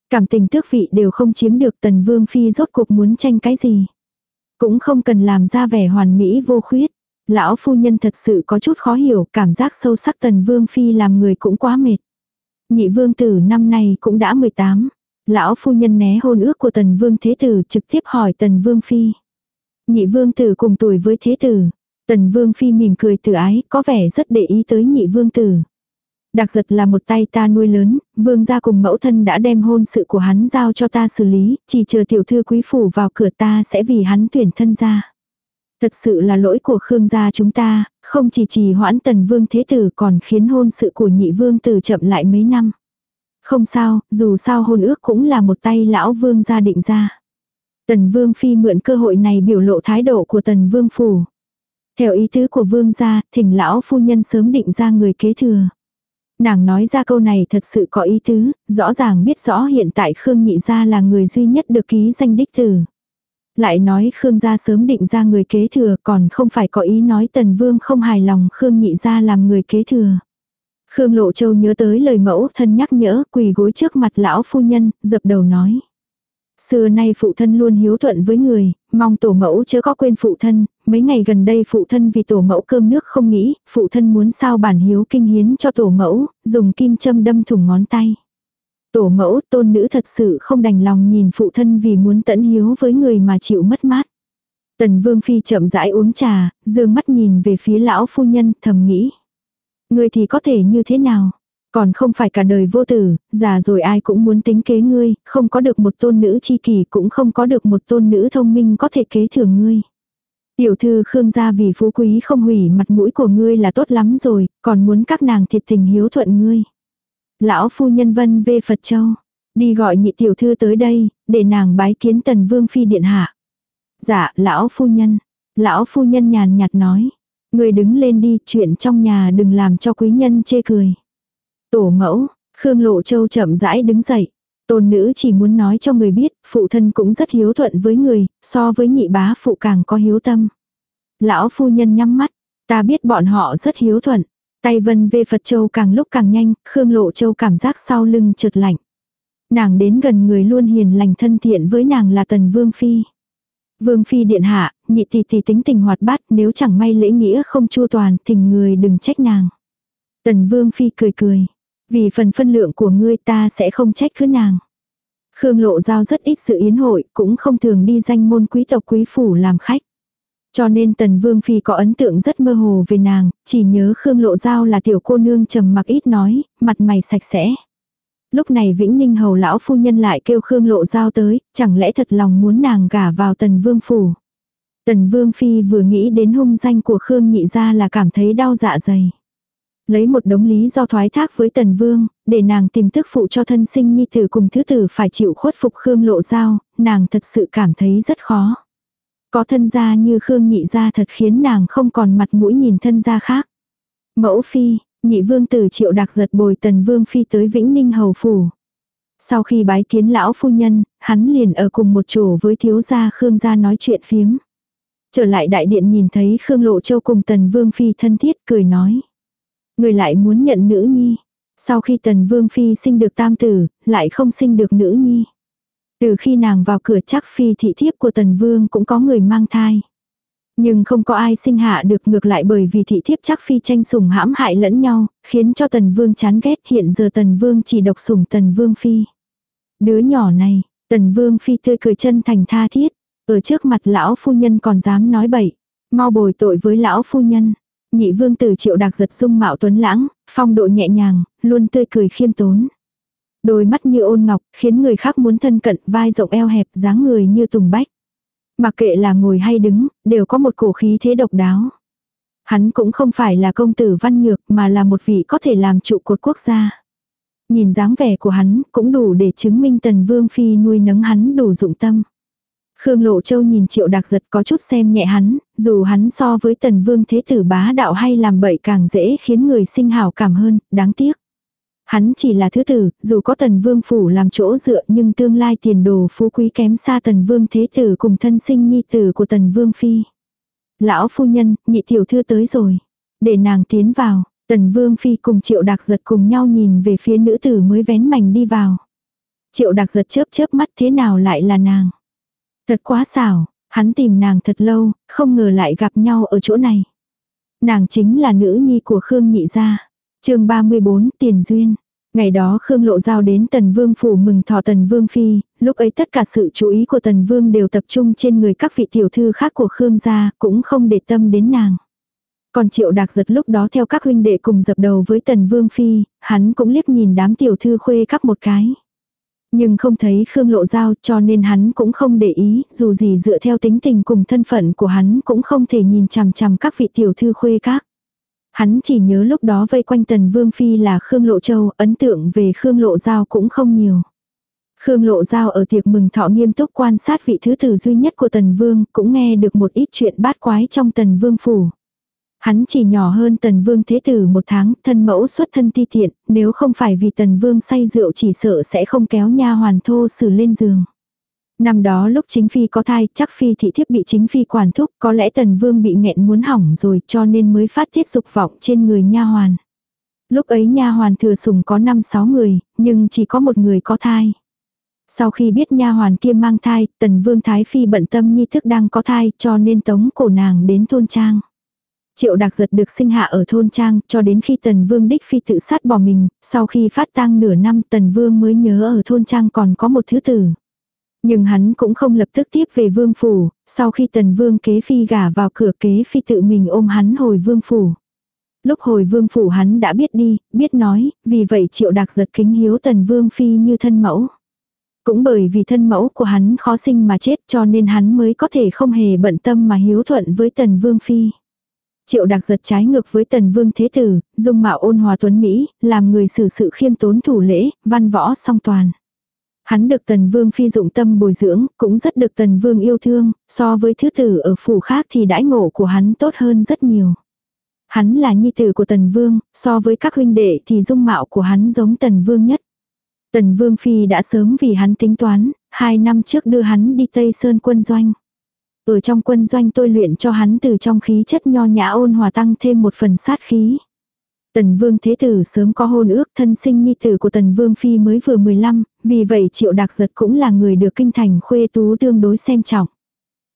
Cảm tình tước vị đều không chiếm được Tần Vương Phi rốt cuộc muốn tranh cái gì. Cũng không cần làm ra vẻ hoàn mỹ vô khuyết. Lão phu nhân thật sự có chút khó hiểu, cảm giác sâu sắc Tần Vương Phi làm người cũng quá mệt. Nhị vương tử năm nay cũng đã 18. Lão phu nhân né hôn ước của tần vương thế tử trực tiếp hỏi tần vương phi. Nhị vương tử cùng tuổi với thế tử. Tần vương phi mỉm cười từ ái, có vẻ rất để ý tới nhị vương tử. Đặc giật là một tay ta nuôi lớn, vương gia cùng mẫu thân đã đem hôn sự của hắn giao cho ta xử lý, chỉ chờ tiểu thư quý phủ vào cửa ta sẽ vì hắn tuyển thân ra. Thật sự là lỗi của Khương gia chúng ta, không chỉ trì hoãn tần vương thế tử còn khiến hôn sự của nhị vương tử chậm lại mấy năm. Không sao, dù sao hôn ước cũng là một tay lão vương gia định ra. Tần vương phi mượn cơ hội này biểu lộ thái độ của tần vương phủ. Theo ý tứ của vương gia, thỉnh lão phu nhân sớm định ra người kế thừa. Nàng nói ra câu này thật sự có ý tứ, rõ ràng biết rõ hiện tại Khương Nhị Gia là người duy nhất được ký danh đích tử. Lại nói Khương gia sớm định ra người kế thừa còn không phải có ý nói Tần Vương không hài lòng Khương Nhị Gia làm người kế thừa. Khương Lộ Châu nhớ tới lời mẫu thân nhắc nhở quỳ gối trước mặt lão phu nhân, dập đầu nói. Xưa nay phụ thân luôn hiếu thuận với người, mong tổ mẫu chớ có quên phụ thân, mấy ngày gần đây phụ thân vì tổ mẫu cơm nước không nghĩ, phụ thân muốn sao bản hiếu kinh hiến cho tổ mẫu, dùng kim châm đâm thủng ngón tay. Tổ mẫu tôn nữ thật sự không đành lòng nhìn phụ thân vì muốn tận hiếu với người mà chịu mất mát. Tần Vương Phi chậm rãi uống trà, dương mắt nhìn về phía lão phu nhân thầm nghĩ. Người thì có thể như thế nào? Còn không phải cả đời vô tử, già rồi ai cũng muốn tính kế ngươi, không có được một tôn nữ chi kỷ cũng không có được một tôn nữ thông minh có thể kế thừa ngươi. Tiểu thư Khương gia vì phú quý không hủy mặt mũi của ngươi là tốt lắm rồi, còn muốn các nàng thiệt tình hiếu thuận ngươi. Lão phu nhân vân về Phật Châu, đi gọi nhị tiểu thư tới đây, để nàng bái kiến tần vương phi điện hạ. Dạ, lão phu nhân. Lão phu nhân nhàn nhạt nói. Người đứng lên đi, chuyện trong nhà đừng làm cho quý nhân chê cười. Tổ mẫu, Khương Lộ Châu chậm rãi đứng dậy. Tôn nữ chỉ muốn nói cho người biết, phụ thân cũng rất hiếu thuận với người, so với nhị bá phụ càng có hiếu tâm. Lão phu nhân nhắm mắt, ta biết bọn họ rất hiếu thuận. Tay vân về Phật Châu càng lúc càng nhanh, Khương Lộ Châu cảm giác sau lưng trượt lạnh. Nàng đến gần người luôn hiền lành thân thiện với nàng là Tần Vương Phi. Vương Phi điện hạ, nhị tỷ tỷ tính tình hoạt bát nếu chẳng may lễ nghĩa không chu toàn tình người đừng trách nàng. Tần Vương Phi cười cười. Vì phần phân lượng của ngươi ta sẽ không trách cứ nàng. Khương Lộ Giao rất ít sự yến hội, cũng không thường đi danh môn quý tộc quý phủ làm khách. Cho nên Tần Vương Phi có ấn tượng rất mơ hồ về nàng, chỉ nhớ Khương Lộ Giao là tiểu cô nương trầm mặc ít nói, mặt mày sạch sẽ. Lúc này Vĩnh Ninh hầu lão phu nhân lại kêu Khương Lộ Giao tới, chẳng lẽ thật lòng muốn nàng gả vào Tần Vương Phủ. Tần Vương Phi vừa nghĩ đến hung danh của Khương Nhị gia là cảm thấy đau dạ dày. Lấy một đống lý do thoái thác với Tần Vương, để nàng tìm thức phụ cho thân sinh nhi tử cùng thứ tử phải chịu khuất phục Khương Lộ Giao, nàng thật sự cảm thấy rất khó. Có thân gia như Khương nhị gia thật khiến nàng không còn mặt mũi nhìn thân gia khác. Mẫu phi, nhị vương tử triệu đặc giật bồi tần vương phi tới Vĩnh Ninh Hầu Phủ. Sau khi bái kiến lão phu nhân, hắn liền ở cùng một chỗ với thiếu gia Khương gia nói chuyện phiếm. Trở lại đại điện nhìn thấy Khương Lộ Châu cùng tần vương phi thân thiết cười nói. Người lại muốn nhận nữ nhi. Sau khi tần vương phi sinh được tam tử, lại không sinh được nữ nhi. Từ khi nàng vào cửa chắc phi thị thiếp của tần vương cũng có người mang thai. Nhưng không có ai sinh hạ được ngược lại bởi vì thị thiếp chắc phi tranh sủng hãm hại lẫn nhau, khiến cho tần vương chán ghét hiện giờ tần vương chỉ độc sủng tần vương phi. Đứa nhỏ này, tần vương phi tươi cười chân thành tha thiết, ở trước mặt lão phu nhân còn dám nói bậy, mau bồi tội với lão phu nhân. Nhị vương tử triệu đặc giật dung mạo tuấn lãng, phong độ nhẹ nhàng, luôn tươi cười khiêm tốn. Đôi mắt như ôn ngọc, khiến người khác muốn thân cận, vai rộng eo hẹp, dáng người như tùng bách. Mặc kệ là ngồi hay đứng, đều có một cổ khí thế độc đáo. Hắn cũng không phải là công tử văn nhược mà là một vị có thể làm trụ cột quốc gia. Nhìn dáng vẻ của hắn cũng đủ để chứng minh tần vương phi nuôi nấng hắn đủ dụng tâm. Khương Lộ Châu nhìn Triệu đặc Giật có chút xem nhẹ hắn, dù hắn so với tần vương thế tử bá đạo hay làm bậy càng dễ khiến người sinh hảo cảm hơn, đáng tiếc. Hắn chỉ là thứ tử, dù có tần vương phủ làm chỗ dựa nhưng tương lai tiền đồ phú quý kém xa tần vương thế tử cùng thân sinh nhi tử của tần vương phi. Lão phu nhân, nhị tiểu thư tới rồi. Để nàng tiến vào, tần vương phi cùng triệu đặc giật cùng nhau nhìn về phía nữ tử mới vén mảnh đi vào. Triệu đặc giật chớp chớp mắt thế nào lại là nàng. Thật quá xảo, hắn tìm nàng thật lâu, không ngờ lại gặp nhau ở chỗ này. Nàng chính là nữ nhi của Khương Nhị Gia chương 34 Tiền Duyên. Ngày đó Khương Lộ Giao đến Tần Vương phủ mừng thọ Tần Vương Phi, lúc ấy tất cả sự chú ý của Tần Vương đều tập trung trên người các vị tiểu thư khác của Khương gia, cũng không để tâm đến nàng. Còn Triệu Đạc giật lúc đó theo các huynh đệ cùng dập đầu với Tần Vương Phi, hắn cũng liếc nhìn đám tiểu thư khuê các một cái. Nhưng không thấy Khương Lộ Giao cho nên hắn cũng không để ý, dù gì dựa theo tính tình cùng thân phận của hắn cũng không thể nhìn chằm chằm các vị tiểu thư khuê các. Hắn chỉ nhớ lúc đó vây quanh tần vương phi là Khương Lộ Châu, ấn tượng về Khương Lộ Giao cũng không nhiều. Khương Lộ Giao ở tiệc mừng thọ nghiêm túc quan sát vị thứ tử duy nhất của Tần Vương, cũng nghe được một ít chuyện bát quái trong Tần Vương phủ. Hắn chỉ nhỏ hơn Tần Vương Thế Tử một tháng, thân mẫu xuất thân ti tiện, nếu không phải vì Tần Vương say rượu chỉ sợ sẽ không kéo nha hoàn thô xử lên giường. Năm đó lúc chính phi có thai, chắc phi thị thiếp bị chính phi quản thúc, có lẽ Tần Vương bị nghẹn muốn hỏng rồi cho nên mới phát thiết dục vọng trên người nha hoàn. Lúc ấy nha hoàn thừa sủng có 5-6 người, nhưng chỉ có một người có thai. Sau khi biết nha hoàn kia mang thai, tần vương thái phi bận tâm nhi thức đang có thai cho nên tống cổ nàng đến thôn trang. Triệu đặc giật được sinh hạ ở thôn trang cho đến khi tần vương đích phi tự sát bỏ mình, sau khi phát tang nửa năm tần vương mới nhớ ở thôn trang còn có một thứ tử. Nhưng hắn cũng không lập tức tiếp về vương phủ, sau khi tần vương kế phi gả vào cửa kế phi tự mình ôm hắn hồi vương phủ. Lúc hồi vương phủ hắn đã biết đi, biết nói, vì vậy triệu đặc giật kính hiếu tần vương phi như thân mẫu. Cũng bởi vì thân mẫu của hắn khó sinh mà chết cho nên hắn mới có thể không hề bận tâm mà hiếu thuận với tần vương phi. Triệu đặc giật trái ngược với tần vương thế tử, dung mạo ôn hòa tuấn Mỹ, làm người xử sự khiêm tốn thủ lễ, văn võ song toàn. Hắn được tần vương phi dụng tâm bồi dưỡng, cũng rất được tần vương yêu thương, so với thứ tử ở phủ khác thì đãi ngộ của hắn tốt hơn rất nhiều. Hắn là nhi tử của tần vương, so với các huynh đệ thì dung mạo của hắn giống tần vương nhất. Tần Vương Phi đã sớm vì hắn tính toán, hai năm trước đưa hắn đi Tây Sơn quân doanh. Ở trong quân doanh tôi luyện cho hắn từ trong khí chất nho nhã ôn hòa tăng thêm một phần sát khí. Tần Vương Thế Tử sớm có hôn ước thân sinh nhi tử của Tần Vương Phi mới vừa 15, vì vậy Triệu Đạc Giật cũng là người được kinh thành khuê tú tương đối xem trọng.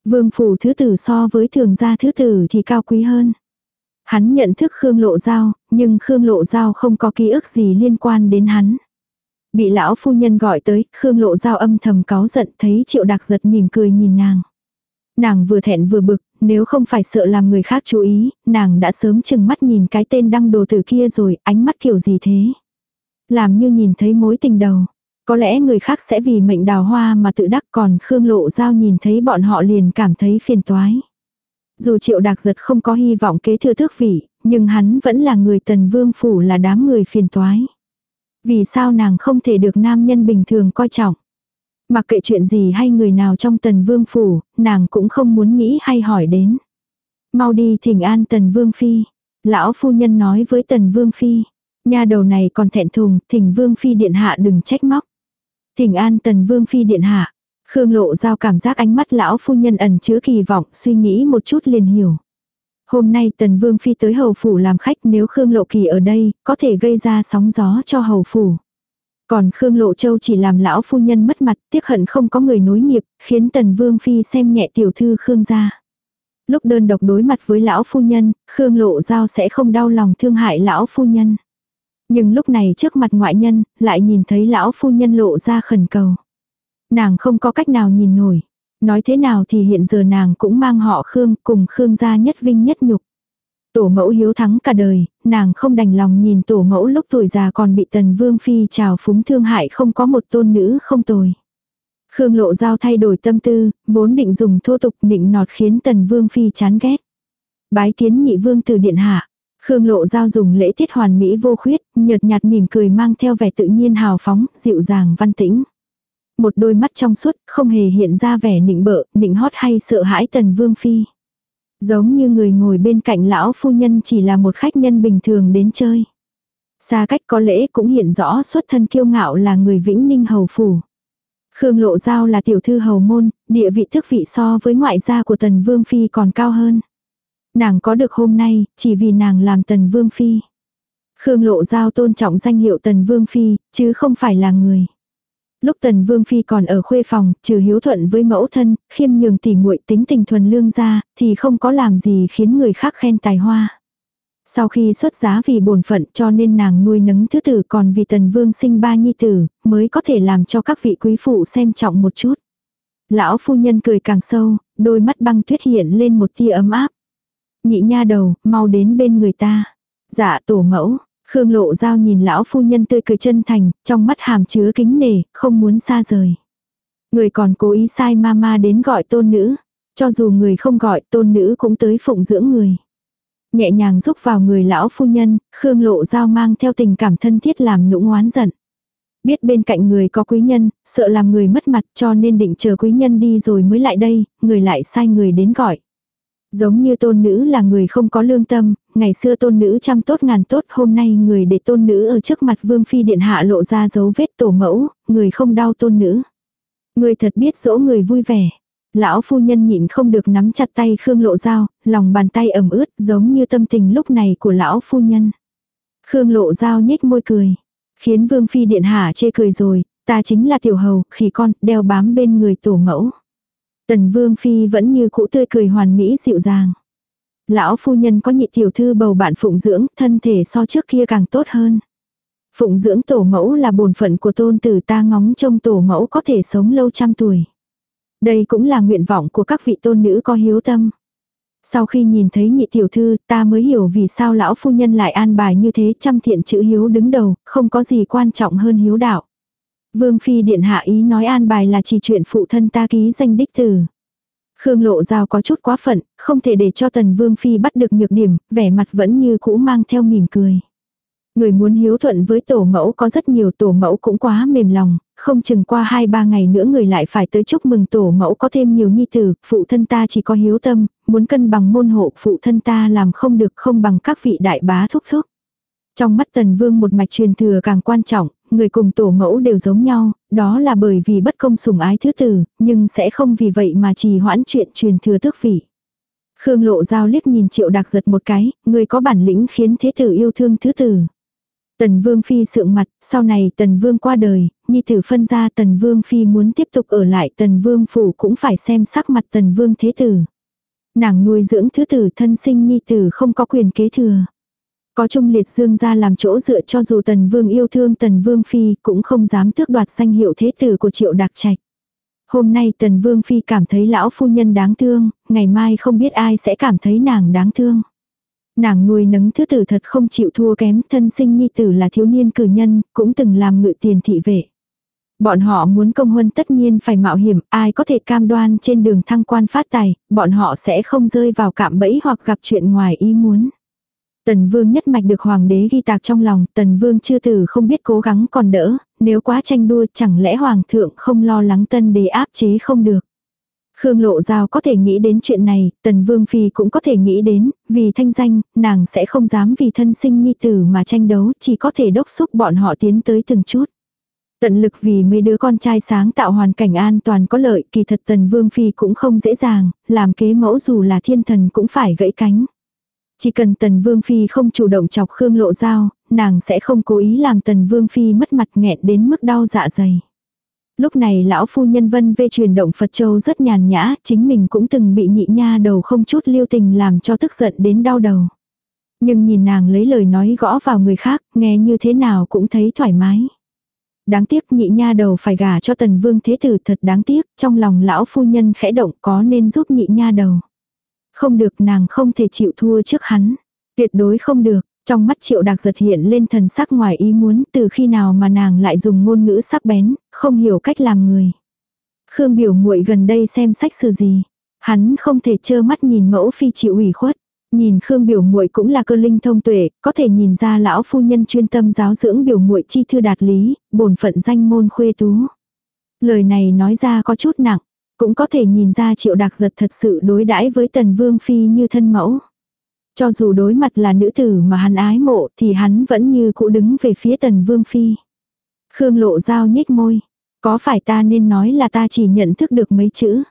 Vương Phủ Thứ Tử so với thường gia Thứ Tử thì cao quý hơn. Hắn nhận thức Khương Lộ Giao, nhưng Khương Lộ Giao không có ký ức gì liên quan đến hắn. Bị lão phu nhân gọi tới, Khương Lộ Giao âm thầm cáu giận thấy Triệu Đạc giật mỉm cười nhìn nàng. Nàng vừa thẹn vừa bực, nếu không phải sợ làm người khác chú ý, nàng đã sớm chừng mắt nhìn cái tên đăng đồ tử kia rồi, ánh mắt kiểu gì thế. Làm như nhìn thấy mối tình đầu. Có lẽ người khác sẽ vì mệnh đào hoa mà tự đắc còn Khương Lộ Giao nhìn thấy bọn họ liền cảm thấy phiền toái. Dù triệu đạc giật không có hy vọng kế thừa thước vị, nhưng hắn vẫn là người tần vương phủ là đám người phiền toái. Vì sao nàng không thể được nam nhân bình thường coi trọng. Mặc kệ chuyện gì hay người nào trong tần vương phủ, nàng cũng không muốn nghĩ hay hỏi đến. Mau đi thỉnh an tần vương phi. Lão phu nhân nói với tần vương phi. Nhà đầu này còn thẹn thùng, thỉnh vương phi điện hạ đừng trách móc. Thỉnh an tần vương phi điện hạ. Khương lộ giao cảm giác ánh mắt lão phu nhân ẩn chứa kỳ vọng, suy nghĩ một chút liền hiểu. Hôm nay Tần Vương Phi tới hầu phủ làm khách nếu Khương Lộ Kỳ ở đây, có thể gây ra sóng gió cho hầu phủ. Còn Khương Lộ Châu chỉ làm lão phu nhân mất mặt, tiếc hận không có người nối nghiệp, khiến Tần Vương Phi xem nhẹ tiểu thư Khương gia. Lúc đơn độc đối mặt với lão phu nhân, Khương Lộ Giao sẽ không đau lòng thương hại lão phu nhân. Nhưng lúc này trước mặt ngoại nhân, lại nhìn thấy lão phu nhân lộ ra khẩn cầu. Nàng không có cách nào nhìn nổi. Nói thế nào thì hiện giờ nàng cũng mang họ Khương cùng Khương gia nhất vinh nhất nhục. Tổ mẫu hiếu thắng cả đời, nàng không đành lòng nhìn tổ mẫu lúc tuổi già còn bị tần vương phi trào phúng thương hại không có một tôn nữ không tồi. Khương lộ giao thay đổi tâm tư, vốn định dùng thô tục định nọt khiến tần vương phi chán ghét. Bái kiến nhị vương từ điện hạ. Khương lộ giao dùng lễ tiết hoàn mỹ vô khuyết, nhợt nhạt mỉm cười mang theo vẻ tự nhiên hào phóng, dịu dàng văn tĩnh một đôi mắt trong suốt, không hề hiện ra vẻ nịnh bợ, nịnh hót hay sợ hãi tần vương phi. Giống như người ngồi bên cạnh lão phu nhân chỉ là một khách nhân bình thường đến chơi. Xa cách có lễ cũng hiện rõ xuất thân kiêu ngạo là người vĩnh ninh hầu phủ. Khương Lộ Giao là tiểu thư hầu môn, địa vị thức vị so với ngoại gia của tần vương phi còn cao hơn. Nàng có được hôm nay, chỉ vì nàng làm tần vương phi. Khương Lộ Giao tôn trọng danh hiệu tần vương phi, chứ không phải là người. Lúc Tần Vương Phi còn ở khuê phòng, trừ hiếu thuận với mẫu thân, khiêm nhường tỉ muội tính tình thuần lương ra, thì không có làm gì khiến người khác khen tài hoa. Sau khi xuất giá vì bổn phận cho nên nàng nuôi nấng thứ tử còn vì Tần Vương sinh ba nhi tử, mới có thể làm cho các vị quý phụ xem trọng một chút. Lão phu nhân cười càng sâu, đôi mắt băng tuyết hiện lên một tia ấm áp. Nhị nha đầu, mau đến bên người ta. Dạ tổ mẫu, Khương Lộ Giao nhìn lão phu nhân tươi cười chân thành, trong mắt hàm chứa kính nể, không muốn xa rời. Người còn cố ý sai mama đến gọi tôn nữ. Cho dù người không gọi tôn nữ cũng tới phụng dưỡng người. Nhẹ nhàng giúp vào người lão phu nhân, Khương Lộ Giao mang theo tình cảm thân thiết làm nũng oán giận. Biết bên cạnh người có quý nhân, sợ làm người mất mặt cho nên định chờ quý nhân đi rồi mới lại đây, người lại sai người đến gọi. Giống như tôn nữ là người không có lương tâm, ngày xưa tôn nữ chăm tốt ngàn tốt hôm nay người để tôn nữ ở trước mặt vương phi điện hạ lộ ra dấu vết tổ mẫu, người không đau tôn nữ. Người thật biết dỗ người vui vẻ. Lão phu nhân nhịn không được nắm chặt tay Khương Lộ Giao, lòng bàn tay ẩm ướt giống như tâm tình lúc này của lão phu nhân. Khương Lộ Giao nhếch môi cười. Khiến Vương Phi Điện Hạ chê cười rồi, ta chính là tiểu hầu, khỉ con, đeo bám bên người tổ mẫu. Tần Vương Phi vẫn như cũ tươi cười hoàn mỹ dịu dàng. Lão phu nhân có nhị tiểu thư bầu bạn phụng dưỡng, thân thể so trước kia càng tốt hơn. Phụng dưỡng tổ mẫu là bổn phận của tôn tử ta ngóng trông tổ mẫu có thể sống lâu trăm tuổi. Đây cũng là nguyện vọng của các vị tôn nữ có hiếu tâm. Sau khi nhìn thấy nhị tiểu thư, ta mới hiểu vì sao lão phu nhân lại an bài như thế trăm thiện chữ hiếu đứng đầu, không có gì quan trọng hơn hiếu đạo. Vương Phi Điện Hạ ý nói an bài là chỉ chuyện phụ thân ta ký danh đích tử. Khương Lộ Giao có chút quá phận, không thể để cho Tần Vương Phi bắt được nhược điểm, vẻ mặt vẫn như cũ mang theo mỉm cười. Người muốn hiếu thuận với tổ mẫu có rất nhiều tổ mẫu cũng quá mềm lòng, không chừng qua hai ba ngày nữa người lại phải tới chúc mừng tổ mẫu có thêm nhiều nhi tử, phụ thân ta chỉ có hiếu tâm, muốn cân bằng môn hộ phụ thân ta làm không được không bằng các vị đại bá thúc thúc. Trong mắt tần vương một mạch truyền thừa càng quan trọng, người cùng tổ mẫu đều giống nhau, đó là bởi vì bất công sủng ái thứ tử, nhưng sẽ không vì vậy mà trì hoãn chuyện truyền thừa tước vị. Khương lộ giao liếc nhìn triệu đặc giật một cái, người có bản lĩnh khiến thế tử yêu thương thứ tử. Tần Vương Phi sượng mặt, sau này Tần Vương qua đời, Nhi tử phân ra Tần Vương Phi muốn tiếp tục ở lại Tần Vương Phủ cũng phải xem sắc mặt Tần Vương Thế Tử. Nàng nuôi dưỡng thứ tử thân sinh Nhi tử không có quyền kế thừa. Có trung liệt dương ra làm chỗ dựa cho dù Tần Vương yêu thương Tần Vương Phi cũng không dám tước đoạt danh hiệu Thế Tử của Triệu đặc Trạch. Hôm nay Tần Vương Phi cảm thấy lão phu nhân đáng thương, ngày mai không biết ai sẽ cảm thấy nàng đáng thương. Nàng nuôi nấng thứ tử thật không chịu thua kém, thân sinh nhi tử là thiếu niên cử nhân, cũng từng làm ngự tiền thị vệ. Bọn họ muốn công huân tất nhiên phải mạo hiểm, ai có thể cam đoan trên đường thăng quan phát tài, bọn họ sẽ không rơi vào cạm bẫy hoặc gặp chuyện ngoài ý muốn. Tần vương nhất mạch được hoàng đế ghi tạc trong lòng, tần vương chưa tử không biết cố gắng còn đỡ, nếu quá tranh đua chẳng lẽ hoàng thượng không lo lắng tân đế áp chế không được. Khương Lộ Giao có thể nghĩ đến chuyện này, Tần Vương Phi cũng có thể nghĩ đến, vì thanh danh, nàng sẽ không dám vì thân sinh nhi tử mà tranh đấu, chỉ có thể đốc xúc bọn họ tiến tới từng chút. Tận lực vì mấy đứa con trai sáng tạo hoàn cảnh an toàn có lợi, kỳ thật Tần Vương Phi cũng không dễ dàng, làm kế mẫu dù là thiên thần cũng phải gãy cánh. Chỉ cần Tần Vương Phi không chủ động chọc Khương Lộ Giao, nàng sẽ không cố ý làm Tần Vương Phi mất mặt nghẹn đến mức đau dạ dày. Lúc này lão phu nhân vân vê truyền động Phật Châu rất nhàn nhã, chính mình cũng từng bị nhị nha đầu không chút lưu tình làm cho tức giận đến đau đầu. Nhưng nhìn nàng lấy lời nói gõ vào người khác, nghe như thế nào cũng thấy thoải mái. Đáng tiếc nhị nha đầu phải gả cho tần vương thế tử thật đáng tiếc, trong lòng lão phu nhân khẽ động có nên giúp nhị nha đầu. Không được nàng không thể chịu thua trước hắn. Tuyệt đối không được, trong mắt triệu đạc giật hiện lên thần sắc ngoài ý muốn từ khi nào mà nàng lại dùng ngôn ngữ sắc bén, không hiểu cách làm người. Khương biểu muội gần đây xem sách sự gì. Hắn không thể trơ mắt nhìn mẫu phi chịu ủy khuất. Nhìn Khương biểu muội cũng là cơ linh thông tuệ, có thể nhìn ra lão phu nhân chuyên tâm giáo dưỡng biểu muội chi thư đạt lý, bổn phận danh môn khuê tú. Lời này nói ra có chút nặng, cũng có thể nhìn ra triệu đạc giật thật sự đối đãi với tần vương phi như thân mẫu. Cho dù đối mặt là nữ tử mà hắn ái mộ thì hắn vẫn như cũ đứng về phía tần vương phi. Khương lộ dao nhếch môi. Có phải ta nên nói là ta chỉ nhận thức được mấy chữ.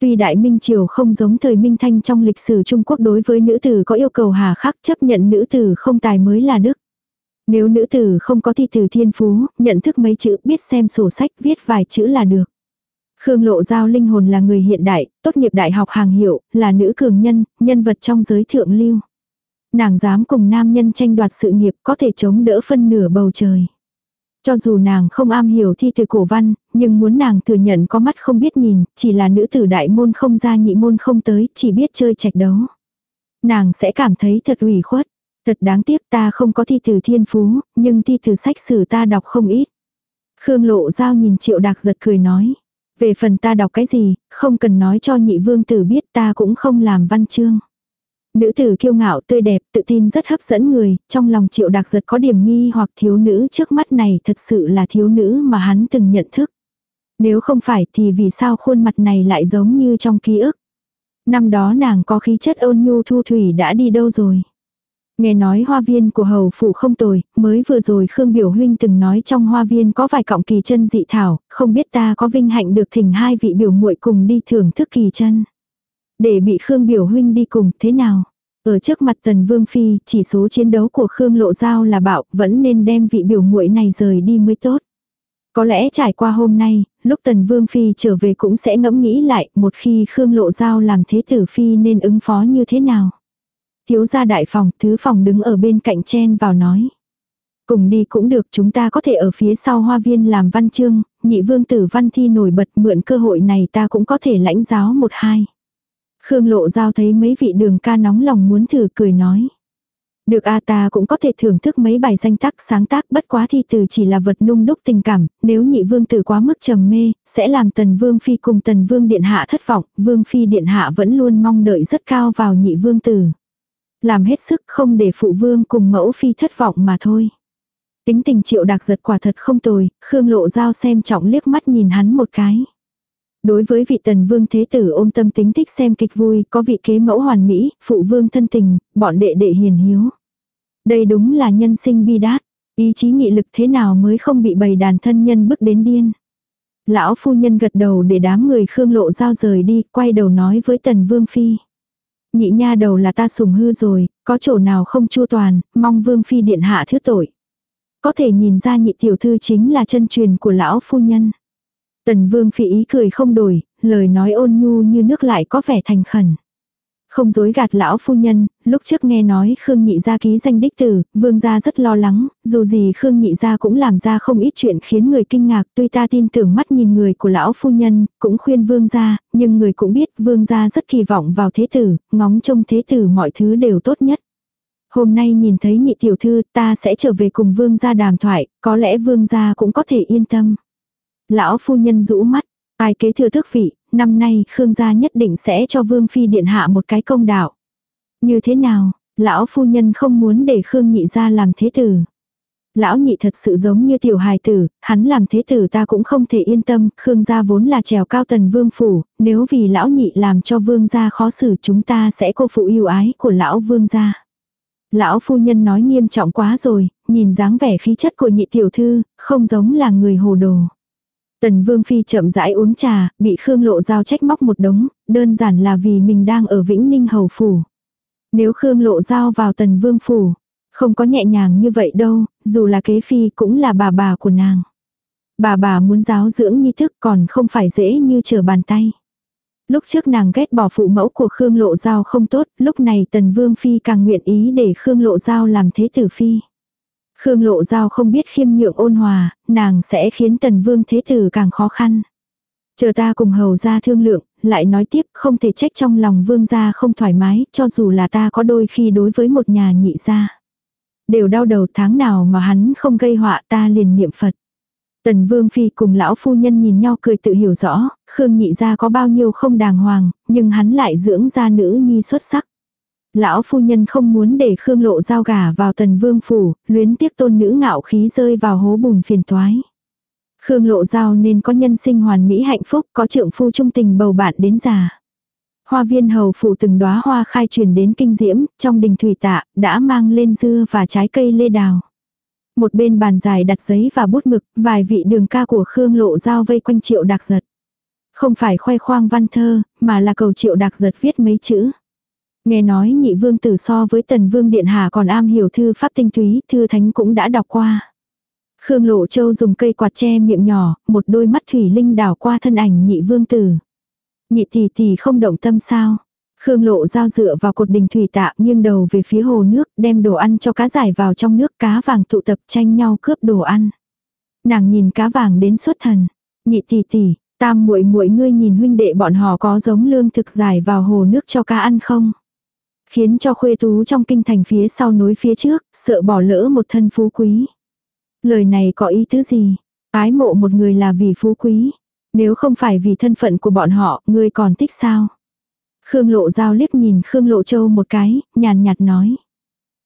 Tuy Đại Minh Triều không giống thời Minh Thanh trong lịch sử Trung Quốc đối với nữ tử có yêu cầu hà khắc chấp nhận nữ tử không tài mới là đức. Nếu nữ tử không có thi tử thiên phú, nhận thức mấy chữ biết xem sổ sách viết vài chữ là được. Khương Lộ Giao linh hồn là người hiện đại, tốt nghiệp đại học hàng hiệu, là nữ cường nhân, nhân vật trong giới thượng lưu. Nàng dám cùng nam nhân tranh đoạt sự nghiệp có thể chống đỡ phân nửa bầu trời. Cho dù nàng không am hiểu thi từ cổ văn, nhưng muốn nàng thừa nhận có mắt không biết nhìn, chỉ là nữ tử đại môn không ra nhị môn không tới, chỉ biết chơi trạch đấu. Nàng sẽ cảm thấy thật ủy khuất. Thật đáng tiếc ta không có thi từ thiên phú, nhưng thi từ sách sử ta đọc không ít. Khương Lộ Giao nhìn Triệu Đạc giật cười nói. Về phần ta đọc cái gì, không cần nói cho nhị vương tử biết ta cũng không làm văn chương. Nữ tử kiêu ngạo tươi đẹp tự tin rất hấp dẫn người, trong lòng triệu đặc giật có điểm nghi hoặc thiếu nữ trước mắt này thật sự là thiếu nữ mà hắn từng nhận thức. Nếu không phải thì vì sao khuôn mặt này lại giống như trong ký ức. Năm đó nàng có khí chất ôn nhu thu thủy đã đi đâu rồi. Nghe nói hoa viên của hầu phủ không tồi, mới vừa rồi Khương Biểu Huynh từng nói trong hoa viên có vài cọng kỳ chân dị thảo, không biết ta có vinh hạnh được thỉnh hai vị biểu muội cùng đi thưởng thức kỳ chân. Để bị Khương Biểu Huynh đi cùng, thế nào? Ở trước mặt Tần Vương Phi, chỉ số chiến đấu của Khương Lộ Giao là bạo, vẫn nên đem vị biểu muội này rời đi mới tốt. Có lẽ trải qua hôm nay, lúc Tần Vương Phi trở về cũng sẽ ngẫm nghĩ lại, một khi Khương Lộ Giao làm thế tử Phi nên ứng phó như thế nào. Thiếu gia đại phòng, thứ phòng đứng ở bên cạnh chen vào nói. Cùng đi cũng được chúng ta có thể ở phía sau hoa viên làm văn chương, nhị vương tử văn thi nổi bật mượn cơ hội này ta cũng có thể lãnh giáo một hai. Khương lộ giao thấy mấy vị đường ca nóng lòng muốn thử cười nói. Được a ta cũng có thể thưởng thức mấy bài danh tác sáng tác bất quá thi từ chỉ là vật nung đúc tình cảm, nếu nhị vương tử quá mức trầm mê, sẽ làm tần vương phi cùng tần vương điện hạ thất vọng, vương phi điện hạ vẫn luôn mong đợi rất cao vào nhị vương tử. Làm hết sức không để phụ vương cùng mẫu phi thất vọng mà thôi. Tính tình triệu đặc giật quả thật không tồi, Khương lộ giao xem trọng liếc mắt nhìn hắn một cái. Đối với vị tần vương thế tử ôm tâm tính thích xem kịch vui, có vị kế mẫu hoàn mỹ, phụ vương thân tình, bọn đệ đệ hiền hiếu. Đây đúng là nhân sinh bi đát, ý chí nghị lực thế nào mới không bị bầy đàn thân nhân bức đến điên. Lão phu nhân gật đầu để đám người khương lộ giao rời đi, quay đầu nói với tần vương phi. Nhị nha đầu là ta sùng hư rồi, có chỗ nào không chu toàn, mong vương phi điện hạ thứ tội. Có thể nhìn ra nhị tiểu thư chính là chân truyền của lão phu nhân. Tần vương phi ý cười không đổi, lời nói ôn nhu như nước lại có vẻ thành khẩn. Không dối gạt lão phu nhân, lúc trước nghe nói Khương Nhị gia ký danh đích tử, vương gia rất lo lắng, dù gì Khương Nhị gia cũng làm ra không ít chuyện khiến người kinh ngạc, tuy ta tin tưởng mắt nhìn người của lão phu nhân, cũng khuyên vương gia, nhưng người cũng biết vương gia rất kỳ vọng vào thế tử, ngóng trông thế tử mọi thứ đều tốt nhất. Hôm nay nhìn thấy nhị tiểu thư ta sẽ trở về cùng vương gia đàm thoại, có lẽ vương gia cũng có thể yên tâm. Lão phu nhân rũ mắt, ai kế thừa thức vị, năm nay Khương gia nhất định sẽ cho Vương Phi Điện Hạ một cái công đạo. Như thế nào, lão phu nhân không muốn để Khương nhị gia làm thế tử. Lão nhị thật sự giống như tiểu hài tử, hắn làm thế tử ta cũng không thể yên tâm, Khương gia vốn là trèo cao tần vương phủ, nếu vì lão nhị làm cho vương gia khó xử chúng ta sẽ cô phụ yêu ái của lão vương gia. Lão phu nhân nói nghiêm trọng quá rồi, nhìn dáng vẻ khí chất của nhị tiểu thư, không giống là người hồ đồ. Tần Vương Phi chậm rãi uống trà, bị Khương Lộ Giao trách móc một đống, đơn giản là vì mình đang ở Vĩnh Ninh Hầu Phủ. Nếu Khương Lộ Giao vào Tần Vương Phủ, không có nhẹ nhàng như vậy đâu, dù là kế phi cũng là bà bà của nàng. Bà bà muốn giáo dưỡng nhi thức còn không phải dễ như trở bàn tay. Lúc trước nàng ghét bỏ phụ mẫu của Khương Lộ Giao không tốt, lúc này Tần Vương Phi càng nguyện ý để Khương Lộ Giao làm thế tử Phi. Khương Lộ Giao không biết khiêm nhượng ôn hòa, nàng sẽ khiến tần vương thế tử càng khó khăn. Chờ ta cùng hầu ra thương lượng, lại nói tiếp không thể trách trong lòng vương gia không thoải mái, cho dù là ta có đôi khi đối với một nhà nhị gia. Đều đau đầu tháng nào mà hắn không gây họa ta liền niệm Phật. Tần Vương Phi cùng lão phu nhân nhìn nhau cười tự hiểu rõ, Khương nhị gia có bao nhiêu không đàng hoàng, nhưng hắn lại dưỡng ra nữ nhi xuất sắc. Lão phu nhân không muốn để Khương Lộ giao gả vào tần vương phủ, luyến tiếc tôn nữ ngạo khí rơi vào hố bùn phiền toái. Khương Lộ giao nên có nhân sinh hoàn mỹ hạnh phúc, có trượng phu trung tình bầu bạn đến già. Hoa viên hầu phủ từng đóa hoa khai truyền đến kinh diễm, trong đình thủy tạ, đã mang lên dưa và trái cây lê đào. Một bên bàn dài đặt giấy và bút mực, vài vị đường ca của Khương Lộ giao vây quanh triệu đặc giật. Không phải khoe khoang văn thơ, mà là cầu triệu đặc giật viết mấy chữ. Nghe nói nhị vương tử so với tần vương điện hạ còn am hiểu thư pháp tinh túy, thư thánh cũng đã đọc qua. Khương Lộ Châu dùng cây quạt che miệng nhỏ, một đôi mắt thủy linh đảo qua thân ảnh nhị vương tử. Nhị tỷ tỷ không động tâm sao. Khương Lộ giao dựa vào cột đình thủy tạ nghiêng đầu về phía hồ nước, đem đồ ăn cho cá giải vào trong nước cá vàng tụ tập tranh nhau cướp đồ ăn. Nàng nhìn cá vàng đến xuất thần. Nhị tỷ tỷ, tam muội muội ngươi nhìn huynh đệ bọn họ có giống lương thực giải vào hồ nước cho cá ăn không? Khiến cho khuê tú trong kinh thành phía sau nối phía trước, sợ bỏ lỡ một thân phú quý. Lời này có ý tứ gì? Ái mộ một người là vì phú quý. Nếu không phải vì thân phận của bọn họ, ngươi còn thích sao? Khương Lộ Giao liếc nhìn Khương Lộ Châu một cái, nhàn nhạt nói.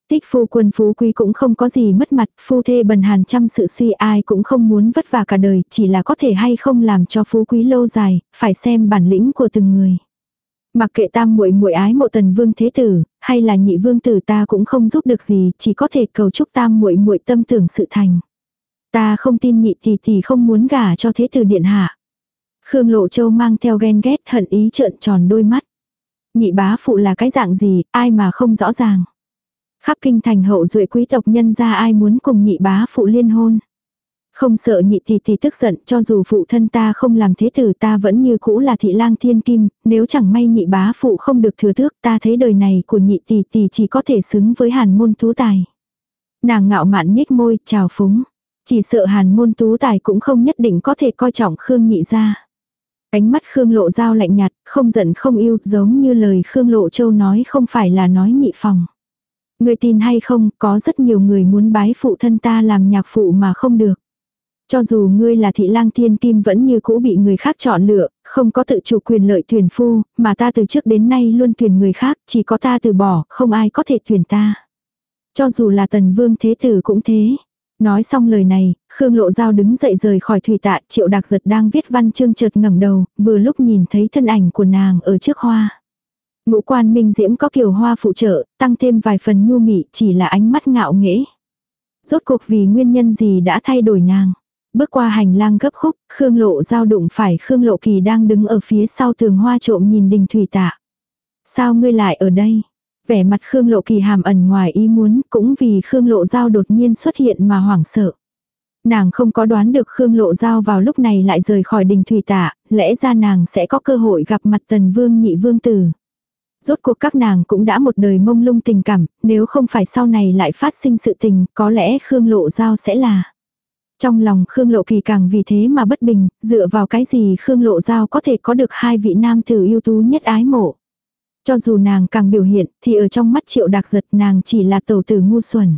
Tích phu quân phú quý cũng không có gì mất mặt, phu thê bần hàn trăm sự suy ai cũng không muốn vất vả cả đời, chỉ là có thể hay không làm cho phú quý lâu dài, phải xem bản lĩnh của từng người. Mặc kệ tam muội muội ái mộ tần vương thế tử, hay là nhị vương tử ta cũng không giúp được gì, chỉ có thể cầu chúc tam muội muội tâm tưởng sự thành. Ta không tin nhị tỷ tỷ không muốn gả cho thế tử điện hạ. Khương Lộ Châu mang theo ghen ghét hận ý trợn tròn đôi mắt. Nhị bá phụ là cái dạng gì, ai mà không rõ ràng. Khắp kinh thành hậu duệ quý tộc nhân ra ai muốn cùng nhị bá phụ liên hôn. Không sợ nhị tỷ tỷ tức giận cho dù phụ thân ta không làm thế tử ta vẫn như cũ là thị lang thiên kim, nếu chẳng may nhị bá phụ không được thừa thước ta thấy đời này của nhị tỷ tỷ chỉ có thể xứng với hàn môn tú tài. Nàng ngạo mạn nhếch môi, chào phúng. Chỉ sợ hàn môn tú tài cũng không nhất định có thể coi trọng Khương nhị ra. Ánh mắt Khương lộ dao lạnh nhạt, không giận không yêu, giống như lời Khương lộ châu nói không phải là nói nhị phòng. Người tin hay không, có rất nhiều người muốn bái phụ thân ta làm nhạc phụ mà không được. Cho dù ngươi là thị lang thiên kim vẫn như cũ bị người khác chọn lựa, không có tự chủ quyền lợi tuyển phu, mà ta từ trước đến nay luôn tuyển người khác, chỉ có ta từ bỏ, không ai có thể tuyển ta. Cho dù là tần vương thế tử cũng thế. Nói xong lời này, Khương Lộ Giao đứng dậy rời khỏi thủy tạ, triệu đặc giật đang viết văn chương chợt ngẩng đầu, vừa lúc nhìn thấy thân ảnh của nàng ở trước hoa. Ngũ quan minh diễm có kiểu hoa phụ trợ, tăng thêm vài phần nhu mị chỉ là ánh mắt ngạo nghễ. Rốt cuộc vì nguyên nhân gì đã thay đổi nàng. Bước qua hành lang gấp khúc, Khương Lộ giao đụng phải Khương Lộ Kỳ đang đứng ở phía sau tường hoa trộm nhìn đình thủy tạ. Sao ngươi lại ở đây? Vẻ mặt Khương Lộ Kỳ hàm ẩn ngoài ý muốn cũng vì Khương Lộ giao đột nhiên xuất hiện mà hoảng sợ. Nàng không có đoán được Khương Lộ Giao vào lúc này lại rời khỏi đình thủy tạ, lẽ ra nàng sẽ có cơ hội gặp mặt tần vương nhị vương tử. Rốt cuộc các nàng cũng đã một đời mông lung tình cảm, nếu không phải sau này lại phát sinh sự tình, có lẽ Khương Lộ Giao sẽ là. Trong lòng Khương Lộ Kỳ càng vì thế mà bất bình, dựa vào cái gì Khương Lộ Giao có thể có được hai vị nam tử ưu tú nhất ái mộ. Cho dù nàng càng biểu hiện, thì ở trong mắt triệu đặc giật nàng chỉ là tẩu tử ngu xuẩn.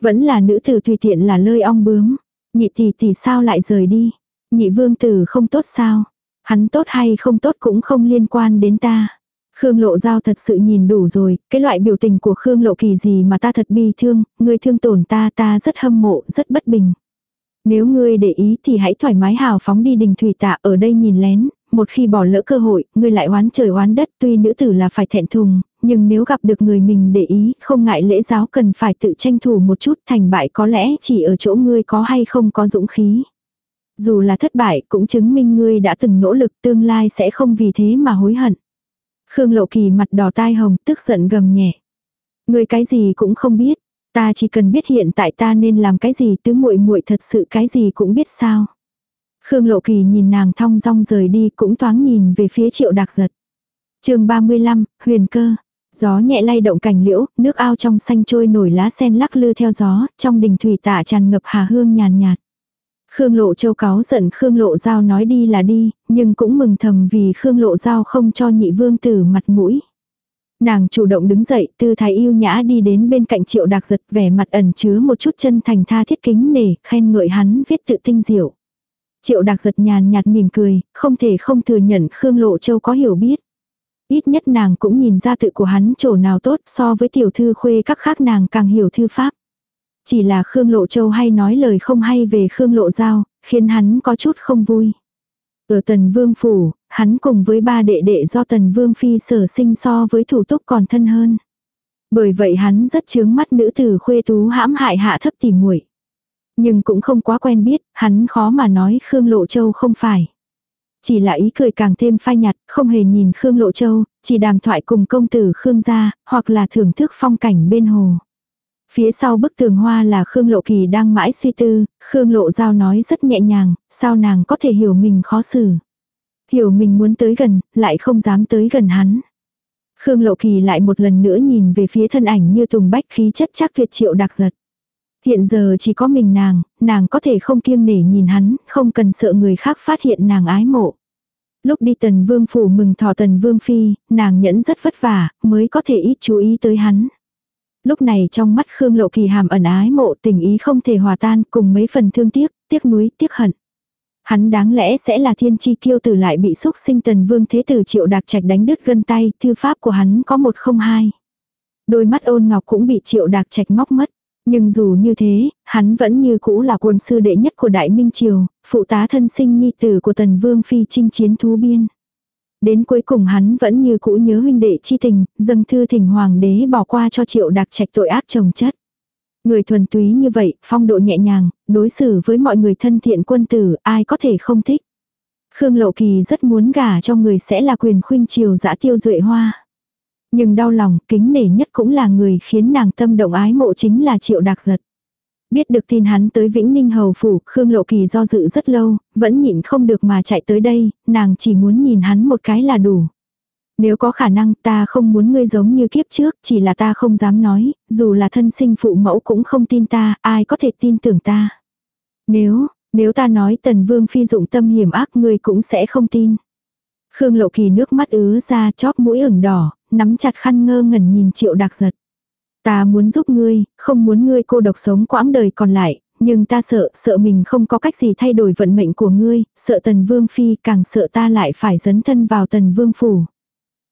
Vẫn là nữ tử tùy tiện là lơi ong bướm. Nhị tỷ tỷ sao lại rời đi. Nhị vương tử không tốt sao. Hắn tốt hay không tốt cũng không liên quan đến ta. Khương Lộ Giao thật sự nhìn đủ rồi, cái loại biểu tình của Khương Lộ Kỳ gì mà ta thật bi thương, người thương tổn ta ta rất hâm mộ, rất bất bình. Nếu ngươi để ý thì hãy thoải mái hào phóng đi đình thủy tạ ở đây nhìn lén, một khi bỏ lỡ cơ hội, ngươi lại oán trời oán đất tuy nữ tử là phải thẹn thùng, nhưng nếu gặp được người mình để ý, không ngại lễ giáo cần phải tự tranh thủ một chút thành bại có lẽ chỉ ở chỗ ngươi có hay không có dũng khí. Dù là thất bại cũng chứng minh ngươi đã từng nỗ lực tương lai sẽ không vì thế mà hối hận. Khương Lộ Kỳ mặt đỏ tai hồng tức giận gầm nhẹ. Ngươi cái gì cũng không biết, ta chỉ cần biết hiện tại ta nên làm cái gì tứ muội muội thật sự cái gì cũng biết sao. Khương Lộ Kỳ nhìn nàng thong dong rời đi cũng thoáng nhìn về phía triệu đặc giật. chương 35, huyền cơ. Gió nhẹ lay động cành liễu, nước ao trong xanh trôi nổi lá sen lắc lư theo gió, trong đình thủy tạ tràn ngập hà hương nhàn nhạt. Khương Lộ Châu cáo giận Khương Lộ Giao nói đi là đi, nhưng cũng mừng thầm vì Khương Lộ Giao không cho nhị vương tử mặt mũi. Nàng chủ động đứng dậy, tư thái yêu nhã đi đến bên cạnh triệu đặc giật vẻ mặt ẩn chứa một chút chân thành tha thiết kính nể, khen ngợi hắn viết tự tinh diệu. Triệu đặc giật nhàn nhạt mỉm cười, không thể không thừa nhận Khương Lộ Châu có hiểu biết. Ít nhất nàng cũng nhìn ra tự của hắn chỗ nào tốt so với tiểu thư khuê các khác nàng càng hiểu thư pháp. Chỉ là Khương Lộ Châu hay nói lời không hay về Khương Lộ Giao, khiến hắn có chút không vui. Ở Tần Vương Phủ, hắn cùng với ba đệ đệ do Tần Vương Phi sở sinh so với thủ túc còn thân hơn. Bởi vậy hắn rất chướng mắt nữ tử khuê tú hãm hại hạ thấp tỉ muội Nhưng cũng không quá quen biết, hắn khó mà nói Khương Lộ Châu không phải. Chỉ là ý cười càng thêm phai nhạt, không hề nhìn Khương Lộ Châu, chỉ đàm thoại cùng công tử Khương gia, hoặc là thưởng thức phong cảnh bên hồ. Phía sau bức tường hoa là Khương Lộ Kỳ đang mãi suy tư, Khương Lộ Giao nói rất nhẹ nhàng, sao nàng có thể hiểu mình khó xử. Hiểu mình muốn tới gần, lại không dám tới gần hắn. Khương Lộ Kỳ lại một lần nữa nhìn về phía thân ảnh như tùng bách khí chất chắc Việt triệu đặc giật. Hiện giờ chỉ có mình nàng, nàng có thể không kiêng nể nhìn hắn, không cần sợ người khác phát hiện nàng ái mộ. Lúc đi tần vương phủ mừng thọ tần vương phi, nàng nhẫn rất vất vả, mới có thể ít chú ý tới hắn. Lúc này trong mắt Khương Lộ Kỳ hàm ẩn ái mộ tình ý không thể hòa tan cùng mấy phần thương tiếc, tiếc nuối, tiếc hận. Hắn đáng lẽ sẽ là thiên chi kiêu tử lại bị xúc sinh tần vương thế tử triệu đạc trạch đánh đứt gân tay, thư pháp của hắn có một không hai. Đôi mắt ôn ngọc cũng bị triệu đạc trạch móc mất. Nhưng dù như thế, hắn vẫn như cũ là quân sư đệ nhất của Đại Minh Triều, phụ tá thân sinh nhi tử của tần vương phi chinh chiến thú biên. Đến cuối cùng hắn vẫn như cũ nhớ huynh đệ chi tình, dâng thư thỉnh hoàng đế bỏ qua cho triệu đạc trạch tội ác chồng chất. Người thuần túy như vậy, phong độ nhẹ nhàng, đối xử với mọi người thân thiện quân tử, ai có thể không thích. Khương Lộ Kỳ rất muốn gả cho người sẽ là quyền khuynh triều dã tiêu duệ hoa. Nhưng đau lòng, kính nể nhất cũng là người khiến nàng tâm động ái mộ chính là triệu đạc giật. Biết được tin hắn tới Vĩnh Ninh Hầu Phủ, Khương Lộ Kỳ do dự rất lâu, vẫn nhịn không được mà chạy tới đây, nàng chỉ muốn nhìn hắn một cái là đủ. Nếu có khả năng ta không muốn ngươi giống như kiếp trước, chỉ là ta không dám nói, dù là thân sinh phụ mẫu cũng không tin ta, ai có thể tin tưởng ta. Nếu, nếu ta nói tần vương phi dụng tâm hiểm ác ngươi cũng sẽ không tin. Khương lộ kỳ nước mắt ứ ra chóp mũi ửng đỏ, nắm chặt khăn ngơ ngẩn nhìn triệu đặc giật. Ta muốn giúp ngươi, không muốn ngươi cô độc sống quãng đời còn lại, nhưng ta sợ, sợ mình không có cách gì thay đổi vận mệnh của ngươi, sợ tần vương phi càng sợ ta lại phải dấn thân vào tần vương phủ.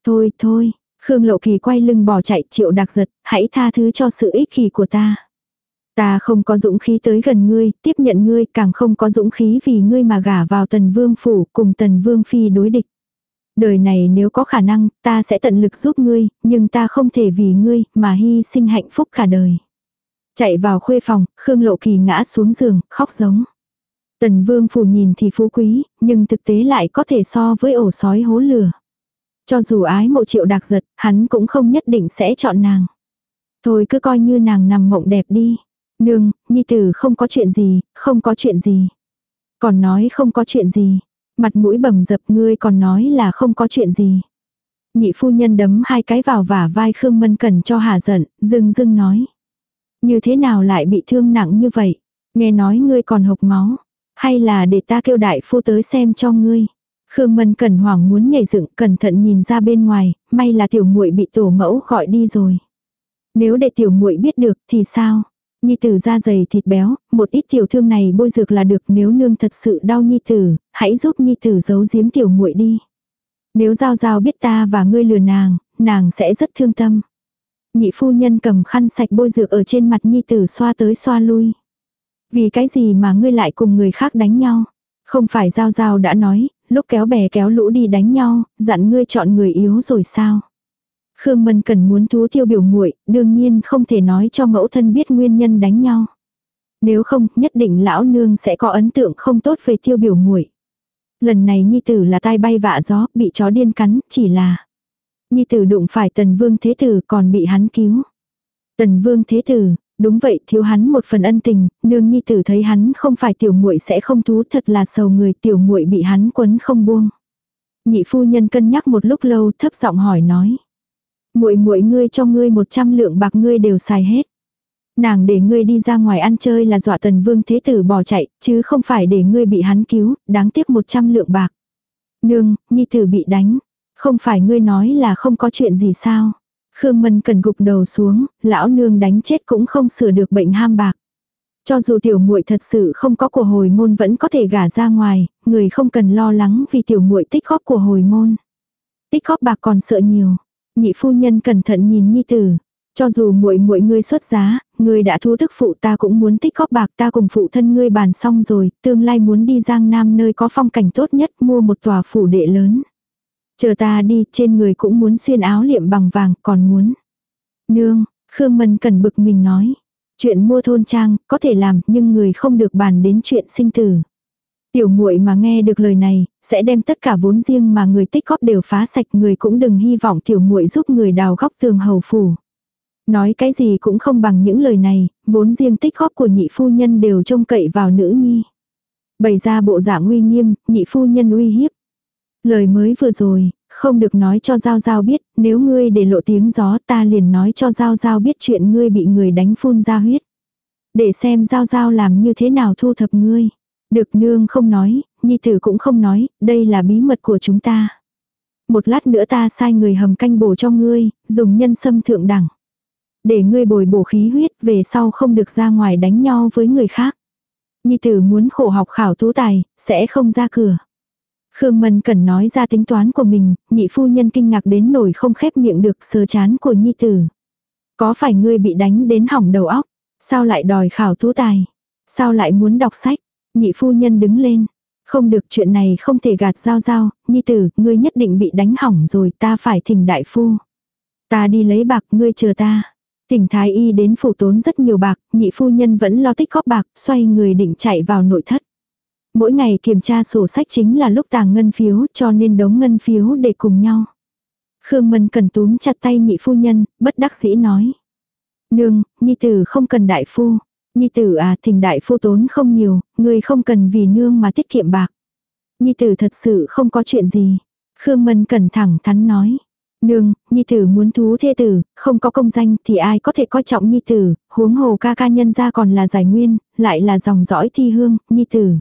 Thôi, thôi, Khương Lộ Kỳ quay lưng bỏ chạy triệu đặc giật, hãy tha thứ cho sự ích kỷ của ta. Ta không có dũng khí tới gần ngươi, tiếp nhận ngươi, càng không có dũng khí vì ngươi mà gả vào tần vương phủ cùng tần vương phi đối địch. Đời này nếu có khả năng, ta sẽ tận lực giúp ngươi, nhưng ta không thể vì ngươi mà hy sinh hạnh phúc cả đời. Chạy vào khuê phòng, Khương Lộ Kỳ ngã xuống giường, khóc giống. Tần vương phủ nhìn thì phú quý, nhưng thực tế lại có thể so với ổ sói hố lửa. Cho dù ái mộ triệu đặc giật, hắn cũng không nhất định sẽ chọn nàng. Thôi cứ coi như nàng nằm mộng đẹp đi. Nương, nhi tử không có chuyện gì, không có chuyện gì. Còn nói không có chuyện gì. Mặt mũi bầm dập ngươi còn nói là không có chuyện gì. Nhị phu nhân đấm hai cái vào vả vai Khương Mân Cần cho hà giận, dưng dưng nói. Như thế nào lại bị thương nặng như vậy? Nghe nói ngươi còn hộc máu. Hay là để ta kêu đại phu tới xem cho ngươi. Khương Mân Cẩn hoảng muốn nhảy dựng, cẩn thận nhìn ra bên ngoài, may là tiểu muội bị tổ mẫu gọi đi rồi. Nếu để tiểu muội biết được thì sao? Nhi tử da dày thịt béo, một ít tiểu thương này bôi dược là được, nếu nương thật sự đau nhi tử, hãy giúp nhi tử giấu giếm tiểu muội đi. Nếu giao giao biết ta và ngươi lừa nàng, nàng sẽ rất thương tâm. Nhị phu nhân cầm khăn sạch bôi dược ở trên mặt nhi tử xoa tới xoa lui. Vì cái gì mà ngươi lại cùng người khác đánh nhau? Không phải giao giao đã nói, lúc kéo bè kéo lũ đi đánh nhau, dặn ngươi chọn người yếu rồi sao? Khương Mân cần muốn thú tiêu biểu muội, đương nhiên không thể nói cho mẫu thân biết nguyên nhân đánh nhau. Nếu không, nhất định lão nương sẽ có ấn tượng không tốt về tiêu biểu muội. Lần này nhi tử là tai bay vạ gió, bị chó điên cắn, chỉ là nhi tử đụng phải tần vương thế tử còn bị hắn cứu. Tần vương thế tử, Đúng vậy, thiếu hắn một phần ân tình, nương nhi tử thấy hắn không phải tiểu muội sẽ không thú, thật là sầu người tiểu muội bị hắn quấn không buông. Nhị phu nhân cân nhắc một lúc lâu, thấp giọng hỏi nói: "Muội muội ngươi cho ngươi một trăm lượng bạc ngươi đều xài hết. Nàng để ngươi đi ra ngoài ăn chơi là dọa Tần Vương thế tử bỏ chạy, chứ không phải để ngươi bị hắn cứu, đáng tiếc một trăm lượng bạc." "Nương, nhi tử bị đánh, không phải ngươi nói là không có chuyện gì sao?" Khương Mân cần gục đầu xuống, lão nương đánh chết cũng không sửa được bệnh ham bạc. Cho dù tiểu muội thật sự không có của hồi môn vẫn có thể gả ra ngoài, người không cần lo lắng vì tiểu muội tích góp của hồi môn. Tích góp bạc còn sợ nhiều. Nhị phu nhân cẩn thận nhìn nhi tử. Cho dù muội muội ngươi xuất giá, ngươi đã thu thức phụ ta cũng muốn tích góp bạc ta cùng phụ thân ngươi bàn xong rồi, tương lai muốn đi Giang Nam nơi có phong cảnh tốt nhất mua một tòa phủ đệ lớn. Chờ ta đi, trên người cũng muốn xuyên áo liệm bằng vàng, còn muốn. Nương, Khương Mân cần bực mình nói. Chuyện mua thôn trang, có thể làm, nhưng người không được bàn đến chuyện sinh tử. Tiểu muội mà nghe được lời này, sẽ đem tất cả vốn riêng mà người tích góp đều phá sạch, người cũng đừng hy vọng tiểu muội giúp người đào góc tường hầu phủ. Nói cái gì cũng không bằng những lời này, vốn riêng tích góp của nhị phu nhân đều trông cậy vào nữ nhi. Bày ra bộ dạng uy nghiêm, nhị phu nhân uy hiếp, Lời mới vừa rồi, không được nói cho Giao Giao biết, nếu ngươi để lộ tiếng gió ta liền nói cho Giao Giao biết chuyện ngươi bị người đánh phun ra huyết. Để xem Giao Giao làm như thế nào thu thập ngươi. Được nương không nói, nhi tử cũng không nói, đây là bí mật của chúng ta. Một lát nữa ta sai người hầm canh bổ cho ngươi, dùng nhân sâm thượng đẳng. Để ngươi bồi bổ khí huyết về sau không được ra ngoài đánh nhau với người khác. Nhi tử muốn khổ học khảo tú tài, sẽ không ra cửa. Khương Mân cần nói ra tính toán của mình, nhị phu nhân kinh ngạc đến nổi không khép miệng được sờ chán của Nhi tử. Có phải ngươi bị đánh đến hỏng đầu óc? Sao lại đòi khảo tú tài? Sao lại muốn đọc sách? Nhị phu nhân đứng lên. Không được chuyện này không thể gạt giao giao, nhi tử, ngươi nhất định bị đánh hỏng rồi ta phải thỉnh đại phu. Ta đi lấy bạc, ngươi chờ ta. Tỉnh thái y đến phủ tốn rất nhiều bạc, nhị phu nhân vẫn lo tích góp bạc, xoay người định chạy vào nội thất. Mỗi ngày kiểm tra sổ sách chính là lúc tàng ngân phiếu cho nên đống ngân phiếu để cùng nhau. Khương Mân cần túm chặt tay nhị phu nhân, bất đắc dĩ nói. Nương, nhi tử không cần đại phu. Nhi tử à thỉnh đại phu tốn không nhiều, người không cần vì nương mà tiết kiệm bạc. Nhi tử thật sự không có chuyện gì. Khương Mân cẩn thẳng thắn nói. Nương, Nhi tử muốn thú thê tử, không có công danh thì ai có thể coi trọng Nhi tử, huống hồ ca ca nhân ra còn là giải nguyên, lại là dòng dõi thi hương, Nhi tử.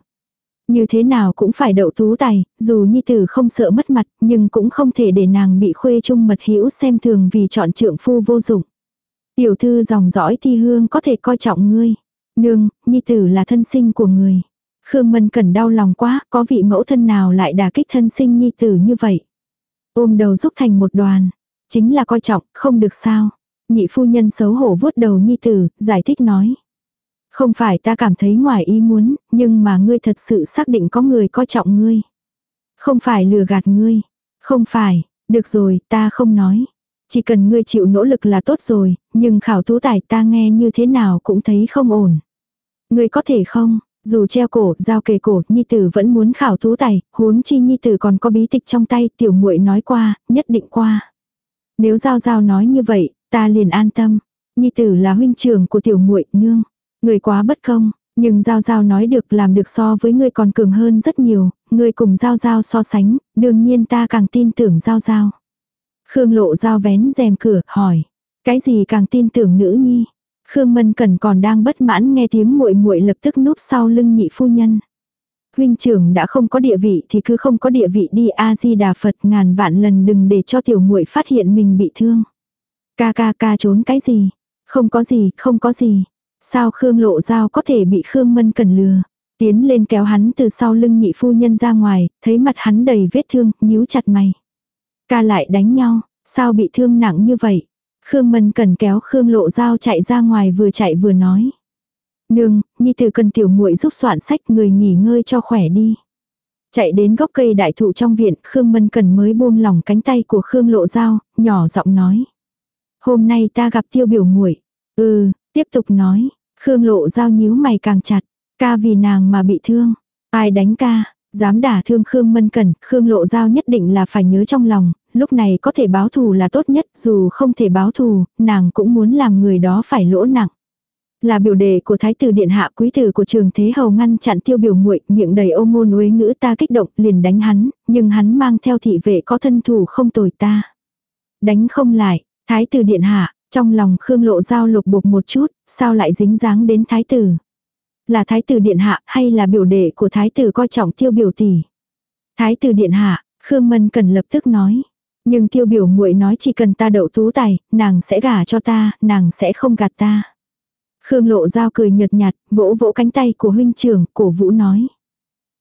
Như thế nào cũng phải đậu tú tài, dù Nhi tử không sợ mất mặt, nhưng cũng không thể để nàng bị khuê trung mật hữu xem thường vì chọn trượng phu vô dụng. Tiểu thư dòng dõi thi hương có thể coi trọng ngươi. Nương, nhi tử là thân sinh của người. Khương Mân Cẩn đau lòng quá, có vị mẫu thân nào lại đả kích thân sinh nhi tử như vậy. Ôm đầu giúp thành một đoàn. Chính là coi trọng, không được sao. Nhị phu nhân xấu hổ vuốt đầu nhi tử, giải thích nói. Không phải ta cảm thấy ngoài ý muốn, nhưng mà ngươi thật sự xác định có người coi trọng ngươi. Không phải lừa gạt ngươi. Không phải, được rồi, ta không nói. Chỉ cần ngươi chịu nỗ lực là tốt rồi, nhưng khảo tú tài ta nghe như thế nào cũng thấy không ổn. Ngươi có thể không, dù treo cổ, giao kề cổ, nhi tử vẫn muốn khảo tú tài, huống chi nhi tử còn có bí tịch trong tay, tiểu muội nói qua, nhất định qua. Nếu giao giao nói như vậy, ta liền an tâm. Nhi tử là huynh trưởng của tiểu muội nương. Người quá bất công, nhưng giao giao nói được làm được so với người còn cường hơn rất nhiều, người cùng giao giao so sánh, đương nhiên ta càng tin tưởng giao giao. Khương lộ giao vén rèm cửa, hỏi. Cái gì càng tin tưởng nữ nhi? Khương Mân Cẩn còn đang bất mãn nghe tiếng muội muội lập tức núp sau lưng nhị phu nhân. Huynh trưởng đã không có địa vị thì cứ không có địa vị đi A Di Đà Phật ngàn vạn lần đừng để cho tiểu muội phát hiện mình bị thương. Ca ca ca trốn cái gì? Không có gì, không có gì. Sao Khương Lộ Giao có thể bị Khương Mân cần lừa? Tiến lên kéo hắn từ sau lưng nhị phu nhân ra ngoài, thấy mặt hắn đầy vết thương, nhíu chặt mày. Ca lại đánh nhau, sao bị thương nặng như vậy? Khương Mân cần kéo Khương Lộ Giao chạy ra ngoài vừa chạy vừa nói. Nương, Nhi Tử cần tiểu muội giúp soạn sách người nghỉ ngơi cho khỏe đi. Chạy đến gốc cây đại thụ trong viện, Khương Mân Cần mới buông lỏng cánh tay của Khương Lộ Giao, nhỏ giọng nói. Hôm nay ta gặp tiêu biểu muội Ừ, tiếp tục nói. Khương Lộ Giao nhíu mày càng chặt. Ca vì nàng mà bị thương. Ai đánh ca, dám đả thương Khương Mân Cẩn, Khương Lộ Giao nhất định là phải nhớ trong lòng, lúc này có thể báo thù là tốt nhất, dù không thể báo thù, nàng cũng muốn làm người đó phải lỗ nặng. Là biểu đề của thái tử điện hạ quý tử của trường thế hầu ngăn chặn tiêu biểu muội miệng đầy ô ngôn uế ngữ ta kích động liền đánh hắn, nhưng hắn mang theo thị vệ có thân thủ không tồi ta. Đánh không lại, thái tử điện hạ, trong lòng khương lộ giao lục bục một chút, sao lại dính dáng đến thái tử. Là thái tử điện hạ hay là biểu đệ của thái tử coi trọng tiêu biểu tỷ. Thái tử điện hạ, Khương Mân cần lập tức nói. Nhưng tiêu biểu muội nói chỉ cần ta đậu tú tài, nàng sẽ gả cho ta, nàng sẽ không gạt ta. Khương lộ giao cười nhợt nhạt, vỗ vỗ cánh tay của huynh trưởng, cổ vũ nói.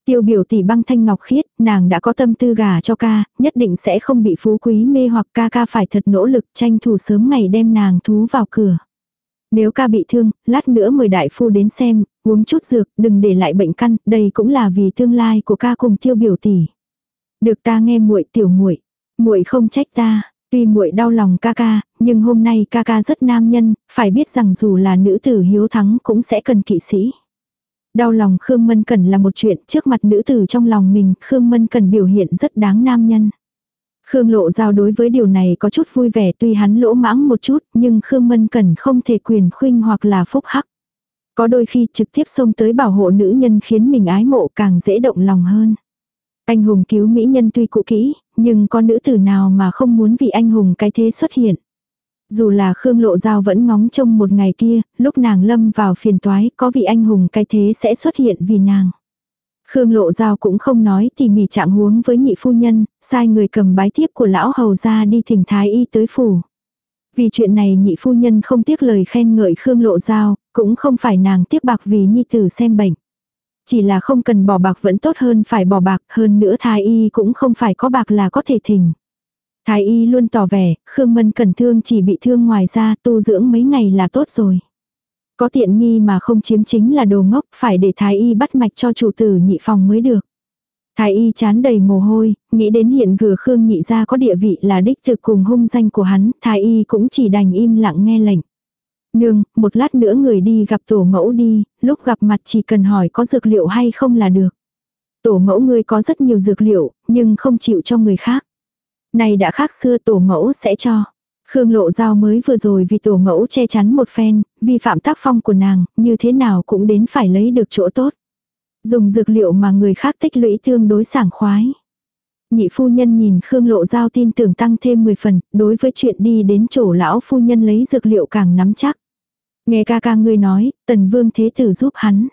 Tiêu biểu tỷ băng thanh ngọc khiết, nàng đã có tâm tư gả cho ca, nhất định sẽ không bị phú quý mê hoặc ca ca phải thật nỗ lực tranh thủ sớm ngày đem nàng thú vào cửa. Nếu ca bị thương, lát nữa mời đại phu đến xem, uống chút dược, đừng để lại bệnh căn, đây cũng là vì tương lai của ca cùng tiêu biểu tỷ. Được ta nghe muội tiểu muội, muội không trách ta, tuy muội đau lòng ca ca, nhưng hôm nay ca ca rất nam nhân, phải biết rằng dù là nữ tử hiếu thắng cũng sẽ cần kỵ sĩ. Đau lòng Khương Mân Cần là một chuyện trước mặt nữ tử trong lòng mình, Khương Mân Cần biểu hiện rất đáng nam nhân. Khương Lộ Giao đối với điều này có chút vui vẻ tuy hắn lỗ mãng một chút, nhưng Khương Mân Cần không thể quyền khuynh hoặc là phúc hắc. Có đôi khi trực tiếp xông tới bảo hộ nữ nhân khiến mình ái mộ càng dễ động lòng hơn. Anh hùng cứu mỹ nhân tuy cũ kỹ, nhưng có nữ tử nào mà không muốn vì anh hùng cái thế xuất hiện. Dù là Khương Lộ Giao vẫn ngóng trông một ngày kia, lúc nàng lâm vào phiền toái, có vị anh hùng cái thế sẽ xuất hiện vì nàng. Khương Lộ Giao cũng không nói tỉ mỉ trạng huống với nhị phu nhân, sai người cầm bái thiếp của lão hầu ra đi thỉnh thái y tới phủ. Vì chuyện này nhị phu nhân không tiếc lời khen ngợi Khương Lộ Giao, cũng không phải nàng tiếc bạc vì nhi tử xem bệnh. Chỉ là không cần bỏ bạc vẫn tốt hơn phải bỏ bạc, hơn nữa thái y cũng không phải có bạc là có thể thỉnh. Thái y luôn tỏ vẻ, Khương Mân cần thương chỉ bị thương ngoài ra tu dưỡng mấy ngày là tốt rồi. Có tiện nghi mà không chiếm chính là đồ ngốc, phải để thái y bắt mạch cho chủ tử nhị phòng mới được. Thái y chán đầy mồ hôi, nghĩ đến hiện gừa Khương nhị ra có địa vị là đích thực cùng hung danh của hắn, thái y cũng chỉ đành im lặng nghe lệnh. Nương, một lát nữa người đi gặp tổ mẫu đi, lúc gặp mặt chỉ cần hỏi có dược liệu hay không là được. Tổ mẫu ngươi có rất nhiều dược liệu, nhưng không chịu cho người khác. Này đã khác xưa tổ mẫu sẽ cho. Khương lộ giao mới vừa rồi vì tổ mẫu che chắn một phen, vi phạm tác phong của nàng, như thế nào cũng đến phải lấy được chỗ tốt. Dùng dược liệu mà người khác tích lũy tương đối sảng khoái. Nhị phu nhân nhìn Khương lộ giao tin tưởng tăng thêm 10 phần, đối với chuyện đi đến chỗ lão phu nhân lấy dược liệu càng nắm chắc. Nghe ca ca ngươi nói, tần vương thế tử giúp hắn.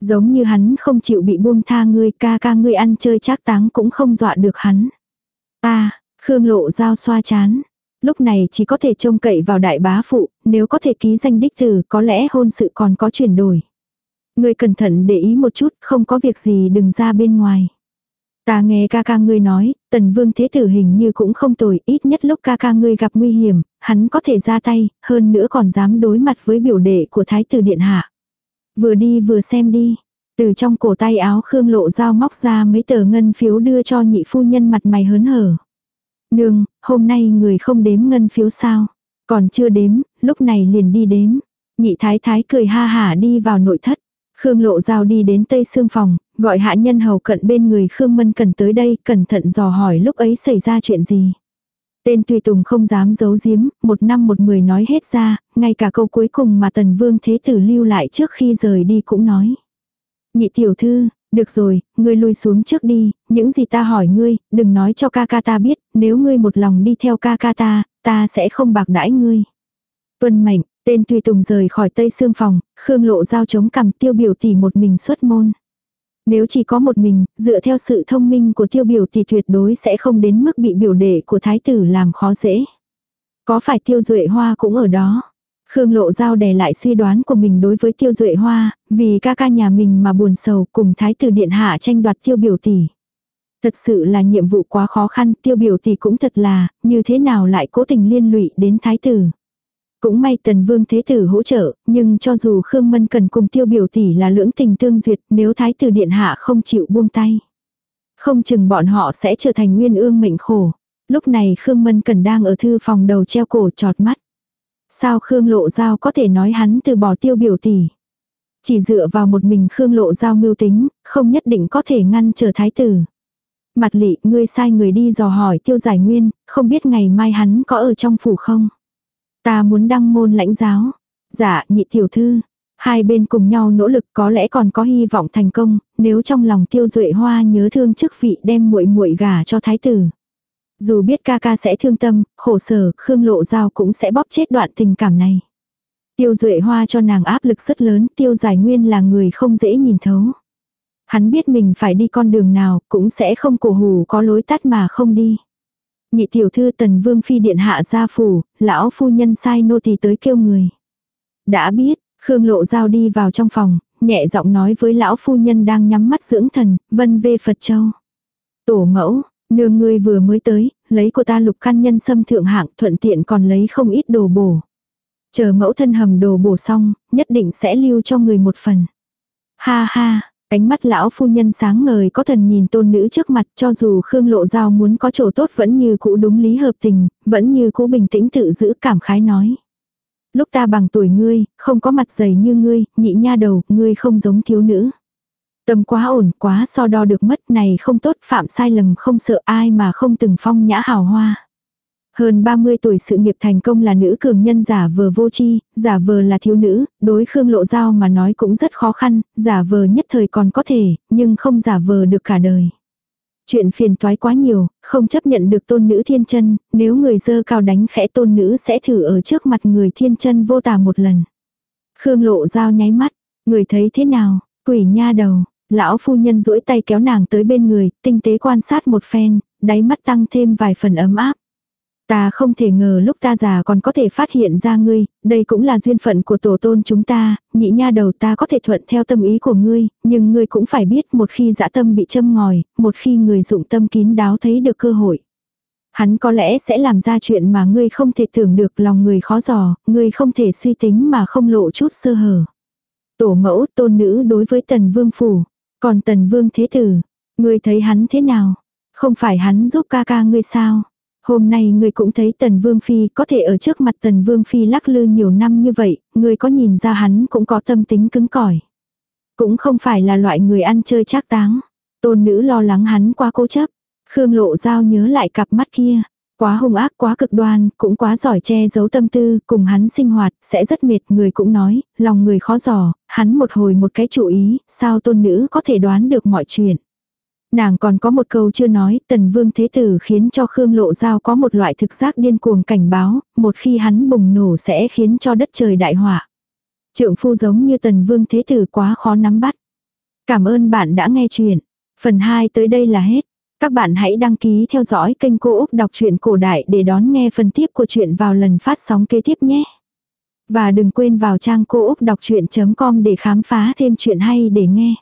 Giống như hắn không chịu bị buông tha ngươi, ca ca ngươi ăn chơi chắc táng cũng không dọa được hắn. Ta, Khương lộ giao xoa chán. Lúc này chỉ có thể trông cậy vào đại bá phụ, nếu có thể ký danh đích tử có lẽ hôn sự còn có chuyển đổi. Ngươi cẩn thận để ý một chút, không có việc gì đừng ra bên ngoài. Ta nghe ca ca ngươi nói, tần vương thế tử hình như cũng không tồi, ít nhất lúc ca ca ngươi gặp nguy hiểm, hắn có thể ra tay, hơn nữa còn dám đối mặt với biểu đệ của thái tử điện hạ. Vừa đi vừa xem đi. Từ trong cổ tay áo Khương lộ dao móc ra mấy tờ ngân phiếu đưa cho nhị phu nhân mặt mày hớn hở. Nương, hôm nay người không đếm ngân phiếu sao? Còn chưa đếm, lúc này liền đi đếm. Nhị thái thái cười ha hả đi vào nội thất. Khương lộ giao đi đến tây xương phòng, gọi hạ nhân hầu cận bên người Khương Mân Cần tới đây, cẩn thận dò hỏi lúc ấy xảy ra chuyện gì. Tên Tùy Tùng không dám giấu giếm, một năm một mười nói hết ra, ngay cả câu cuối cùng mà Tần Vương Thế Tử lưu lại trước khi rời đi cũng nói. Nhị tiểu thư, được rồi, ngươi lui xuống trước đi, những gì ta hỏi ngươi, đừng nói cho ca ca ta biết, nếu ngươi một lòng đi theo ca ca ta, ta sẽ không bạc đãi ngươi. Tuân mệnh, tên tùy tùng rời khỏi tây xương phòng, Khương lộ giao chống cầm tiêu biểu tỷ một mình xuất môn. Nếu chỉ có một mình, dựa theo sự thông minh của tiêu biểu thì tuyệt đối sẽ không đến mức bị biểu đệ của thái tử làm khó dễ. Có phải tiêu duệ hoa cũng ở đó? Khương Lộ Giao đè lại suy đoán của mình đối với tiêu duệ hoa, vì ca ca nhà mình mà buồn sầu cùng thái tử điện hạ tranh đoạt tiêu biểu tỷ. Thật sự là nhiệm vụ quá khó khăn, tiêu biểu tỷ cũng thật là, như thế nào lại cố tình liên lụy đến thái tử. Cũng may tần vương thế tử hỗ trợ, nhưng cho dù Khương Mân cần cùng tiêu biểu tỷ là lưỡng tình tương duyệt nếu thái tử điện hạ không chịu buông tay. Không chừng bọn họ sẽ trở thành nguyên ương mệnh khổ. Lúc này Khương Mân cần đang ở thư phòng đầu treo cổ trọt mắt. Sao Khương Lộ Giao có thể nói hắn từ bỏ tiêu biểu tỷ. Chỉ dựa vào một mình Khương Lộ Giao mưu tính, không nhất định có thể ngăn trở thái tử. Mặt lị, ngươi sai người đi dò hỏi tiêu giải nguyên, không biết ngày mai hắn có ở trong phủ không? Ta muốn đăng môn lãnh giáo. Dạ, nhị tiểu thư. Hai bên cùng nhau nỗ lực có lẽ còn có hy vọng thành công, nếu trong lòng tiêu duệ hoa nhớ thương chức vị đem muội muội gả cho thái tử. Dù biết ca ca sẽ thương tâm, khổ sở, Khương Lộ Giao cũng sẽ bóp chết đoạn tình cảm này. Tiêu Duệ Hoa cho nàng áp lực rất lớn, Tiêu Giải Nguyên là người không dễ nhìn thấu. Hắn biết mình phải đi con đường nào, cũng sẽ không cổ hù có lối tắt mà không đi. Nhị tiểu thư tần vương phi điện hạ gia phủ, lão phu nhân sai nô tỳ tới kêu người. Đã biết, Khương Lộ Giao đi vào trong phòng, nhẹ giọng nói với lão phu nhân đang nhắm mắt dưỡng thần, vân vê Phật Châu. Tổ mẫu, Nương ngươi vừa mới tới, lấy của ta lục căn nhân sâm thượng hạng thuận tiện còn lấy không ít đồ bổ. Chờ mẫu thân hầm đồ bổ xong, nhất định sẽ lưu cho người một phần. Ha ha, ánh mắt lão phu nhân sáng ngời có thần nhìn tôn nữ trước mặt cho dù Khương Lộ Giao muốn có chỗ tốt vẫn như cũ đúng lý hợp tình, vẫn như cũ bình tĩnh tự giữ cảm khái nói. Lúc ta bằng tuổi ngươi, không có mặt dày như ngươi, nhị nha đầu, ngươi không giống thiếu nữ. Tâm quá ổn, quá so đo được mất này không tốt, phạm sai lầm không sợ ai mà không từng phong nhã hào hoa. Hơn 30 tuổi sự nghiệp thành công là nữ cường nhân giả vờ vô chi, giả vờ là thiếu nữ, đối Khương Lộ Giao mà nói cũng rất khó khăn, giả vờ nhất thời còn có thể, nhưng không giả vờ được cả đời. Chuyện phiền toái quá nhiều, không chấp nhận được tôn nữ thiên chân, nếu người dơ cao đánh khẽ tôn nữ sẽ thử ở trước mặt người thiên chân vô tà một lần. Khương Lộ Giao nháy mắt, người thấy thế nào, quỷ nha đầu, Lão phu nhân duỗi tay kéo nàng tới bên người, tinh tế quan sát một phen, đáy mắt tăng thêm vài phần ấm áp. Ta không thể ngờ lúc ta già còn có thể phát hiện ra ngươi, đây cũng là duyên phận của tổ tôn chúng ta, nhị nha đầu ta có thể thuận theo tâm ý của ngươi, nhưng ngươi cũng phải biết một khi dã tâm bị châm ngòi, một khi người dụng tâm kín đáo thấy được cơ hội. Hắn có lẽ sẽ làm ra chuyện mà ngươi không thể tưởng được lòng người khó dò, ngươi không thể suy tính mà không lộ chút sơ hở. Tổ mẫu tôn nữ đối với tần vương phủ, còn tần vương thế tử, ngươi thấy hắn thế nào? Không phải hắn giúp ca ca ngươi sao? Hôm nay ngươi cũng thấy tần vương phi có thể ở trước mặt tần vương phi lắc lư nhiều năm như vậy, ngươi có nhìn ra hắn cũng có tâm tính cứng cỏi. Cũng không phải là loại người ăn chơi trác táng. Tôn nữ lo lắng hắn quá cố chấp. Khương lộ giao nhớ lại cặp mắt kia. Quá hung ác quá cực đoan, cũng quá giỏi che giấu tâm tư, cùng hắn sinh hoạt, sẽ rất mệt, người cũng nói, lòng người khó giỏ, hắn một hồi một cái chủ ý, sao tôn nữ có thể đoán được mọi chuyện. Nàng còn có một câu chưa nói, tần vương thế tử khiến cho Khương Lộ Giao có một loại thực giác điên cuồng cảnh báo, một khi hắn bùng nổ sẽ khiến cho đất trời đại họa. Trượng phu giống như tần vương thế tử quá khó nắm bắt. Cảm ơn bạn đã nghe chuyện. Phần 2 tới đây là hết. Các bạn hãy đăng ký theo dõi kênh Cô Úc Đọc truyện Cổ Đại để đón nghe phần tiếp của chuyện vào lần phát sóng kế tiếp nhé. Và đừng quên vào trang cô úc đọc chuyện.com để khám phá thêm chuyện hay để nghe.